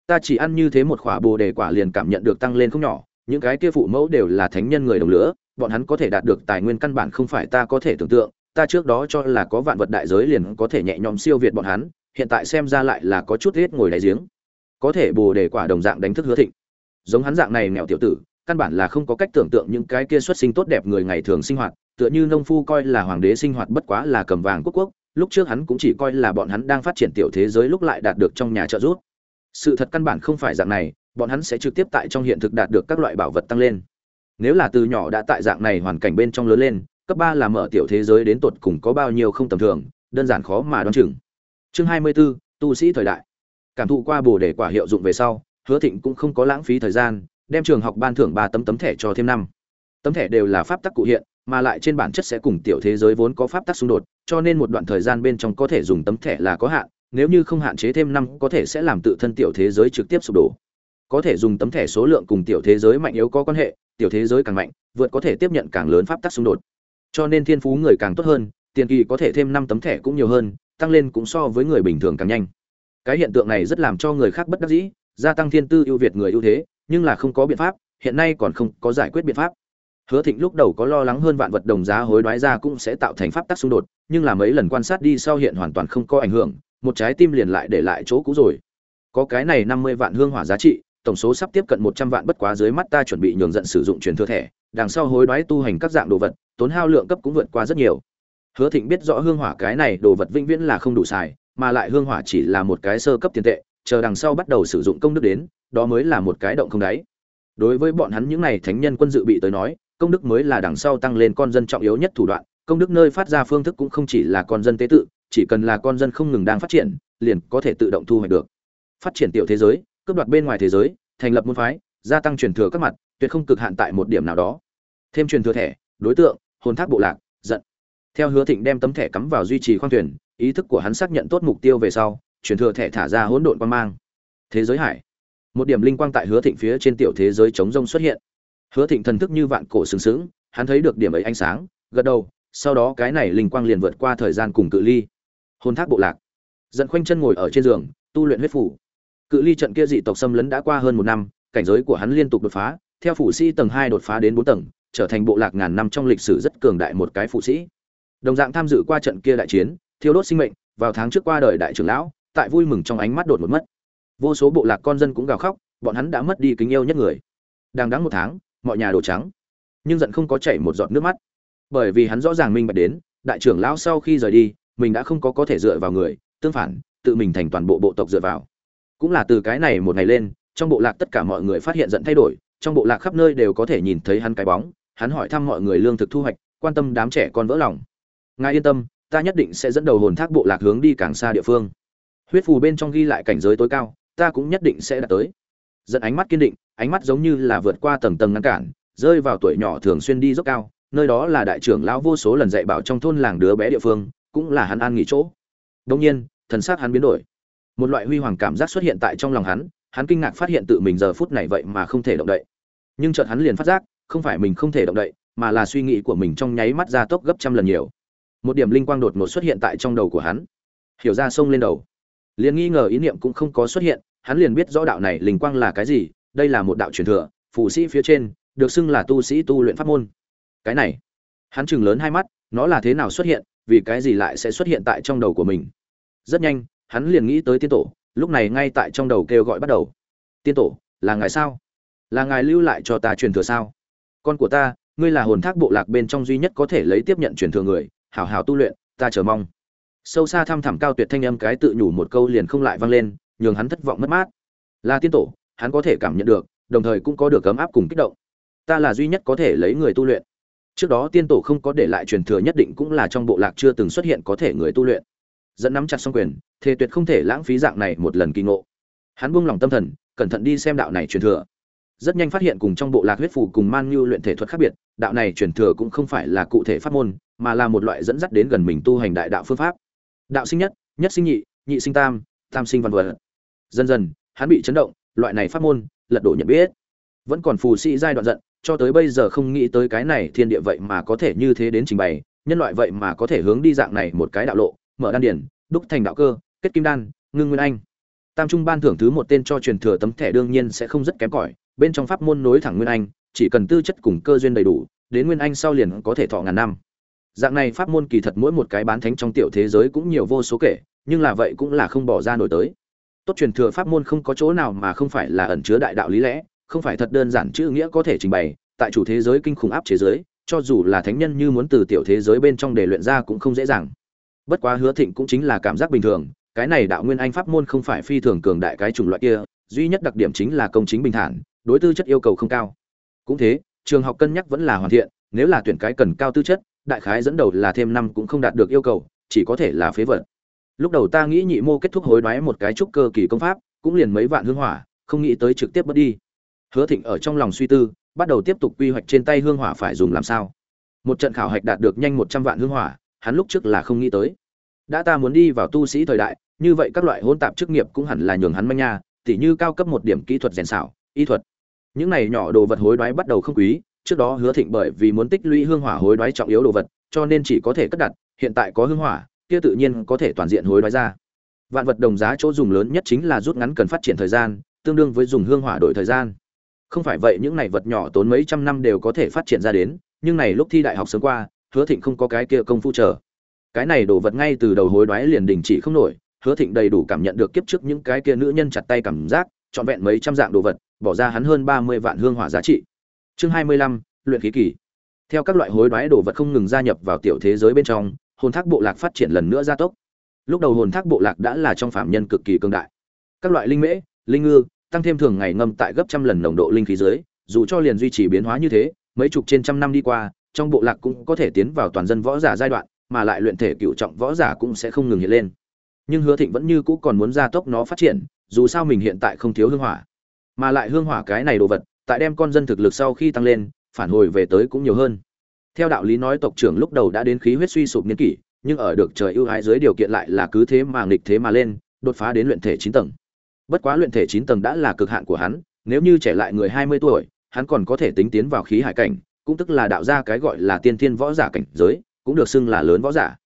A: Ta chỉ ăn như thế một khỏa bồ đề quả liền cảm nhận được tăng lên không nhỏ, những cái kia phụ mẫu đều là thánh nhân người đồng lửa, bọn hắn có thể đạt được tài nguyên căn bản không phải ta có thể tưởng tượng, ta trước đó cho là có vạn vật đại giới liền có thể nhẹ nhõm siêu việt bọn hắn hiện tại xem ra lại là có chút hết ngồi đáy giếng. Có thể bồ đề quả đồng dạng đánh thức hứa thịnh. Giống hắn dạng này nghèo tiểu tử, căn bản là không có cách tưởng tượng những cái kia xuất sinh tốt đẹp người ngày thường sinh hoạt, tựa như nông phu coi là hoàng đế sinh hoạt bất quá là cầm vàng quốc quốc, lúc trước hắn cũng chỉ coi là bọn hắn đang phát triển tiểu thế giới lúc lại đạt được trong nhà trợ giúp. Sự thật căn bản không phải dạng này, bọn hắn sẽ trực tiếp tại trong hiện thực đạt được các loại bảo vật tăng lên. Nếu là từ nhỏ đã tại dạng này hoàn cảnh bên trong lớn lên, cấp ba là mở tiểu thế giới đến tột cùng có bao nhiêu không tầm thường, đơn giản khó mà đoán chừng chương hai mươi 24, tu sĩ thời đại. Cảm thụ qua bồ để quả hiệu dụng về sau hứa thịnh cũng không có lãng phí thời gian đem trường học ban thưởng ba tấm tấm thẻ cho thêm năm. Tấm thẻ đều là pháp tắc cụ hiện mà lại trên bản chất sẽ cùng tiểu thế giới vốn có pháp tắc xung đột cho nên một đoạn thời gian bên trong có thể dùng tấm thẻ là có hạn nếu như không hạn chế thêm năm có thể sẽ làm tự thân tiểu thế giới trực tiếp sụp đổ. Có thể dùng tấm thẻ số lượng cùng tiểu thế giới mạnh yếu có quan hệ tiểu thế giới càng mạnh vượt có thể tiếp nhận càng lớn pháp tắc xung đột. Cho nên thiên phú người càng tốt hơn tiền kỳ có thể thêm năm tấm thẻ cũng nhiều hơn tăng lên cũng so với người bình thường càng nhanh. Cái hiện tượng này rất làm cho người khác bất đắc dĩ, gia tăng thiên tư ưu việt người ưu thế, nhưng là không có biện pháp, hiện nay còn không có giải quyết biện pháp. Hứa thịnh lúc đầu có lo lắng hơn vạn vật đồng giá hối đoái ra cũng sẽ tạo thành pháp tắc xung đột, nhưng là mấy lần quan sát đi sau hiện hoàn toàn không có ảnh hưởng, một trái tim liền lại để lại chỗ cũ rồi. Có cái này năm mươi vạn hương hỏa giá trị, tổng số sắp tiếp cận một trăm vạn bất quá dưới mắt ta chuẩn bị nhường giận sử dụng truyền thừa thẻ, đằng sau hối đoái tu hành các dạng đồ vật, tốn hao lượng cấp cũng vượt qua rất nhiều hứa thịnh biết rõ hương hỏa cái này đồ vật vĩnh viễn là không đủ xài, mà lại hương hỏa chỉ là một cái sơ cấp tiền tệ, chờ đằng sau bắt đầu sử dụng công đức đến, đó mới là một cái động không đáy. Đối với bọn hắn những này thánh nhân quân dự bị tới nói, công đức mới là đằng sau tăng lên con dân trọng yếu nhất thủ đoạn, công đức nơi phát ra phương thức cũng không chỉ là con dân tế tự, chỉ cần là con dân không ngừng đang phát triển, liền có thể tự động thu hoạch được. Phát triển tiểu thế giới, cướp đoạt bên ngoài thế giới, thành lập môn phái, gia tăng truyền thừa các mặt, tuyệt không cực hạn tại một điểm nào đó. Thêm truyền thừa thẻ, đối tượng, hồn thác bộ lạc theo hứa thịnh đem tấm thẻ cắm vào duy trì khoang thuyền, ý thức của hắn xác nhận tốt mục tiêu về sau, chuyển thừa thẻ thả ra hỗn độn quan mang. Thế giới hải. Một điểm linh quang tại hứa thịnh phía trên tiểu thế giới chống rông xuất hiện. Hứa thịnh thần thức như vạn cổ sừng sững, hắn thấy được điểm ấy ánh sáng, gật đầu, sau đó cái này linh quang liền vượt qua thời gian cùng cự ly. Hồn thác bộ lạc. Dẫn khoanh chân ngồi ở trên giường, tu luyện huyết phủ. Cự ly trận kia dị tộc xâm lấn đã qua hơn một năm, cảnh giới của hắn liên tục đột phá, theo phủ sĩ tầng hai đột phá đến bốn tầng, trở thành bộ lạc ngàn năm trong lịch sử rất cường đại một cái phụ sĩ đồng dạng tham dự qua trận kia đại chiến, thiêu đốt sinh mệnh, vào tháng trước qua đời đại trưởng lão, tại vui mừng trong ánh mắt đột một mất. Vô số bộ lạc con dân cũng gào khóc, bọn hắn đã mất đi kính yêu nhất người. Đang đắng một tháng, mọi nhà đổ trắng, nhưng giận không có chảy một giọt nước mắt. Bởi vì hắn rõ ràng minh bạch đến, đại trưởng lão sau khi rời đi, mình đã không có có thể dựa vào người, tương phản, tự mình thành toàn bộ bộ tộc dựa vào. Cũng là từ cái này một ngày lên, trong bộ lạc tất cả mọi người phát hiện giận thay đổi, trong bộ lạc khắp nơi đều có thể nhìn thấy hắn cái bóng, hắn hỏi thăm mọi người lương thực thu hoạch, quan tâm đám trẻ con vỡ lòng ngài yên tâm, ta nhất định sẽ dẫn đầu hồn thác bộ lạc hướng đi càng xa địa phương. Huyết phù bên trong ghi lại cảnh giới tối cao, ta cũng nhất định sẽ đạt tới. Dẫn ánh mắt kiên định, ánh mắt giống như là vượt qua tầng tầng ngăn cản, rơi vào tuổi nhỏ thường xuyên đi dốc cao, nơi đó là đại trưởng lão vô số lần dạy bảo trong thôn làng đứa bé địa phương, cũng là hắn an nghỉ chỗ. Đông nhiên, thần xác hắn biến đổi. Một loại huy hoàng cảm giác xuất hiện tại trong lòng hắn hắn kinh ngạc phát hiện tự mình giờ phút này vậy mà không thể động đậy. Nhưng chợt hắn liền phát giác, không phải mình không thể động đậy, mà là suy nghĩ của mình trong nháy mắt ra tốc gấp trăm lần nhiều một điểm linh quang đột ngột xuất hiện tại trong đầu của hắn. Hiểu ra sông lên đầu. Liền nghi ngờ ý niệm cũng không có xuất hiện, hắn liền biết rõ đạo này linh quang là cái gì, đây là một đạo truyền thừa phụ sĩ phía trên, được xưng là tu sĩ tu luyện pháp môn. Cái này, hắn chừng lớn hai mắt, nó là thế nào xuất hiện, vì cái gì lại sẽ xuất hiện tại trong đầu của mình? Rất nhanh, hắn liền nghĩ tới tiên tổ, lúc này ngay tại trong đầu kêu gọi bắt đầu. Tiên tổ, là ngài sao? Là ngài lưu lại cho ta truyền thừa sao? Con của ta, ngươi là hồn thác bộ lạc bên trong duy nhất có thể lấy tiếp nhận truyền thừa người hảo hảo tu luyện, ta chờ mong. Sâu xa thăm thẳm cao tuyệt thanh âm cái tự nhủ một câu liền không lại vang lên, nhường hắn thất vọng mất mát. Là tiên tổ, hắn có thể cảm nhận được, đồng thời cũng có được ấm áp cùng kích động. Ta là duy nhất có thể lấy người tu luyện. Trước đó tiên tổ không có để lại truyền thừa nhất định cũng là trong bộ lạc chưa từng xuất hiện có thể người tu luyện. Dẫn nắm chặt song quyền, thề tuyệt không thể lãng phí dạng này một lần kỳ ngộ. Hắn buông lòng tâm thần, cẩn thận đi xem đạo này truyền thừa rất nhanh phát hiện cùng trong bộ lạc huyết phù cùng man như luyện thể thuật khác biệt, đạo này truyền thừa cũng không phải là cụ thể pháp môn, mà là một loại dẫn dắt đến gần mình tu hành đại đạo phương pháp. Đạo sinh nhất nhất sinh nhị nhị sinh tam tam sinh văn vật. Dần dần, hắn bị chấn động, loại này pháp môn, lật đổ nhận biết. Vẫn còn phù sĩ giai đoạn giận, cho tới bây giờ không nghĩ tới cái này thiên địa vậy mà có thể như thế đến trình bày, nhân loại vậy mà có thể hướng đi dạng này một cái đạo lộ, mở đan điển, đúc thành đạo cơ, kết kim đan, ngưng nguyên anh. Tam trung ban thưởng thứ một tên cho truyền thừa tấm thẻ đương nhiên sẽ không rất kém cỏi bên trong pháp môn nối thẳng nguyên anh, chỉ cần tư chất cùng cơ duyên đầy đủ, đến nguyên anh sau liền có thể thọ ngàn năm. Dạng này pháp môn kỳ thật mỗi một cái bán thánh trong tiểu thế giới cũng nhiều vô số kể, nhưng là vậy cũng là không bỏ ra nổi tới. Tốt truyền thừa pháp môn không có chỗ nào mà không phải là ẩn chứa đại đạo lý lẽ, không phải thật đơn giản chữ nghĩa có thể trình bày, tại chủ thế giới kinh khủng áp chế giới, cho dù là thánh nhân như muốn từ tiểu thế giới bên trong để luyện ra cũng không dễ dàng. Bất quá hứa thịnh cũng chính là cảm giác bình thường, cái này đạo nguyên anh pháp môn không phải phi thường cường đại cái chủng loại kia, duy nhất đặc điểm chính là công chính bình thản đối tư chất yêu cầu không cao. Cũng thế, trường học cân nhắc vẫn là hoàn thiện, nếu là tuyển cái cần cao tư chất, đại khái dẫn đầu là thêm năm cũng không đạt được yêu cầu, chỉ có thể là phế vật. Lúc đầu ta nghĩ nhị mô kết thúc hối đoái một cái trúc cơ kỳ công pháp, cũng liền mấy vạn hương hỏa, không nghĩ tới trực tiếp mất đi. Hứa thịnh ở trong lòng suy tư, bắt đầu tiếp tục quy hoạch trên tay hương hỏa phải dùng làm sao. Một trận khảo hạch đạt được nhanh một trăm vạn hương hỏa, hắn lúc trước là không nghĩ tới. Đã ta muốn đi vào tu sĩ thời đại, như vậy các loại hỗn tạp chức nghiệp cũng hẳn là nhường hắn manh nha, tỉ như cao cấp một điểm kỹ thuật rèn xảo y thuật. Những này nhỏ đồ vật hối đoái bắt đầu không quý, trước đó hứa thịnh bởi vì muốn tích lũy hương hỏa hối đoái trọng yếu đồ vật, cho nên chỉ có thể cất đặt, hiện tại có hương hỏa, kia tự nhiên có thể toàn diện hối đoái ra. Vạn vật đồng giá chỗ dùng lớn nhất chính là rút ngắn cần phát triển thời gian, tương đương với dùng hương hỏa đổi thời gian. Không phải vậy những này vật nhỏ tốn mấy trăm năm đều có thể phát triển ra đến, nhưng này lúc thi đại học sớm qua, hứa thịnh không có cái kia công phu chờ. Cái này đồ vật ngay từ đầu hối đoái liền đình chỉ không nổi, hứa thịnh đầy đủ cảm nhận được kiếp trước những cái kia nữ nhân chặt tay cảm giác, trọn vẹn mấy trăm dạng đồ vật bỏ ra hắn hơn ba mươi vạn hương hỏa giá trị. Chương hai mươi lăm, luyện khí kỳ. Theo các loại hối đoái đồ vật không ngừng gia nhập vào tiểu thế giới bên trong, hồn thác bộ lạc phát triển lần nữa gia tốc. Lúc đầu hồn thác bộ lạc đã là trong phạm nhân cực kỳ cương đại. Các loại linh mễ, linh ngư, tăng thêm thường ngày ngâm tại gấp trăm lần nồng độ linh khí dưới, dù cho liền duy trì biến hóa như thế, mấy chục trên trăm năm đi qua, trong bộ lạc cũng có thể tiến vào toàn dân võ giả giai đoạn, mà lại luyện thể cựu trọng võ giả cũng sẽ không ngừng hiện lên. Nhưng hứa thịnh vẫn như cũ còn muốn gia tốc nó phát triển, dù sao mình hiện tại không thiếu hương hỏa mà lại hương hỏa cái này đồ vật, tại đem con dân thực lực sau khi tăng lên, phản hồi về tới cũng nhiều hơn. Theo đạo lý nói tộc trưởng lúc đầu đã đến khí huyết suy sụp niên kỷ, nhưng ở được trời ưu ái dưới điều kiện lại là cứ thế mà nghịch thế mà lên, đột phá đến luyện thể chín tầng. Bất quá luyện thể chín tầng đã là cực hạn của hắn, nếu như trẻ lại người hai mươi tuổi, hắn còn có thể tính tiến vào khí hải cảnh, cũng tức là đạo ra cái gọi là tiên thiên võ giả cảnh giới, cũng được xưng là lớn võ giả.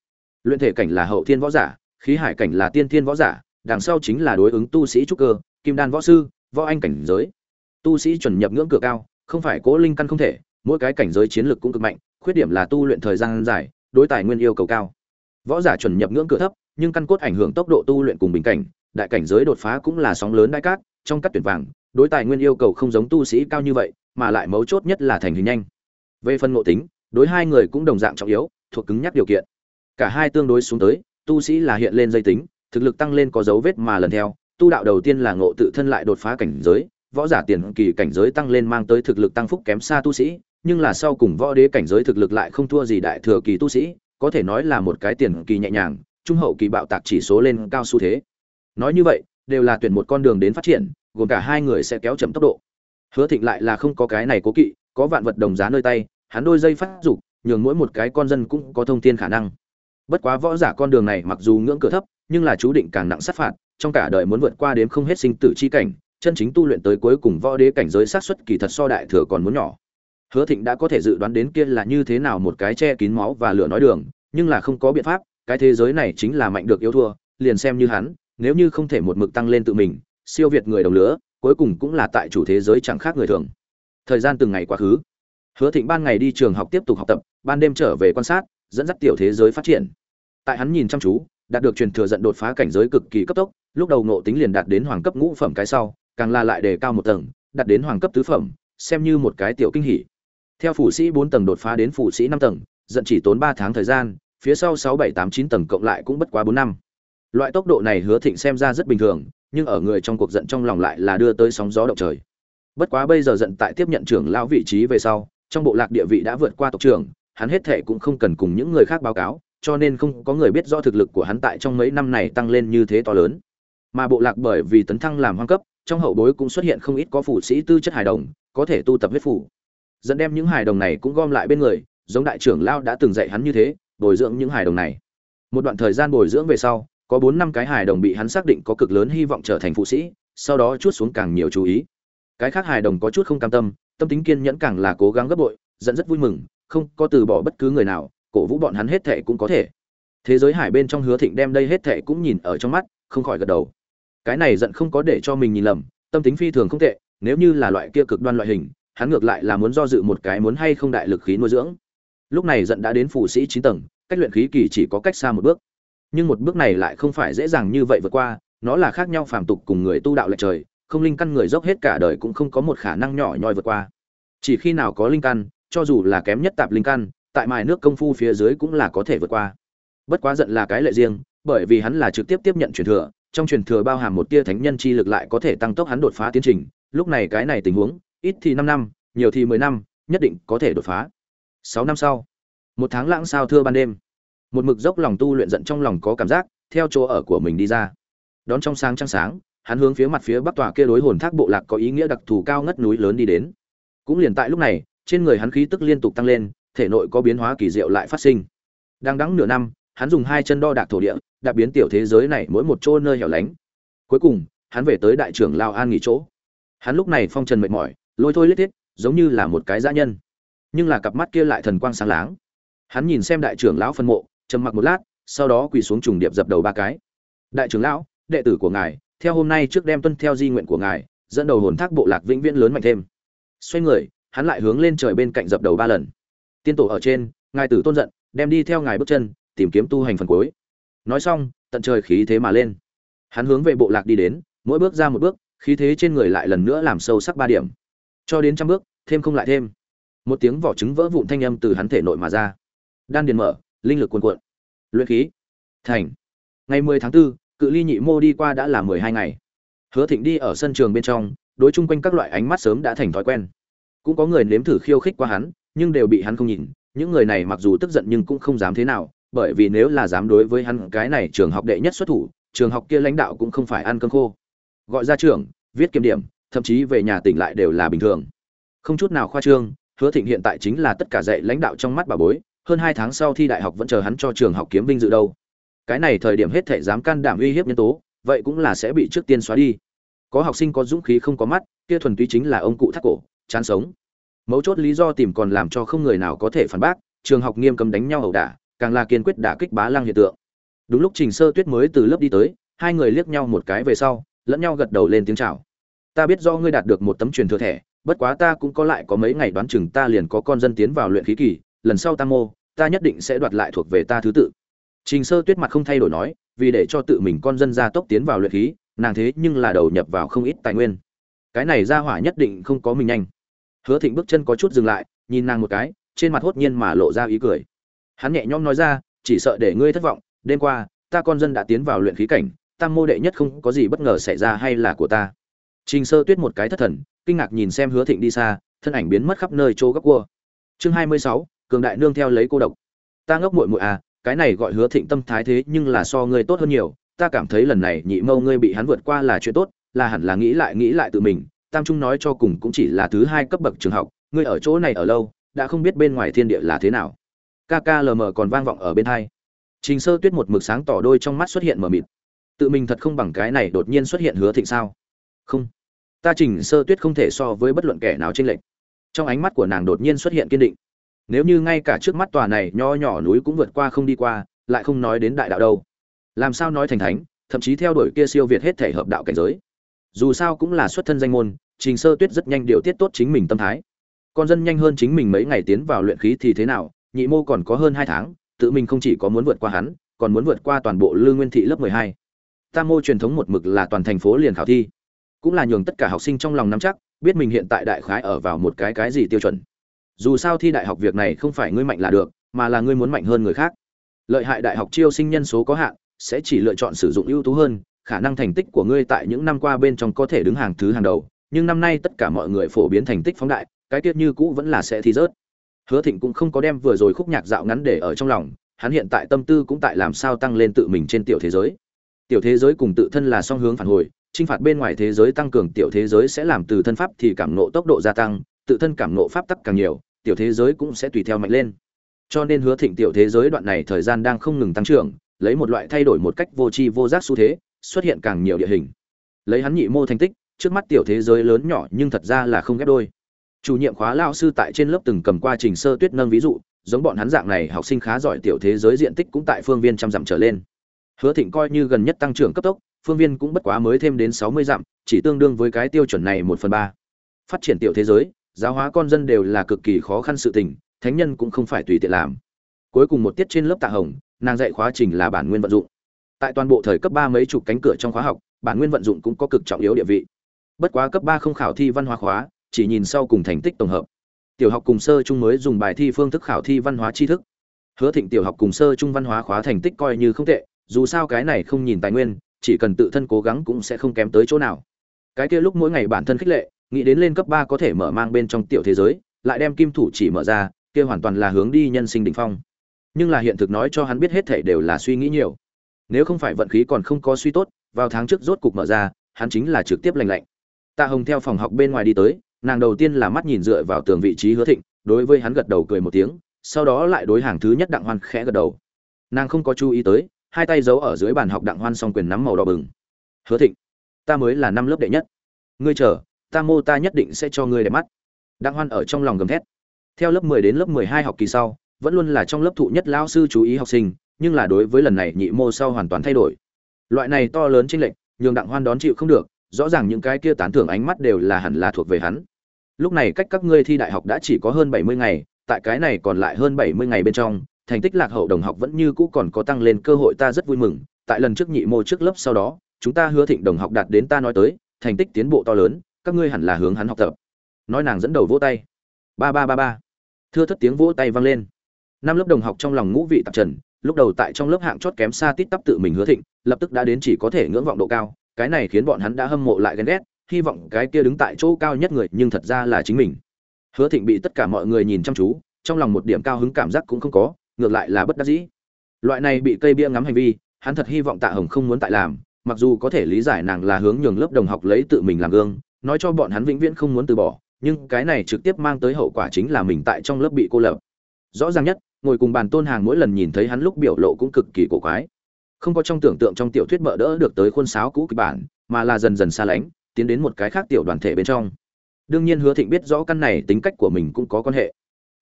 A: Luyện thể cảnh là hậu thiên võ giả, khí hải cảnh là tiên thiên võ giả, đằng sau chính là đối ứng tu sĩ trúc cơ, kim đan võ sư võ anh cảnh giới. Tu sĩ chuẩn nhập ngưỡng cửa cao, không phải cố linh căn không thể, mỗi cái cảnh giới chiến lược cũng cực mạnh, khuyết điểm là tu luyện thời gian dài, đối tài nguyên yêu cầu cao. Võ giả chuẩn nhập ngưỡng cửa thấp, nhưng căn cốt ảnh hưởng tốc độ tu luyện cùng bình cảnh, đại cảnh giới đột phá cũng là sóng lớn đại cát, trong các tuyển vàng, đối tài nguyên yêu cầu không giống tu sĩ cao như vậy, mà lại mấu chốt nhất là thành hình nhanh. Về phần ngộ tính, đối hai người cũng đồng dạng trọng yếu, thuộc cứng nhắc điều kiện. Cả hai tương đối xuống tới, tu sĩ là hiện lên dây tính, thực lực tăng lên có dấu vết mà lần theo tu đạo đầu tiên là ngộ tự thân lại đột phá cảnh giới, võ giả tiền kỳ cảnh giới tăng lên mang tới thực lực tăng phúc kém xa tu sĩ, nhưng là sau cùng võ đế cảnh giới thực lực lại không thua gì đại thừa kỳ tu sĩ, có thể nói là một cái tiền kỳ nhẹ nhàng, trung hậu kỳ bạo tạc chỉ số lên cao xu thế. Nói như vậy, đều là tuyển một con đường đến phát triển, gồm cả hai người sẽ kéo chậm tốc độ. Hứa thịnh lại là không có cái này cố kỵ, có vạn vật đồng giá nơi tay, hắn đôi dây phát dục, nhường mỗi một cái con dân cũng có thông thiên khả năng. Bất quá võ giả con đường này mặc dù ngưỡng cửa thấp, nhưng là chú định càng nặng sát phạt trong cả đời muốn vượt qua đến không hết sinh tử chi cảnh, chân chính tu luyện tới cuối cùng võ đế cảnh giới sát xuất kỳ thật so đại thừa còn muốn nhỏ. Hứa thịnh đã có thể dự đoán đến kia là như thế nào một cái che kín máu và lửa nói đường, nhưng là không có biện pháp, cái thế giới này chính là mạnh được yếu thua, liền xem như hắn, nếu như không thể một mực tăng lên tự mình, siêu việt người đồng lứa, cuối cùng cũng là tại chủ thế giới chẳng khác người thường. Thời gian từng ngày quá khứ. Hứa thịnh ban ngày đi trường học tiếp tục học tập, ban đêm trở về quan sát, dẫn dắt tiểu thế giới phát triển. Tại hắn nhìn chăm chú, đạt được truyền thừa dẫn đột phá cảnh giới cực kỳ cấp tốc lúc đầu ngộ tính liền đạt đến hoàng cấp ngũ phẩm cái sau, càng là lại đề cao một tầng, đạt đến hoàng cấp tứ phẩm, xem như một cái tiểu kinh hỉ. Theo phủ sĩ bốn tầng đột phá đến phủ sĩ năm tầng dẫn chỉ tốn ba tháng thời gian, phía sau sáu, bảy, tám, chín tầng cộng lại cũng bất quá bốn năm. Loại tốc độ này hứa thịnh xem ra rất bình thường, nhưng ở người trong cuộc giận trong lòng lại là đưa tới sóng gió động trời. Bất quá bây giờ giận tại tiếp nhận trưởng lão vị trí về sau, trong bộ lạc địa vị đã vượt qua tộc trưởng, hắn hết thệ cũng không cần cùng những người khác báo cáo, cho nên không có người biết rõ thực lực của hắn tại trong mấy năm này tăng lên như thế to lớn mà bộ lạc bởi vì tấn thăng làm hoang cấp, trong hậu bối cũng xuất hiện không ít có phủ sĩ tư chất hài đồng, có thể tu tập huyết phủ. Dẫn đem những hài đồng này cũng gom lại bên người, giống đại trưởng lao đã từng dạy hắn như thế, bồi dưỡng những hài đồng này. Một đoạn thời gian bồi dưỡng về sau, có bốn năm cái hài đồng bị hắn xác định có cực lớn hy vọng trở thành phụ sĩ, sau đó chút xuống càng nhiều chú ý. Cái khác hài đồng có chút không cam tâm tâm tính kiên nhẫn càng là cố gắng gấp bội, dẫn rất vui mừng, không có từ bỏ bất cứ người nào, cổ vũ bọn hắn hết thệ cũng có thể. Thế giới hải bên trong hứa thịnh đem đây hết thệ cũng nhìn ở trong mắt, không khỏi gật đầu cái này giận không có để cho mình nhìn lầm, tâm tính phi thường không tệ, nếu như là loại kia cực đoan loại hình, hắn ngược lại là muốn do dự một cái muốn hay không đại lực khí nuôi dưỡng. Lúc này giận đã đến phủ sĩ chín tầng, cách luyện khí kỳ chỉ có cách xa một bước. Nhưng một bước này lại không phải dễ dàng như vậy vượt qua, nó là khác nhau phàm tục cùng người tu đạo lệch trời, không linh căn người dốc hết cả đời cũng không có một khả năng nhỏ nhoi vượt qua. Chỉ khi nào có linh căn, cho dù là kém nhất tạp linh căn, tại mài nước công phu phía dưới cũng là có thể vượt qua. Bất quá giận là cái lệ riêng, bởi vì hắn là trực tiếp tiếp nhận truyền thừa trong truyền thừa bao hàm một tia thánh nhân chi lực lại có thể tăng tốc hắn đột phá tiến trình. Lúc này cái này tình huống, ít thì năm năm, nhiều thì mười năm, nhất định có thể đột phá. Sáu năm sau, một tháng lãng sao thưa ban đêm, một mực dốc lòng tu luyện giận trong lòng có cảm giác, theo chỗ ở của mình đi ra. Đón trong sáng trăng sáng, hắn hướng phía mặt phía bắc tòa kia đối hồn thác bộ lạc có ý nghĩa đặc thù cao ngất núi lớn đi đến. Cũng liền tại lúc này, trên người hắn khí tức liên tục tăng lên, thể nội có biến hóa kỳ diệu lại phát sinh. Đang đắng nửa năm hắn dùng hai chân đo đạc thổ địa đạp biến tiểu thế giới này mỗi một chỗ nơi hẻo lánh. Cuối cùng, hắn về tới đại trưởng lao an nghỉ chỗ. Hắn lúc này phong trần mệt mỏi, lôi thôi lết thiết, giống như là một cái dã nhân. Nhưng là cặp mắt kia lại thần quang sáng láng. Hắn nhìn xem đại trưởng lão phân mộ, trầm mặc một lát, sau đó quỳ xuống trùng điệp dập đầu ba cái. Đại trưởng lão, đệ tử của ngài, theo hôm nay trước đem tuân theo di nguyện của ngài, dẫn đầu hồn thác bộ lạc vĩnh viễn lớn mạnh thêm. Xoay người, hắn lại hướng lên trời bên cạnh dập đầu ba lần. Tiên tổ ở trên, ngài tử tôn giận, đem đi theo ngài bước chân tìm kiếm tu hành phần cuối. Nói xong tận trời khí thế mà lên. Hắn hướng về bộ lạc đi đến mỗi bước ra một bước khí thế trên người lại lần nữa làm sâu sắc ba điểm. Cho đến trăm bước thêm không lại thêm. Một tiếng vỏ trứng vỡ vụn thanh âm từ hắn thể nội mà ra. Đan điền mở linh lực cuồn cuộn. Luyện khí. Thành. Ngày mười tháng 4, cự ly nhị mô đi qua đã là mười hai ngày. Hứa thịnh đi ở sân trường bên trong đối chung quanh các loại ánh mắt sớm đã thành thói quen. Cũng có người nếm thử khiêu khích qua hắn nhưng đều bị hắn không nhìn. Những người này mặc dù tức giận nhưng cũng không dám thế nào bởi vì nếu là dám đối với hắn, cái này trường học đệ nhất xuất thủ, trường học kia lãnh đạo cũng không phải ăn cơm khô. Gọi ra trưởng viết kiểm điểm, thậm chí về nhà tỉnh lại đều là bình thường. Không chút nào khoa trương, hứa thịnh hiện tại chính là tất cả dạy lãnh đạo trong mắt bà bối, hơn hai tháng sau thi đại học vẫn chờ hắn cho trường học kiếm vinh dự đâu. Cái này thời điểm hết thể dám can đảm uy hiếp nhân tố, vậy cũng là sẽ bị trước tiên xóa đi. Có học sinh có dũng khí không có mắt, kia thuần túy chính là ông cụ thắt cổ, chán sống. Mấu chốt lý do tìm còn làm cho không người nào có thể phản bác, trường học nghiêm cấm đánh nhau ẩu đả càng là kiên quyết đả kích bá lăng hiện tượng. Đúng lúc trình sơ tuyết mới từ lớp đi tới, hai người liếc nhau một cái về sau, lẫn nhau gật đầu lên tiếng chào. Ta biết do ngươi đạt được một tấm truyền thừa thẻ, bất quá ta cũng có lại có mấy ngày đoán chừng ta liền có con dân tiến vào luyện khí kỳ, lần sau ta mô, ta nhất định sẽ đoạt lại thuộc về ta thứ tự. Trình sơ tuyết mặt không thay đổi nói, vì để cho tự mình con dân gia tốc tiến vào luyện khí, nàng thế nhưng là đầu nhập vào không ít tài nguyên. Cái này ra hỏa nhất định không có mình nhanh. Hứa thịnh bước chân có chút dừng lại, nhìn nàng một cái, trên mặt hốt nhiên mà lộ ra ý cười hắn nhẹ nhõm nói ra, chỉ sợ để ngươi thất vọng, đêm qua, ta con dân đã tiến vào luyện khí cảnh tam mô đệ nhất không có gì bất ngờ xảy ra hay là của ta. Trình sơ tuyết một cái thất thần, kinh ngạc nhìn xem hứa thịnh đi xa, thân ảnh biến mất khắp nơi chỗ góc cua. Chương hai mươi sáu, cường đại nương theo lấy cô độc. Ta ngốc muội muội à cái này gọi hứa thịnh tâm thái thế nhưng là so ngươi tốt hơn nhiều, ta cảm thấy lần này nhị mâu ngươi bị hắn vượt qua là chuyện tốt, là hẳn là nghĩ lại nghĩ lại tự mình, tam trung nói cho cùng cũng chỉ là thứ hai cấp bậc trường học, ngươi ở chỗ này ở lâu, đã không biết bên ngoài thiên địa là thế nào kklm còn vang vọng ở bên hai. Trình sơ tuyết một mực sáng tỏ đôi trong mắt xuất hiện mờ mịt. Tự mình thật không bằng cái này đột nhiên xuất hiện hứa thịnh sao? Không. Ta trình sơ tuyết không thể so với bất luận kẻ nào trên lệnh trong ánh mắt của nàng đột nhiên xuất hiện kiên định. Nếu như ngay cả trước mắt tòa này nho nhỏ núi cũng vượt qua không đi qua, lại không nói đến đại đạo đâu. Làm sao nói thành thánh, thậm chí theo đuổi kia siêu việt hết thể hợp đạo cảnh giới. Dù sao cũng là xuất thân danh môn, trình sơ tuyết rất nhanh điều tiết tốt chính mình tâm thái. Con dân nhanh hơn chính mình mấy ngày tiến vào luyện khí thì thế nào nhị mô còn có hơn hai tháng, tự mình không chỉ có muốn vượt qua hắn, còn muốn vượt qua toàn bộ lương nguyên thị lớp mười hai. Tam mô truyền thống một mực là toàn thành phố liền khảo thi. Cũng là nhường tất cả học sinh trong lòng nắm chắc, biết mình hiện tại đại khái ở vào một cái cái gì tiêu chuẩn. Dù sao thi đại học việc này không phải ngươi mạnh là được, mà là ngươi muốn mạnh hơn người khác. Lợi hại đại học chiêu sinh nhân số có hạn, sẽ chỉ lựa chọn sử dụng ưu tú hơn, khả năng thành tích của ngươi tại những năm qua bên trong có thể đứng hàng thứ hàng đầu, nhưng năm nay tất cả mọi người phổ biến thành tích phóng đại, cái tiết như cũ vẫn là sẽ thi rớt hứa thịnh cũng không có đem vừa rồi khúc nhạc dạo ngắn để ở trong lòng, hắn hiện tại tâm tư cũng tại làm sao tăng lên tự mình trên tiểu thế giới. Tiểu thế giới cùng tự thân là song hướng phản hồi, chinh phạt bên ngoài thế giới tăng cường tiểu thế giới sẽ làm từ thân pháp thì cảm nộ tốc độ gia tăng, tự thân cảm nộ pháp tắc càng nhiều, tiểu thế giới cũng sẽ tùy theo mạnh lên. Cho nên hứa thịnh tiểu thế giới đoạn này thời gian đang không ngừng tăng trưởng, lấy một loại thay đổi một cách vô tri vô giác xu thế, xuất hiện càng nhiều địa hình. Lấy hắn nhị mô thành tích, trước mắt tiểu thế giới lớn nhỏ nhưng thật ra là không ghép đôi chủ nhiệm khóa lao sư tại trên lớp từng cầm qua trình sơ tuyết nâng ví dụ, giống bọn hắn dạng này, học sinh khá giỏi tiểu thế giới diện tích cũng tại phương viên trăm dặm trở lên. Hứa thịnh coi như gần nhất tăng trưởng cấp tốc, phương viên cũng bất quá mới thêm đến sáu mươi dặm, chỉ tương đương với cái tiêu chuẩn này một phần ba. Phát triển tiểu thế giới, giáo hóa con dân đều là cực kỳ khó khăn sự tình, thánh nhân cũng không phải tùy tiện làm. Cuối cùng một tiết trên lớp tạ hồng, nàng dạy khóa trình là bản nguyên vận dụng. Tại toàn bộ thời cấp ba mấy chục cánh cửa trong khóa học, bản nguyên vận dụng cũng có cực trọng yếu địa vị. Bất quá cấp ba không khảo thi văn hóa khóa chỉ nhìn sau cùng thành tích tổng hợp. Tiểu học cùng sơ trung mới dùng bài thi phương thức khảo thi văn hóa tri thức. Hứa thịnh tiểu học cùng sơ trung văn hóa khóa thành tích coi như không tệ, dù sao cái này không nhìn tài nguyên, chỉ cần tự thân cố gắng cũng sẽ không kém tới chỗ nào. Cái kia lúc mỗi ngày bản thân khích lệ, nghĩ đến lên cấp ba có thể mở mang bên trong tiểu thế giới, lại đem kim thủ chỉ mở ra, kia hoàn toàn là hướng đi nhân sinh đỉnh phong. Nhưng là hiện thực nói cho hắn biết hết thảy đều là suy nghĩ nhiều. Nếu không phải vận khí còn không có suy tốt, vào tháng trước rốt cục mở ra, hắn chính là trực tiếp lành lạnh. Tạ hồng theo phòng học bên ngoài đi tới nàng đầu tiên là mắt nhìn dựa vào tường vị trí hứa thịnh, đối với hắn gật đầu cười một tiếng, sau đó lại đối hàng thứ nhất đặng hoan khẽ gật đầu. Nàng không có chú ý tới, hai tay giấu ở dưới bàn học đặng hoan song quyền nắm màu đỏ bừng. Hứa thịnh, ta mới là năm lớp đệ nhất. Ngươi chờ, ta mô ta nhất định sẽ cho ngươi đẹp mắt. Đặng hoan ở trong lòng gầm thét. Theo lớp 10 đến lớp 12 học kỳ sau, vẫn luôn là trong lớp thụ nhất lao sư chú ý học sinh, nhưng là đối với lần này nhị mô sau hoàn toàn thay đổi. Loại này to lớn chênh lệch, nhường đặng hoan đón chịu không được, rõ ràng những cái kia tán thưởng ánh mắt đều là hẳn là thuộc về hắn lúc này cách các ngươi thi đại học đã chỉ có hơn bảy mươi ngày, tại cái này còn lại hơn bảy mươi ngày bên trong, thành tích lạc hậu đồng học vẫn như cũ còn có tăng lên, cơ hội ta rất vui mừng. Tại lần trước nhị mô trước lớp sau đó, chúng ta hứa thịnh đồng học đạt đến ta nói tới, thành tích tiến bộ to lớn, các ngươi hẳn là hướng hắn học tập. Nói nàng dẫn đầu vỗ tay. Ba ba ba ba. Thưa thất tiếng vỗ tay vang lên. Năm lớp đồng học trong lòng ngũ vị tạp trần, lúc đầu tại trong lớp hạng chót kém xa tít tắp tự mình hứa thịnh, lập tức đã đến chỉ có thể ngưỡng vọng độ cao, cái này khiến bọn hắn đã hâm mộ lại ghen ghét hy vọng cái kia đứng tại chỗ cao nhất người, nhưng thật ra là chính mình. Hứa thịnh bị tất cả mọi người nhìn chăm chú, trong lòng một điểm cao hứng cảm giác cũng không có, ngược lại là bất đắc dĩ. Loại này bị cây bia ngắm hành vi, hắn thật hy vọng tạ hồng không muốn tại làm, mặc dù có thể lý giải nàng là hướng nhường lớp đồng học lấy tự mình làm gương, nói cho bọn hắn vĩnh viễn không muốn từ bỏ, nhưng cái này trực tiếp mang tới hậu quả chính là mình tại trong lớp bị cô lập. Rõ ràng nhất, ngồi cùng bàn tôn hàng mỗi lần nhìn thấy hắn lúc biểu lộ cũng cực kỳ cổ quái. Không có trong tưởng tượng trong tiểu thuyết bỡ đỡ được tới khuôn sáo cũ kịch bản, mà là dần dần xa lánh tiến đến một cái khác tiểu đoàn thể bên trong. Đương nhiên hứa thịnh biết rõ căn này tính cách của mình cũng có quan hệ.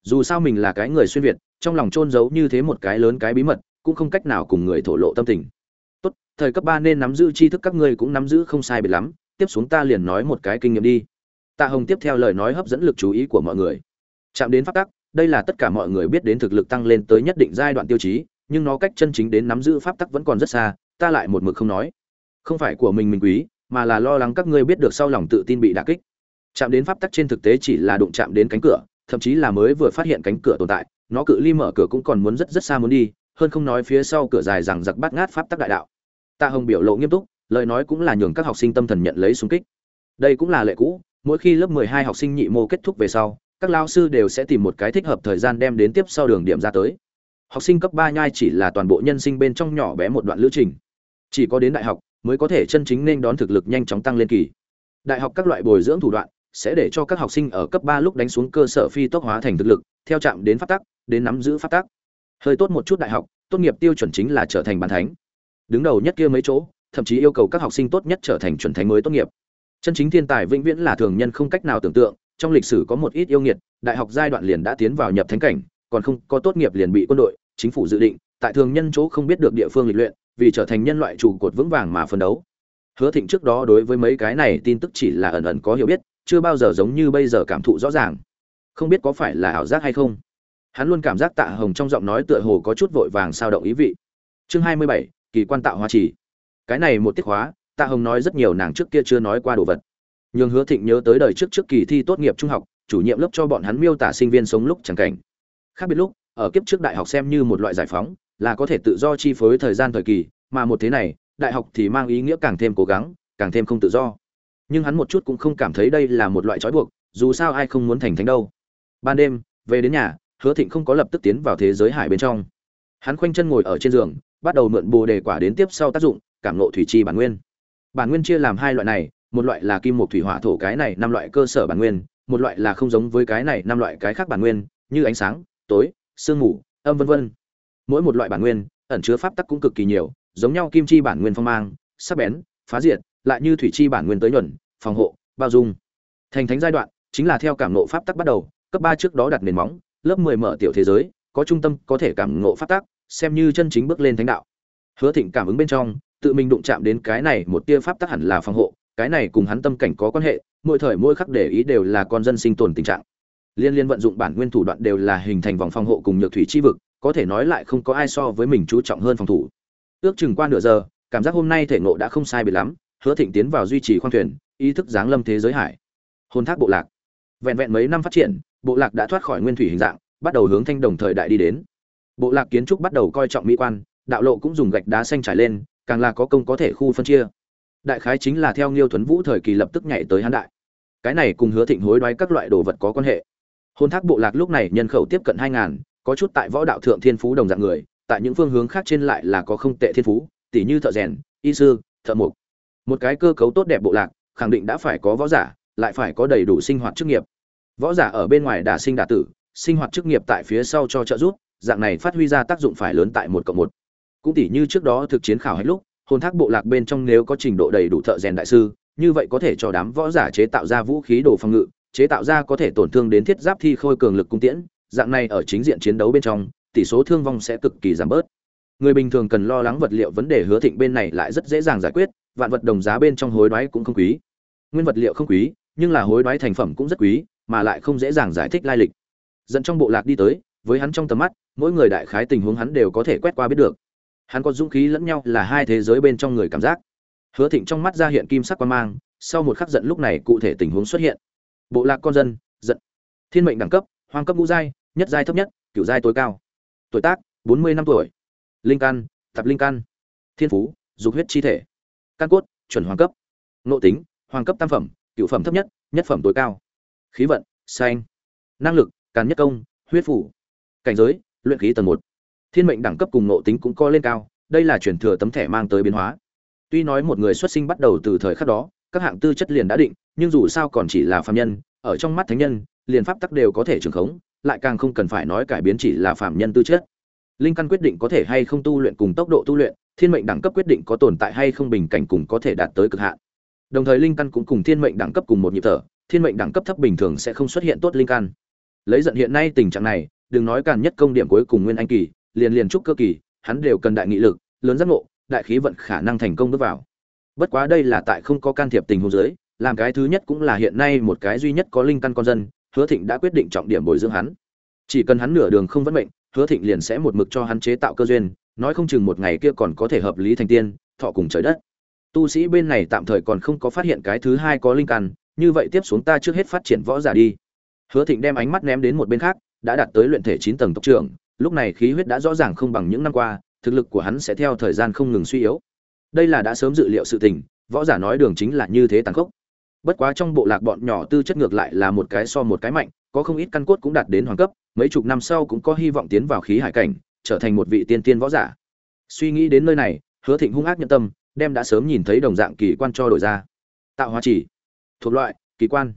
A: Dù sao mình là cái người xuyên việt, trong lòng trôn giấu như thế một cái lớn cái bí mật, cũng không cách nào cùng người thổ lộ tâm tình. Tốt, thời cấp ba nên nắm giữ tri thức các ngươi cũng nắm giữ không sai biệt lắm, tiếp xuống ta liền nói một cái kinh nghiệm đi. Tạ hồng tiếp theo lời nói hấp dẫn lực chú ý của mọi người. Chạm đến pháp tắc, đây là tất cả mọi người biết đến thực lực tăng lên tới nhất định giai đoạn tiêu chí, nhưng nó cách chân chính đến nắm giữ pháp tắc vẫn còn rất xa, ta lại một mực không nói. Không phải của mình mình quý mà là lo lắng các ngươi biết được sau lòng tự tin bị đả kích. Chạm đến pháp tắc trên thực tế chỉ là đụng chạm đến cánh cửa, thậm chí là mới vừa phát hiện cánh cửa tồn tại, nó cự ly mở cửa cũng còn muốn rất rất xa muốn đi, hơn không nói phía sau cửa dài rằng giặc bắt ngát pháp tắc đại đạo. Tạ hồng biểu lộ nghiêm túc, lời nói cũng là nhường các học sinh tâm thần nhận lấy xung kích. Đây cũng là lệ cũ, mỗi khi lớp 12 học sinh nhị mô kết thúc về sau, các lao sư đều sẽ tìm một cái thích hợp thời gian đem đến tiếp sau đường điểm ra tới. Học sinh cấp ba nhai chỉ là toàn bộ nhân sinh bên trong nhỏ bé một đoạn lữ trình. Chỉ có đến đại học mới có thể chân chính nên đón thực lực nhanh chóng tăng lên kỳ. Đại học các loại bồi dưỡng thủ đoạn sẽ để cho các học sinh ở cấp ba lúc đánh xuống cơ sở phi tốc hóa thành thực lực, theo chạm đến phát tắc, đến nắm giữ phát tắc. Hơi tốt một chút đại học, tốt nghiệp tiêu chuẩn chính là trở thành bàn thánh. Đứng đầu nhất kia mấy chỗ, thậm chí yêu cầu các học sinh tốt nhất trở thành chuẩn thánh mới tốt nghiệp. Chân chính thiên tài vĩnh viễn là thường nhân không cách nào tưởng tượng, trong lịch sử có một ít yêu nghiệt, đại học giai đoạn liền đã tiến vào nhập thánh cảnh, còn không có tốt nghiệp liền bị quân đội, chính phủ dự định, tại thường nhân chỗ không biết được địa phương lịch luyện vì trở thành nhân loại trụ cột vững vàng mà phấn đấu. Hứa thịnh trước đó đối với mấy cái này tin tức chỉ là ẩn ẩn có hiểu biết, chưa bao giờ giống như bây giờ cảm thụ rõ ràng. Không biết có phải là ảo giác hay không. Hắn luôn cảm giác tạ hồng trong giọng nói tựa hồ có chút vội vàng sao động ý vị. Chương hai mươi bảy, kỳ quan tạo hoa chỉ cái này một tiết hóa, tạ hồng nói rất nhiều nàng trước kia chưa nói qua đồ vật. Nhưng hứa thịnh nhớ tới đời trước trước kỳ thi tốt nghiệp trung học, chủ nhiệm lớp cho bọn hắn miêu tả sinh viên sống lúc chẳng cảnh. Khác biệt lúc, ở kiếp trước đại học xem như một loại giải phóng là có thể tự do chi phối thời gian thời kỳ, mà một thế này, đại học thì mang ý nghĩa càng thêm cố gắng, càng thêm không tự do. Nhưng hắn một chút cũng không cảm thấy đây là một loại trói buộc, dù sao ai không muốn thành thánh đâu. Ban đêm, về đến nhà, hứa thịnh không có lập tức tiến vào thế giới hải bên trong. Hắn khoanh chân ngồi ở trên giường, bắt đầu mượn bồ đề quả đến tiếp sau tác dụng, cảm nộ thủy chi bản nguyên. Bản nguyên chia làm hai loại này, một loại là kim một thủy hỏa thổ cái này năm loại cơ sở bản nguyên, một loại là không giống với cái này năm loại cái khác bản nguyên, như ánh sáng, tối, sương mù, âm vân vân mỗi một loại bản nguyên, ẩn chứa pháp tắc cũng cực kỳ nhiều, giống nhau kim chi bản nguyên phong mang, sắc bén, phá diệt, lại như thủy chi bản nguyên tới nhuận phòng hộ, bao dung. Thành thánh giai đoạn chính là theo cảm nộ pháp tắc bắt đầu, cấp ba trước đó đặt nền móng, lớp mười mở tiểu thế giới, có trung tâm, có thể cảm ngộ pháp tắc, xem như chân chính bước lên thánh đạo. Hứa thịnh cảm ứng bên trong, tự mình đụng chạm đến cái này một tia pháp tắc hẳn là phòng hộ, cái này cùng hắn tâm cảnh có quan hệ, mỗi thời mỗi khắc để ý đều là con dân sinh tồn tình trạng. Liên liên vận dụng bản nguyên thủ đoạn đều là hình thành vòng phòng hộ cùng nhược thủy chi vực có thể nói lại không có ai so với mình chú trọng hơn phòng thủ. Ước chừng qua nửa giờ, cảm giác hôm nay thể ngộ đã không sai biệt lắm, hứa thịnh tiến vào duy trì khoang thuyền, ý thức giáng lâm thế giới hải. Hôn thác bộ lạc. Vẹn vẹn mấy năm phát triển, bộ lạc đã thoát khỏi nguyên thủy hình dạng, bắt đầu hướng thanh đồng thời đại đi đến. Bộ lạc kiến trúc bắt đầu coi trọng mỹ quan, đạo lộ cũng dùng gạch đá xanh trải lên, càng là có công có thể khu phân chia. Đại khái chính là theo nghiêu tuấn vũ thời kỳ lập tức nhảy tới hán đại. Cái này cùng hứa thịnh hối đoái các loại đồ vật có quan hệ. Hôn thác bộ lạc lúc này nhân khẩu tiếp cận hai ngàn có chút tại võ đạo thượng thiên phú đồng dạng người, tại những phương hướng khác trên lại là có không tệ thiên phú tỷ như thợ rèn, y sư, thợ mộc. Một cái cơ cấu tốt đẹp bộ lạc, khẳng định đã phải có võ giả, lại phải có đầy đủ sinh hoạt chức nghiệp. Võ giả ở bên ngoài đả sinh đả tử, sinh hoạt chức nghiệp tại phía sau cho trợ giúp, dạng này phát huy ra tác dụng phải lớn tại một cộng một. Cũng tỷ như trước đó thực chiến khảo hết lúc, hồn thác bộ lạc bên trong nếu có trình độ đầy đủ thợ rèn đại sư, như vậy có thể cho đám võ giả chế tạo ra vũ khí đồ phòng ngự, chế tạo ra có thể tổn thương đến thiết giáp thi khôi cường lực cung tiễn dạng này ở chính diện chiến đấu bên trong, tỷ số thương vong sẽ cực kỳ giảm bớt. Người bình thường cần lo lắng vật liệu vấn đề hứa thịnh bên này lại rất dễ dàng giải quyết, vạn vật đồng giá bên trong hối đoái cũng không quý. Nguyên vật liệu không quý, nhưng là hối đoái thành phẩm cũng rất quý, mà lại không dễ dàng giải thích lai lịch. Dẫn trong bộ lạc đi tới, với hắn trong tầm mắt, mỗi người đại khái tình huống hắn đều có thể quét qua biết được. Hắn có dũng khí lẫn nhau là hai thế giới bên trong người cảm giác. Hứa thịnh trong mắt ra hiện kim sắc quan mang, sau một khắc giận lúc này cụ thể tình huống xuất hiện. Bộ lạc con dân, giận. Thiên mệnh đẳng cấp, hoang cấp ngũ giai nhất giai thấp nhất cựu giai tối cao. Tuổi tác, bốn mươi năm tuổi. Linh căn tập linh căn. Thiên phú, dục huyết chi thể. Căn cốt, chuẩn hoàng cấp. Nội tính, hoàng cấp tam phẩm cựu phẩm thấp nhất nhất phẩm tối cao. Khí vận, xanh. Năng lực, càn nhất công, huyết phủ. Cảnh giới, luyện khí tầng một. Thiên mệnh đẳng cấp cùng nội tính cũng co lên cao, đây là chuyển thừa tấm thẻ mang tới biến hóa. Tuy nói một người xuất sinh bắt đầu từ thời khắc đó, các hạng tư chất liền đã định, nhưng dù sao còn chỉ là phạm nhân, ở trong mắt thánh nhân, liền pháp tắc đều có thể trường khống lại càng không cần phải nói cải biến chỉ là phạm nhân tư chất. Linh căn quyết định có thể hay không tu luyện cùng tốc độ tu luyện, thiên mệnh đẳng cấp quyết định có tồn tại hay không bình cảnh cùng có thể đạt tới cực hạn. Đồng thời linh căn cũng cùng thiên mệnh đẳng cấp cùng một nhịp thở, thiên mệnh đẳng cấp thấp bình thường sẽ không xuất hiện tốt linh căn. Lấy giận hiện nay tình trạng này, đừng nói càn nhất công điểm cuối cùng nguyên anh kỳ, liền liền trúc cơ kỳ, hắn đều cần đại nghị lực, lớn giác ngộ, đại khí vận khả năng thành công bước vào. Bất quá đây là tại không có can thiệp tình huống dưới, làm cái thứ nhất cũng là hiện nay một cái duy nhất có linh căn con dân hứa thịnh đã quyết định trọng điểm bồi dưỡng hắn. Chỉ cần hắn nửa đường không vấn mệnh, hứa thịnh liền sẽ một mực cho hắn chế tạo cơ duyên, nói không chừng một ngày kia còn có thể hợp lý thành tiên, thọ cùng trời đất. Tu sĩ bên này tạm thời còn không có phát hiện cái thứ hai có linh căn, như vậy tiếp xuống ta trước hết phát triển võ giả đi. Hứa thịnh đem ánh mắt ném đến một bên khác, đã đạt tới luyện thể chín tầng tộc trưởng, lúc này khí huyết đã rõ ràng không bằng những năm qua, thực lực của hắn sẽ theo thời gian không ngừng suy yếu. Đây là đã sớm dự liệu sự tình, võ giả nói đường chính là như thế tàn khốc bất quá trong bộ lạc bọn nhỏ tư chất ngược lại là một cái so một cái mạnh, có không ít căn cốt cũng đạt đến hoàng cấp, mấy chục năm sau cũng có hy vọng tiến vào khí hải cảnh, trở thành một vị tiên tiên võ giả. Suy nghĩ đến nơi này, hứa thịnh hung ác nhân tâm, đem đã sớm nhìn thấy đồng dạng kỳ quan cho đổi ra. Tạo hóa chỉ. Thuộc loại, kỳ quan.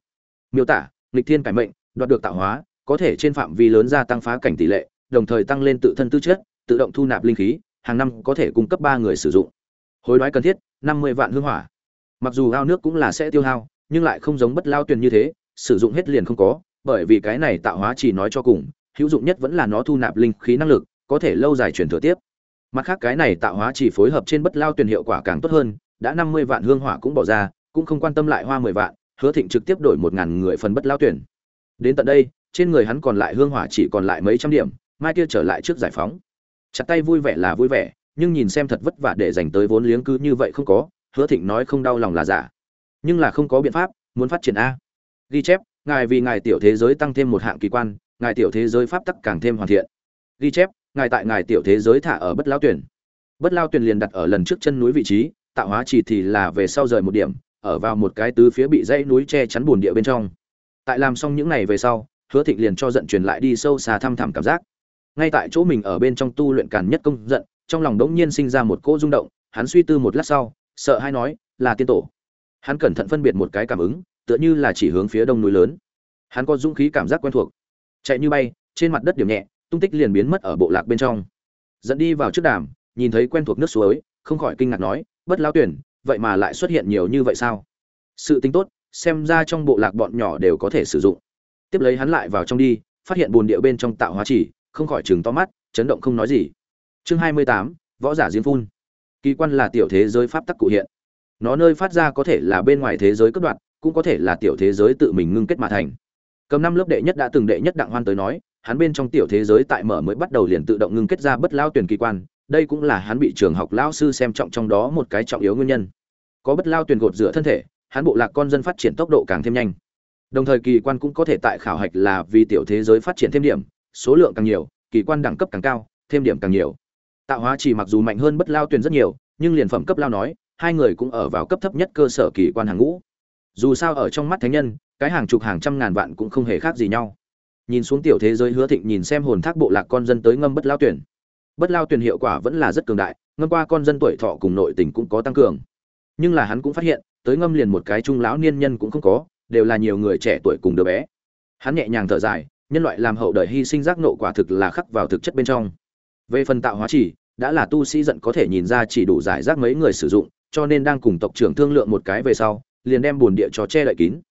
A: Miêu tả, nghịch thiên cải mệnh, đoạt được tạo hóa, có thể trên phạm vi lớn gia tăng phá cảnh tỷ lệ, đồng thời tăng lên tự thân tư chất, tự động thu nạp linh khí, hàng năm có thể cung cấp ba người sử dụng. Hối đoái cần thiết, năm mươi vạn hương hỏa. Mặc dù ao nước cũng là sẽ tiêu hao nhưng lại không giống bất lao tuyền như thế, sử dụng hết liền không có, bởi vì cái này tạo hóa chỉ nói cho cùng, hữu dụng nhất vẫn là nó thu nạp linh khí năng lực, có thể lâu dài chuyển thừa tiếp. Mặt khác cái này tạo hóa chỉ phối hợp trên bất lao tuyển hiệu quả càng tốt hơn, đã năm mươi vạn hương hỏa cũng bỏ ra, cũng không quan tâm lại hoa mười vạn, hứa thịnh trực tiếp đổi một ngàn người phần bất lao tuyển đến tận đây, trên người hắn còn lại hương hỏa chỉ còn lại mấy trăm điểm, mai kia trở lại trước giải phóng. Chặt tay vui vẻ là vui vẻ, nhưng nhìn xem thật vất vả để dành tới vốn liếng cứ như vậy không có, hứa thịnh nói không đau lòng là giả nhưng là không có biện pháp, muốn phát triển a. Ghi chép, ngài vì ngài tiểu thế giới tăng thêm một hạng kỳ quan, ngài tiểu thế giới pháp tắc càng thêm hoàn thiện. Ghi chép, ngài tại ngài tiểu thế giới thả ở bất lao tuyển. Bất lao tuyển liền đặt ở lần trước chân núi vị trí, tạo hóa chỉ thì là về sau rời một điểm, ở vào một cái tứ phía bị dãy núi che chắn bùn địa bên trong. Tại làm xong những này về sau, hứa thịnh liền cho giận truyền lại đi sâu xa thăm thẳm cảm giác. Ngay tại chỗ mình ở bên trong tu luyện càn nhất công giận, trong lòng đống nhiên sinh ra một cỗ rung động, hắn suy tư một lát sau, sợ hay nói, là tiên tổ hắn cẩn thận phân biệt một cái cảm ứng, tựa như là chỉ hướng phía đông núi lớn. Hắn có dũng khí cảm giác quen thuộc. Chạy như bay, trên mặt đất điểm nhẹ, tung tích liền biến mất ở bộ lạc bên trong. Dẫn đi vào trước đàm, nhìn thấy quen thuộc nước suối, không khỏi kinh ngạc nói, bất lao tuyển, vậy mà lại xuất hiện nhiều như vậy sao? Sự tính tốt, xem ra trong bộ lạc bọn nhỏ đều có thể sử dụng. Tiếp lấy hắn lại vào trong đi, phát hiện bồn địa bên trong tạo hóa chỉ, không khỏi chừng to mắt, chấn động không nói gì. Chương hai mươi tám, võ giả diêm phun. Kỳ quan là tiểu thế giới pháp tắc cụ hiện nó nơi phát ra có thể là bên ngoài thế giới cất đoạn cũng có thể là tiểu thế giới tự mình ngưng kết mà thành. Cầm năm lớp đệ nhất đã từng đệ nhất đặng hoan tới nói, hắn bên trong tiểu thế giới tại mở mới bắt đầu liền tự động ngưng kết ra bất lao tuyển kỳ quan, đây cũng là hắn bị trường học lao sư xem trọng trong đó một cái trọng yếu nguyên nhân. Có bất lao tuyển gột rửa thân thể, hắn bộ lạc con dân phát triển tốc độ càng thêm nhanh. Đồng thời kỳ quan cũng có thể tại khảo hạch là vì tiểu thế giới phát triển thêm điểm, số lượng càng nhiều, kỳ quan đẳng cấp càng cao, thêm điểm càng nhiều. Tạo hóa chỉ mặc dù mạnh hơn bất lao tuyển rất nhiều, nhưng liền phẩm cấp lao nói hai người cũng ở vào cấp thấp nhất cơ sở kỳ quan hàng ngũ. Dù sao ở trong mắt thánh nhân, cái hàng chục hàng trăm ngàn vạn cũng không hề khác gì nhau. Nhìn xuống tiểu thế giới hứa thịnh nhìn xem hồn thác bộ lạc con dân tới ngâm bất lao tuyển. Bất lao tuyển hiệu quả vẫn là rất cường đại, ngâm qua con dân tuổi thọ cùng nội tình cũng có tăng cường. Nhưng là hắn cũng phát hiện, tới ngâm liền một cái trung lão niên nhân cũng không có, đều là nhiều người trẻ tuổi cùng đứa bé. Hắn nhẹ nhàng thở dài, nhân loại làm hậu đời hy sinh giác nộ quả thực là khắc vào thực chất bên trong. Về phần tạo hóa chỉ, đã là tu sĩ giận có thể nhìn ra chỉ đủ giải rác mấy người sử dụng cho nên đang cùng tộc trưởng thương lượng một cái về sau, liền đem buồn địa cho che lại kín.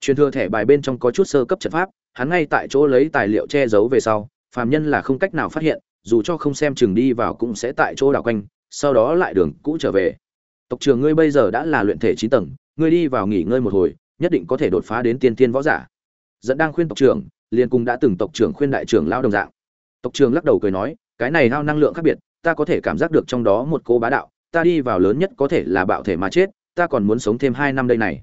A: Truyền thừa thẻ bài bên trong có chút sơ cấp trận pháp, hắn ngay tại chỗ lấy tài liệu che giấu về sau, phàm nhân là không cách nào phát hiện, dù cho không xem chừng đi vào cũng sẽ tại chỗ đảo quanh, sau đó lại đường cũ trở về. Tộc trưởng ngươi bây giờ đã là luyện thể chín tầng, ngươi đi vào nghỉ ngơi một hồi, nhất định có thể đột phá đến tiên tiên võ giả. Dẫn đang khuyên tộc trưởng, liền cùng đã từng tộc trưởng khuyên đại trưởng lão đồng dạng. Tộc trưởng lắc đầu cười nói, cái này hao năng lượng khác biệt, ta có thể cảm giác được trong đó một cô bá đạo ta đi vào lớn nhất có thể là bạo thể mà chết, ta còn muốn sống thêm hai năm đây này.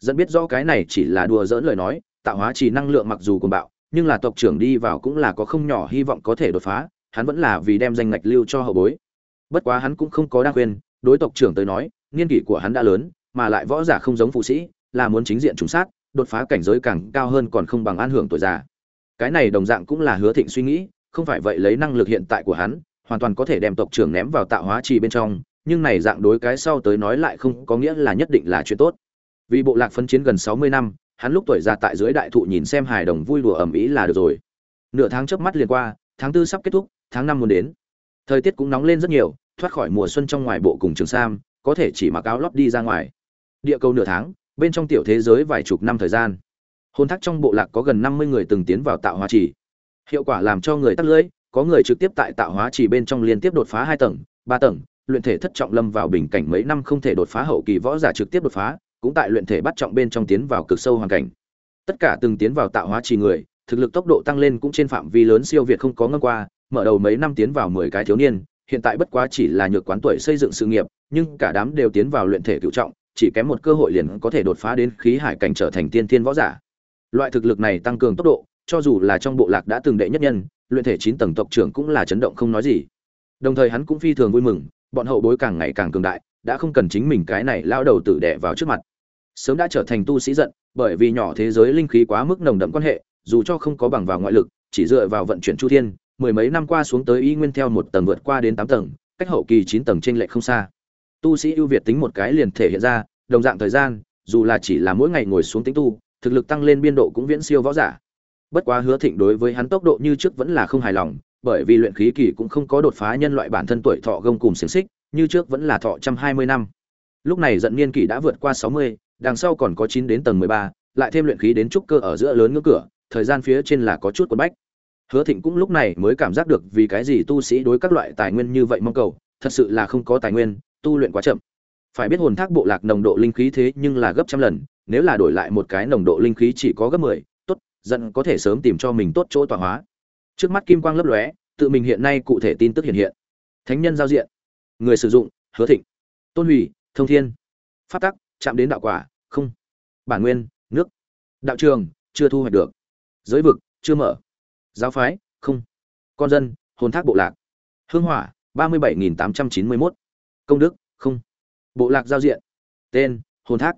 A: Dẫn biết rõ cái này chỉ là đùa dỡn lời nói, tạo hóa chỉ năng lượng mặc dù cùng bạo, nhưng là tộc trưởng đi vào cũng là có không nhỏ hy vọng có thể đột phá, hắn vẫn là vì đem danh ngạch lưu cho hậu bối. Bất quá hắn cũng không có đa khuyên, đối tộc trưởng tới nói niên kỷ của hắn đã lớn, mà lại võ giả không giống phụ sĩ, là muốn chính diện trùng sát, đột phá cảnh giới càng cao hơn còn không bằng an hưởng tuổi già. Cái này đồng dạng cũng là hứa thịnh suy nghĩ, không phải vậy lấy năng lực hiện tại của hắn, hoàn toàn có thể đem tộc trưởng ném vào tạo hóa trì bên trong nhưng này dạng đối cái sau tới nói lại không có nghĩa là nhất định là chuyện tốt. Vì bộ lạc phân chiến gần sáu mươi năm, hắn lúc tuổi già tại dưới đại thụ nhìn xem hài đồng vui đùa ầm ĩ là được rồi. Nửa tháng chớp mắt liền qua, tháng tư sắp kết thúc, tháng năm muốn đến. Thời tiết cũng nóng lên rất nhiều, thoát khỏi mùa xuân trong ngoài bộ cùng trường sam, có thể chỉ mặc áo lót đi ra ngoài. Địa cầu nửa tháng, bên trong tiểu thế giới vài chục năm thời gian. Hôn thác trong bộ lạc có gần năm mươi người từng tiến vào tạo hóa trì. Hiệu quả làm cho người tắc lưỡi, có người trực tiếp tại tạo hóa trì bên trong liên tiếp đột phá hai tầng, ba tầng luyện thể thất trọng lâm vào bình cảnh mấy năm không thể đột phá hậu kỳ võ giả trực tiếp đột phá, cũng tại luyện thể bắt trọng bên trong tiến vào cực sâu hoàn cảnh. Tất cả từng tiến vào tạo hóa trì người, thực lực tốc độ tăng lên cũng trên phạm vi lớn siêu việt không có ngân qua, mở đầu mấy năm tiến vào mười cái thiếu niên, hiện tại bất quá chỉ là nhược quán tuổi xây dựng sự nghiệp, nhưng cả đám đều tiến vào luyện thể cửu trọng, chỉ kém một cơ hội liền có thể đột phá đến khí hải cảnh trở thành tiên thiên võ giả. Loại thực lực này tăng cường tốc độ, cho dù là trong bộ lạc đã từng đệ nhất nhân, luyện thể chín tầng tộc trưởng cũng là chấn động không nói gì. Đồng thời hắn cũng phi thường vui mừng bọn hậu bối càng ngày càng cường đại, đã không cần chính mình cái này lao đầu tử đẻ vào trước mặt. Sớm đã trở thành tu sĩ giận, bởi vì nhỏ thế giới linh khí quá mức nồng đậm quan hệ, dù cho không có bằng vào ngoại lực, chỉ dựa vào vận chuyển chu thiên, mười mấy năm qua xuống tới y nguyên theo một tầng vượt qua đến tám tầng, cách hậu kỳ chín tầng trên lệch không xa. Tu sĩ ưu việt tính một cái liền thể hiện ra, đồng dạng thời gian, dù là chỉ là mỗi ngày ngồi xuống tính tu, thực lực tăng lên biên độ cũng viễn siêu võ giả. Bất quá hứa thịnh đối với hắn tốc độ như trước vẫn là không hài lòng bởi vì luyện khí kỳ cũng không có đột phá nhân loại bản thân tuổi thọ gông cùng xiềng xích, như trước vẫn là thọ trăm hai mươi năm. Lúc này giận niên kỷ đã vượt qua sáu mươi, đằng sau còn có chín đến tầng mười ba, lại thêm luyện khí đến trúc cơ ở giữa lớn ngưỡng cửa, thời gian phía trên là có chút quần bách. Hứa thịnh cũng lúc này mới cảm giác được vì cái gì tu sĩ đối các loại tài nguyên như vậy mong cầu, thật sự là không có tài nguyên, tu luyện quá chậm. Phải biết hồn thác bộ lạc nồng độ linh khí thế nhưng là gấp trăm lần, nếu là đổi lại một cái nồng độ linh khí chỉ có gấp mười, tốt, giận có thể sớm tìm cho mình tốt chỗ tọa hóa trước mắt kim quang lấp lóe, tự mình hiện nay cụ thể tin tức hiện hiện. Thánh nhân giao diện. Người sử dụng, hứa thịnh. Tôn hủy, thông thiên. Phát tắc, chạm đến đạo quả, không. Bản nguyên, nước. Đạo trường, chưa thu hoạch được. Giới vực, chưa mở. Giáo phái, không. Con dân, hồn thác bộ lạc. Hương hỏa, ba mươi bảy nghìn tám trăm chín mươi mốt. Công đức, không. Bộ lạc giao diện. Tên, hồn thác.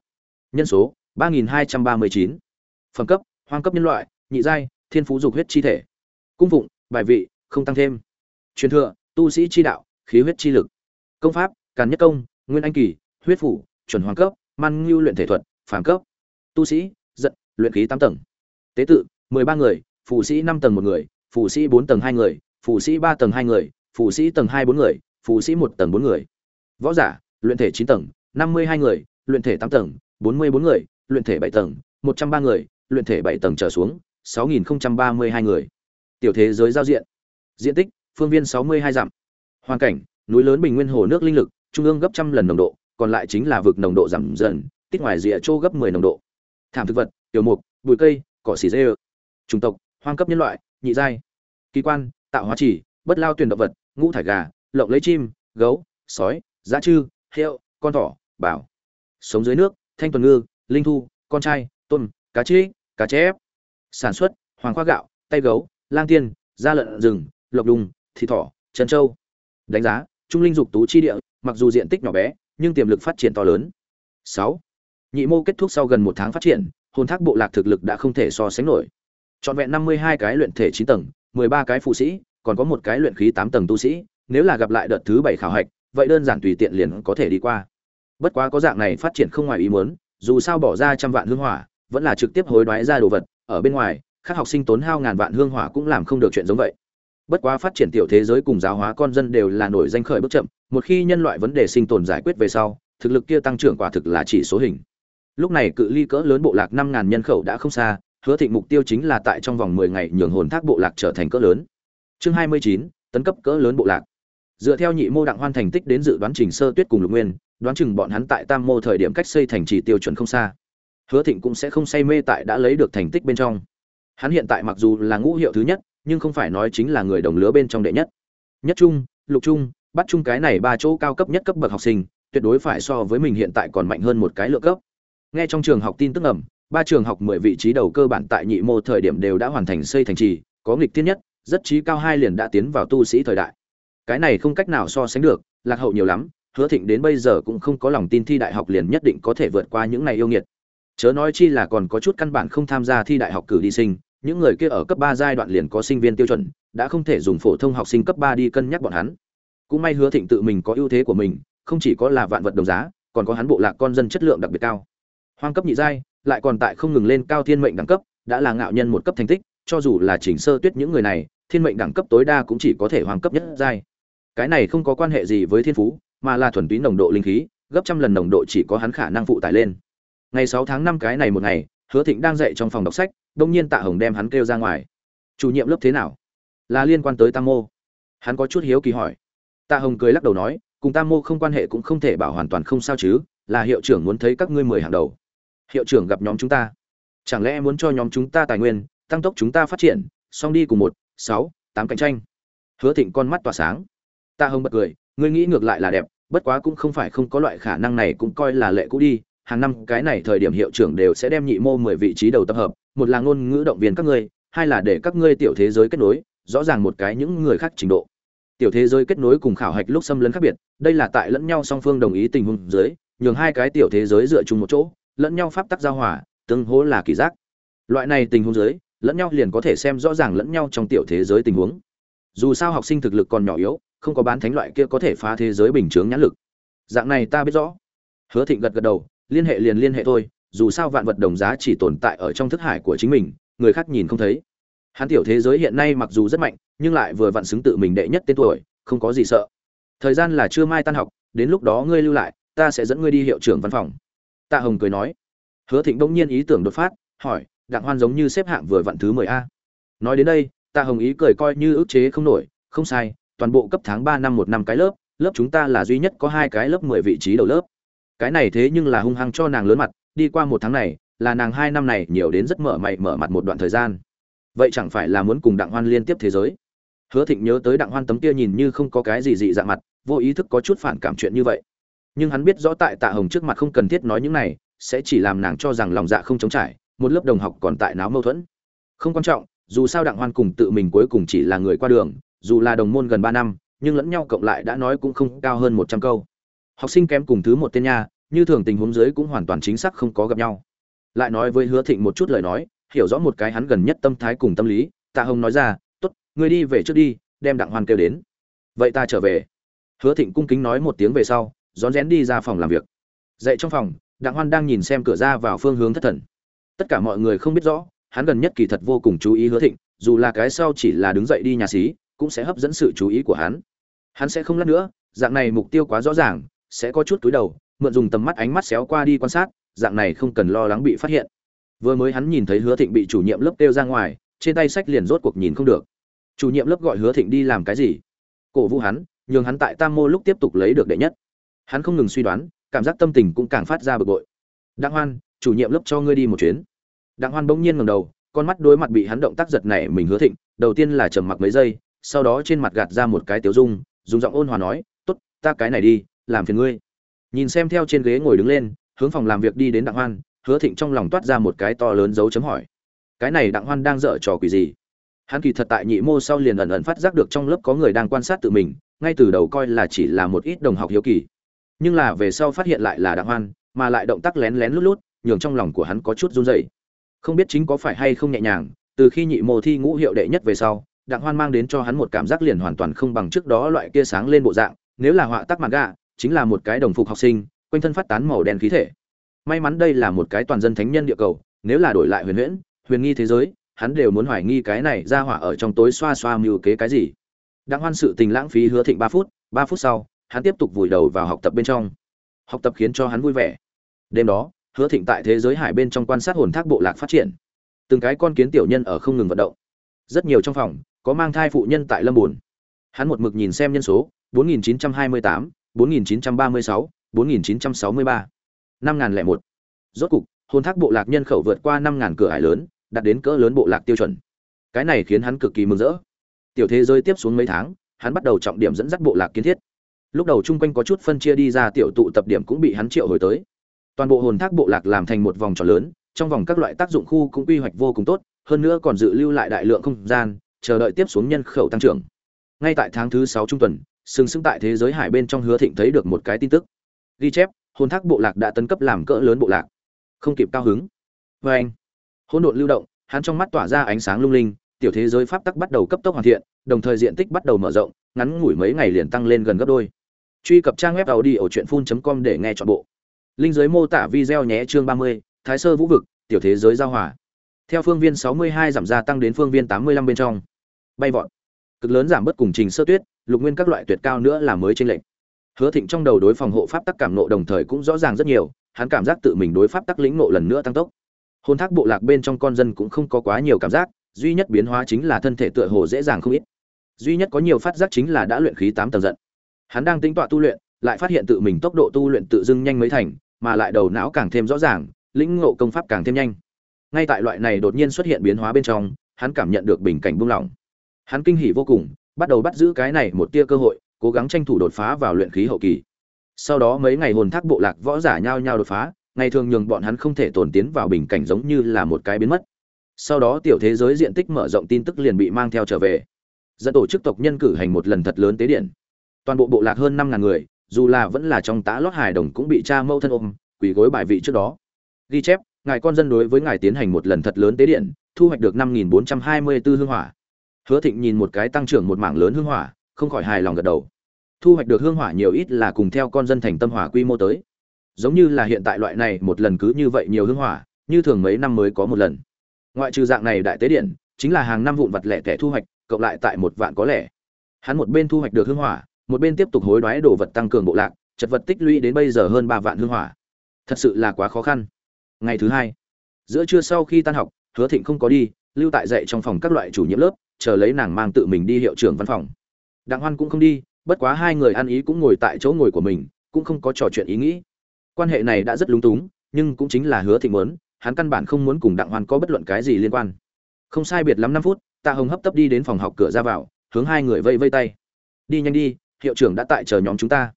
A: Nhân số, ba nghìn hai trăm ba mươi chín. Phẩm cấp, hoang cấp nhân loại, nhị giai, thiên phú dục huyết chi thể cung phụng, bài vị, không tăng thêm. Truyền thừa, tu sĩ chi đạo, khí huyết chi lực. Công pháp, càn nhất công, nguyên anh kỳ, huyết phủ, chuẩn hoàng cấp, man ngưu luyện thể thuật phản cấp. Tu sĩ, giận, luyện khí tám tầng. Tế tự, mười ba người, phù sĩ năm tầng một người, phù sĩ bốn tầng hai người, phù sĩ ba tầng hai người, phù sĩ tầng hai bốn người, phù sĩ một tầng bốn người. Võ giả, luyện thể chín tầng, năm mươi hai người, luyện thể tám tầng, bốn mươi bốn người, luyện thể bảy tầng, một trăm ba người, luyện thể bảy tầng trở xuống, sáu nghìn ba mươi hai người tiểu thế giới giao diện. Diện tích, phương viên sáu mươi hai dặm. Hoàn cảnh, núi lớn bình nguyên hồ nước linh lực, trung ương gấp trăm lần nồng độ, còn lại chính là vực nồng độ giảm dần, tích ngoài rìa châu gấp 10 nồng độ. Thảm thực vật, tiểu mục, bụi cây, cỏ xỉ dê chủng tộc, hoang cấp nhân loại, nhị giai. Kỳ quan, tạo hóa chỉ, bất lao tuyển động vật, ngũ thải gà, lộng lấy chim, gấu, sói giá chư, heo, con thỏ bảo sống dưới nước, thanh tuần ngư, linh thu, con trai, tôm, cá trĩ cá chép. Sản xuất, hoàng khoa gạo, tay gấu lang tiên da lợn rừng lộc đùng thịt thỏ Trần Châu, đánh giá trung linh dục tú chi địa mặc dù diện tích nhỏ bé nhưng tiềm lực phát triển to lớn. Sáu. Nhị mô kết thúc sau gần một tháng phát triển hồn thác bộ lạc thực lực đã không thể so sánh nổi. Trọn vẹn năm mươi hai cái luyện thể chín tầng mười ba cái phụ sĩ còn có một cái luyện khí tám tầng tu sĩ nếu là gặp lại đợt thứ bảy khảo hạch vậy đơn giản tùy tiện liền có thể đi qua. Bất quá có dạng này phát triển không ngoài ý muốn dù sao bỏ ra trăm vạn hương hỏa vẫn là trực tiếp hối đoái ra đồ vật ở bên ngoài các học sinh tốn hao ngàn vạn hương hỏa cũng làm không được chuyện giống vậy. Bất quá phát triển tiểu thế giới cùng giáo hóa con dân đều là nổi danh khởi bước chậm, một khi nhân loại vấn đề sinh tồn giải quyết về sau, thực lực kia tăng trưởng quả thực là chỉ số hình. Lúc này cự ly cỡ lớn bộ lạc năm ngàn nhân khẩu đã không xa, hứa thịnh mục tiêu chính là tại trong vòng mười ngày nhường hồn thác bộ lạc trở thành cỡ lớn. Chương hai mươi chín, tấn cấp cỡ lớn bộ lạc. Dựa theo nhị mô đặng hoan thành tích đến dự đoán trình sơ tuyết cùng lục nguyên, đoán chừng bọn hắn tại tam mô thời điểm cách xây thành trì tiêu chuẩn không xa. Hứa thịnh cũng sẽ không say mê tại đã lấy được thành tích bên trong hắn hiện tại mặc dù là ngũ hiệu thứ nhất, nhưng không phải nói chính là người đồng lứa bên trong đệ nhất. Nhất trung, lục trung, bắt chung cái này ba chỗ cao cấp nhất cấp bậc học sinh, tuyệt đối phải so với mình hiện tại còn mạnh hơn một cái lựa cấp. Nghe trong trường học tin tức ẩm ba trường học mười vị trí đầu cơ bản tại nhị mô thời điểm đều đã hoàn thành xây thành trì, có nghịch tiên nhất, rất trí cao hai liền đã tiến vào tu sĩ thời đại. Cái này không cách nào so sánh được, lạc hậu nhiều lắm, hứa thịnh đến bây giờ cũng không có lòng tin thi đại học liền nhất định có thể vượt qua những này yêu nghiệt. Chớ nói chi là còn có chút căn bản không tham gia thi đại học cử đi sinh những người kia ở cấp ba giai đoạn liền có sinh viên tiêu chuẩn, đã không thể dùng phổ thông học sinh cấp ba đi cân nhắc bọn hắn. Cũng may hứa thịnh tự mình có ưu thế của mình, không chỉ có là vạn vật đồng giá, còn có hắn bộ lạc con dân chất lượng đặc biệt cao. Hoang cấp nhị giai, lại còn tại không ngừng lên cao thiên mệnh đẳng cấp, đã là ngạo nhân một cấp thành tích, cho dù là chỉnh sơ tuyết những người này, thiên mệnh đẳng cấp tối đa cũng chỉ có thể hoàng cấp nhất giai. Cái này không có quan hệ gì với thiên phú, mà là thuần túy nồng độ linh khí, gấp trăm lần nồng độ chỉ có hắn khả năng phụ tải lên. Ngày sáu tháng năm cái này một ngày hứa thịnh đang dạy trong phòng đọc sách, đông nhiên tạ hồng đem hắn kêu ra ngoài. Chủ nhiệm lớp thế nào? Là liên quan tới tam mô. Hắn có chút hiếu kỳ hỏi. Tạ hồng cười lắc đầu nói, cùng tam mô không quan hệ cũng không thể bảo hoàn toàn không sao chứ, là hiệu trưởng muốn thấy các ngươi mười hàng đầu. Hiệu trưởng gặp nhóm chúng ta. Chẳng lẽ muốn cho nhóm chúng ta tài nguyên, tăng tốc chúng ta phát triển song đi cùng một, sáu, tám cạnh tranh? Hứa thịnh con mắt tỏa sáng. Tạ hồng bật cười, ngươi nghĩ ngược lại là đẹp, bất quá cũng không phải không có loại khả năng này cũng coi là lệ cũ đi hàng năm cái này thời điểm hiệu trưởng đều sẽ đem nhị mô mười vị trí đầu tập hợp, một là ngôn ngữ động viên các ngươi, hai là để các ngươi tiểu thế giới kết nối, rõ ràng một cái những người khác trình độ. Tiểu thế giới kết nối cùng khảo hạch lúc xâm lấn khác biệt, đây là tại lẫn nhau song phương đồng ý tình huống dưới, nhường hai cái tiểu thế giới dựa chung một chỗ, lẫn nhau pháp tắc giao hòa, tương hỗ là kỳ giác. Loại này tình huống dưới, lẫn nhau liền có thể xem rõ ràng lẫn nhau trong tiểu thế giới tình huống. Dù sao học sinh thực lực còn nhỏ yếu, không có bán thánh loại kia có thể phá thế giới bình chướng nhãn lực. Dạng này ta biết rõ. Hứa thịnh gật gật đầu liên hệ liền liên hệ thôi, dù sao vạn vật đồng giá chỉ tồn tại ở trong thức hải của chính mình, người khác nhìn không thấy. Hắn tiểu thế giới hiện nay mặc dù rất mạnh, nhưng lại vừa vặn xứng tự mình đệ nhất tên tuổi, không có gì sợ. Thời gian là chưa mai tan học, đến lúc đó ngươi lưu lại, ta sẽ dẫn ngươi đi hiệu trưởng văn phòng. Tạ hồng cười nói. Hứa thịnh bỗng nhiên ý tưởng đột phát, hỏi, đặng hoan giống như xếp hạng vừa vặn thứ mười a? Nói đến đây, tạ hồng ý cười coi như ức chế không nổi, không sai, toàn bộ cấp tháng ba năm một năm cái lớp lớp chúng ta là duy nhất có hai cái lớp mười vị trí đầu lớp cái này thế nhưng là hung hăng cho nàng lớn mặt, đi qua một tháng này, là nàng hai năm này nhiều đến rất mở mày mở mặt một đoạn thời gian. Vậy chẳng phải là muốn cùng đặng hoan liên tiếp thế giới? Hứa thịnh nhớ tới đặng hoan tấm kia nhìn như không có cái gì dị dạng mặt, vô ý thức có chút phản cảm chuyện như vậy. Nhưng hắn biết rõ tại tạ hồng trước mặt không cần thiết nói những này, sẽ chỉ làm nàng cho rằng lòng dạ không chống trải, một lớp đồng học còn tại náo mâu thuẫn. Không quan trọng, dù sao đặng hoan cùng tự mình cuối cùng chỉ là người qua đường, dù là đồng môn gần ba năm, nhưng lẫn nhau cộng lại đã nói cũng không cao hơn một trăm câu học sinh kém cùng thứ một tên nha, như thường tình huống dưới cũng hoàn toàn chính xác không có gặp nhau. Lại nói với hứa thịnh một chút lời nói, hiểu rõ một cái hắn gần nhất tâm thái cùng tâm lý, tạ hồng nói ra t ố t người đi về trước đi, đem đặng hoan kêu đến. Vậy ta trở về. Hứa thịnh cung kính nói một tiếng về sau, rón rén đi ra phòng làm việc. Dậy trong phòng, đặng hoan đang nhìn xem cửa ra vào phương hướng thất thần. Tất cả mọi người không biết rõ, hắn gần nhất kỳ thật vô cùng chú ý hứa thịnh, dù là cái sau chỉ là đứng dậy đi nhà xí, cũng sẽ hấp dẫn sự chú ý của hắn. Hắn sẽ không lát nữa, dạng này mục tiêu quá rõ ràng sẽ có chút túi đầu, mượn dùng tầm mắt ánh mắt xéo qua đi quan sát, dạng này không cần lo lắng bị phát hiện. Vừa mới hắn nhìn thấy hứa thịnh bị chủ nhiệm lớp kêu ra ngoài, trên tay sách liền rốt cuộc nhìn không được. Chủ nhiệm lớp gọi hứa thịnh đi làm cái gì? Cổ vũ hắn, nhường hắn tại tam mô lúc tiếp tục lấy được đệ nhất. Hắn không ngừng suy đoán, cảm giác tâm tình cũng càng phát ra bực bội. Đặng hoan, chủ nhiệm lớp cho ngươi đi một chuyến. Đặng hoan bỗng nhiên ngầm đầu, con mắt đối mặt bị hắn động tác giật này mình hứa thịnh, đầu tiên là trầm mặc mấy giây, sau đó trên mặt gạt ra một cái tiếu dung, dùng giọng ôn hòa nói, tốt, ta cái này đi làm phiền ngươi. Nhìn xem theo trên ghế ngồi đứng lên, hướng phòng làm việc đi đến đặng hoan, hứa thịnh trong lòng toát ra một cái to lớn dấu chấm hỏi. Cái này đặng hoan đang dở trò quỷ gì? Hắn kỳ thật tại nhị mô sau liền ẩn ẩn phát giác được trong lớp có người đang quan sát tự mình, ngay từ đầu coi là chỉ là một ít đồng học hiếu kỳ. Nhưng là về sau phát hiện lại là đặng hoan, mà lại động tác lén lén lút lút, nhường trong lòng của hắn có chút run rẩy. Không biết chính có phải hay không nhẹ nhàng, từ khi nhị mô thi ngũ hiệu đệ nhất về sau, đặng hoan mang đến cho hắn một cảm giác liền hoàn toàn không bằng trước đó loại kia sáng lên bộ dạng, nếu là họa tác mặt gạ chính là một cái đồng phục học sinh quanh thân phát tán màu đen khí thể. May mắn đây là một cái toàn dân thánh nhân địa cầu nếu là đổi lại huyền huyễn huyền nghi thế giới hắn đều muốn hoài nghi cái này ra hỏa ở trong tối xoa xoa mưu kế cái gì. Đặng hoan sự tình lãng phí hứa thịnh ba phút ba phút sau hắn tiếp tục vùi đầu vào học tập bên trong. Học tập khiến cho hắn vui vẻ. Đêm đó hứa thịnh tại thế giới hải bên trong quan sát hồn thác bộ lạc phát triển. Từng cái con kiến tiểu nhân ở không ngừng vận động. Rất nhiều trong phòng có mang thai phụ nhân tại lâm buồn. Hắn một mực nhìn xem nhân số 4928, 4936, 4963, 5001. rốt cục hồn thác bộ lạc nhân khẩu vượt qua 5000 cửa hải lớn đạt đến cỡ lớn bộ lạc tiêu chuẩn. Cái này khiến hắn cực kỳ mừng rỡ. Tiểu thế giới tiếp xuống mấy tháng hắn bắt đầu trọng điểm dẫn dắt bộ lạc kiến thiết. Lúc đầu chung quanh có chút phân chia đi ra tiểu tụ tập điểm cũng bị hắn triệu hồi tới. Toàn bộ hồn thác bộ lạc làm thành một vòng tròn lớn trong vòng các loại tác dụng khu cũng quy hoạch vô cùng tốt hơn nữa còn dự lưu lại đại lượng không gian chờ đợi tiếp xuống nhân khẩu tăng trưởng. Ngay tại tháng thứ sáu trung tuần sừng sững tại thế giới hải bên trong hứa thịnh thấy được một cái tin tức. Ghi chép hồn thác bộ lạc đã tấn cấp làm cỡ lớn bộ lạc. Không kịp cao hứng. Vê anh hỗn độn lưu động hắn trong mắt tỏa ra ánh sáng lung linh tiểu thế giới pháp tắc bắt đầu cấp tốc hoàn thiện đồng thời diện tích bắt đầu mở rộng ngắn ngủi mấy ngày liền tăng lên gần gấp đôi. Truy cập trang web tàu đi ở truyện phun com để nghe chọn bộ. Linh giới mô tả video nhé chương 30, thái sơ vũ vực tiểu thế giới giao hòa. Theo phương viên 62 giảm gia tăng đến phương viên 85 bên trong. Bay vọt cực lớn giảm bớt cùng trình sơ tuyết, lục nguyên các loại tuyệt cao nữa là mới trên lệnh hứa thịnh trong đầu đối phòng hộ pháp tắc cảm nộ đồng thời cũng rõ ràng rất nhiều, hắn cảm giác tự mình đối pháp tắc lĩnh nộ lần nữa tăng tốc. Hôn thác bộ lạc bên trong con dân cũng không có quá nhiều cảm giác, duy nhất biến hóa chính là thân thể tựa hồ dễ dàng không ít. Duy nhất có nhiều phát giác chính là đã luyện khí tám tầng giận. Hắn đang tính tọa tu luyện, lại phát hiện tự mình tốc độ tu luyện tự dưng nhanh mấy thành, mà lại đầu não càng thêm rõ ràng, lĩnh ngộ công pháp càng thêm nhanh. Ngay tại loại này đột nhiên xuất hiện biến hóa bên trong, hắn cảm nhận được bình cảnh buông lỏng hắn kinh hỉ vô cùng, bắt đầu bắt giữ cái này một tia cơ hội, cố gắng tranh thủ đột phá vào luyện khí hậu kỳ. Sau đó mấy ngày hồn thác bộ lạc võ giả nhao nhao đột phá, ngày thường nhường bọn hắn không thể tồn tiến vào bình cảnh giống như là một cái biến mất. Sau đó tiểu thế giới diện tích mở rộng tin tức liền bị mang theo trở về. Dẫn tổ chức tộc nhân cử hành một lần thật lớn tế điện. Toàn bộ bộ lạc hơn năm ngàn người, dù là vẫn là trong tá lót hài đồng cũng bị cha mâu thân ôm, quỳ gối bài vị trước đó. Ghi chép, ngài con dân đối với ngài tiến hành một lần thật lớn tế điện, thu hoạch được năm nghìn bốn trăm hai mươi 54 hương hỏa hứa thịnh nhìn một cái tăng trưởng một mảng lớn hương hỏa, không khỏi hài lòng gật đầu. Thu hoạch được hương hỏa nhiều ít là cùng theo con dân thành tâm hỏa quy mô tới. Giống như là hiện tại loại này một lần cứ như vậy nhiều hương hỏa, như thường mấy năm mới có một lần. Ngoại trừ dạng này đại tế điện, chính là hàng năm vụn vặt lẻ tẻ thu hoạch, cộng lại tại một vạn có lẻ. Hắn một bên thu hoạch được hương hỏa, một bên tiếp tục hối đoái đồ vật tăng cường bộ lạc, chật vật tích lũy đến bây giờ hơn ba vạn hương hỏa. Thật sự là quá khó khăn. Ngày thứ hai, giữa trưa sau khi tan học, hứa thịnh không có đi, lưu tại dạy trong phòng các loại chủ nhiệm lớp chờ lấy nàng mang tự mình đi hiệu trưởng văn phòng. Đặng hoan cũng không đi, bất quá hai người ăn ý cũng ngồi tại chỗ ngồi của mình, cũng không có trò chuyện ý nghĩ. Quan hệ này đã rất lúng túng, nhưng cũng chính là hứa thịnh muốn, hắn căn bản không muốn cùng đặng hoan có bất luận cái gì liên quan. Không sai biệt lắm năm phút, tạ hồng hấp tấp đi đến phòng học cửa ra vào, hướng hai người vây vây tay. Đi nhanh đi, hiệu trưởng đã tại chờ nhóm chúng ta.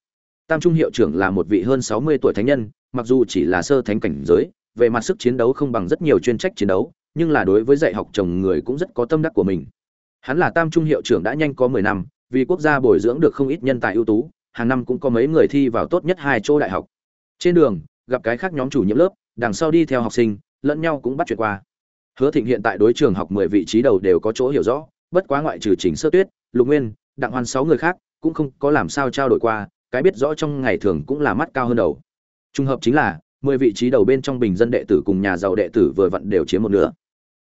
A: Tam trung hiệu trưởng là một vị hơn sáu mươi tuổi thánh nhân, mặc dù chỉ là sơ thánh cảnh giới, về mặt sức chiến đấu không bằng rất nhiều chuyên trách chiến đấu, nhưng là đối với dạy học chồng người cũng rất có tâm đắc của mình hắn là tam trung hiệu trưởng đã nhanh có mười năm, vì quốc gia bồi dưỡng được không ít nhân tài ưu tú, hàng năm cũng có mấy người thi vào tốt nhất hai chỗ đại học. Trên đường, gặp cái khác nhóm chủ nhiệm lớp, đằng sau đi theo học sinh, lẫn nhau cũng bắt chuyện qua. Hứa thịnh hiện tại đối trường học mười vị trí đầu đều có chỗ hiểu rõ, bất quá ngoại trừ chỉnh sơ tuyết, lục nguyên, đặng hoan sáu người khác, cũng không có làm sao trao đổi qua, cái biết rõ trong ngày thường cũng là mắt cao hơn đầu. Trùng hợp chính là, mười vị trí đầu bên trong bình dân đệ tử cùng nhà giàu đệ tử vừa vặn đều chiếm một nửa.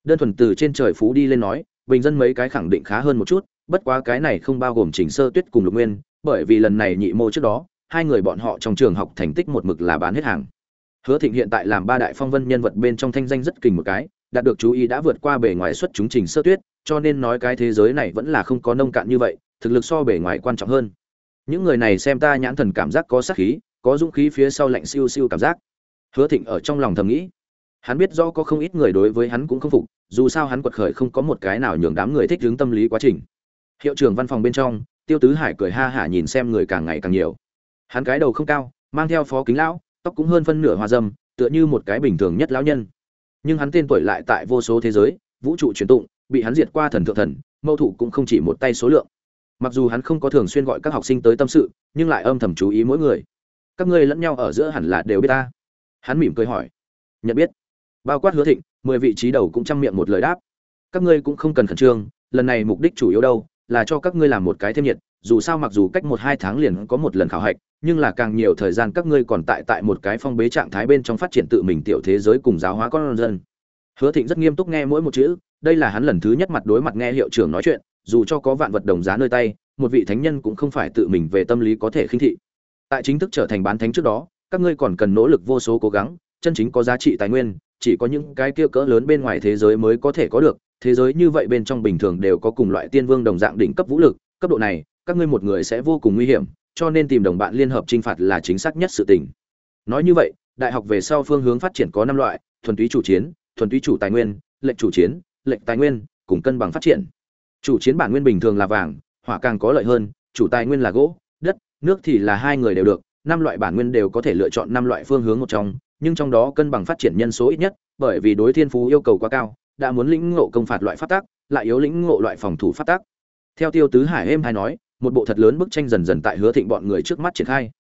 A: Đơn thuần từ trên trời phú đi lên nói bình dân mấy cái khẳng định khá hơn một chút, bất quá cái này không bao gồm chỉnh sơ tuyết cùng lục nguyên, bởi vì lần này nhị mô trước đó, hai người bọn họ trong trường học thành tích một mực là bán hết hàng. Hứa thịnh hiện tại làm ba đại phong vân nhân vật bên trong thanh danh rất kình một cái, đạt được chú ý đã vượt qua bề ngoài xuất chúng trình sơ tuyết, cho nên nói cái thế giới này vẫn là không có nông cạn như vậy, thực lực so bề ngoài quan trọng hơn. Những người này xem ta nhãn thần cảm giác có sát khí, có dũng khí phía sau lạnh siêu siêu cảm giác. Hứa thịnh ở trong lòng thầm nghĩ hắn biết rõ có không ít người đối với hắn cũng không phục, dù sao hắn quật khởi không có một cái nào nhường đám người thích hướng tâm lý quá trình. Hiệu trưởng văn phòng bên trong, tiêu tứ hải cười ha hả nhìn xem người càng ngày càng nhiều. Hắn cái đầu không cao, mang theo phó kính lão, tóc cũng hơn phân nửa hoa dâm, tựa như một cái bình thường nhất lão nhân. Nhưng hắn tên tuổi lại tại vô số thế giới, vũ trụ truyền tụng, bị hắn diệt qua thần thượng thần, mâu thủ cũng không chỉ một tay số lượng. Mặc dù hắn không có thường xuyên gọi các học sinh tới tâm sự, nhưng lại âm thầm chú ý mỗi người. Các ngươi lẫn nhau ở giữa hẳn là đều biết ta. Hắn mỉm cười hỏi. Nhận biết bao quát hứa thịnh, mười vị trí đầu cũng chăm miệng một lời đáp. Các ngươi cũng không cần khẩn trương, lần này mục đích chủ yếu đâu, là cho các ngươi làm một cái thêm nhiệt, dù sao mặc dù cách một hai tháng liền có một lần khảo hạch, nhưng là càng nhiều thời gian các ngươi còn tại tại một cái phong bế trạng thái bên trong phát triển tự mình tiểu thế giới cùng giáo hóa con dân. Hứa thịnh rất nghiêm túc nghe mỗi một chữ, đây là hắn lần thứ nhất mặt đối mặt nghe hiệu trưởng nói chuyện, dù cho có vạn vật đồng giá nơi tay, một vị thánh nhân cũng không phải tự mình về tâm lý có thể khinh thị. Tại chính thức trở thành bán thánh trước đó, các ngươi còn cần nỗ lực vô số cố gắng, chân chính có giá trị tài nguyên chỉ có những cái kia cỡ lớn bên ngoài thế giới mới có thể có được, thế giới như vậy bên trong bình thường đều có cùng loại tiên vương đồng dạng đỉnh cấp vũ lực, cấp độ này, các ngươi một người sẽ vô cùng nguy hiểm, cho nên tìm đồng bạn liên hợp trinh phạt là chính xác nhất sự tình. Nói như vậy, đại học về sau phương hướng phát triển có năm loại, thuần túy chủ chiến, thuần túy chủ tài nguyên, lệnh chủ chiến, lệnh tài nguyên, cùng cân bằng phát triển. Chủ chiến bản nguyên bình thường là vàng, hỏa càng có lợi hơn, chủ tài nguyên là gỗ, đất, nước thì là hai người đều được, năm loại bản nguyên đều có thể lựa chọn năm loại phương hướng một trong nhưng trong đó cân bằng phát triển nhân số ít nhất, bởi vì đối thiên phú yêu cầu quá cao, đã muốn lĩnh ngộ công phạt loại phát tác lại yếu lĩnh ngộ loại phòng thủ phát tác theo tiêu tứ hải êm hay nói, một bộ thật lớn bức tranh dần dần tại hứa thịnh bọn người trước mắt triển khai.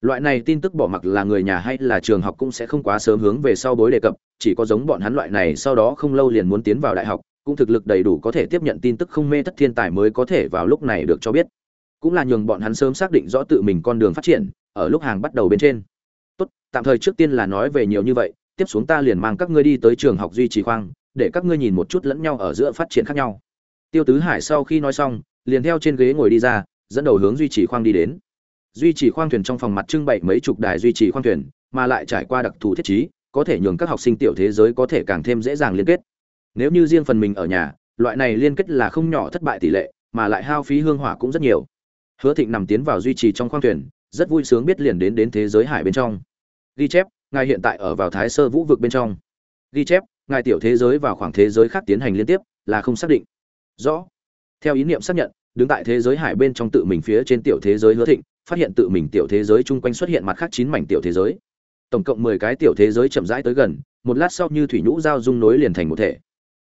A: Loại này tin tức bỏ mặc là người nhà hay là trường học cũng sẽ không quá sớm hướng về sau bối đề cập, chỉ có giống bọn hắn loại này sau đó không lâu liền muốn tiến vào đại học, cũng thực lực đầy đủ có thể tiếp nhận tin tức không mê thất thiên tài mới có thể vào lúc này được cho biết. Cũng là nhường bọn hắn sớm xác định rõ tự mình con đường phát triển, ở lúc hàng bắt đầu bên trên tốt, tạm thời trước tiên là nói về nhiều như vậy, tiếp xuống ta liền mang các ngươi đi tới trường học duy trì khoang, để các ngươi nhìn một chút lẫn nhau ở giữa phát triển khác nhau. Tiêu tứ hải sau khi nói xong, liền theo trên ghế ngồi đi ra, dẫn đầu hướng duy trì khoang đi đến. Duy trì khoang thuyền trong phòng mặt trưng bày mấy chục đài duy trì khoang thuyền, mà lại trải qua đặc thù thiết trí, có thể nhường các học sinh tiểu thế giới có thể càng thêm dễ dàng liên kết. Nếu như riêng phần mình ở nhà, loại này liên kết là không nhỏ thất bại tỷ lệ, mà lại hao phí hương hỏa cũng rất nhiều. Hứa thịnh nằm tiến vào duy trì trong khoang thuyền, rất vui sướng biết liền đến đến thế giới hải bên trong ghi chép, ngài hiện tại ở vào thái sơ vũ vực bên trong. Ghi chép, ngài tiểu thế giới vào khoảng thế giới khác tiến hành liên tiếp, là không xác định. Rõ. Theo ý niệm xác nhận, đứng tại thế giới hải bên trong tự mình phía trên tiểu thế giới hứa thịnh, phát hiện tự mình tiểu thế giới chung quanh xuất hiện mặt khác chín mảnh tiểu thế giới. Tổng cộng mười cái tiểu thế giới chậm rãi tới gần, một lát sau như thủy nhũ giao dung nối liền thành một thể.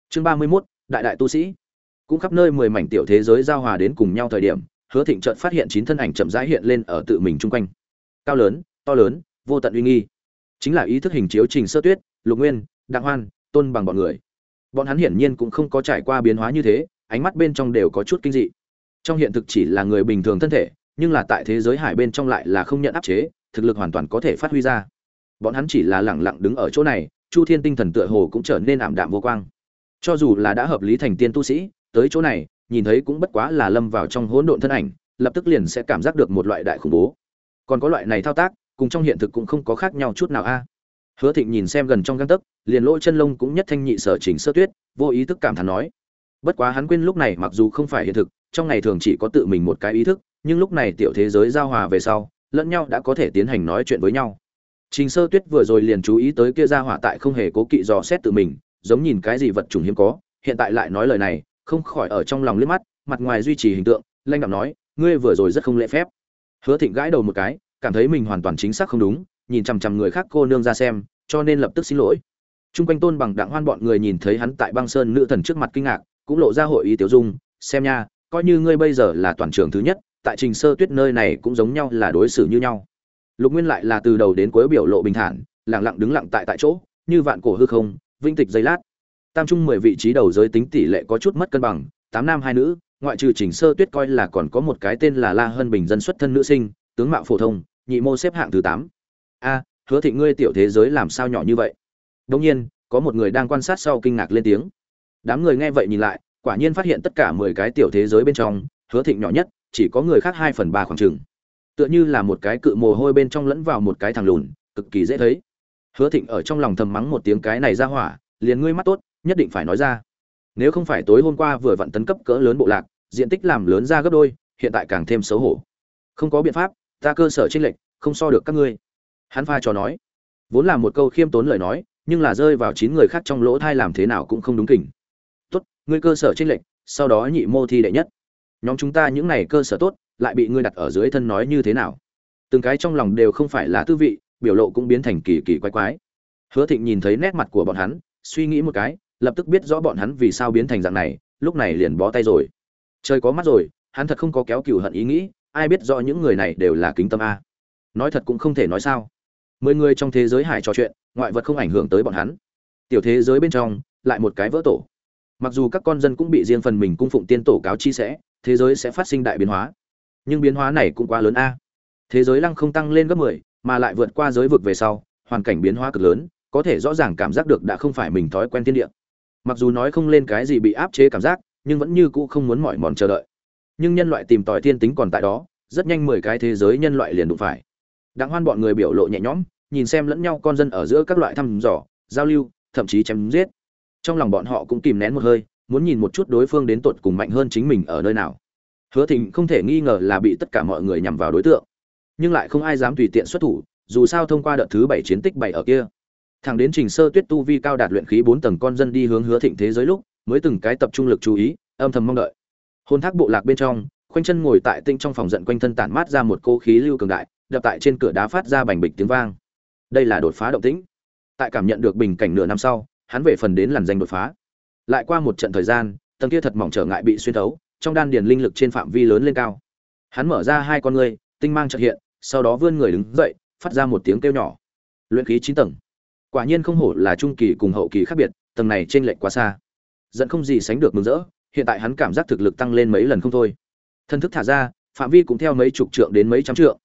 A: Chương ba mươi mốt, đại đại tu sĩ. Cũng khắp nơi mười mảnh tiểu thế giới giao hòa đến cùng nhau thời điểm, hứa thịnh chợt phát hiện chín thân ảnh chậm rãi hiện lên ở tự mình chung quanh. Cao lớn, to lớn vô tận uy nghi. Chính là ý thức hình chiếu trình sơ tuyết, lục nguyên, đặng hoan, tôn bằng bọn người. Bọn hắn hiển nhiên cũng không có trải qua biến hóa như thế, ánh mắt bên trong đều có chút kinh dị. Trong hiện thực chỉ là người bình thường thân thể, nhưng là tại thế giới hải bên trong lại là không nhận áp chế, thực lực hoàn toàn có thể phát huy ra. Bọn hắn chỉ là lẳng lặng đứng ở chỗ này, chu thiên tinh thần tựa hồ cũng trở nên ảm đạm vô quang. Cho dù là đã hợp lý thành tiên tu sĩ, tới chỗ này, nhìn thấy cũng bất quá là lâm vào trong hỗn độn thân ảnh, lập tức liền sẽ cảm giác được một loại đại khủng bố. Còn có loại này thao tác cùng trong hiện thực cũng không có khác nhau chút nào a. Hứa thịnh nhìn xem gần trong găng tấc, liền lỗ chân lông cũng nhất thanh nhị sở chỉnh sơ tuyết, vô ý thức cảm thán nói. Bất quá hắn quên lúc này mặc dù không phải hiện thực, trong ngày thường chỉ có tự mình một cái ý thức, nhưng lúc này tiểu thế giới giao hòa về sau, lẫn nhau đã có thể tiến hành nói chuyện với nhau. Trình sơ tuyết vừa rồi liền chú ý tới kia ra hỏa tại không hề cố kỵ dò xét tự mình, giống nhìn cái gì vật trùng hiếm có, hiện tại lại nói lời này, không khỏi ở trong lòng liếc mắt, mặt ngoài duy trì hình tượng, lanh đạm nói, ngươi vừa rồi rất không lễ phép. Hứa thịnh gãi đầu một cái cảm thấy mình hoàn toàn chính xác không đúng nhìn chằm chằm người khác cô nương ra xem cho nên lập tức xin lỗi Trung quanh Tôn Bằng Đặng Hoan bọn người nhìn thấy hắn tại Băng Sơn nữ thần trước mặt kinh ngạc, cũng lộ ra hội ý tiểu dung, xem nha, coi như ngươi bây giờ là toàn trường thứ nhất, tại Trình Sơ Tuyết nơi này cũng giống nhau là đối xử như nhau. Lục Nguyên lại là từ đầu đến cuối biểu lộ bình thản, lặng lặng đứng lặng tại tại chỗ, như vạn cổ hư không, vinh tịch giây lát. Tam trung mười vị trí đầu giới tính tỷ lệ có chút mất cân bằng, tám nam hai nữ, ngoại trừ Trình Sơ Tuyết coi là còn có một cái tên là La Hân Bình dân xuất thân nữ sinh, tướng mạo phổ thông, nhị mô xếp hạng thứ tám. A, Hứa Thịnh ngươi tiểu thế giới làm sao nhỏ như vậy? Đương nhiên, có một người đang quan sát sau kinh ngạc lên tiếng. Đám người nghe vậy nhìn lại, quả nhiên phát hiện tất cả mười cái tiểu thế giới bên trong, Hứa Thịnh nhỏ nhất, chỉ có người khác hai phần ba khoảng chừng. Tựa như là một cái cự mồ hôi bên trong lẫn vào một cái thằng lùn, cực kỳ dễ thấy. Hứa Thịnh ở trong lòng thầm mắng một tiếng cái này ra hỏa, liền ngươi mắt tốt, nhất định phải nói ra. Nếu không phải tối hôm qua vừa vận tấn cấp cỡ lớn bộ lạc, diện tích làm lớn ra gấp đôi, hiện tại càng thêm xấu hổ. Không có biện pháp, ta cơ sở chênh lệch, không so được các ngươi. Hắn pha trò nói, vốn là một câu khiêm tốn lời nói, nhưng là rơi vào chín người khác trong lỗ thai làm thế nào cũng không đúng kỉnh. Tốt, ngươi cơ sở chênh lệch, sau đó nhị mô thi đệ nhất. Nhóm chúng ta những này cơ sở tốt, lại bị ngươi đặt ở dưới thân nói như thế nào? Từng cái trong lòng đều không phải là tư vị, biểu lộ cũng biến thành kỳ kỳ quái quái. Hứa Thịnh nhìn thấy nét mặt của bọn hắn, suy nghĩ một cái, lập tức biết rõ bọn hắn vì sao biến thành dạng này, lúc này liền bó tay rồi. Trời có mắt rồi, hắn thật không có kéo cừu hận ý nghĩ, ai biết rõ những người này đều là kính tâm a. Nói thật cũng không thể nói sao. Mười người trong thế giới hải trò chuyện, ngoại vật không ảnh hưởng tới bọn hắn. Tiểu thế giới bên trong, lại một cái vỡ tổ. Mặc dù các con dân cũng bị riêng phần mình cung phụng tiên tổ cáo chi sẽ, thế giới sẽ phát sinh đại biến hóa. Nhưng biến hóa này cũng quá lớn a. Thế giới lăng không tăng lên gấp 10, mà lại vượt qua giới vực về sau, hoàn cảnh biến hóa cực lớn, có thể rõ ràng cảm giác được đã không phải mình thói quen thiên địa. Mặc dù nói không lên cái gì bị áp chế cảm giác, nhưng vẫn như cũ không muốn mỏi mòn chờ đợi. Nhưng nhân loại tìm tòi thiên tính còn tại đó, rất nhanh mười cái thế giới nhân loại liền đụng phải. Đặng Hoan bọn người biểu lộ nhẹ nhõm, nhìn xem lẫn nhau con dân ở giữa các loại thăm dò, giao lưu, thậm chí chém giết. Trong lòng bọn họ cũng kìm nén một hơi, muốn nhìn một chút đối phương đến tột cùng mạnh hơn chính mình ở nơi nào. Hứa Thịnh không thể nghi ngờ là bị tất cả mọi người nhằm vào đối tượng, nhưng lại không ai dám tùy tiện xuất thủ, dù sao thông qua đợt thứ bảy chiến tích bảy ở kia. Thẳng đến Trình Sơ Tuyết tu vi cao đạt luyện khí bốn tầng con dân đi hướng Hứa Thịnh thế giới lúc, mới từng cái tập trung lực chú ý, âm thầm mong đợi. Hôn thác bộ lạc bên trong, khoanh chân ngồi tại tinh trong phòng giận quanh thân tản mát ra một cô khí lưu cường đại, đập tại trên cửa đá phát ra bành bịch tiếng vang. Đây là đột phá động tĩnh. Tại cảm nhận được bình cảnh nửa năm sau, hắn về phần đến làn danh đột phá. Lại qua một trận thời gian, tầng kia thật mỏng trở ngại bị xuyên thấu, trong đan điền linh lực trên phạm vi lớn lên cao. Hắn mở ra hai con ngươi, tinh mang chợt hiện, sau đó vươn người đứng dậy, phát ra một tiếng kêu nhỏ. Luyện khí chín tầng. Quả nhiên không hổ là trung kỳ cùng hậu kỳ khác biệt, tầng này trên lệch quá xa. Giận không gì sánh được mừng rỡ, hiện tại hắn cảm giác thực lực tăng lên mấy lần không thôi. Thân thức thả ra, phạm vi cũng theo mấy chục trượng đến mấy trăm trượng.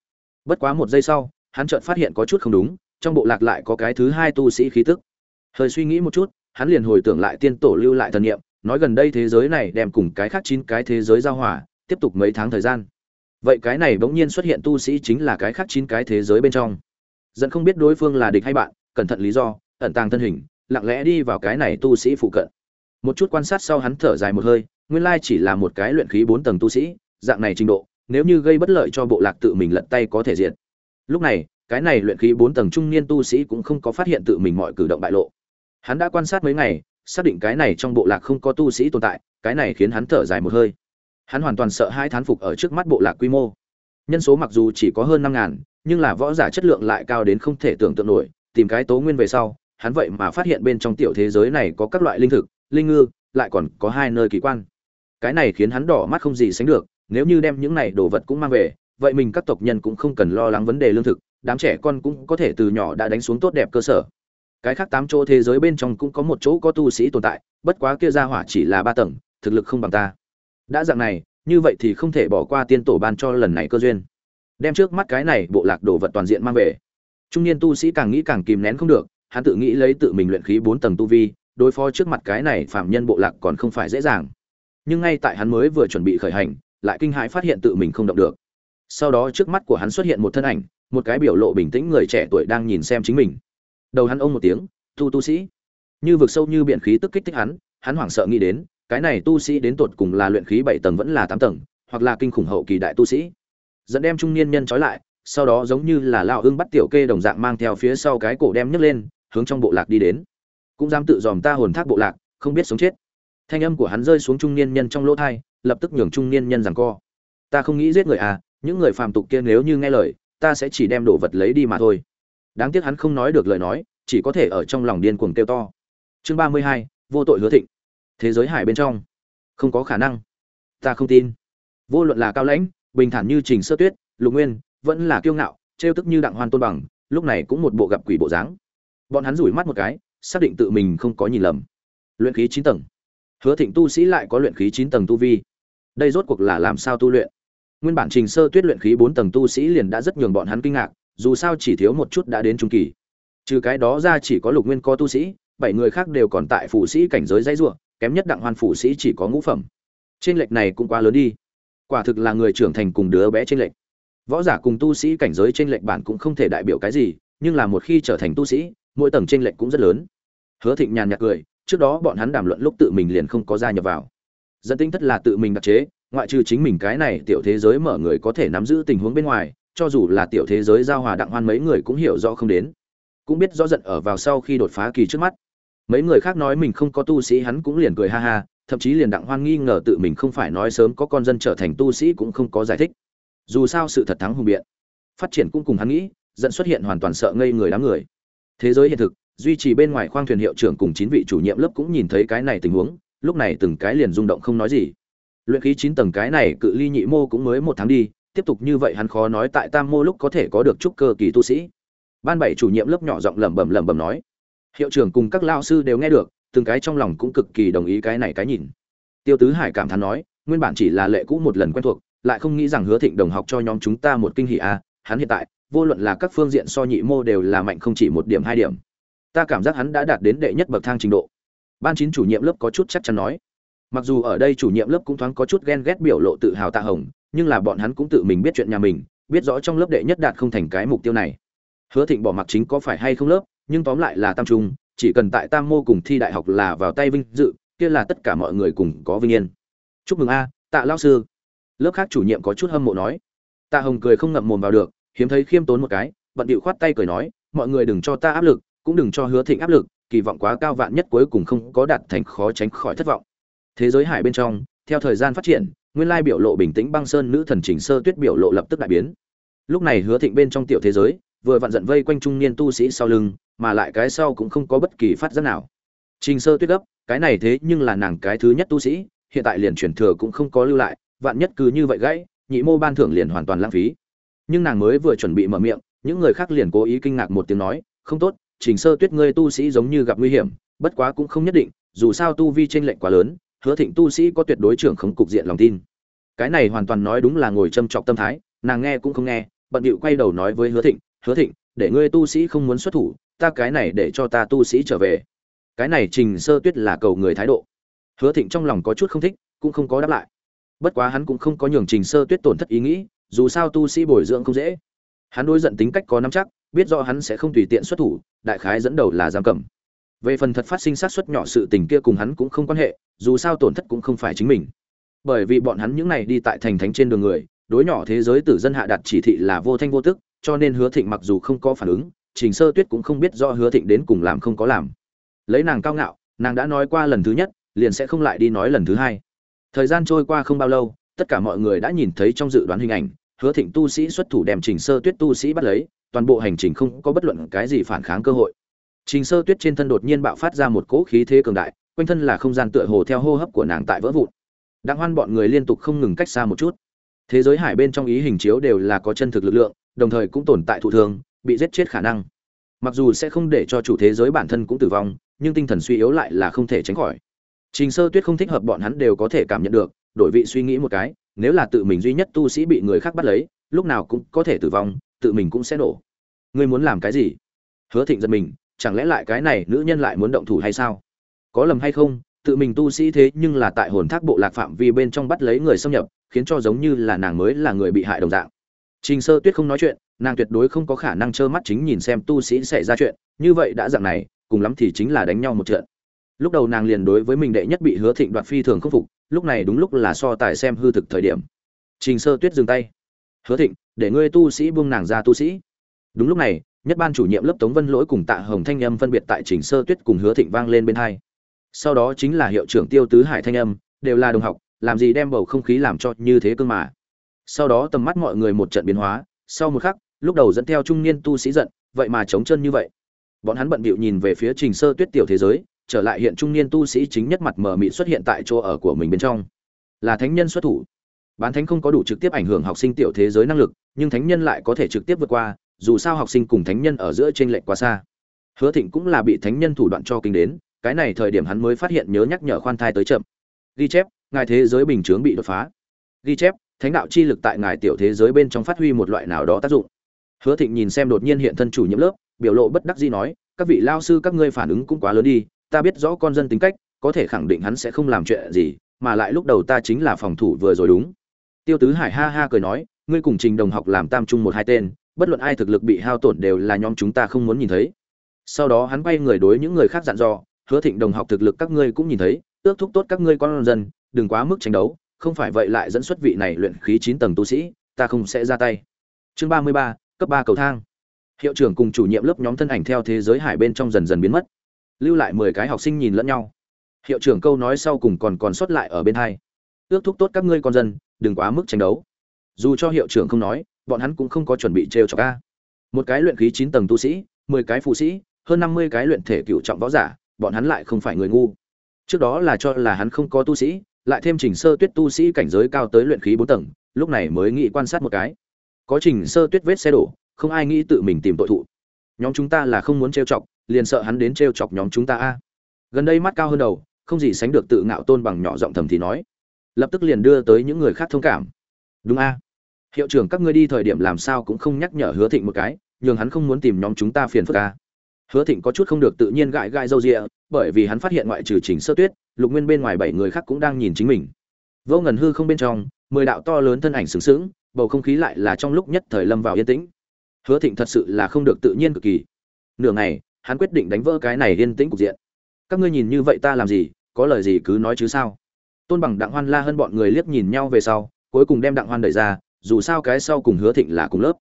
A: Bất quá một giây sau, hắn chợt phát hiện có chút không đúng, trong bộ lạc lại có cái thứ hai tu sĩ khí tức. Hơi suy nghĩ một chút, hắn liền hồi tưởng lại tiên tổ lưu lại thần niệm, nói gần đây thế giới này đem cùng cái khác chín cái thế giới giao hòa, tiếp tục mấy tháng thời gian. Vậy cái này bỗng nhiên xuất hiện tu sĩ chính là cái khác chín cái thế giới bên trong. Dẫn không biết đối phương là địch hay bạn, cẩn thận lý do, ẩn tàng thân hình, lặng lẽ đi vào cái này tu sĩ phụ cận. Một chút quan sát sau hắn thở dài một hơi, nguyên lai chỉ là một cái luyện khí bốn tầng tu sĩ, dạng này trình độ, nếu như gây bất lợi cho bộ lạc tự mình lật tay có thể diệt. Lúc này, cái này luyện khí bốn tầng trung niên tu sĩ cũng không có phát hiện tự mình mọi cử động bại lộ. Hắn đã quan sát mấy ngày, xác định cái này trong bộ lạc không có tu sĩ tồn tại, cái này khiến hắn thở dài một hơi. Hắn hoàn toàn sợ hai thán phục ở trước mắt bộ lạc quy mô. Nhân số mặc dù chỉ có hơn năm ngàn, nhưng là võ giả chất lượng lại cao đến không thể tưởng tượng nổi, tìm cái tố nguyên về sau, hắn vậy mà phát hiện bên trong tiểu thế giới này có các loại linh thực, linh ngư, lại còn có hai nơi kỳ quan. Cái này khiến hắn đỏ mắt không gì sánh được, nếu như đem những này đồ vật cũng mang về, vậy mình các tộc nhân cũng không cần lo lắng vấn đề lương thực, đám trẻ con cũng có thể từ nhỏ đã đánh xuống tốt đẹp cơ sở. Cái khác tám chỗ thế giới bên trong cũng có một chỗ có tu sĩ tồn tại, bất quá kia gia hỏa chỉ là ba tầng, thực lực không bằng ta. Đã dạng này, như vậy thì không thể bỏ qua tiên tổ ban cho lần này cơ duyên. Đem trước mắt cái này bộ lạc đồ vật toàn diện mang về. Trung niên tu sĩ càng nghĩ càng kìm nén không được, hắn tự nghĩ lấy tự mình luyện khí bốn tầng tu vi, đối phó trước mặt cái này phạm nhân bộ lạc còn không phải dễ dàng. Nhưng ngay tại hắn mới vừa chuẩn bị khởi hành, lại kinh hãi phát hiện tự mình không động được. Sau đó trước mắt của hắn xuất hiện một thân ảnh, một cái biểu lộ bình tĩnh người trẻ tuổi đang nhìn xem chính mình. Đầu hắn ông một tiếng, "Tu tu sĩ." Như vực sâu như biển khí tức kích thích hắn, hắn hoảng sợ nghĩ đến, cái này tu sĩ đến tột cùng là luyện khí bảy tầng vẫn là tám tầng, hoặc là kinh khủng hậu kỳ đại tu sĩ. Dẫn đem trung niên nhân trói lại, sau đó giống như là lão ưng bắt tiểu kê đồng dạng mang theo phía sau cái cổ đem nhấc lên, hướng trong bộ lạc đi đến. Cũng dám tự dòm ta hồn thác bộ lạc, không biết sống chết. Thanh âm của hắn rơi xuống trung niên nhân trong lỗ thai lập tức nhường trung niên nhân giằng co. Ta không nghĩ giết người à, những người phàm tục kia nếu như nghe lời, ta sẽ chỉ đem đồ vật lấy đi mà thôi. Đáng tiếc hắn không nói được lời nói, chỉ có thể ở trong lòng điên cuồng kêu to chương ba mươi hai vô tội hứa thịnh thế giới hải bên trong không có khả năng ta không tin vô luận là cao lãnh bình thản như trình sơ tuyết lục nguyên vẫn là kiêu ngạo trêu tức như đặng hoan tôn bằng lúc này cũng một bộ gặp quỷ bộ dáng bọn hắn rủi mắt một cái xác định tự mình không có nhìn lầm. Luyện khí chín tầng. Hứa thịnh tu sĩ lại có luyện khí chín tầng tu vi. Đây rốt cuộc là làm sao tu luyện? Nguyên bản trình sơ tuyết luyện khí bốn tầng tu sĩ liền đã rất nhường bọn hắn kinh ngạc, dù sao chỉ thiếu một chút đã đến trung kỳ. Trừ cái đó ra chỉ có lục nguyên có tu sĩ, bảy người khác đều còn tại phủ sĩ cảnh giới dãy ruộng, kém nhất đặng hoan phủ sĩ chỉ có ngũ phẩm. Trên lệch này cũng quá lớn đi. Quả thực là người trưởng thành cùng đứa bé trên lệch. Võ giả cùng tu sĩ cảnh giới trên lệch bản cũng không thể đại biểu cái gì, nhưng là một khi trở thành tu sĩ, mỗi tầng trên lệch cũng rất lớn hứa thịnh nhàn nhạt cười, trước đó bọn hắn đàm luận lúc tự mình liền không có gia nhập vào. Dẫn tinh thất là tự mình đặc chế, ngoại trừ chính mình cái này tiểu thế giới mở người có thể nắm giữ tình huống bên ngoài, cho dù là tiểu thế giới giao hòa đặng hoan mấy người cũng hiểu rõ không đến. Cũng biết rõ giận ở vào sau khi đột phá kỳ trước mắt. Mấy người khác nói mình không có tu sĩ hắn cũng liền cười ha ha, thậm chí liền đặng hoan nghi ngờ tự mình không phải nói sớm có con dân trở thành tu sĩ cũng không có giải thích. Dù sao sự thật thắng hùng biện. Phát triển cũng cùng hắn nghĩ dẫn xuất hiện hoàn toàn sợ ngây người đám người. Thế giới hiện thực duy trì bên ngoài khoang thuyền hiệu trưởng cùng chín vị chủ nhiệm lớp cũng nhìn thấy cái này tình huống, lúc này từng cái liền rung động không nói gì. Luyện khí chín tầng cái này cự ly nhị mô cũng mới một tháng đi, tiếp tục như vậy hắn khó nói tại tam mô lúc có thể có được chút cơ kỳ tu sĩ. Ban bảy chủ nhiệm lớp nhỏ giọng lẩm bẩm lẩm bẩm nói. Hiệu trưởng cùng các lao sư đều nghe được, từng cái trong lòng cũng cực kỳ đồng ý cái này cái nhìn. Tiêu tứ hải cảm thán nói, nguyên bản chỉ là lệ cũ một lần quen thuộc, lại không nghĩ rằng hứa thịnh đồng học cho nhóm chúng ta một kinh hỷ a à, hắn hiện tại, vô luận là các phương diện so nhị mô đều là mạnh không chỉ một điểm hai điểm ta cảm giác hắn đã đạt đến đệ nhất bậc thang trình độ. Ban chín chủ nhiệm lớp có chút chắc chắn nói. Mặc dù ở đây chủ nhiệm lớp cũng thoáng có chút ghen ghét biểu lộ tự hào tạ hồng, nhưng là bọn hắn cũng tự mình biết chuyện nhà mình, biết rõ trong lớp đệ nhất đạt không thành cái mục tiêu này. Hứa thịnh bỏ mặc chính có phải hay không lớp, nhưng tóm lại là tam trung, chỉ cần tại tam mô cùng thi đại học là vào tay vinh dự, kia là tất cả mọi người cùng có vinh yên. Chúc mừng a, tạ lao sư. Lớp khác chủ nhiệm có chút hâm mộ nói. Tạ hồng cười không ngậm mồm vào được, hiếm thấy khiêm tốn một cái, bận điệu khoát tay cười nói, mọi người đừng cho ta áp lực cũng đừng cho hứa thịnh áp lực, kỳ vọng quá cao vạn nhất cuối cùng không có đạt thành khó tránh khỏi thất vọng. Thế giới hải bên trong, theo thời gian phát triển, nguyên lai biểu lộ bình tĩnh băng sơn nữ thần chỉnh sơ tuyết biểu lộ lập tức đại biến. Lúc này hứa thịnh bên trong tiểu thế giới, vừa vặn giận vây quanh trung niên tu sĩ sau lưng, mà lại cái sau cũng không có bất kỳ phát giác nào. Trình sơ tuyết gấp, cái này thế nhưng là nàng cái thứ nhất tu sĩ, hiện tại liền chuyển thừa cũng không có lưu lại, vạn nhất cứ như vậy gãy, nhị mô ban thưởng liền hoàn toàn lãng phí. Nhưng nàng mới vừa chuẩn bị mở miệng, những người khác liền cố ý kinh ngạc một tiếng nói, không tốt trình sơ tuyết ngươi tu sĩ giống như gặp nguy hiểm, bất quá cũng không nhất định, dù sao tu vi chênh lệnh quá lớn, hứa thịnh tu sĩ có tuyệt đối trưởng khống cục diện lòng tin. Cái này hoàn toàn nói đúng là ngồi châm chọc tâm thái, nàng nghe cũng không nghe, bận điệu quay đầu nói với hứa thịnh hứa thịnh, để ngươi tu sĩ không muốn xuất thủ, ta cái này để cho ta tu sĩ trở về. Cái này trình sơ tuyết là cầu người thái độ. Hứa thịnh trong lòng có chút không thích, cũng không có đáp lại. Bất quá hắn cũng không có nhường trình sơ tuyết tổn thất ý nghĩ, dù sao tu sĩ bồi dưỡng không dễ hắn đối giận tính cách có nắm chắc, biết rõ hắn sẽ không tùy tiện xuất thủ, đại khái dẫn đầu là giam cầm. Về phần thật phát sinh sát xuất nhỏ sự tình kia cùng hắn cũng không quan hệ, dù sao tổn thất cũng không phải chính mình. Bởi vì bọn hắn những này đi tại thành thánh trên đường người, đối nhỏ thế giới tử dân hạ đặt chỉ thị là vô thanh vô tức, cho nên hứa thịnh mặc dù không có phản ứng, trình sơ tuyết cũng không biết do hứa thịnh đến cùng làm không có làm. Lấy nàng cao ngạo, nàng đã nói qua lần thứ nhất, liền sẽ không lại đi nói lần thứ hai. Thời gian trôi qua không bao lâu, tất cả mọi người đã nhìn thấy trong dự đoán hình ảnh hứa thịnh tu sĩ xuất thủ đem trình sơ tuyết tu sĩ bắt lấy toàn bộ hành trình không có bất luận cái gì phản kháng cơ hội. Trình sơ tuyết trên thân đột nhiên bạo phát ra một cỗ khí thế cường đại quanh thân là không gian tựa hồ theo hô hấp của nàng tại vỡ vụn. Đặng hoan bọn người liên tục không ngừng cách xa một chút. Thế giới hải bên trong ý hình chiếu đều là có chân thực lực lượng đồng thời cũng tồn tại thụ thường, bị giết chết khả năng. Mặc dù sẽ không để cho chủ thế giới bản thân cũng tử vong nhưng tinh thần suy yếu lại là không thể tránh khỏi. Trình sơ tuyết không thích hợp bọn hắn đều có thể cảm nhận được đổi vị suy nghĩ một cái nếu là tự mình duy nhất tu sĩ bị người khác bắt lấy, lúc nào cũng có thể tử vong, tự mình cũng sẽ nổ. Ngươi muốn làm cái gì? Hứa thịnh giật mình, chẳng lẽ lại cái này nữ nhân lại muốn động thủ hay sao? Có lầm hay không? Tự mình tu sĩ thế nhưng là tại hồn thác bộ lạc phạm vi bên trong bắt lấy người xâm nhập, khiến cho giống như là nàng mới là người bị hại đồng dạng. Trình sơ tuyết không nói chuyện, nàng tuyệt đối không có khả năng trơ mắt chính nhìn xem tu sĩ xảy ra chuyện, như vậy đã dạng này, cùng lắm thì chính là đánh nhau một trận. Lúc đầu nàng liền đối với mình đệ nhất bị hứa thịnh đoạt phi thường không phục lúc này đúng lúc là so tài xem hư thực thời điểm. Trình sơ tuyết dừng tay. Hứa thịnh, để ngươi tu sĩ buông nàng ra tu sĩ. Đúng lúc này, nhất ban chủ nhiệm lớp tống vân lỗi cùng tạ hồng thanh âm phân biệt tại trình sơ tuyết cùng hứa thịnh vang lên bên hai. Sau đó chính là hiệu trưởng tiêu tứ hải thanh âm, đều là đồng học, làm gì đem bầu không khí làm cho như thế cơ mà. Sau đó tầm mắt mọi người một trận biến hóa, sau một khắc, lúc đầu dẫn theo trung niên tu sĩ giận, vậy mà chống chân như vậy. Bọn hắn bận bịu nhìn về phía trình sơ tuyết tiểu thế giới trở lại hiện trung niên tu sĩ chính nhất mặt mờ mịt xuất hiện tại chỗ ở của mình bên trong. Là thánh nhân xuất thủ. Bán thánh không có đủ trực tiếp ảnh hưởng học sinh tiểu thế giới năng lực, nhưng thánh nhân lại có thể trực tiếp vượt qua, dù sao học sinh cùng thánh nhân ở giữa t r ê n lệch quá xa. Hứa thịnh cũng là bị thánh nhân thủ đoạn cho kinh đến, cái này thời điểm hắn mới phát hiện nhớ nhắc nhở khoan thai tới chậm. Ghi chép, ngài thế giới bình chướng bị đột phá. Ghi chép, thánh đạo chi lực tại ngài tiểu thế giới bên trong phát huy một loại nào đó tác dụng. Hứa thịnh nhìn xem đột nhiên hiện thân chủ nhiệm lớp, biểu lộ bất đắc dĩ nói, các vị lao sư, các ngươi phản ứng cũng quá lớn đi ta biết rõ con dân tính cách, có thể khẳng định hắn sẽ không làm chuyện gì, mà lại lúc đầu ta chính là phòng thủ vừa rồi đúng. Tiêu tứ hải ha ha cười nói, ngươi cùng trình đồng học làm tam trung một hai tên, bất luận ai thực lực bị hao tổn đều là nhóm chúng ta không muốn nhìn thấy. Sau đó hắn quay người đối những người khác dặn dò, hứa thịnh đồng học thực lực các ngươi cũng nhìn thấy, ước thúc tốt các ngươi con dân, đừng quá mức tranh đấu, không phải vậy lại dẫn xuất vị này luyện khí chín tầng tu sĩ, ta không sẽ ra tay. Chương ba mươi ba, cấp ba cầu thang. Hiệu trưởng cùng chủ nhiệm lớp nhóm thân ảnh theo thế giới hải bên trong dần dần biến mất lưu lại mười cái học sinh nhìn lẫn nhau. Hiệu trưởng câu nói sau cùng còn còn sót lại ở bên hai. Ước thúc tốt các ngươi con dân, đừng quá mức tranh đấu. Dù cho hiệu trưởng không nói, bọn hắn cũng không có chuẩn bị trêu cho ca một cái luyện khí chín tầng tu sĩ, mười cái phụ sĩ, hơn năm mươi cái luyện thể cựu trọng võ giả, bọn hắn lại không phải người ngu. Trước đó là cho là hắn không có tu sĩ, lại thêm trình sơ tuyết tu sĩ cảnh giới cao tới luyện khí bốn tầng, lúc này mới nghĩ quan sát một cái. Có trình sơ tuyết vết xe đổ, không ai nghĩ tự mình tìm tội thụ. Nhóm chúng ta là không muốn trêu chọc liền sợ hắn đến trêu chọc nhóm chúng ta a. Gần đây mắt cao hơn đầu, không gì sánh được tự ngạo tôn bằng nhỏ giọng thầm thì nói. Lập tức liền đưa tới những người khác thông cảm. Đúng a. Hiệu trưởng các ngươi đi thời điểm làm sao cũng không nhắc nhở hứa thịnh một cái, nhường hắn không muốn tìm nhóm chúng ta phiền phức a. Hứa thịnh có chút không được tự nhiên gãi gãi râu rịa, bởi vì hắn phát hiện ngoại trừ chỉnh sơ tuyết, lục nguyên bên ngoài bảy người khác cũng đang nhìn chính mình. Vô ngần hư không bên trong, mười đạo to lớn thân ảnh sừng sững, bầu không khí lại là trong lúc nhất thời lâm vào yên tĩnh. Hứa thịnh thật sự là không được tự nhiên cực kỳ. Nửa ngày hắn quyết định đánh vỡ cái này yên tĩnh cục diện. Các ngươi nhìn như vậy ta làm gì, có lời gì cứ nói chứ sao? Tôn bằng, đặng hoan, la hơn bọn người liếc nhìn nhau về sau, cuối cùng đem đặng hoan đẩy ra, dù sao cái sau cùng hứa thịnh là cùng lớp.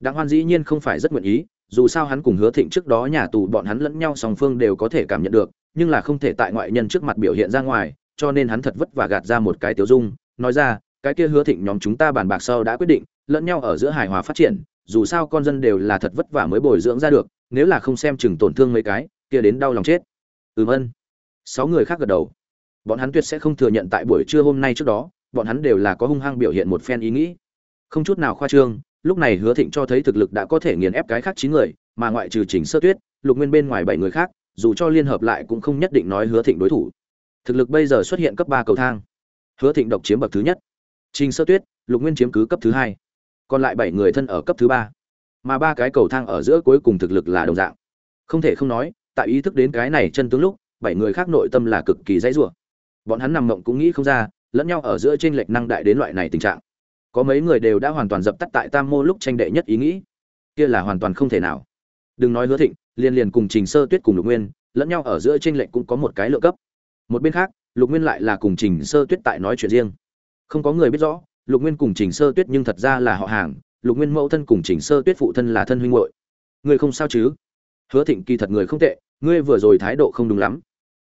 A: Đặng hoan dĩ nhiên không phải rất nguyện ý, dù sao hắn cùng hứa thịnh trước đó nhà tù bọn hắn lẫn nhau song phương đều có thể cảm nhận được, nhưng là không thể tại ngoại nhân trước mặt biểu hiện ra ngoài, cho nên hắn thật vất vả gạt ra một cái tiểu dung, nói ra, cái kia hứa thịnh nhóm chúng ta bàn bạc sau đã quyết định, lẫn nhau ở giữa hài hòa phát triển, dù sao con dân đều là thật vất vả mới bồi dưỡng ra được nếu là không xem chừng tổn thương mấy cái, kia đến đau lòng chết. Ừm ân. Sáu người khác gật đầu. Bọn hắn tuyệt sẽ không thừa nhận tại buổi trưa hôm nay trước đó, bọn hắn đều là có hung hăng biểu hiện một phen ý nghĩ. Không chút nào khoa trương, lúc này hứa thịnh cho thấy thực lực đã có thể nghiền ép cái khác chín người, mà ngoại trừ chỉnh sơ tuyết, lục nguyên bên ngoài bảy người khác, dù cho liên hợp lại cũng không nhất định nói hứa thịnh đối thủ. Thực lực bây giờ xuất hiện cấp ba cầu thang. Hứa thịnh độc chiếm bậc thứ nhất. Trình sơ tuyết, lục nguyên chiếm cứ cấp thứ hai. Còn lại bảy người thân ở cấp thứ ba mà ba cái cầu thang ở giữa cuối cùng thực lực là đồng dạng. Không thể không nói, tại ý thức đến cái này chân tướng lúc, bảy người khác nội tâm là cực kỳ dãy rủa. Bọn hắn nằm mộng cũng nghĩ không ra, lẫn nhau ở giữa trên lệch năng đại đến loại này tình trạng. Có mấy người đều đã hoàn toàn dập tắt tại tam mô lúc tranh đệ nhất ý nghĩ. Kia là hoàn toàn không thể nào. Đừng nói hứa thịnh, liên liền cùng trình sơ tuyết cùng lục nguyên, lẫn nhau ở giữa trên lệch cũng có một cái lựa cấp. Một bên khác, lục nguyên lại là cùng trình sơ tuyết tại nói chuyện riêng. Không có người biết rõ, lục nguyên cùng trình sơ tuyết nhưng thật ra là họ hàng lục nguyên mẫu thân cùng chỉnh sơ tuyết phụ thân là thân huynh hội ngươi không sao chứ? Hứa thịnh kỳ thật người không tệ, ngươi vừa rồi thái độ không đúng lắm.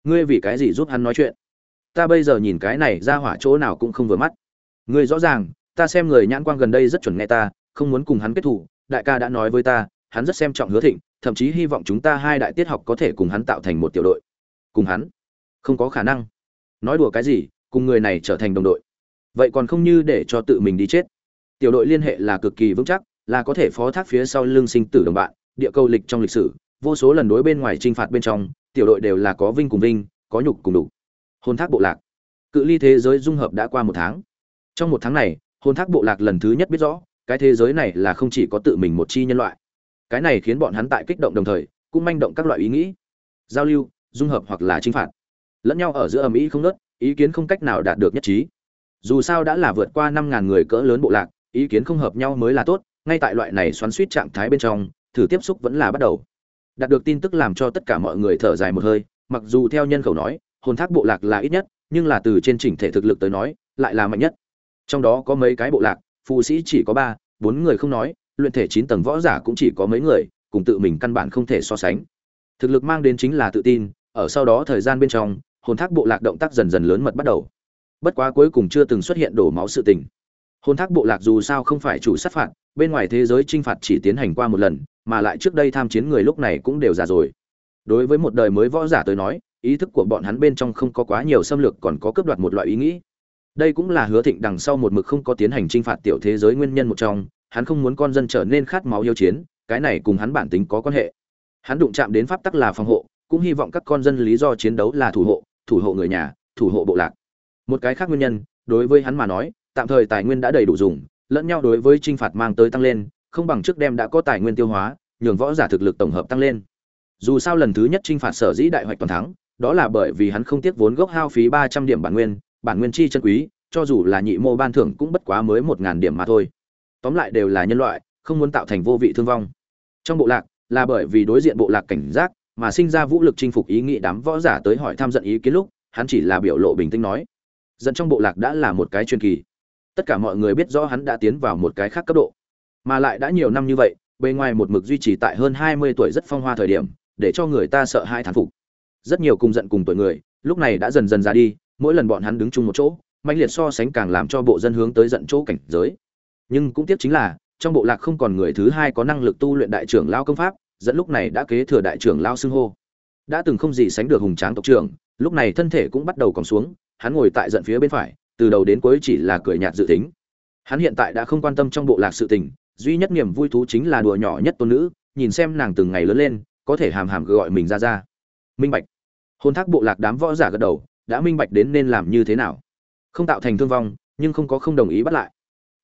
A: Ngươi vì cái gì giúp hắn nói chuyện? Ta bây giờ nhìn cái này ra hỏa chỗ nào cũng không vừa mắt. Ngươi rõ ràng, ta xem người nhãn quang gần đây rất chuẩn nghe ta, không muốn cùng hắn kết thủ đại ca đã nói với ta, hắn rất xem trọng hứa thịnh, thậm chí hy vọng chúng ta hai đại tiết học có thể cùng hắn tạo thành một tiểu đội. Cùng hắn? Không có khả năng. Nói đùa cái gì, cùng người này trở thành đồng đội. Vậy còn không như để cho tự mình đi chết tiểu đội liên hệ là cực kỳ vững chắc, là có thể phó thác phía sau lưng sinh tử đồng bạn, địa cầu lịch trong lịch sử, vô số lần đối bên ngoài t r i n h phạt bên trong, tiểu đội đều là có vinh cùng vinh, có nhục cùng đủ hôn thác bộ lạc. Cự ly thế giới dung hợp đã qua một tháng. Trong một tháng này hôn thác bộ lạc lần thứ nhất biết rõ, cái thế giới này là không chỉ có tự mình một chi nhân loại. Cái này khiến bọn hắn tại kích động đồng thời, cũng manh động các loại ý nghĩ. Giao lưu, dung hợp hoặc là chinh phạt. Lẫn nhau ở giữa ầm ĩ không nớt ý kiến không cách nào đạt được nhất trí. Dù sao đã là vượt qua năm ngàn người cỡ lớn bộ lạc ý kiến không hợp nhau mới là tốt, ngay tại loại này xoắn suýt trạng thái bên trong, thử tiếp xúc vẫn là bắt đầu. Đạt được tin tức làm cho tất cả mọi người thở dài một hơi, mặc dù theo nhân khẩu nói, hồn thác bộ lạc là ít nhất, nhưng là từ trên chỉnh thể thực lực tới nói, lại là mạnh nhất. Trong đó có mấy cái bộ lạc phụ sĩ chỉ có ba, bốn người không nói, luyện thể chín tầng võ giả cũng chỉ có mấy người, cùng tự mình căn bản không thể so sánh. Thực lực mang đến chính là tự tin, ở sau đó thời gian bên trong, hồn thác bộ lạc động tác dần dần lớn mật bắt đầu. Bất quá cuối cùng chưa từng xuất hiện đổ máu sự tình hôn thác bộ lạc dù sao không phải chủ sát phạt, bên ngoài thế giới t r i n h phạt chỉ tiến hành qua một lần, mà lại trước đây tham chiến người lúc này cũng đều già rồi. Đối với một đời mới võ giả tới nói, ý thức của bọn hắn bên trong không có quá nhiều xâm lược còn có cướp đoạt một loại ý nghĩ. Đây cũng là hứa thịnh đằng sau một mực không có tiến hành t r i n h phạt tiểu thế giới nguyên nhân một trong, hắn không muốn con dân trở nên khát máu yêu chiến, cái này cùng hắn bản tính có quan hệ. Hắn đụng chạm đến pháp tắc là phòng hộ, cũng hy vọng các con dân lý do chiến đấu là thủ hộ thủ hộ người nhà, thủ hộ bộ lạc. Một cái khác nguyên nhân, đối với hắn mà nói tạm thời tài nguyên đã đầy đủ dùng, lẫn nhau đối với trinh phạt mang tới tăng lên, không bằng trước đem đã có tài nguyên tiêu hóa, nhường võ giả thực lực tổng hợp tăng lên. Dù sao lần thứ nhất trinh phạt sở dĩ đại hoạch toàn thắng, đó là bởi vì hắn không tiếc vốn gốc hao phí ba trăm điểm bản nguyên bản nguyên chi chân quý, cho dù là nhị mô ban thưởng cũng bất quá mới một ngàn điểm mà thôi. Tóm lại đều là nhân loại, không muốn tạo thành vô vị thương vong. Trong bộ lạc, là bởi vì đối diện bộ lạc cảnh giác, mà sinh ra vũ lực chinh phục ý nghĩ đám võ giả tới hỏi tham giận ý kiến lúc, hắn chỉ là biểu lộ bình tĩnh nói. Dẫn trong bộ lạc đã là một cái truyền kỳ tất cả mọi người biết rõ hắn đã tiến vào một cái khác cấp độ. Mà lại đã nhiều năm như vậy, bề ngoài một mực duy trì tại hơn hai mươi tuổi rất phong hoa thời điểm, để cho người ta sợ hai thán phục. Rất nhiều cùng giận cùng tuổi người, lúc này đã dần dần ra đi, mỗi lần bọn hắn đứng chung một chỗ mạnh liệt so sánh càng làm cho bộ dân hướng tới giận chỗ cảnh giới. Nhưng cũng tiếc chính là, trong bộ lạc không còn người thứ hai có năng lực tu luyện đại trưởng lao công pháp, dẫn lúc này đã kế thừa đại trưởng lao xưng hô. Đã từng không gì sánh được hùng tráng tộc trưởng, lúc này thân thể cũng bắt đầu còn xuống, hắn ngồi tại giận phía bên phải từ đầu đến cuối chỉ là cười nhạt dự tính. Hắn hiện tại đã không quan tâm trong bộ lạc sự tình, duy nhất niềm vui thú chính là đùa nhỏ nhất tôn nữ, nhìn xem nàng từng ngày lớn lên, có thể hàm hàm gọi mình ra ra. Minh bạch. Hôn thác bộ lạc đám võ giả gật đầu, đã minh bạch đến nên làm như thế nào. Không tạo thành thương vong, nhưng không có không đồng ý bắt lại.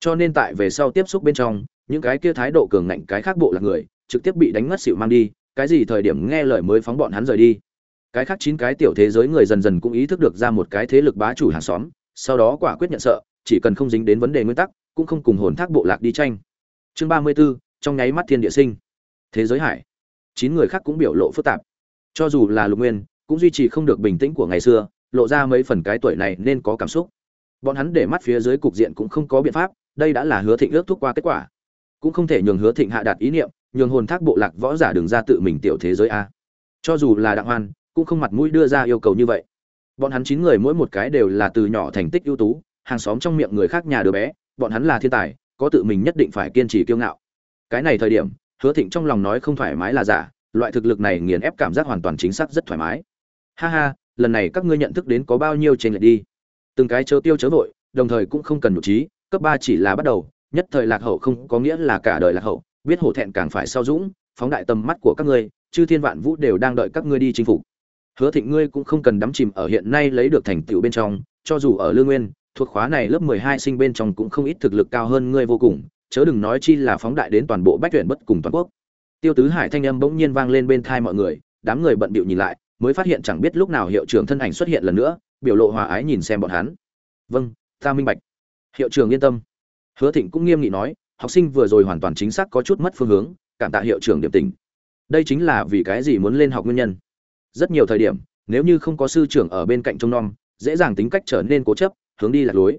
A: Cho nên tại về sau tiếp xúc bên trong, những cái kia thái độ cường ngạnh cái khác bộ lạc người, trực tiếp bị đánh ngất xỉu mang đi, cái gì thời điểm nghe lời mới phóng bọn hắn rời đi. Cái khác chín cái tiểu thế giới người dần dần cũng ý thức được ra một cái thế lực bá chủ hàng xóm sau đó quả quyết nhận sợ chỉ cần không dính đến vấn đề nguyên tắc cũng không cùng hồn thác bộ lạc đi tranh. Chương ba mươi 34, trong nháy mắt thiên địa sinh. Thế giới hải. Chín người khác cũng biểu lộ phức tạp. Cho dù là lục nguyên cũng duy trì không được bình tĩnh của ngày xưa lộ ra mấy phần cái tuổi này nên có cảm xúc. Bọn hắn để mắt phía dưới cục diện cũng không có biện pháp đây đã là hứa thịnh ước thúc qua kết quả. Cũng không thể nhường hứa thịnh hạ đạt ý niệm nhường hồn thác bộ lạc võ giả đừng ra tự mình tiểu thế giới a. Cho dù là đặng hoan cũng không mặt mũi đưa ra yêu cầu như vậy bọn hắn chín người mỗi một cái đều là từ nhỏ thành tích ưu tú, hàng xóm trong miệng người khác nhà đứa bé, bọn hắn là thiên tài, có tự mình nhất định phải kiên trì kiêu ngạo. Cái này thời điểm, hứa thịnh trong lòng nói không thoải mái là giả, loại thực lực này nghiền ép cảm giác hoàn toàn chính xác rất thoải mái. Ha ha, lần này các ngươi nhận thức đến có bao nhiêu trên lệch đi. Từng cái chớ tiêu chớ vội, đồng thời cũng không cần nhụ trí, cấp ba chỉ là bắt đầu, nhất thời lạc hậu không có nghĩa là cả đời lạc hậu, biết hổ thẹn càng phải sao dũng, phóng đại tầm mắt của các ngươi, chư thiên vạn vũ đều đang đợi các ngươi đi chinh phục hứa thịnh ngươi cũng không cần đắm chìm ở hiện nay lấy được thành tựu bên trong, cho dù ở lương nguyên, thuộc khóa này lớp mười hai sinh bên trong cũng không ít thực lực cao hơn ngươi vô cùng, chớ đừng nói chi là phóng đại đến toàn bộ bách tuyển bất cùng toàn quốc. Tiêu tứ hải thanh âm bỗng nhiên vang lên bên thai mọi người, đám người bận bịu nhìn lại, mới phát hiện chẳng biết lúc nào hiệu trưởng thân ảnh xuất hiện lần nữa, biểu lộ hòa ái nhìn xem bọn hắn. Vâng ta minh bạch. Hiệu trưởng yên tâm. Hứa thịnh cũng nghiêm nghị nói, học sinh vừa rồi hoàn toàn chính xác có chút mất phương hướng, cảm tạ hiệu trưởng điểm tình. Đây chính là vì cái gì muốn lên học nguyên nhân rất nhiều thời điểm, nếu như không có sư trưởng ở bên cạnh trông nom, dễ dàng tính cách trở nên cố chấp, hướng đi lạc lối.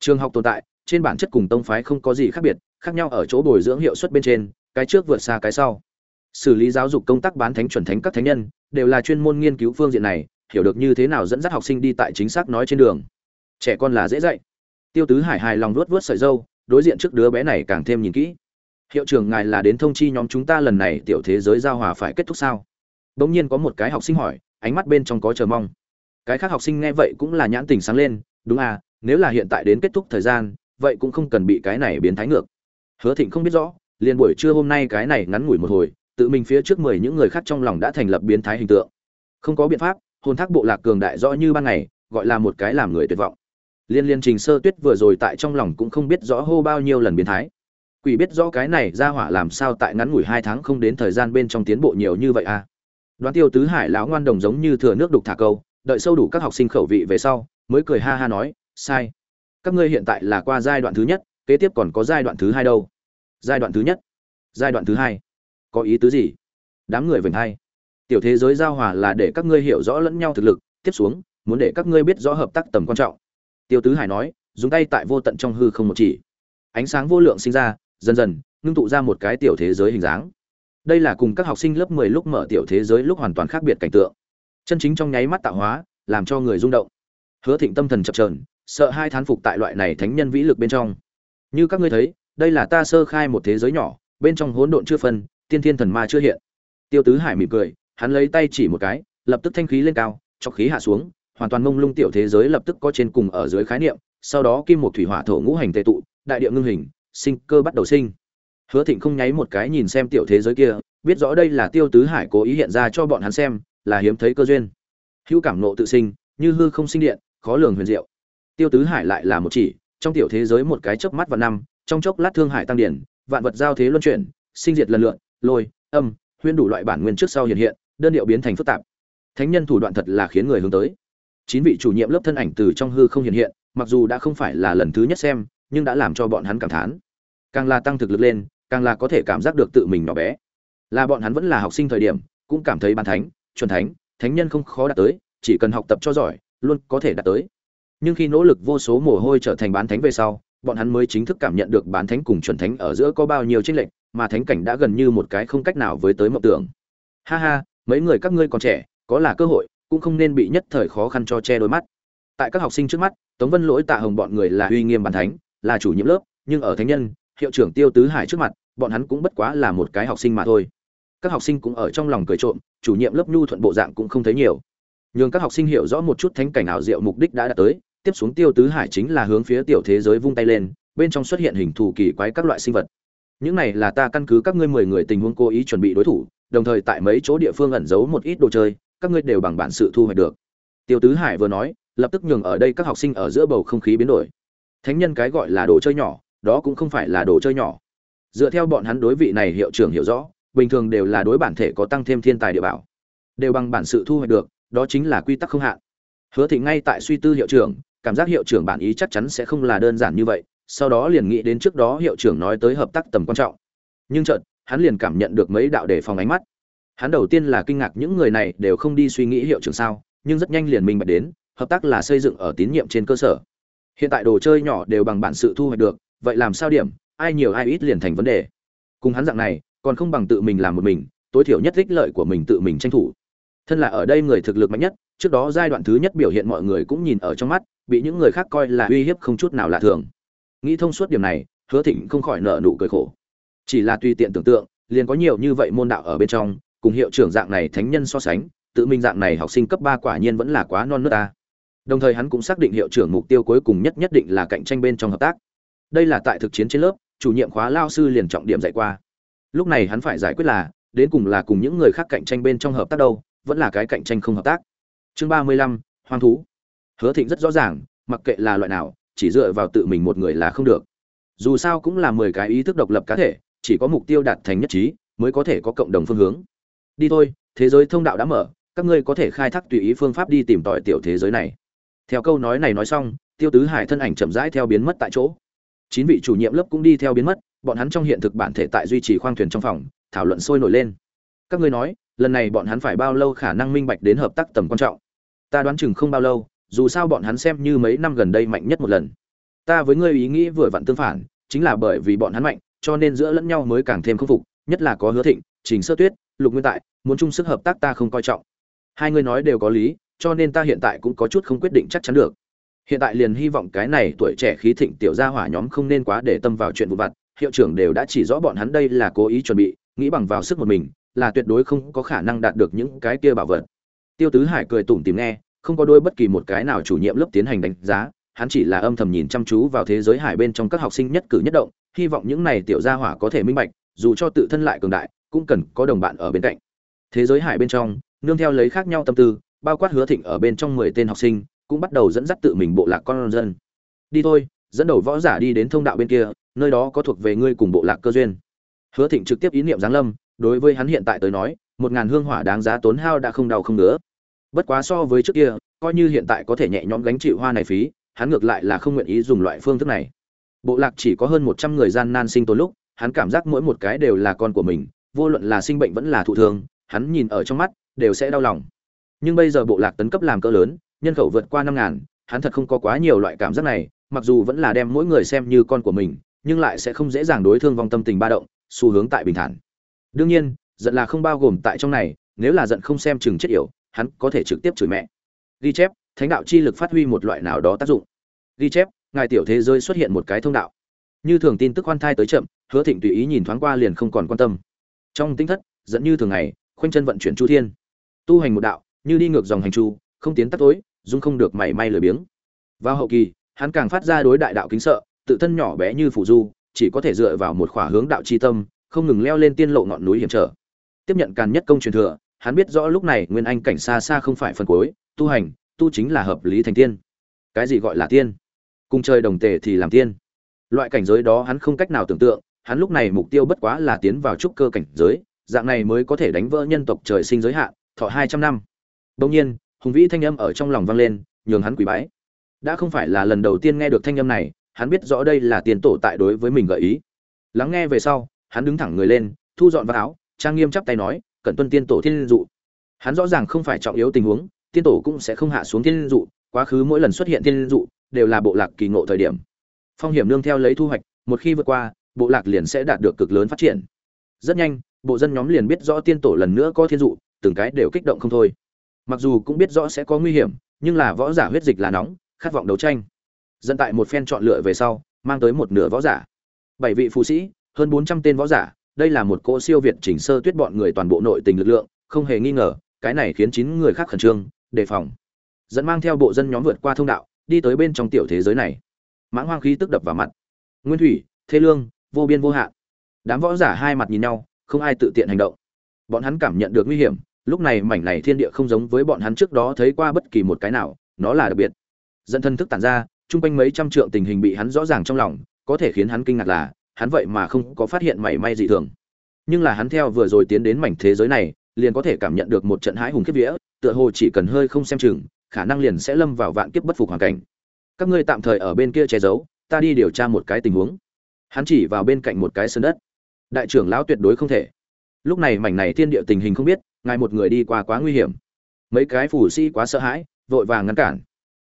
A: Trường học tồn tại, trên bản chất cùng tông phái không có gì khác biệt, khác nhau ở chỗ bồi dưỡng hiệu suất bên trên, cái trước vượt xa cái sau. Xử lý giáo dục công tác bán thánh chuẩn thánh các thánh nhân, đều là chuyên môn nghiên cứu phương diện này, hiểu được như thế nào dẫn dắt học sinh đi tại chính xác nói trên đường. Trẻ con là dễ dạy. Tiêu tứ hải hài lòng luốt vớt sợi dâu, đối diện trước đứa bé này càng thêm nhìn kỹ. Hiệu trưởng, ngài là đến thông chi nhóm chúng ta lần này, tiểu thế giới giao hòa phải kết thúc sao? Bỗng nhiên có một cái học sinh hỏi, ánh mắt bên trong có chờ mong. Cái khác học sinh nghe vậy cũng là nhãn tình sáng lên, đúng à, nếu là hiện tại đến kết thúc thời gian, vậy cũng không cần bị cái này biến thái ngược. Hứa Thịnh không biết rõ, liền buổi trưa hôm nay cái này ngắn ngủi một hồi, tự mình phía trước mười những người khác trong lòng đã thành lập biến thái hình tượng. Không có biện pháp, hồn thác bộ lạc cường đại rõ như ban ngày, gọi là một cái làm người tuyệt vọng. Liên Liên Trình Sơ Tuyết vừa rồi tại trong lòng cũng không biết rõ hô bao nhiêu lần biến thái. Quỷ biết rõ cái này ra hỏa làm sao tại ngắn ngủi hai tháng không đến thời gian bên trong tiến bộ nhiều như vậy à đoán tiêu tứ hải lão ngoan đồng giống như thừa nước đục thả câu, đợi sâu đủ các học sinh khẩu vị về sau, mới cười ha ha nói, sai. Các ngươi hiện tại là qua giai đoạn thứ nhất, kế tiếp còn có giai đoạn thứ hai đâu. Giai đoạn thứ nhất? Giai đoạn thứ hai? Có ý tứ gì? Đám người vểnh hay tiểu thế giới giao hòa là để các ngươi hiểu rõ lẫn nhau thực lực. Tiếp xuống, muốn để các ngươi biết rõ hợp tác tầm quan trọng. Tiêu tứ hải nói, dùng tay tại vô tận trong hư không một chỉ. Ánh sáng vô lượng sinh ra, dần dần, ngưng tụ ra một cái tiểu thế giới hình dáng đây là cùng các học sinh lớp 10 lúc mở tiểu thế giới lúc hoàn toàn khác biệt cảnh tượng. Chân chính trong nháy mắt tạo hóa, làm cho người rung động. Hứa thịnh tâm thần chập chờn, sợ hai thán phục tại loại này thánh nhân vĩ lực bên trong. Như các ngươi thấy, đây là ta sơ khai một thế giới nhỏ, bên trong hỗn độn chưa phân, tiên thiên thần ma chưa hiện. Tiêu tứ hải mỉm cười, hắn lấy tay chỉ một cái, lập tức thanh khí lên cao, cho khí hạ xuống, hoàn toàn mông lung tiểu thế giới lập tức có trên cùng ở dưới khái niệm, sau đó kim một thủy hỏa thổ ngũ hành tề tụ, đại địa ngưng hình, sinh cơ bắt đầu sinh hứa thịnh không nháy một cái nhìn xem tiểu thế giới kia, biết rõ đây là tiêu tứ hải cố ý hiện ra cho bọn hắn xem, là hiếm thấy cơ duyên. Hữu cảm nộ tự sinh, như hư không sinh điện, khó lường huyền diệu. Tiêu tứ hải lại là một chỉ, trong tiểu thế giới một cái chớp mắt và năm, trong chốc lát thương hải tăng điển, vạn vật giao thế luân chuyển, sinh diệt lần lượn lôi, âm huyên đủ loại bản nguyên trước sau hiện hiện, đơn điệu biến thành phức tạp. Thánh nhân thủ đoạn thật là khiến người hướng tới. Chín vị chủ nhiệm lớp thân ảnh từ trong hư không hiện hiện, mặc dù đã không phải là lần thứ nhất xem, nhưng đã làm cho bọn hắn cảm thán. Càng là tăng thực lực lên càng là có thể cảm giác được tự mình nhỏ bé. Là bọn hắn vẫn là học sinh thời điểm, cũng cảm thấy bàn thánh, chuẩn thánh thánh nhân không khó đạt tới, chỉ cần học tập cho giỏi, luôn có thể đạt tới. Nhưng khi nỗ lực vô số mồ hôi trở thành bán thánh về sau, bọn hắn mới chính thức cảm nhận được bán thánh cùng chuẩn thánh ở giữa có bao nhiêu tranh lệch, mà thánh cảnh đã gần như một cái không cách nào với tới mộng tưởng. Ha ha, mấy người các ngươi còn trẻ, có là cơ hội, cũng không nên bị nhất thời khó khăn cho che đôi mắt. Tại các học sinh trước mắt, tống vân lỗi tạ hồng bọn người là uy nghiêm bàn thánh, là chủ nhiệm lớp, nhưng ở thánh nhân hiệu trưởng tiêu tứ hải trước mặt, bọn hắn cũng bất quá là một cái học sinh mà thôi. Các học sinh cũng ở trong lòng cười trộm, chủ nhiệm lớp nhu thuận bộ dạng cũng không thấy nhiều. Nhưng các học sinh hiểu rõ một chút thánh cảnh ảo diệu mục đích đã đạt tới, tiếp xuống tiêu tứ hải chính là hướng phía tiểu thế giới vung tay lên, bên trong xuất hiện hình thù kỳ quái các loại sinh vật. Những này là ta căn cứ các ngươi mười người tình huống cố ý chuẩn bị đối thủ, đồng thời tại mấy chỗ địa phương ẩn giấu một ít đồ chơi, các ngươi đều bằng bản sự thu hoạch được. Tiêu tứ hải vừa nói, lập tức nhường ở đây các học sinh ở giữa bầu không khí biến đổi. Thánh nhân cái gọi là đồ chơi nhỏ đó cũng không phải là đồ chơi nhỏ. Dựa theo bọn hắn đối vị này hiệu trưởng hiểu rõ, bình thường đều là đối bản thể có tăng thêm thiên tài địa bảo. Đều bằng bản sự thu hoạch được, đó chính là quy tắc không hạn. Hứa thị ngay tại suy tư hiệu trưởng, cảm giác hiệu trưởng bản ý chắc chắn sẽ không là đơn giản như vậy, sau đó liền nghĩ đến trước đó hiệu trưởng nói tới hợp tác tầm quan trọng. Nhưng chợt, hắn liền cảm nhận được mấy đạo đề phòng ánh mắt. Hắn đầu tiên là kinh ngạc những người này đều không đi suy nghĩ hiệu trưởng sao, nhưng rất nhanh liền minh bạch đến, hợp tác là xây dựng ở tín nhiệm trên cơ sở. Hiện tại đồ chơi nhỏ đều bằng bản sự thu hoạch được vậy làm sao điểm? Ai nhiều ai ít liền thành vấn đề. Cùng hắn dạng này, còn không bằng tự mình làm một mình, tối thiểu nhất ích lợi của mình tự mình tranh thủ. Thân là ở đây người thực lực mạnh nhất, trước đó giai đoạn thứ nhất biểu hiện mọi người cũng nhìn ở trong mắt, bị những người khác coi là uy hiếp không chút nào lạ thường. Nghĩ thông suốt điểm này, hứa thịnh không khỏi nợ nụ cười khổ. Chỉ là tùy tiện tưởng tượng, liền có nhiều như vậy môn đạo ở bên trong, cùng hiệu trưởng dạng này thánh nhân so sánh, tự mình dạng này học sinh cấp ba quả nhiên vẫn là quá non nước ta. Đồng thời hắn cũng xác định hiệu trưởng mục tiêu cuối cùng nhất nhất định là cạnh tranh bên trong hợp tác đây là tại thực chiến trên lớp, chủ nhiệm khóa lao sư liền trọng điểm dạy qua. Lúc này hắn phải giải quyết là, đến cùng là cùng những người khác cạnh tranh bên trong hợp tác đâu, vẫn là cái cạnh tranh không hợp tác. Chương ba mươi lăm, hoang thú. Hứa thịnh rất rõ ràng, mặc kệ là loại nào, chỉ dựa vào tự mình một người là không được. Dù sao cũng là mười cái ý thức độc lập cá thể, chỉ có mục tiêu đạt thành nhất trí, mới có thể có cộng đồng phương hướng. Đi thôi, thế giới thông đạo đã mở, các ngươi có thể khai thác tùy ý phương pháp đi tìm tòi tiểu thế giới này. Theo câu nói này nói xong, tiêu tứ hải thân ảnh chậm rãi theo biến mất tại chỗ chín vị chủ nhiệm lớp cũng đi theo biến mất, bọn hắn trong hiện thực bản thể tại duy trì khoang thuyền trong phòng, thảo luận sôi nổi lên. Các ngươi nói, lần này bọn hắn phải bao lâu khả năng minh bạch đến hợp tác tầm quan trọng? Ta đoán chừng không bao lâu, dù sao bọn hắn xem như mấy năm gần đây mạnh nhất một lần. Ta với ngươi ý nghĩ vừa vặn tương phản, chính là bởi vì bọn hắn mạnh, cho nên giữa lẫn nhau mới càng thêm khâm phục, nhất là có hứa thịnh, trình sơ tuyết, lục nguyên tại, muốn chung sức hợp tác ta không coi trọng. Hai người nói đều có lý, cho nên ta hiện tại cũng có chút không quyết định chắc chắn được hiện tại liền hy vọng cái này tuổi trẻ khí thịnh tiểu gia hỏa nhóm không nên quá để tâm vào chuyện vụ vặt, hiệu trưởng đều đã chỉ rõ bọn hắn đây là cố ý chuẩn bị, nghĩ bằng vào sức một mình, là tuyệt đối không có khả năng đạt được những cái kia bảo vật. Tiêu tứ hải cười tủm tìm nghe, không có đôi bất kỳ một cái nào chủ nhiệm lớp tiến hành đánh giá, hắn chỉ là âm thầm nhìn chăm chú vào thế giới hải bên trong các học sinh nhất cử nhất động, hy vọng những này tiểu gia hỏa có thể minh bạch, dù cho tự thân lại cường đại, cũng cần có đồng bạn ở bên cạnh. Thế giới hải bên trong, nương theo lấy khác nhau tâm tư, bao quát hứa thịnh ở bên trong mười tên học sinh cũng bắt đầu dẫn dắt tự mình bộ lạc con dân. Đi thôi, dẫn đầu võ giả đi đến thông đạo bên kia, nơi đó có thuộc về ngươi cùng bộ lạc cơ duyên. Hứa thịnh trực tiếp ý niệm giáng lâm, đối với hắn hiện tại tới nói, một ngàn hương hỏa đáng giá tốn hao đã không đau không nữa bất quá so với trước kia, coi như hiện tại có thể nhẹ nhõm gánh chịu hoa này phí, hắn ngược lại là không nguyện ý dùng loại phương thức này. Bộ lạc chỉ có hơn một trăm người gian nan sinh tồn lúc, hắn cảm giác mỗi một cái đều là con của mình, vô luận là sinh bệnh vẫn là thụ thương, hắn nhìn ở trong mắt, đều sẽ đau lòng. Nhưng bây giờ bộ lạc tấn cấp làm cỡ lớn nhân khẩu vượt qua năm ngàn, hắn thật không có quá nhiều loại cảm giác này, mặc dù vẫn là đem mỗi người xem như con của mình, nhưng lại sẽ không dễ dàng đối thương vong tâm tình ba động, xu hướng tại bình thản. Đương nhiên, giận là không bao gồm tại trong này, nếu là giận không xem chừng chết yểu, hắn có thể trực tiếp chửi mẹ. Ghi chép, thánh đạo chi lực phát huy một loại nào đó tác dụng. Ghi chép, ngài tiểu thế giới xuất hiện một cái thông đạo. Như thường tin tức khoan thai tới chậm, hứa thịnh tùy ý nhìn thoáng qua liền không còn quan tâm. Trong tinh thất dẫn như thường ngày, khoanh chân vận chuyển chu thiên. Tu hành một đạo, như đi ngược dòng hành chu, không tiến tắt tối dung không được mảy may lười biếng. Vào hậu kỳ, hắn càng phát ra đối đại đạo kính sợ, tự thân nhỏ bé như phủ du, chỉ có thể dựa vào một khỏa hướng đạo chi tâm, không ngừng leo lên tiên lộ ngọn núi hiểm trở. Tiếp nhận càn nhất công truyền thừa, hắn biết rõ lúc này nguyên anh cảnh xa xa không phải phần cuối, tu hành, tu chính là hợp lý thành tiên. Cái gì gọi là tiên? Cùng chơi đồng tề thì làm tiên. Loại cảnh giới đó hắn không cách nào tưởng tượng, hắn lúc này mục tiêu bất quá là tiến vào trúc cơ cảnh giới, dạng này mới có thể đánh vỡ nhân tộc trời sinh giới hạn, thọ hai trăm năm. Đông nhiên hùng vĩ thanh âm ở trong lòng vang lên, nhường hắn quỳ bái. Đã không phải là lần đầu tiên nghe được thanh âm này, hắn biết rõ đây là tiền tổ tại đối với mình gợi ý. Lắng nghe về sau, hắn đứng thẳng người lên, thu dọn vào áo, trang nghiêm chắp tay nói, cẩn tuân tiên tổ thiên dụ. Hắn rõ ràng không phải trọng yếu tình huống, tiên tổ cũng sẽ không hạ xuống thiên dụ, quá khứ mỗi lần xuất hiện thiên dụ đều là bộ lạc kỳ ngộ thời điểm. Phong hiểm nương theo lấy thu hoạch, một khi vượt qua, bộ lạc liền sẽ đạt được cực lớn phát triển. Rất nhanh, bộ dân nhóm liền biết rõ tiên tổ lần nữa có thiên dụ, từng cái đều kích động không thôi mặc dù cũng biết rõ sẽ có nguy hiểm, nhưng là võ giả huyết dịch là nóng, khát vọng đấu tranh. Dẫn tại một phen chọn lựa về sau, mang tới một nửa võ giả. Bảy vị phù sĩ, hơn bốn trăm tên võ giả, đây là một cỗ siêu việt chỉnh sơ tuyết bọn người toàn bộ nội tình lực lượng, không hề nghi ngờ, cái này khiến chín người khác khẩn trương, đề phòng. Dẫn mang theo bộ dân nhóm vượt qua thông đạo, đi tới bên trong tiểu thế giới này. Mãng hoang khí tức đập vào mặt. Nguyên thủy thế lương, vô biên vô hạn. Đám võ giả hai mặt nhìn nhau, không ai tự tiện hành động. Bọn hắn cảm nhận được nguy hiểm lúc này mảnh này thiên địa không giống với bọn hắn trước đó thấy qua bất kỳ một cái nào, nó là đặc biệt. Dẫn thân thức tản ra, chung quanh mấy trăm trượng tình hình bị hắn rõ ràng trong lòng, có thể khiến hắn kinh ngạc là, hắn vậy mà không có phát hiện mảy may dị thường. Nhưng là hắn theo vừa rồi tiến đến mảnh thế giới này, liền có thể cảm nhận được một trận hãi hùng kiếp vía, tựa hồ chỉ cần hơi không xem chừng, khả năng liền sẽ lâm vào vạn kiếp bất phục hoàn cảnh. Các ngươi tạm thời ở bên kia che giấu, ta đi điều tra một cái tình huống. Hắn chỉ vào bên cạnh một cái sân đất. Đại trưởng lão tuyệt đối không thể. Lúc này mảnh này thiên địa tình hình không biết ngài một người đi qua quá nguy hiểm. Mấy cái phủ sĩ quá sợ hãi, vội vàng ngăn cản.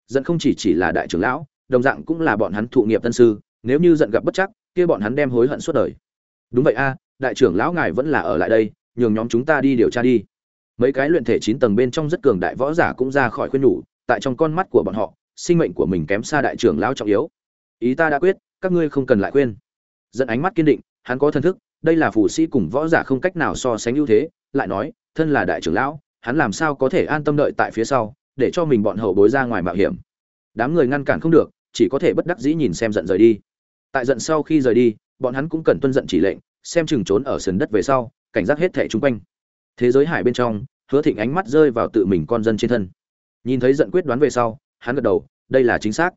A: Dẫn không chỉ chỉ là đại trưởng lão, đồng dạng cũng là bọn hắn thụ nghiệp tân sư, nếu như giận gặp bất chắc, kia bọn hắn đem hối hận suốt đời. Đúng vậy a, đại trưởng lão ngài vẫn là ở lại đây, nhường nhóm chúng ta đi điều tra đi. Mấy cái luyện thể chín tầng bên trong rất cường đại võ giả cũng ra khỏi khuyên nhủ, tại trong con mắt của bọn họ, sinh mệnh của mình kém xa đại trưởng lão trọng yếu. Ý ta đã quyết, các ngươi không cần lại khuyên. Dẫn ánh mắt kiên định, hắn có thân thức, đây là phù sĩ cùng võ giả không cách nào so sánh ưu thế, lại nói thân là đại trưởng lão, hắn làm sao có thể an tâm đợi tại phía sau, để cho mình bọn hậu bối ra ngoài mạo hiểm. Đám người ngăn cản không được, chỉ có thể bất đắc dĩ nhìn xem giận rời đi. Tại giận sau khi rời đi, bọn hắn cũng cần tuân giận chỉ lệnh, xem chừng trốn ở sườn đất về sau, cảnh giác hết thẻ chung quanh. Thế giới hải bên trong, hứa thịnh ánh mắt rơi vào tự mình con dân trên thân. Nhìn thấy giận quyết đoán về sau, hắn gật đầu, đây là chính xác.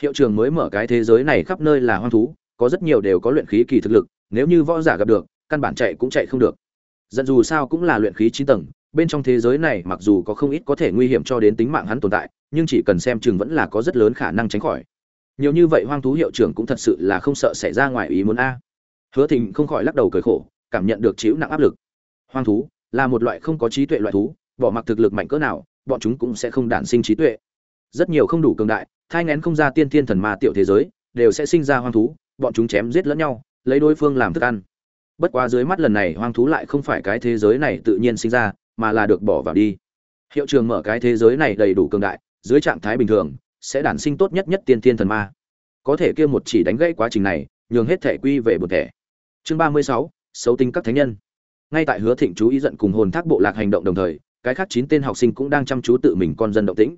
A: Hiệu trường mới mở cái thế giới này khắp nơi là hoang thú, có rất nhiều đều có luyện khí kỳ thực lực, nếu như võ giả gặp được, căn bản chạy cũng chạy không được dẫn dù sao cũng là luyện khí chín tầng, bên trong thế giới này mặc dù có không ít có thể nguy hiểm cho đến tính mạng hắn tồn tại, nhưng chỉ cần xem chừng vẫn là có rất lớn khả năng tránh khỏi. Nhiều như vậy hoang thú hiệu trưởng cũng thật sự là không sợ xảy ra ngoài ý muốn a. Hứa thịnh không khỏi lắc đầu cười khổ, cảm nhận được chịu nặng áp lực. Hoang thú là một loại không có trí tuệ loại thú, bỏ mặc thực lực mạnh cỡ nào, bọn chúng cũng sẽ không đản sinh trí tuệ. Rất nhiều không đủ cường đại, thai ngén không ra tiên thiên thần ma tiểu thế giới, đều sẽ sinh ra hoang thú, bọn chúng chém giết lẫn nhau, lấy đối phương làm thức ăn bất quá dưới mắt lần này hoang thú lại không phải cái thế giới này tự nhiên sinh ra, mà là được bỏ vào đi. Hiệu trường mở cái thế giới này đầy đủ cường đại, dưới trạng thái bình thường, sẽ đản sinh tốt nhất nhất tiên tiên thần ma. Có thể kia một chỉ đánh gãy quá trình này, nhường hết thể quy về một thể. Chương ba mươi sáu, xấu tinh các thánh nhân. Ngay tại hứa thịnh chú ý giận cùng hồn thác bộ lạc hành động đồng thời, cái khác chín tên học sinh cũng đang chăm chú tự mình con dân động tĩnh.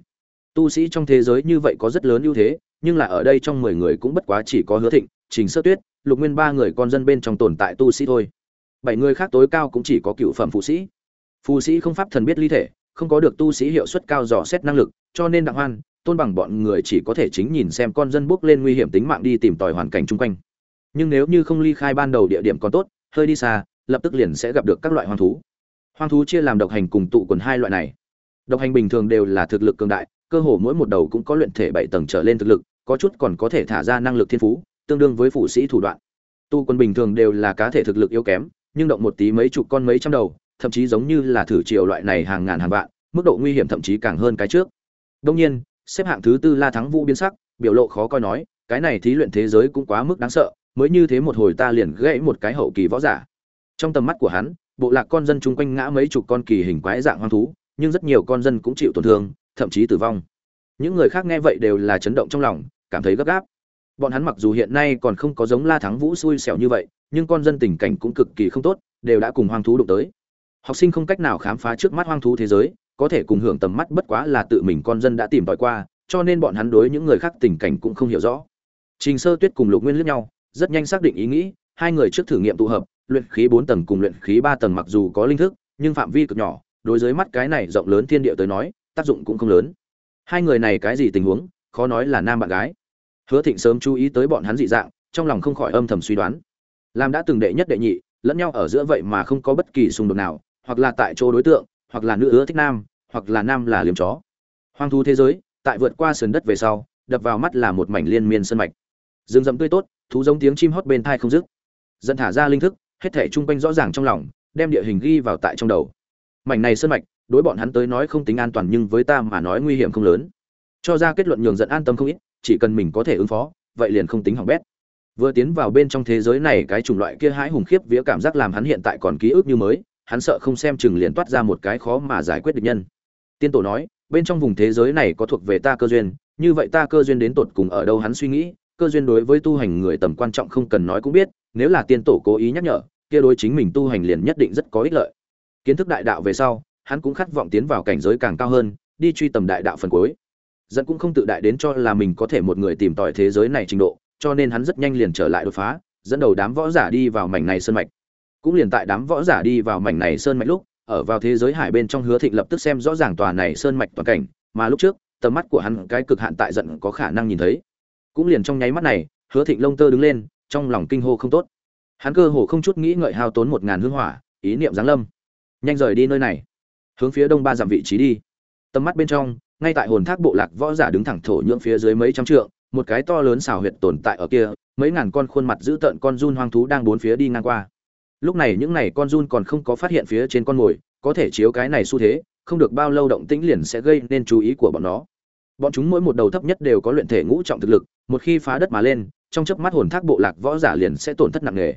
A: Tu sĩ trong thế giới như vậy có rất lớn ưu thế, nhưng là ở đây trong mười người cũng bất quá chỉ có hứa thịnh, trình sơ tuyết lục nguyên ba người con dân bên trong tồn tại tu sĩ thôi. Bảy người khác tối cao cũng chỉ có cựu phẩm phụ sĩ. Phù sĩ không pháp thần biết ly thể, không có được tu sĩ hiệu suất cao dò xét năng lực, cho nên đặng hoan, tôn bằng bọn người chỉ có thể chính nhìn xem con dân bước lên nguy hiểm tính mạng đi tìm tòi hoàn cảnh chung quanh. Nhưng nếu như không ly khai ban đầu địa điểm còn tốt, hơi đi xa, lập tức liền sẽ gặp được các loại hoang thú. Hoang thú chia làm độc hành cùng tụ quần hai loại này. Độc hành bình thường đều là thực lực cường đại, cơ hồ mỗi một đầu cũng có luyện thể bảy tầng trở lên thực lực, có chút còn có thể thả ra năng lực thiên phú tương đương với phụ sĩ thủ đoạn. Tu quân bình thường đều là cá thể thực lực yếu kém, nhưng động một tí mấy chục con mấy trăm đầu, thậm chí giống như là thử triều loại này hàng ngàn hàng vạn, mức độ nguy hiểm thậm chí càng hơn cái trước. Đông nhiên, xếp hạng thứ tư la thắng vũ biến sắc, biểu lộ khó coi nói, cái này thí luyện thế giới cũng quá mức đáng sợ, mới như thế một hồi ta liền gãy một cái hậu kỳ võ giả. Trong tầm mắt của hắn, bộ lạc con dân chung quanh ngã mấy chục con kỳ hình quái dạng hoang thú, nhưng rất nhiều con dân cũng chịu tổn thương, thậm chí tử vong. Những người khác nghe vậy đều là chấn động trong lòng, cảm thấy gấp gáp bọn hắn mặc dù hiện nay còn không có giống la thắng vũ xui xẻo như vậy, nhưng con dân tình cảnh cũng cực kỳ không tốt, đều đã cùng hoang thú đụng tới. Học sinh không cách nào khám phá trước mắt hoang thú thế giới, có thể cùng hưởng tầm mắt bất quá là tự mình con dân đã tìm tòi qua, cho nên bọn hắn đối những người khác tình cảnh cũng không hiểu rõ. Trình sơ tuyết cùng lục nguyên liếc nhau, rất nhanh xác định ý nghĩ, hai người trước thử nghiệm tụ hợp, luyện khí bốn tầng cùng luyện khí ba tầng mặc dù có linh thức, nhưng phạm vi cực nhỏ, đối với mắt cái này rộng lớn thiên địa tới nói, tác dụng cũng không lớn. Hai người này cái gì tình huống, khó nói là nam bạn gái hứa thịnh sớm chú ý tới bọn hắn dị dạng, trong lòng không khỏi âm thầm suy đoán. Làm đã từng đệ nhất đệ nhị, lẫn nhau ở giữa vậy mà không có bất kỳ xung đột nào, hoặc là tại chỗ đối tượng, hoặc là nữ ưa thích nam, hoặc là nam là liếm chó. Hoang thú thế giới, tại vượt qua sườn đất về sau, đập vào mắt là một mảnh liên miên sân mạch. Rừng rậm tươi tốt, thú giống tiếng chim hót bên thai không dứt. Dẫn thả ra linh thức, hết thể trung quanh rõ ràng trong lòng, đem địa hình ghi vào tại trong đầu. Mảnh này sân mạch, đối bọn hắn tới nói không tính an toàn nhưng với ta mà nói nguy hiểm không lớn. Cho ra kết luận nhường dẫn an tâm không ít chỉ cần mình có thể ứng phó, vậy liền không tính hỏng bét. Vừa tiến vào bên trong thế giới này, cái chủng loại kia hãi hùng khiếp vía cảm giác làm hắn hiện tại còn ký ức như mới, hắn sợ không xem chừng liền toát ra một cái khó mà giải quyết được nhân. Tiên tổ nói, bên trong vùng thế giới này có thuộc về ta cơ duyên, như vậy ta cơ duyên đến tột cùng ở đâu hắn suy nghĩ, cơ duyên đối với tu hành người tầm quan trọng không cần nói cũng biết, nếu là tiên tổ cố ý nhắc nhở, kia đối chính mình tu hành liền nhất định rất có ích lợi. Kiến thức đại đạo về sau, hắn cũng khát vọng tiến vào cảnh giới càng cao hơn, đi truy tầm đại đạo phần cuối dẫn cũng không tự đại đến cho là mình có thể một người tìm tòi thế giới này trình độ, cho nên hắn rất nhanh liền trở lại đột phá, dẫn đầu đám võ giả đi vào mảnh này sơn mạch. Cũng liền tại đám võ giả đi vào mảnh này sơn mạch lúc, ở vào thế giới hải bên trong hứa thịnh lập tức xem rõ ràng tòa này sơn mạch toàn cảnh, mà lúc trước, tầm mắt của hắn cái cực hạn tại giận có khả năng nhìn thấy. Cũng liền trong nháy mắt này, hứa thịnh lông tơ đứng lên, trong lòng kinh hô không tốt. Hắn cơ hồ không chút nghĩ ngợi hao tốn một ngàn hương hỏa, ý niệm giáng lâm. Nhanh rời đi nơi này. Hướng phía đông ba dặm vị trí đi. Tầm mắt bên trong ngay tại hồn thác bộ lạc võ giả đứng thẳng thổ nhưỡng phía dưới mấy trăm trượng, một cái to lớn xào huyệt tồn tại ở kia, mấy ngàn con khuôn mặt dữ tợn con run hoang thú đang bốn phía đi ngang qua. Lúc này những này con run còn không có phát hiện phía trên con mồi, có thể chiếu cái này xu thế, không được bao lâu động tĩnh liền sẽ gây nên chú ý của bọn nó. Bọn chúng mỗi một đầu thấp nhất đều có luyện thể ngũ trọng thực lực, một khi phá đất mà lên, trong chớp mắt hồn thác bộ lạc võ giả liền sẽ tổn thất nặng nề.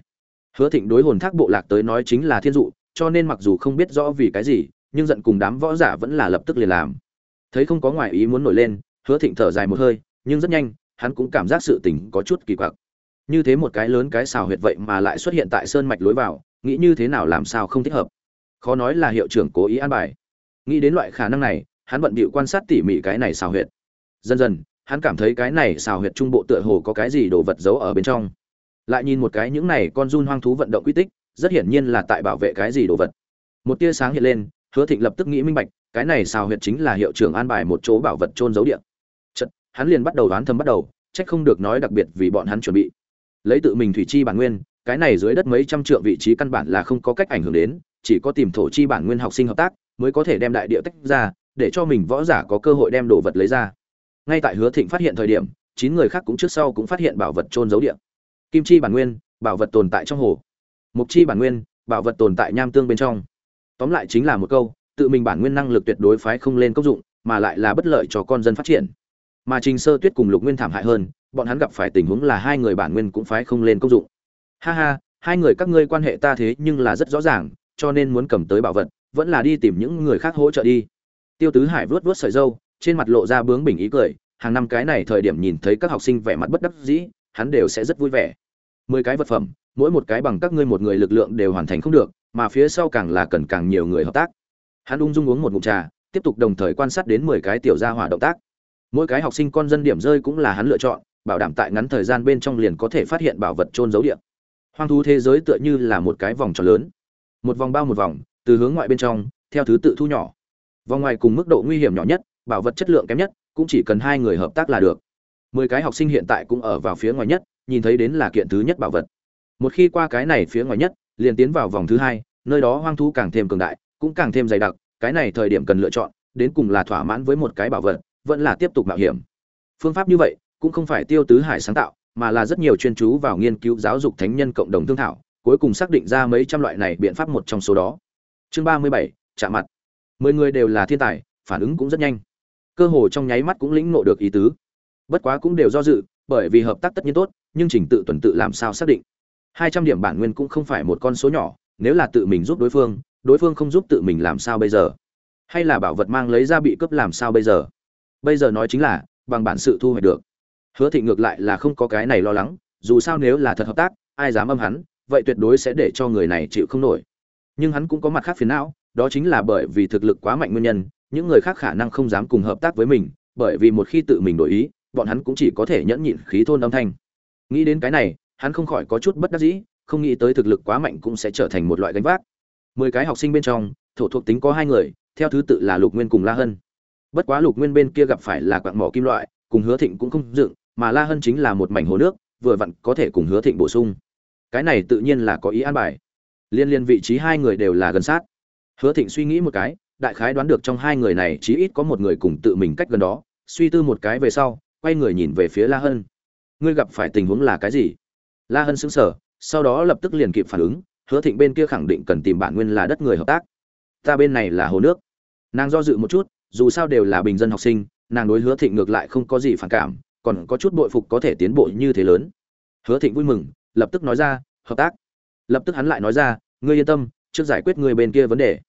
A: Hứa thịnh đối hồn thác bộ lạc tới nói chính là thiên dụ, cho nên mặc dù không biết rõ vì cái gì, nhưng giận cùng đám võ giả vẫn là lập tức liền làm thấy không có ngoại ý muốn nổi lên, hứa thịnh thở dài một hơi, nhưng rất nhanh, hắn cũng cảm giác sự tình có chút kỳ quặc. Như thế một cái lớn cái xào huyệt vậy mà lại xuất hiện tại sơn mạch lối vào, nghĩ như thế nào làm sao không thích hợp? Khó nói là hiệu trưởng cố ý an bài. Nghĩ đến loại khả năng này, hắn bận bịu quan sát tỉ mỉ cái này xào huyệt. Dần dần, hắn cảm thấy cái này xào huyệt trung bộ tựa hồ có cái gì đồ vật giấu ở bên trong. Lại nhìn một cái những này con run hoang thú vận động quy tích, rất hiển nhiên là tại bảo vệ cái gì đồ vật. Một tia sáng hiện lên, hứa thịnh lập tức nghĩ minh bạch cái này xào huyệt chính là hiệu trưởng an bài một chỗ bảo vật trôn giấu địa. chật, hắn liền bắt đầu đoán thầm bắt đầu trách không được nói đặc biệt vì bọn hắn chuẩn bị. Lấy tự mình thủy chi bản nguyên, cái này dưới đất mấy trăm trượng vị trí căn bản là không có cách ảnh hưởng đến, chỉ có tìm thổ chi bản nguyên học sinh hợp tác mới có thể đem đại địa tách ra, để cho mình võ giả có cơ hội đem đồ vật lấy ra. Ngay tại hứa thịnh phát hiện thời điểm, chín người khác cũng trước sau cũng phát hiện bảo vật trôn giấu địa. Kim chi bản nguyên, bảo vật tồn tại trong hồ. Mục chi bản nguyên, bảo vật tồn tại nham tương bên trong. Tóm lại chính là một câu tự mình bản nguyên năng lực tuyệt đối phái không lên công dụng mà lại là bất lợi cho con dân phát triển. Mà trình sơ tuyết cùng lục nguyên thảm hại hơn bọn hắn gặp phải tình huống là hai người bản nguyên cũng phái không lên công dụng. Ha ha hai người các ngươi quan hệ ta thế nhưng là rất rõ ràng cho nên muốn cầm tới bảo vật vẫn là đi tìm những người khác hỗ trợ đi. Tiêu tứ hải vuốt vuốt sợi râu, trên mặt lộ ra bướng bỉnh ý cười hàng năm cái này thời điểm nhìn thấy các học sinh vẻ mặt bất đắc dĩ hắn đều sẽ rất vui vẻ. Mười cái vật phẩm mỗi một cái bằng các ngươi một người lực lượng đều hoàn thành không được mà phía sau càng là cần càng nhiều người hợp tác hắn ung dung uống một ngụm trà, tiếp tục đồng thời quan sát đến mười cái tiểu gia hỏa động tác. Mỗi cái học sinh con dân điểm rơi cũng là hắn lựa chọn, bảo đảm tại ngắn thời gian bên trong liền có thể phát hiện bảo vật trôn giấu điện hoang thú thế giới tựa như là một cái vòng tròn lớn. Một vòng bao một vòng, từ hướng ngoại bên trong, theo thứ tự thu nhỏ. Vòng ngoài cùng mức độ nguy hiểm nhỏ nhất, bảo vật chất lượng kém nhất, cũng chỉ cần hai người hợp tác là được. Mười cái học sinh hiện tại cũng ở vào phía ngoài nhất, nhìn thấy đến là kiện thứ nhất bảo vật. Một khi qua cái này phía ngoài nhất, liền tiến vào vòng thứ hai, nơi đó hoang thú càng thêm cường đại cũng càng thêm dày đặc, cái này thời điểm cần lựa chọn, đến cùng là thỏa mãn với một cái bảo vật, vẫn là tiếp tục mạo hiểm. Phương pháp như vậy, cũng không phải tiêu tứ hải sáng tạo, mà là rất nhiều chuyên chú vào nghiên cứu giáo dục thánh nhân cộng đồng thương thảo, cuối cùng xác định ra mấy trăm loại này biện pháp một trong số đó. Chương ba mươi bảy chạm mặt. Mười người đều là thiên tài, phản ứng cũng rất nhanh. Cơ hồ trong nháy mắt cũng lĩnh ngộ được ý tứ. Bất quá cũng đều do dự, bởi vì hợp tác tất nhiên tốt, nhưng trình tự tuần tự làm sao xác định. Hai trăm điểm bản nguyên cũng không phải một con số nhỏ, nếu là tự mình giúp đối phương đối phương không giúp tự mình làm sao bây giờ? Hay là bảo vật mang lấy ra bị cướp làm sao bây giờ? Bây giờ nói chính là, bằng bản sự thu hoạch được. Hứa thị ngược lại là không có cái này lo lắng, dù sao nếu là thật hợp tác, ai dám âm hắn, vậy tuyệt đối sẽ để cho người này chịu không nổi. Nhưng hắn cũng có mặt khác phiền não, đó chính là bởi vì thực lực quá mạnh nguyên nhân, những người khác khả năng không dám cùng hợp tác với mình, bởi vì một khi tự mình đổi ý, bọn hắn cũng chỉ có thể nhẫn nhịn khí thôn âm thanh. Nghĩ đến cái này, hắn không khỏi có chút bất đắc dĩ, không nghĩ tới thực lực quá mạnh cũng sẽ trở thành một loại gánh vác mười cái học sinh bên trong, thổ thuộc tính có hai người, theo thứ tự là lục nguyên cùng la hân. Bất quá lục nguyên bên kia gặp phải là quạng mỏ kim loại, cùng hứa thịnh cũng không dựng, mà la hân chính là một mảnh hồ nước, vừa vặn có thể cùng hứa thịnh bổ sung. Cái này tự nhiên là có ý an bài. Liên liên vị trí hai người đều là gần sát. Hứa thịnh suy nghĩ một cái, đại khái đoán được trong hai người này chí ít có một người cùng tự mình cách gần đó, suy tư một cái về sau, quay người nhìn về phía la hân. Ngươi gặp phải tình huống là cái gì? La hân sững sờ, sau đó lập tức liền kịp phản ứng hứa thịnh bên kia khẳng định cần tìm bản nguyên là đất người hợp tác. Ta bên này là hồ nước. Nàng do dự một chút, dù sao đều là bình dân học sinh, nàng đối hứa thịnh ngược lại không có gì phản cảm, còn có chút bội phục có thể tiến bộ như thế lớn. Hứa thịnh vui mừng, lập tức nói ra, hợp tác. Lập tức hắn lại nói ra, ngươi yên tâm, trước giải quyết người bên kia vấn đề.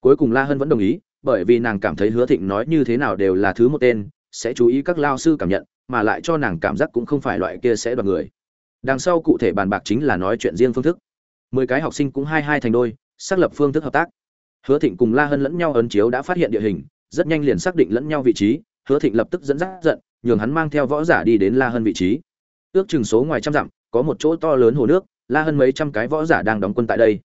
A: Cuối cùng la hân vẫn đồng ý, bởi vì nàng cảm thấy hứa thịnh nói như thế nào đều là thứ một tên, sẽ chú ý các lao sư cảm nhận, mà lại cho nàng cảm giác cũng không phải loại kia sẽ đoạt người. Đằng sau cụ thể bàn bạc chính là nói chuyện riêng phương thức mười cái học sinh cũng hai hai thành đôi, xác lập phương thức hợp tác. Hứa thịnh cùng la hân lẫn nhau ấn chiếu đã phát hiện địa hình, rất nhanh liền xác định lẫn nhau vị trí, hứa thịnh lập tức dẫn dắt giận, nhường hắn mang theo võ giả đi đến la hân vị trí. Ước chừng số ngoài trăm dặm, có một chỗ to lớn hồ nước, la hân mấy trăm cái võ giả đang đóng quân tại đây.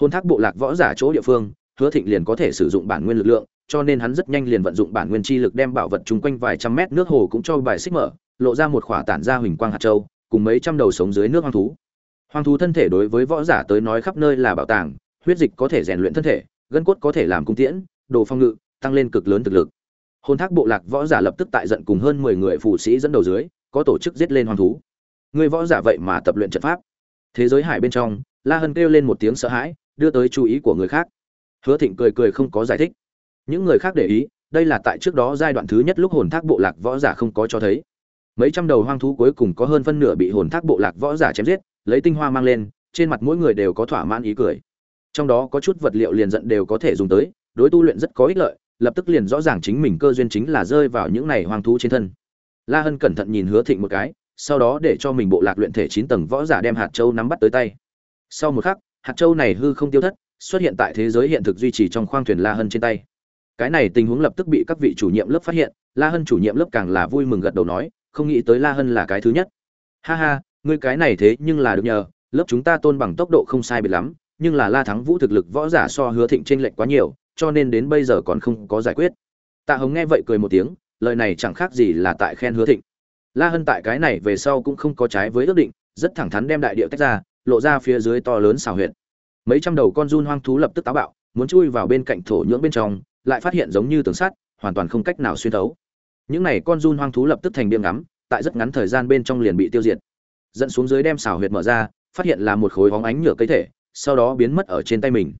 A: Hôn thác bộ lạc võ giả chỗ địa phương, hứa thịnh liền có thể sử dụng bản nguyên lực lượng, cho nên hắn rất nhanh liền vận dụng bản nguyên chi lực đem bảo vật chung quanh vài trăm mét nước hồ cũng cho bài xích mở, lộ ra một khỏa tản ra huỳnh quang hạt châu, cùng mấy trăm đầu sống dưới nước hoang thú hoang thú thân thể đối với võ giả tới nói khắp nơi là bảo tàng, huyết dịch có thể rèn luyện thân thể, gân cốt có thể làm cung tiễn, đồ phong ngự, tăng lên cực lớn thực lực. Hôn thác bộ lạc võ giả lập tức tại giận cùng hơn mười người phụ sĩ dẫn đầu dưới, có tổ chức giết lên hoang thú. Người võ giả vậy mà tập luyện trận pháp. Thế giới hải bên trong, la hân kêu lên một tiếng sợ hãi, đưa tới chú ý của người khác. Hứa thịnh cười cười không có giải thích. Những người khác để ý, đây là tại trước đó giai đoạn thứ nhất lúc hồn thác bộ lạc võ giả không có cho thấy. Mấy trăm đầu hoang thú cuối cùng có hơn phân nửa bị hồn thác bộ lạc võ giả chém giết lấy tinh hoa mang lên, trên mặt mỗi người đều có thỏa mãn ý cười. Trong đó có chút vật liệu liền giận đều có thể dùng tới, đối tu luyện rất có ích lợi, lập tức liền rõ ràng chính mình cơ duyên chính là rơi vào những này hoang thú trên thân. La hân cẩn thận nhìn hứa thịnh một cái, sau đó để cho mình bộ lạc luyện thể chín tầng võ giả đem hạt châu nắm bắt tới tay. Sau một khắc, hạt châu này hư không tiêu thất, xuất hiện tại thế giới hiện thực duy trì trong khoang thuyền la hân trên tay. Cái này tình huống lập tức bị các vị chủ nhiệm lớp phát hiện, la hân chủ nhiệm lớp càng là vui mừng gật đầu nói, không nghĩ tới la hân là cái thứ nhất. Ha ha ngươi cái này thế nhưng là được nhờ, lớp chúng ta tôn bằng tốc độ không sai biệt lắm, nhưng là la thắng vũ thực lực võ giả so hứa thịnh tranh lệch quá nhiều, cho nên đến bây giờ còn không có giải quyết. Tạ hồng nghe vậy cười một tiếng, lời này chẳng khác gì là tại khen hứa thịnh. La hân tại cái này về sau cũng không có trái với ước định, rất thẳng thắn đem đại điệu tách ra, lộ ra phía dưới to lớn xào huyệt. Mấy trăm đầu con run hoang thú lập tức táo bạo, muốn chui vào bên cạnh thổ nhưỡng bên trong, lại phát hiện giống như tường sắt, hoàn toàn không cách nào xuyên thấu. Những này con run hoang thú lập tức thành biếng ngắm, tại rất ngắn thời gian bên trong liền bị tiêu diệt dẫn xuống dưới đem xào huyệt mở ra, phát hiện là một khối hóng ánh nhựa cây thể, sau đó biến mất ở trên tay mình.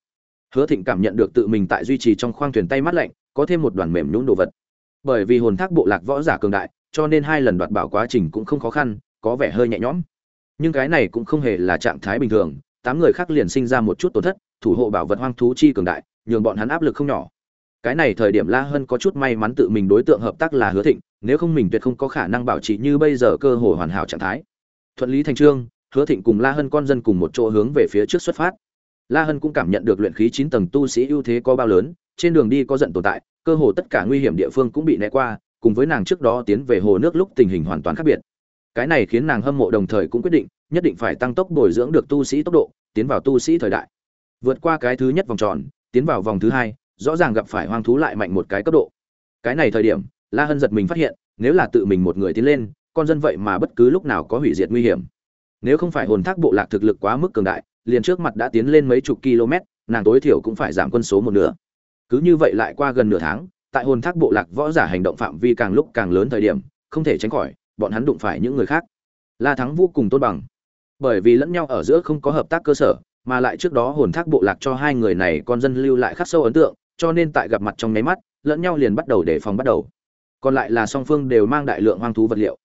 A: Hứa thịnh cảm nhận được tự mình tại duy trì trong khoang thuyền tay mát lạnh, có thêm một đoàn mềm nhũn đồ vật. Bởi vì hồn thác bộ lạc võ giả cường đại, cho nên hai lần đoạt bảo quá trình cũng không khó khăn, có vẻ hơi nhẹ nhõm. Nhưng cái này cũng không hề là trạng thái bình thường, tám người khác liền sinh ra một chút tổn thất, thủ hộ bảo vật hoang thú chi cường đại, nhường bọn hắn áp lực không nhỏ. Cái này thời điểm la hân có chút may mắn tự mình đối tượng hợp tác là hứa thịnh, nếu không mình tuyệt không có khả năng bảo trì như bây giờ cơ hội hoàn hảo trạng thái thuận lý thành trương, hứa thịnh cùng la hân con dân cùng một chỗ hướng về phía trước xuất phát. La hân cũng cảm nhận được luyện khí chín tầng tu sĩ ưu thế có bao lớn, trên đường đi có giận tồn tại, cơ hồ tất cả nguy hiểm địa phương cũng bị né qua, cùng với nàng trước đó tiến về hồ nước lúc tình hình hoàn toàn khác biệt. Cái này khiến nàng hâm mộ đồng thời cũng quyết định, nhất định phải tăng tốc bồi dưỡng được tu sĩ tốc độ, tiến vào tu sĩ thời đại. Vượt qua cái thứ nhất vòng tròn, tiến vào vòng thứ hai, rõ ràng gặp phải hoang thú lại mạnh một cái cấp độ. Cái này thời điểm, la hân giật mình phát hiện, nếu là tự mình một người tiến lên con dân vậy mà bất cứ lúc nào có hủy diệt nguy hiểm. Nếu không phải hồn thác bộ lạc thực lực quá mức cường đại, liền trước mặt đã tiến lên mấy chục km, nàng tối thiểu cũng phải giảm quân số một nửa. Cứ như vậy lại qua gần nửa tháng, tại hồn thác bộ lạc võ giả hành động phạm vi càng lúc càng lớn thời điểm, không thể tránh khỏi, bọn hắn đụng phải những người khác. La thắng vô cùng tôn bằng. Bởi vì lẫn nhau ở giữa không có hợp tác cơ sở, mà lại trước đó hồn thác bộ lạc cho hai người này con dân lưu lại khắc sâu ấn tượng, cho nên tại gặp mặt trong nháy mắt, lẫn nhau liền bắt đầu đề phòng bắt đầu. Còn lại là song phương đều mang đại lượng hoang thú vật liệu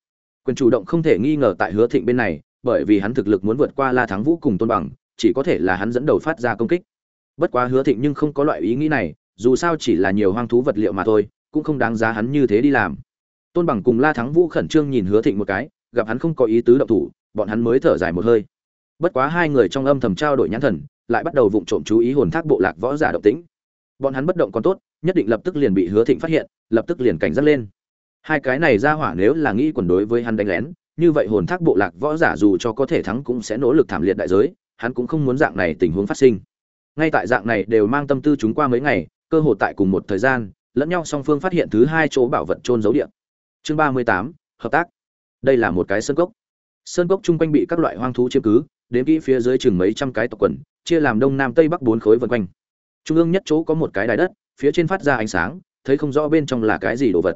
A: quyền chủ động không thể nghi ngờ tại hứa thịnh bên này, bởi vì hắn thực lực muốn vượt qua la thắng vũ cùng tôn bằng, chỉ có thể là hắn dẫn đầu phát ra công kích. Bất quá hứa thịnh nhưng không có loại ý nghĩ này, dù sao chỉ là nhiều hoang thú vật liệu mà thôi, cũng không đáng giá hắn như thế đi làm. Tôn bằng cùng la thắng vũ khẩn trương nhìn hứa thịnh một cái, gặp hắn không có ý tứ động thủ, bọn hắn mới thở dài một hơi. Bất quá hai người trong âm thầm trao đổi nhãn thần, lại bắt đầu vụng trộm chú ý hồn thác bộ lạc võ giả động tĩnh. Bọn hắn bất động còn tốt, nhất định lập tức liền bị hứa thịnh phát hiện, lập tức liền cảnh giác lên hai cái này ra hỏa nếu là nghĩ quần đối với hắn đánh lén, như vậy hồn thác bộ lạc võ giả dù cho có thể thắng cũng sẽ nỗ lực thảm liệt đại giới, hắn cũng không muốn dạng này tình huống phát sinh. Ngay tại dạng này đều mang tâm tư chúng qua mấy ngày, cơ hội tại cùng một thời gian, lẫn nhau song phương phát hiện thứ hai chỗ bảo vật trôn giấu điện chương ba mươi tám, hợp tác. Đây là một cái sơn cốc. Sơn cốc chung quanh bị các loại hoang thú chiếm cứ, đến kỹ phía dưới chừng mấy trăm cái tộc quần, chia làm đông nam tây bắc bốn khối vân quanh. Trung ương nhất chỗ có một cái đài đất, phía trên phát ra ánh sáng, thấy không rõ bên trong là cái gì đồ vật.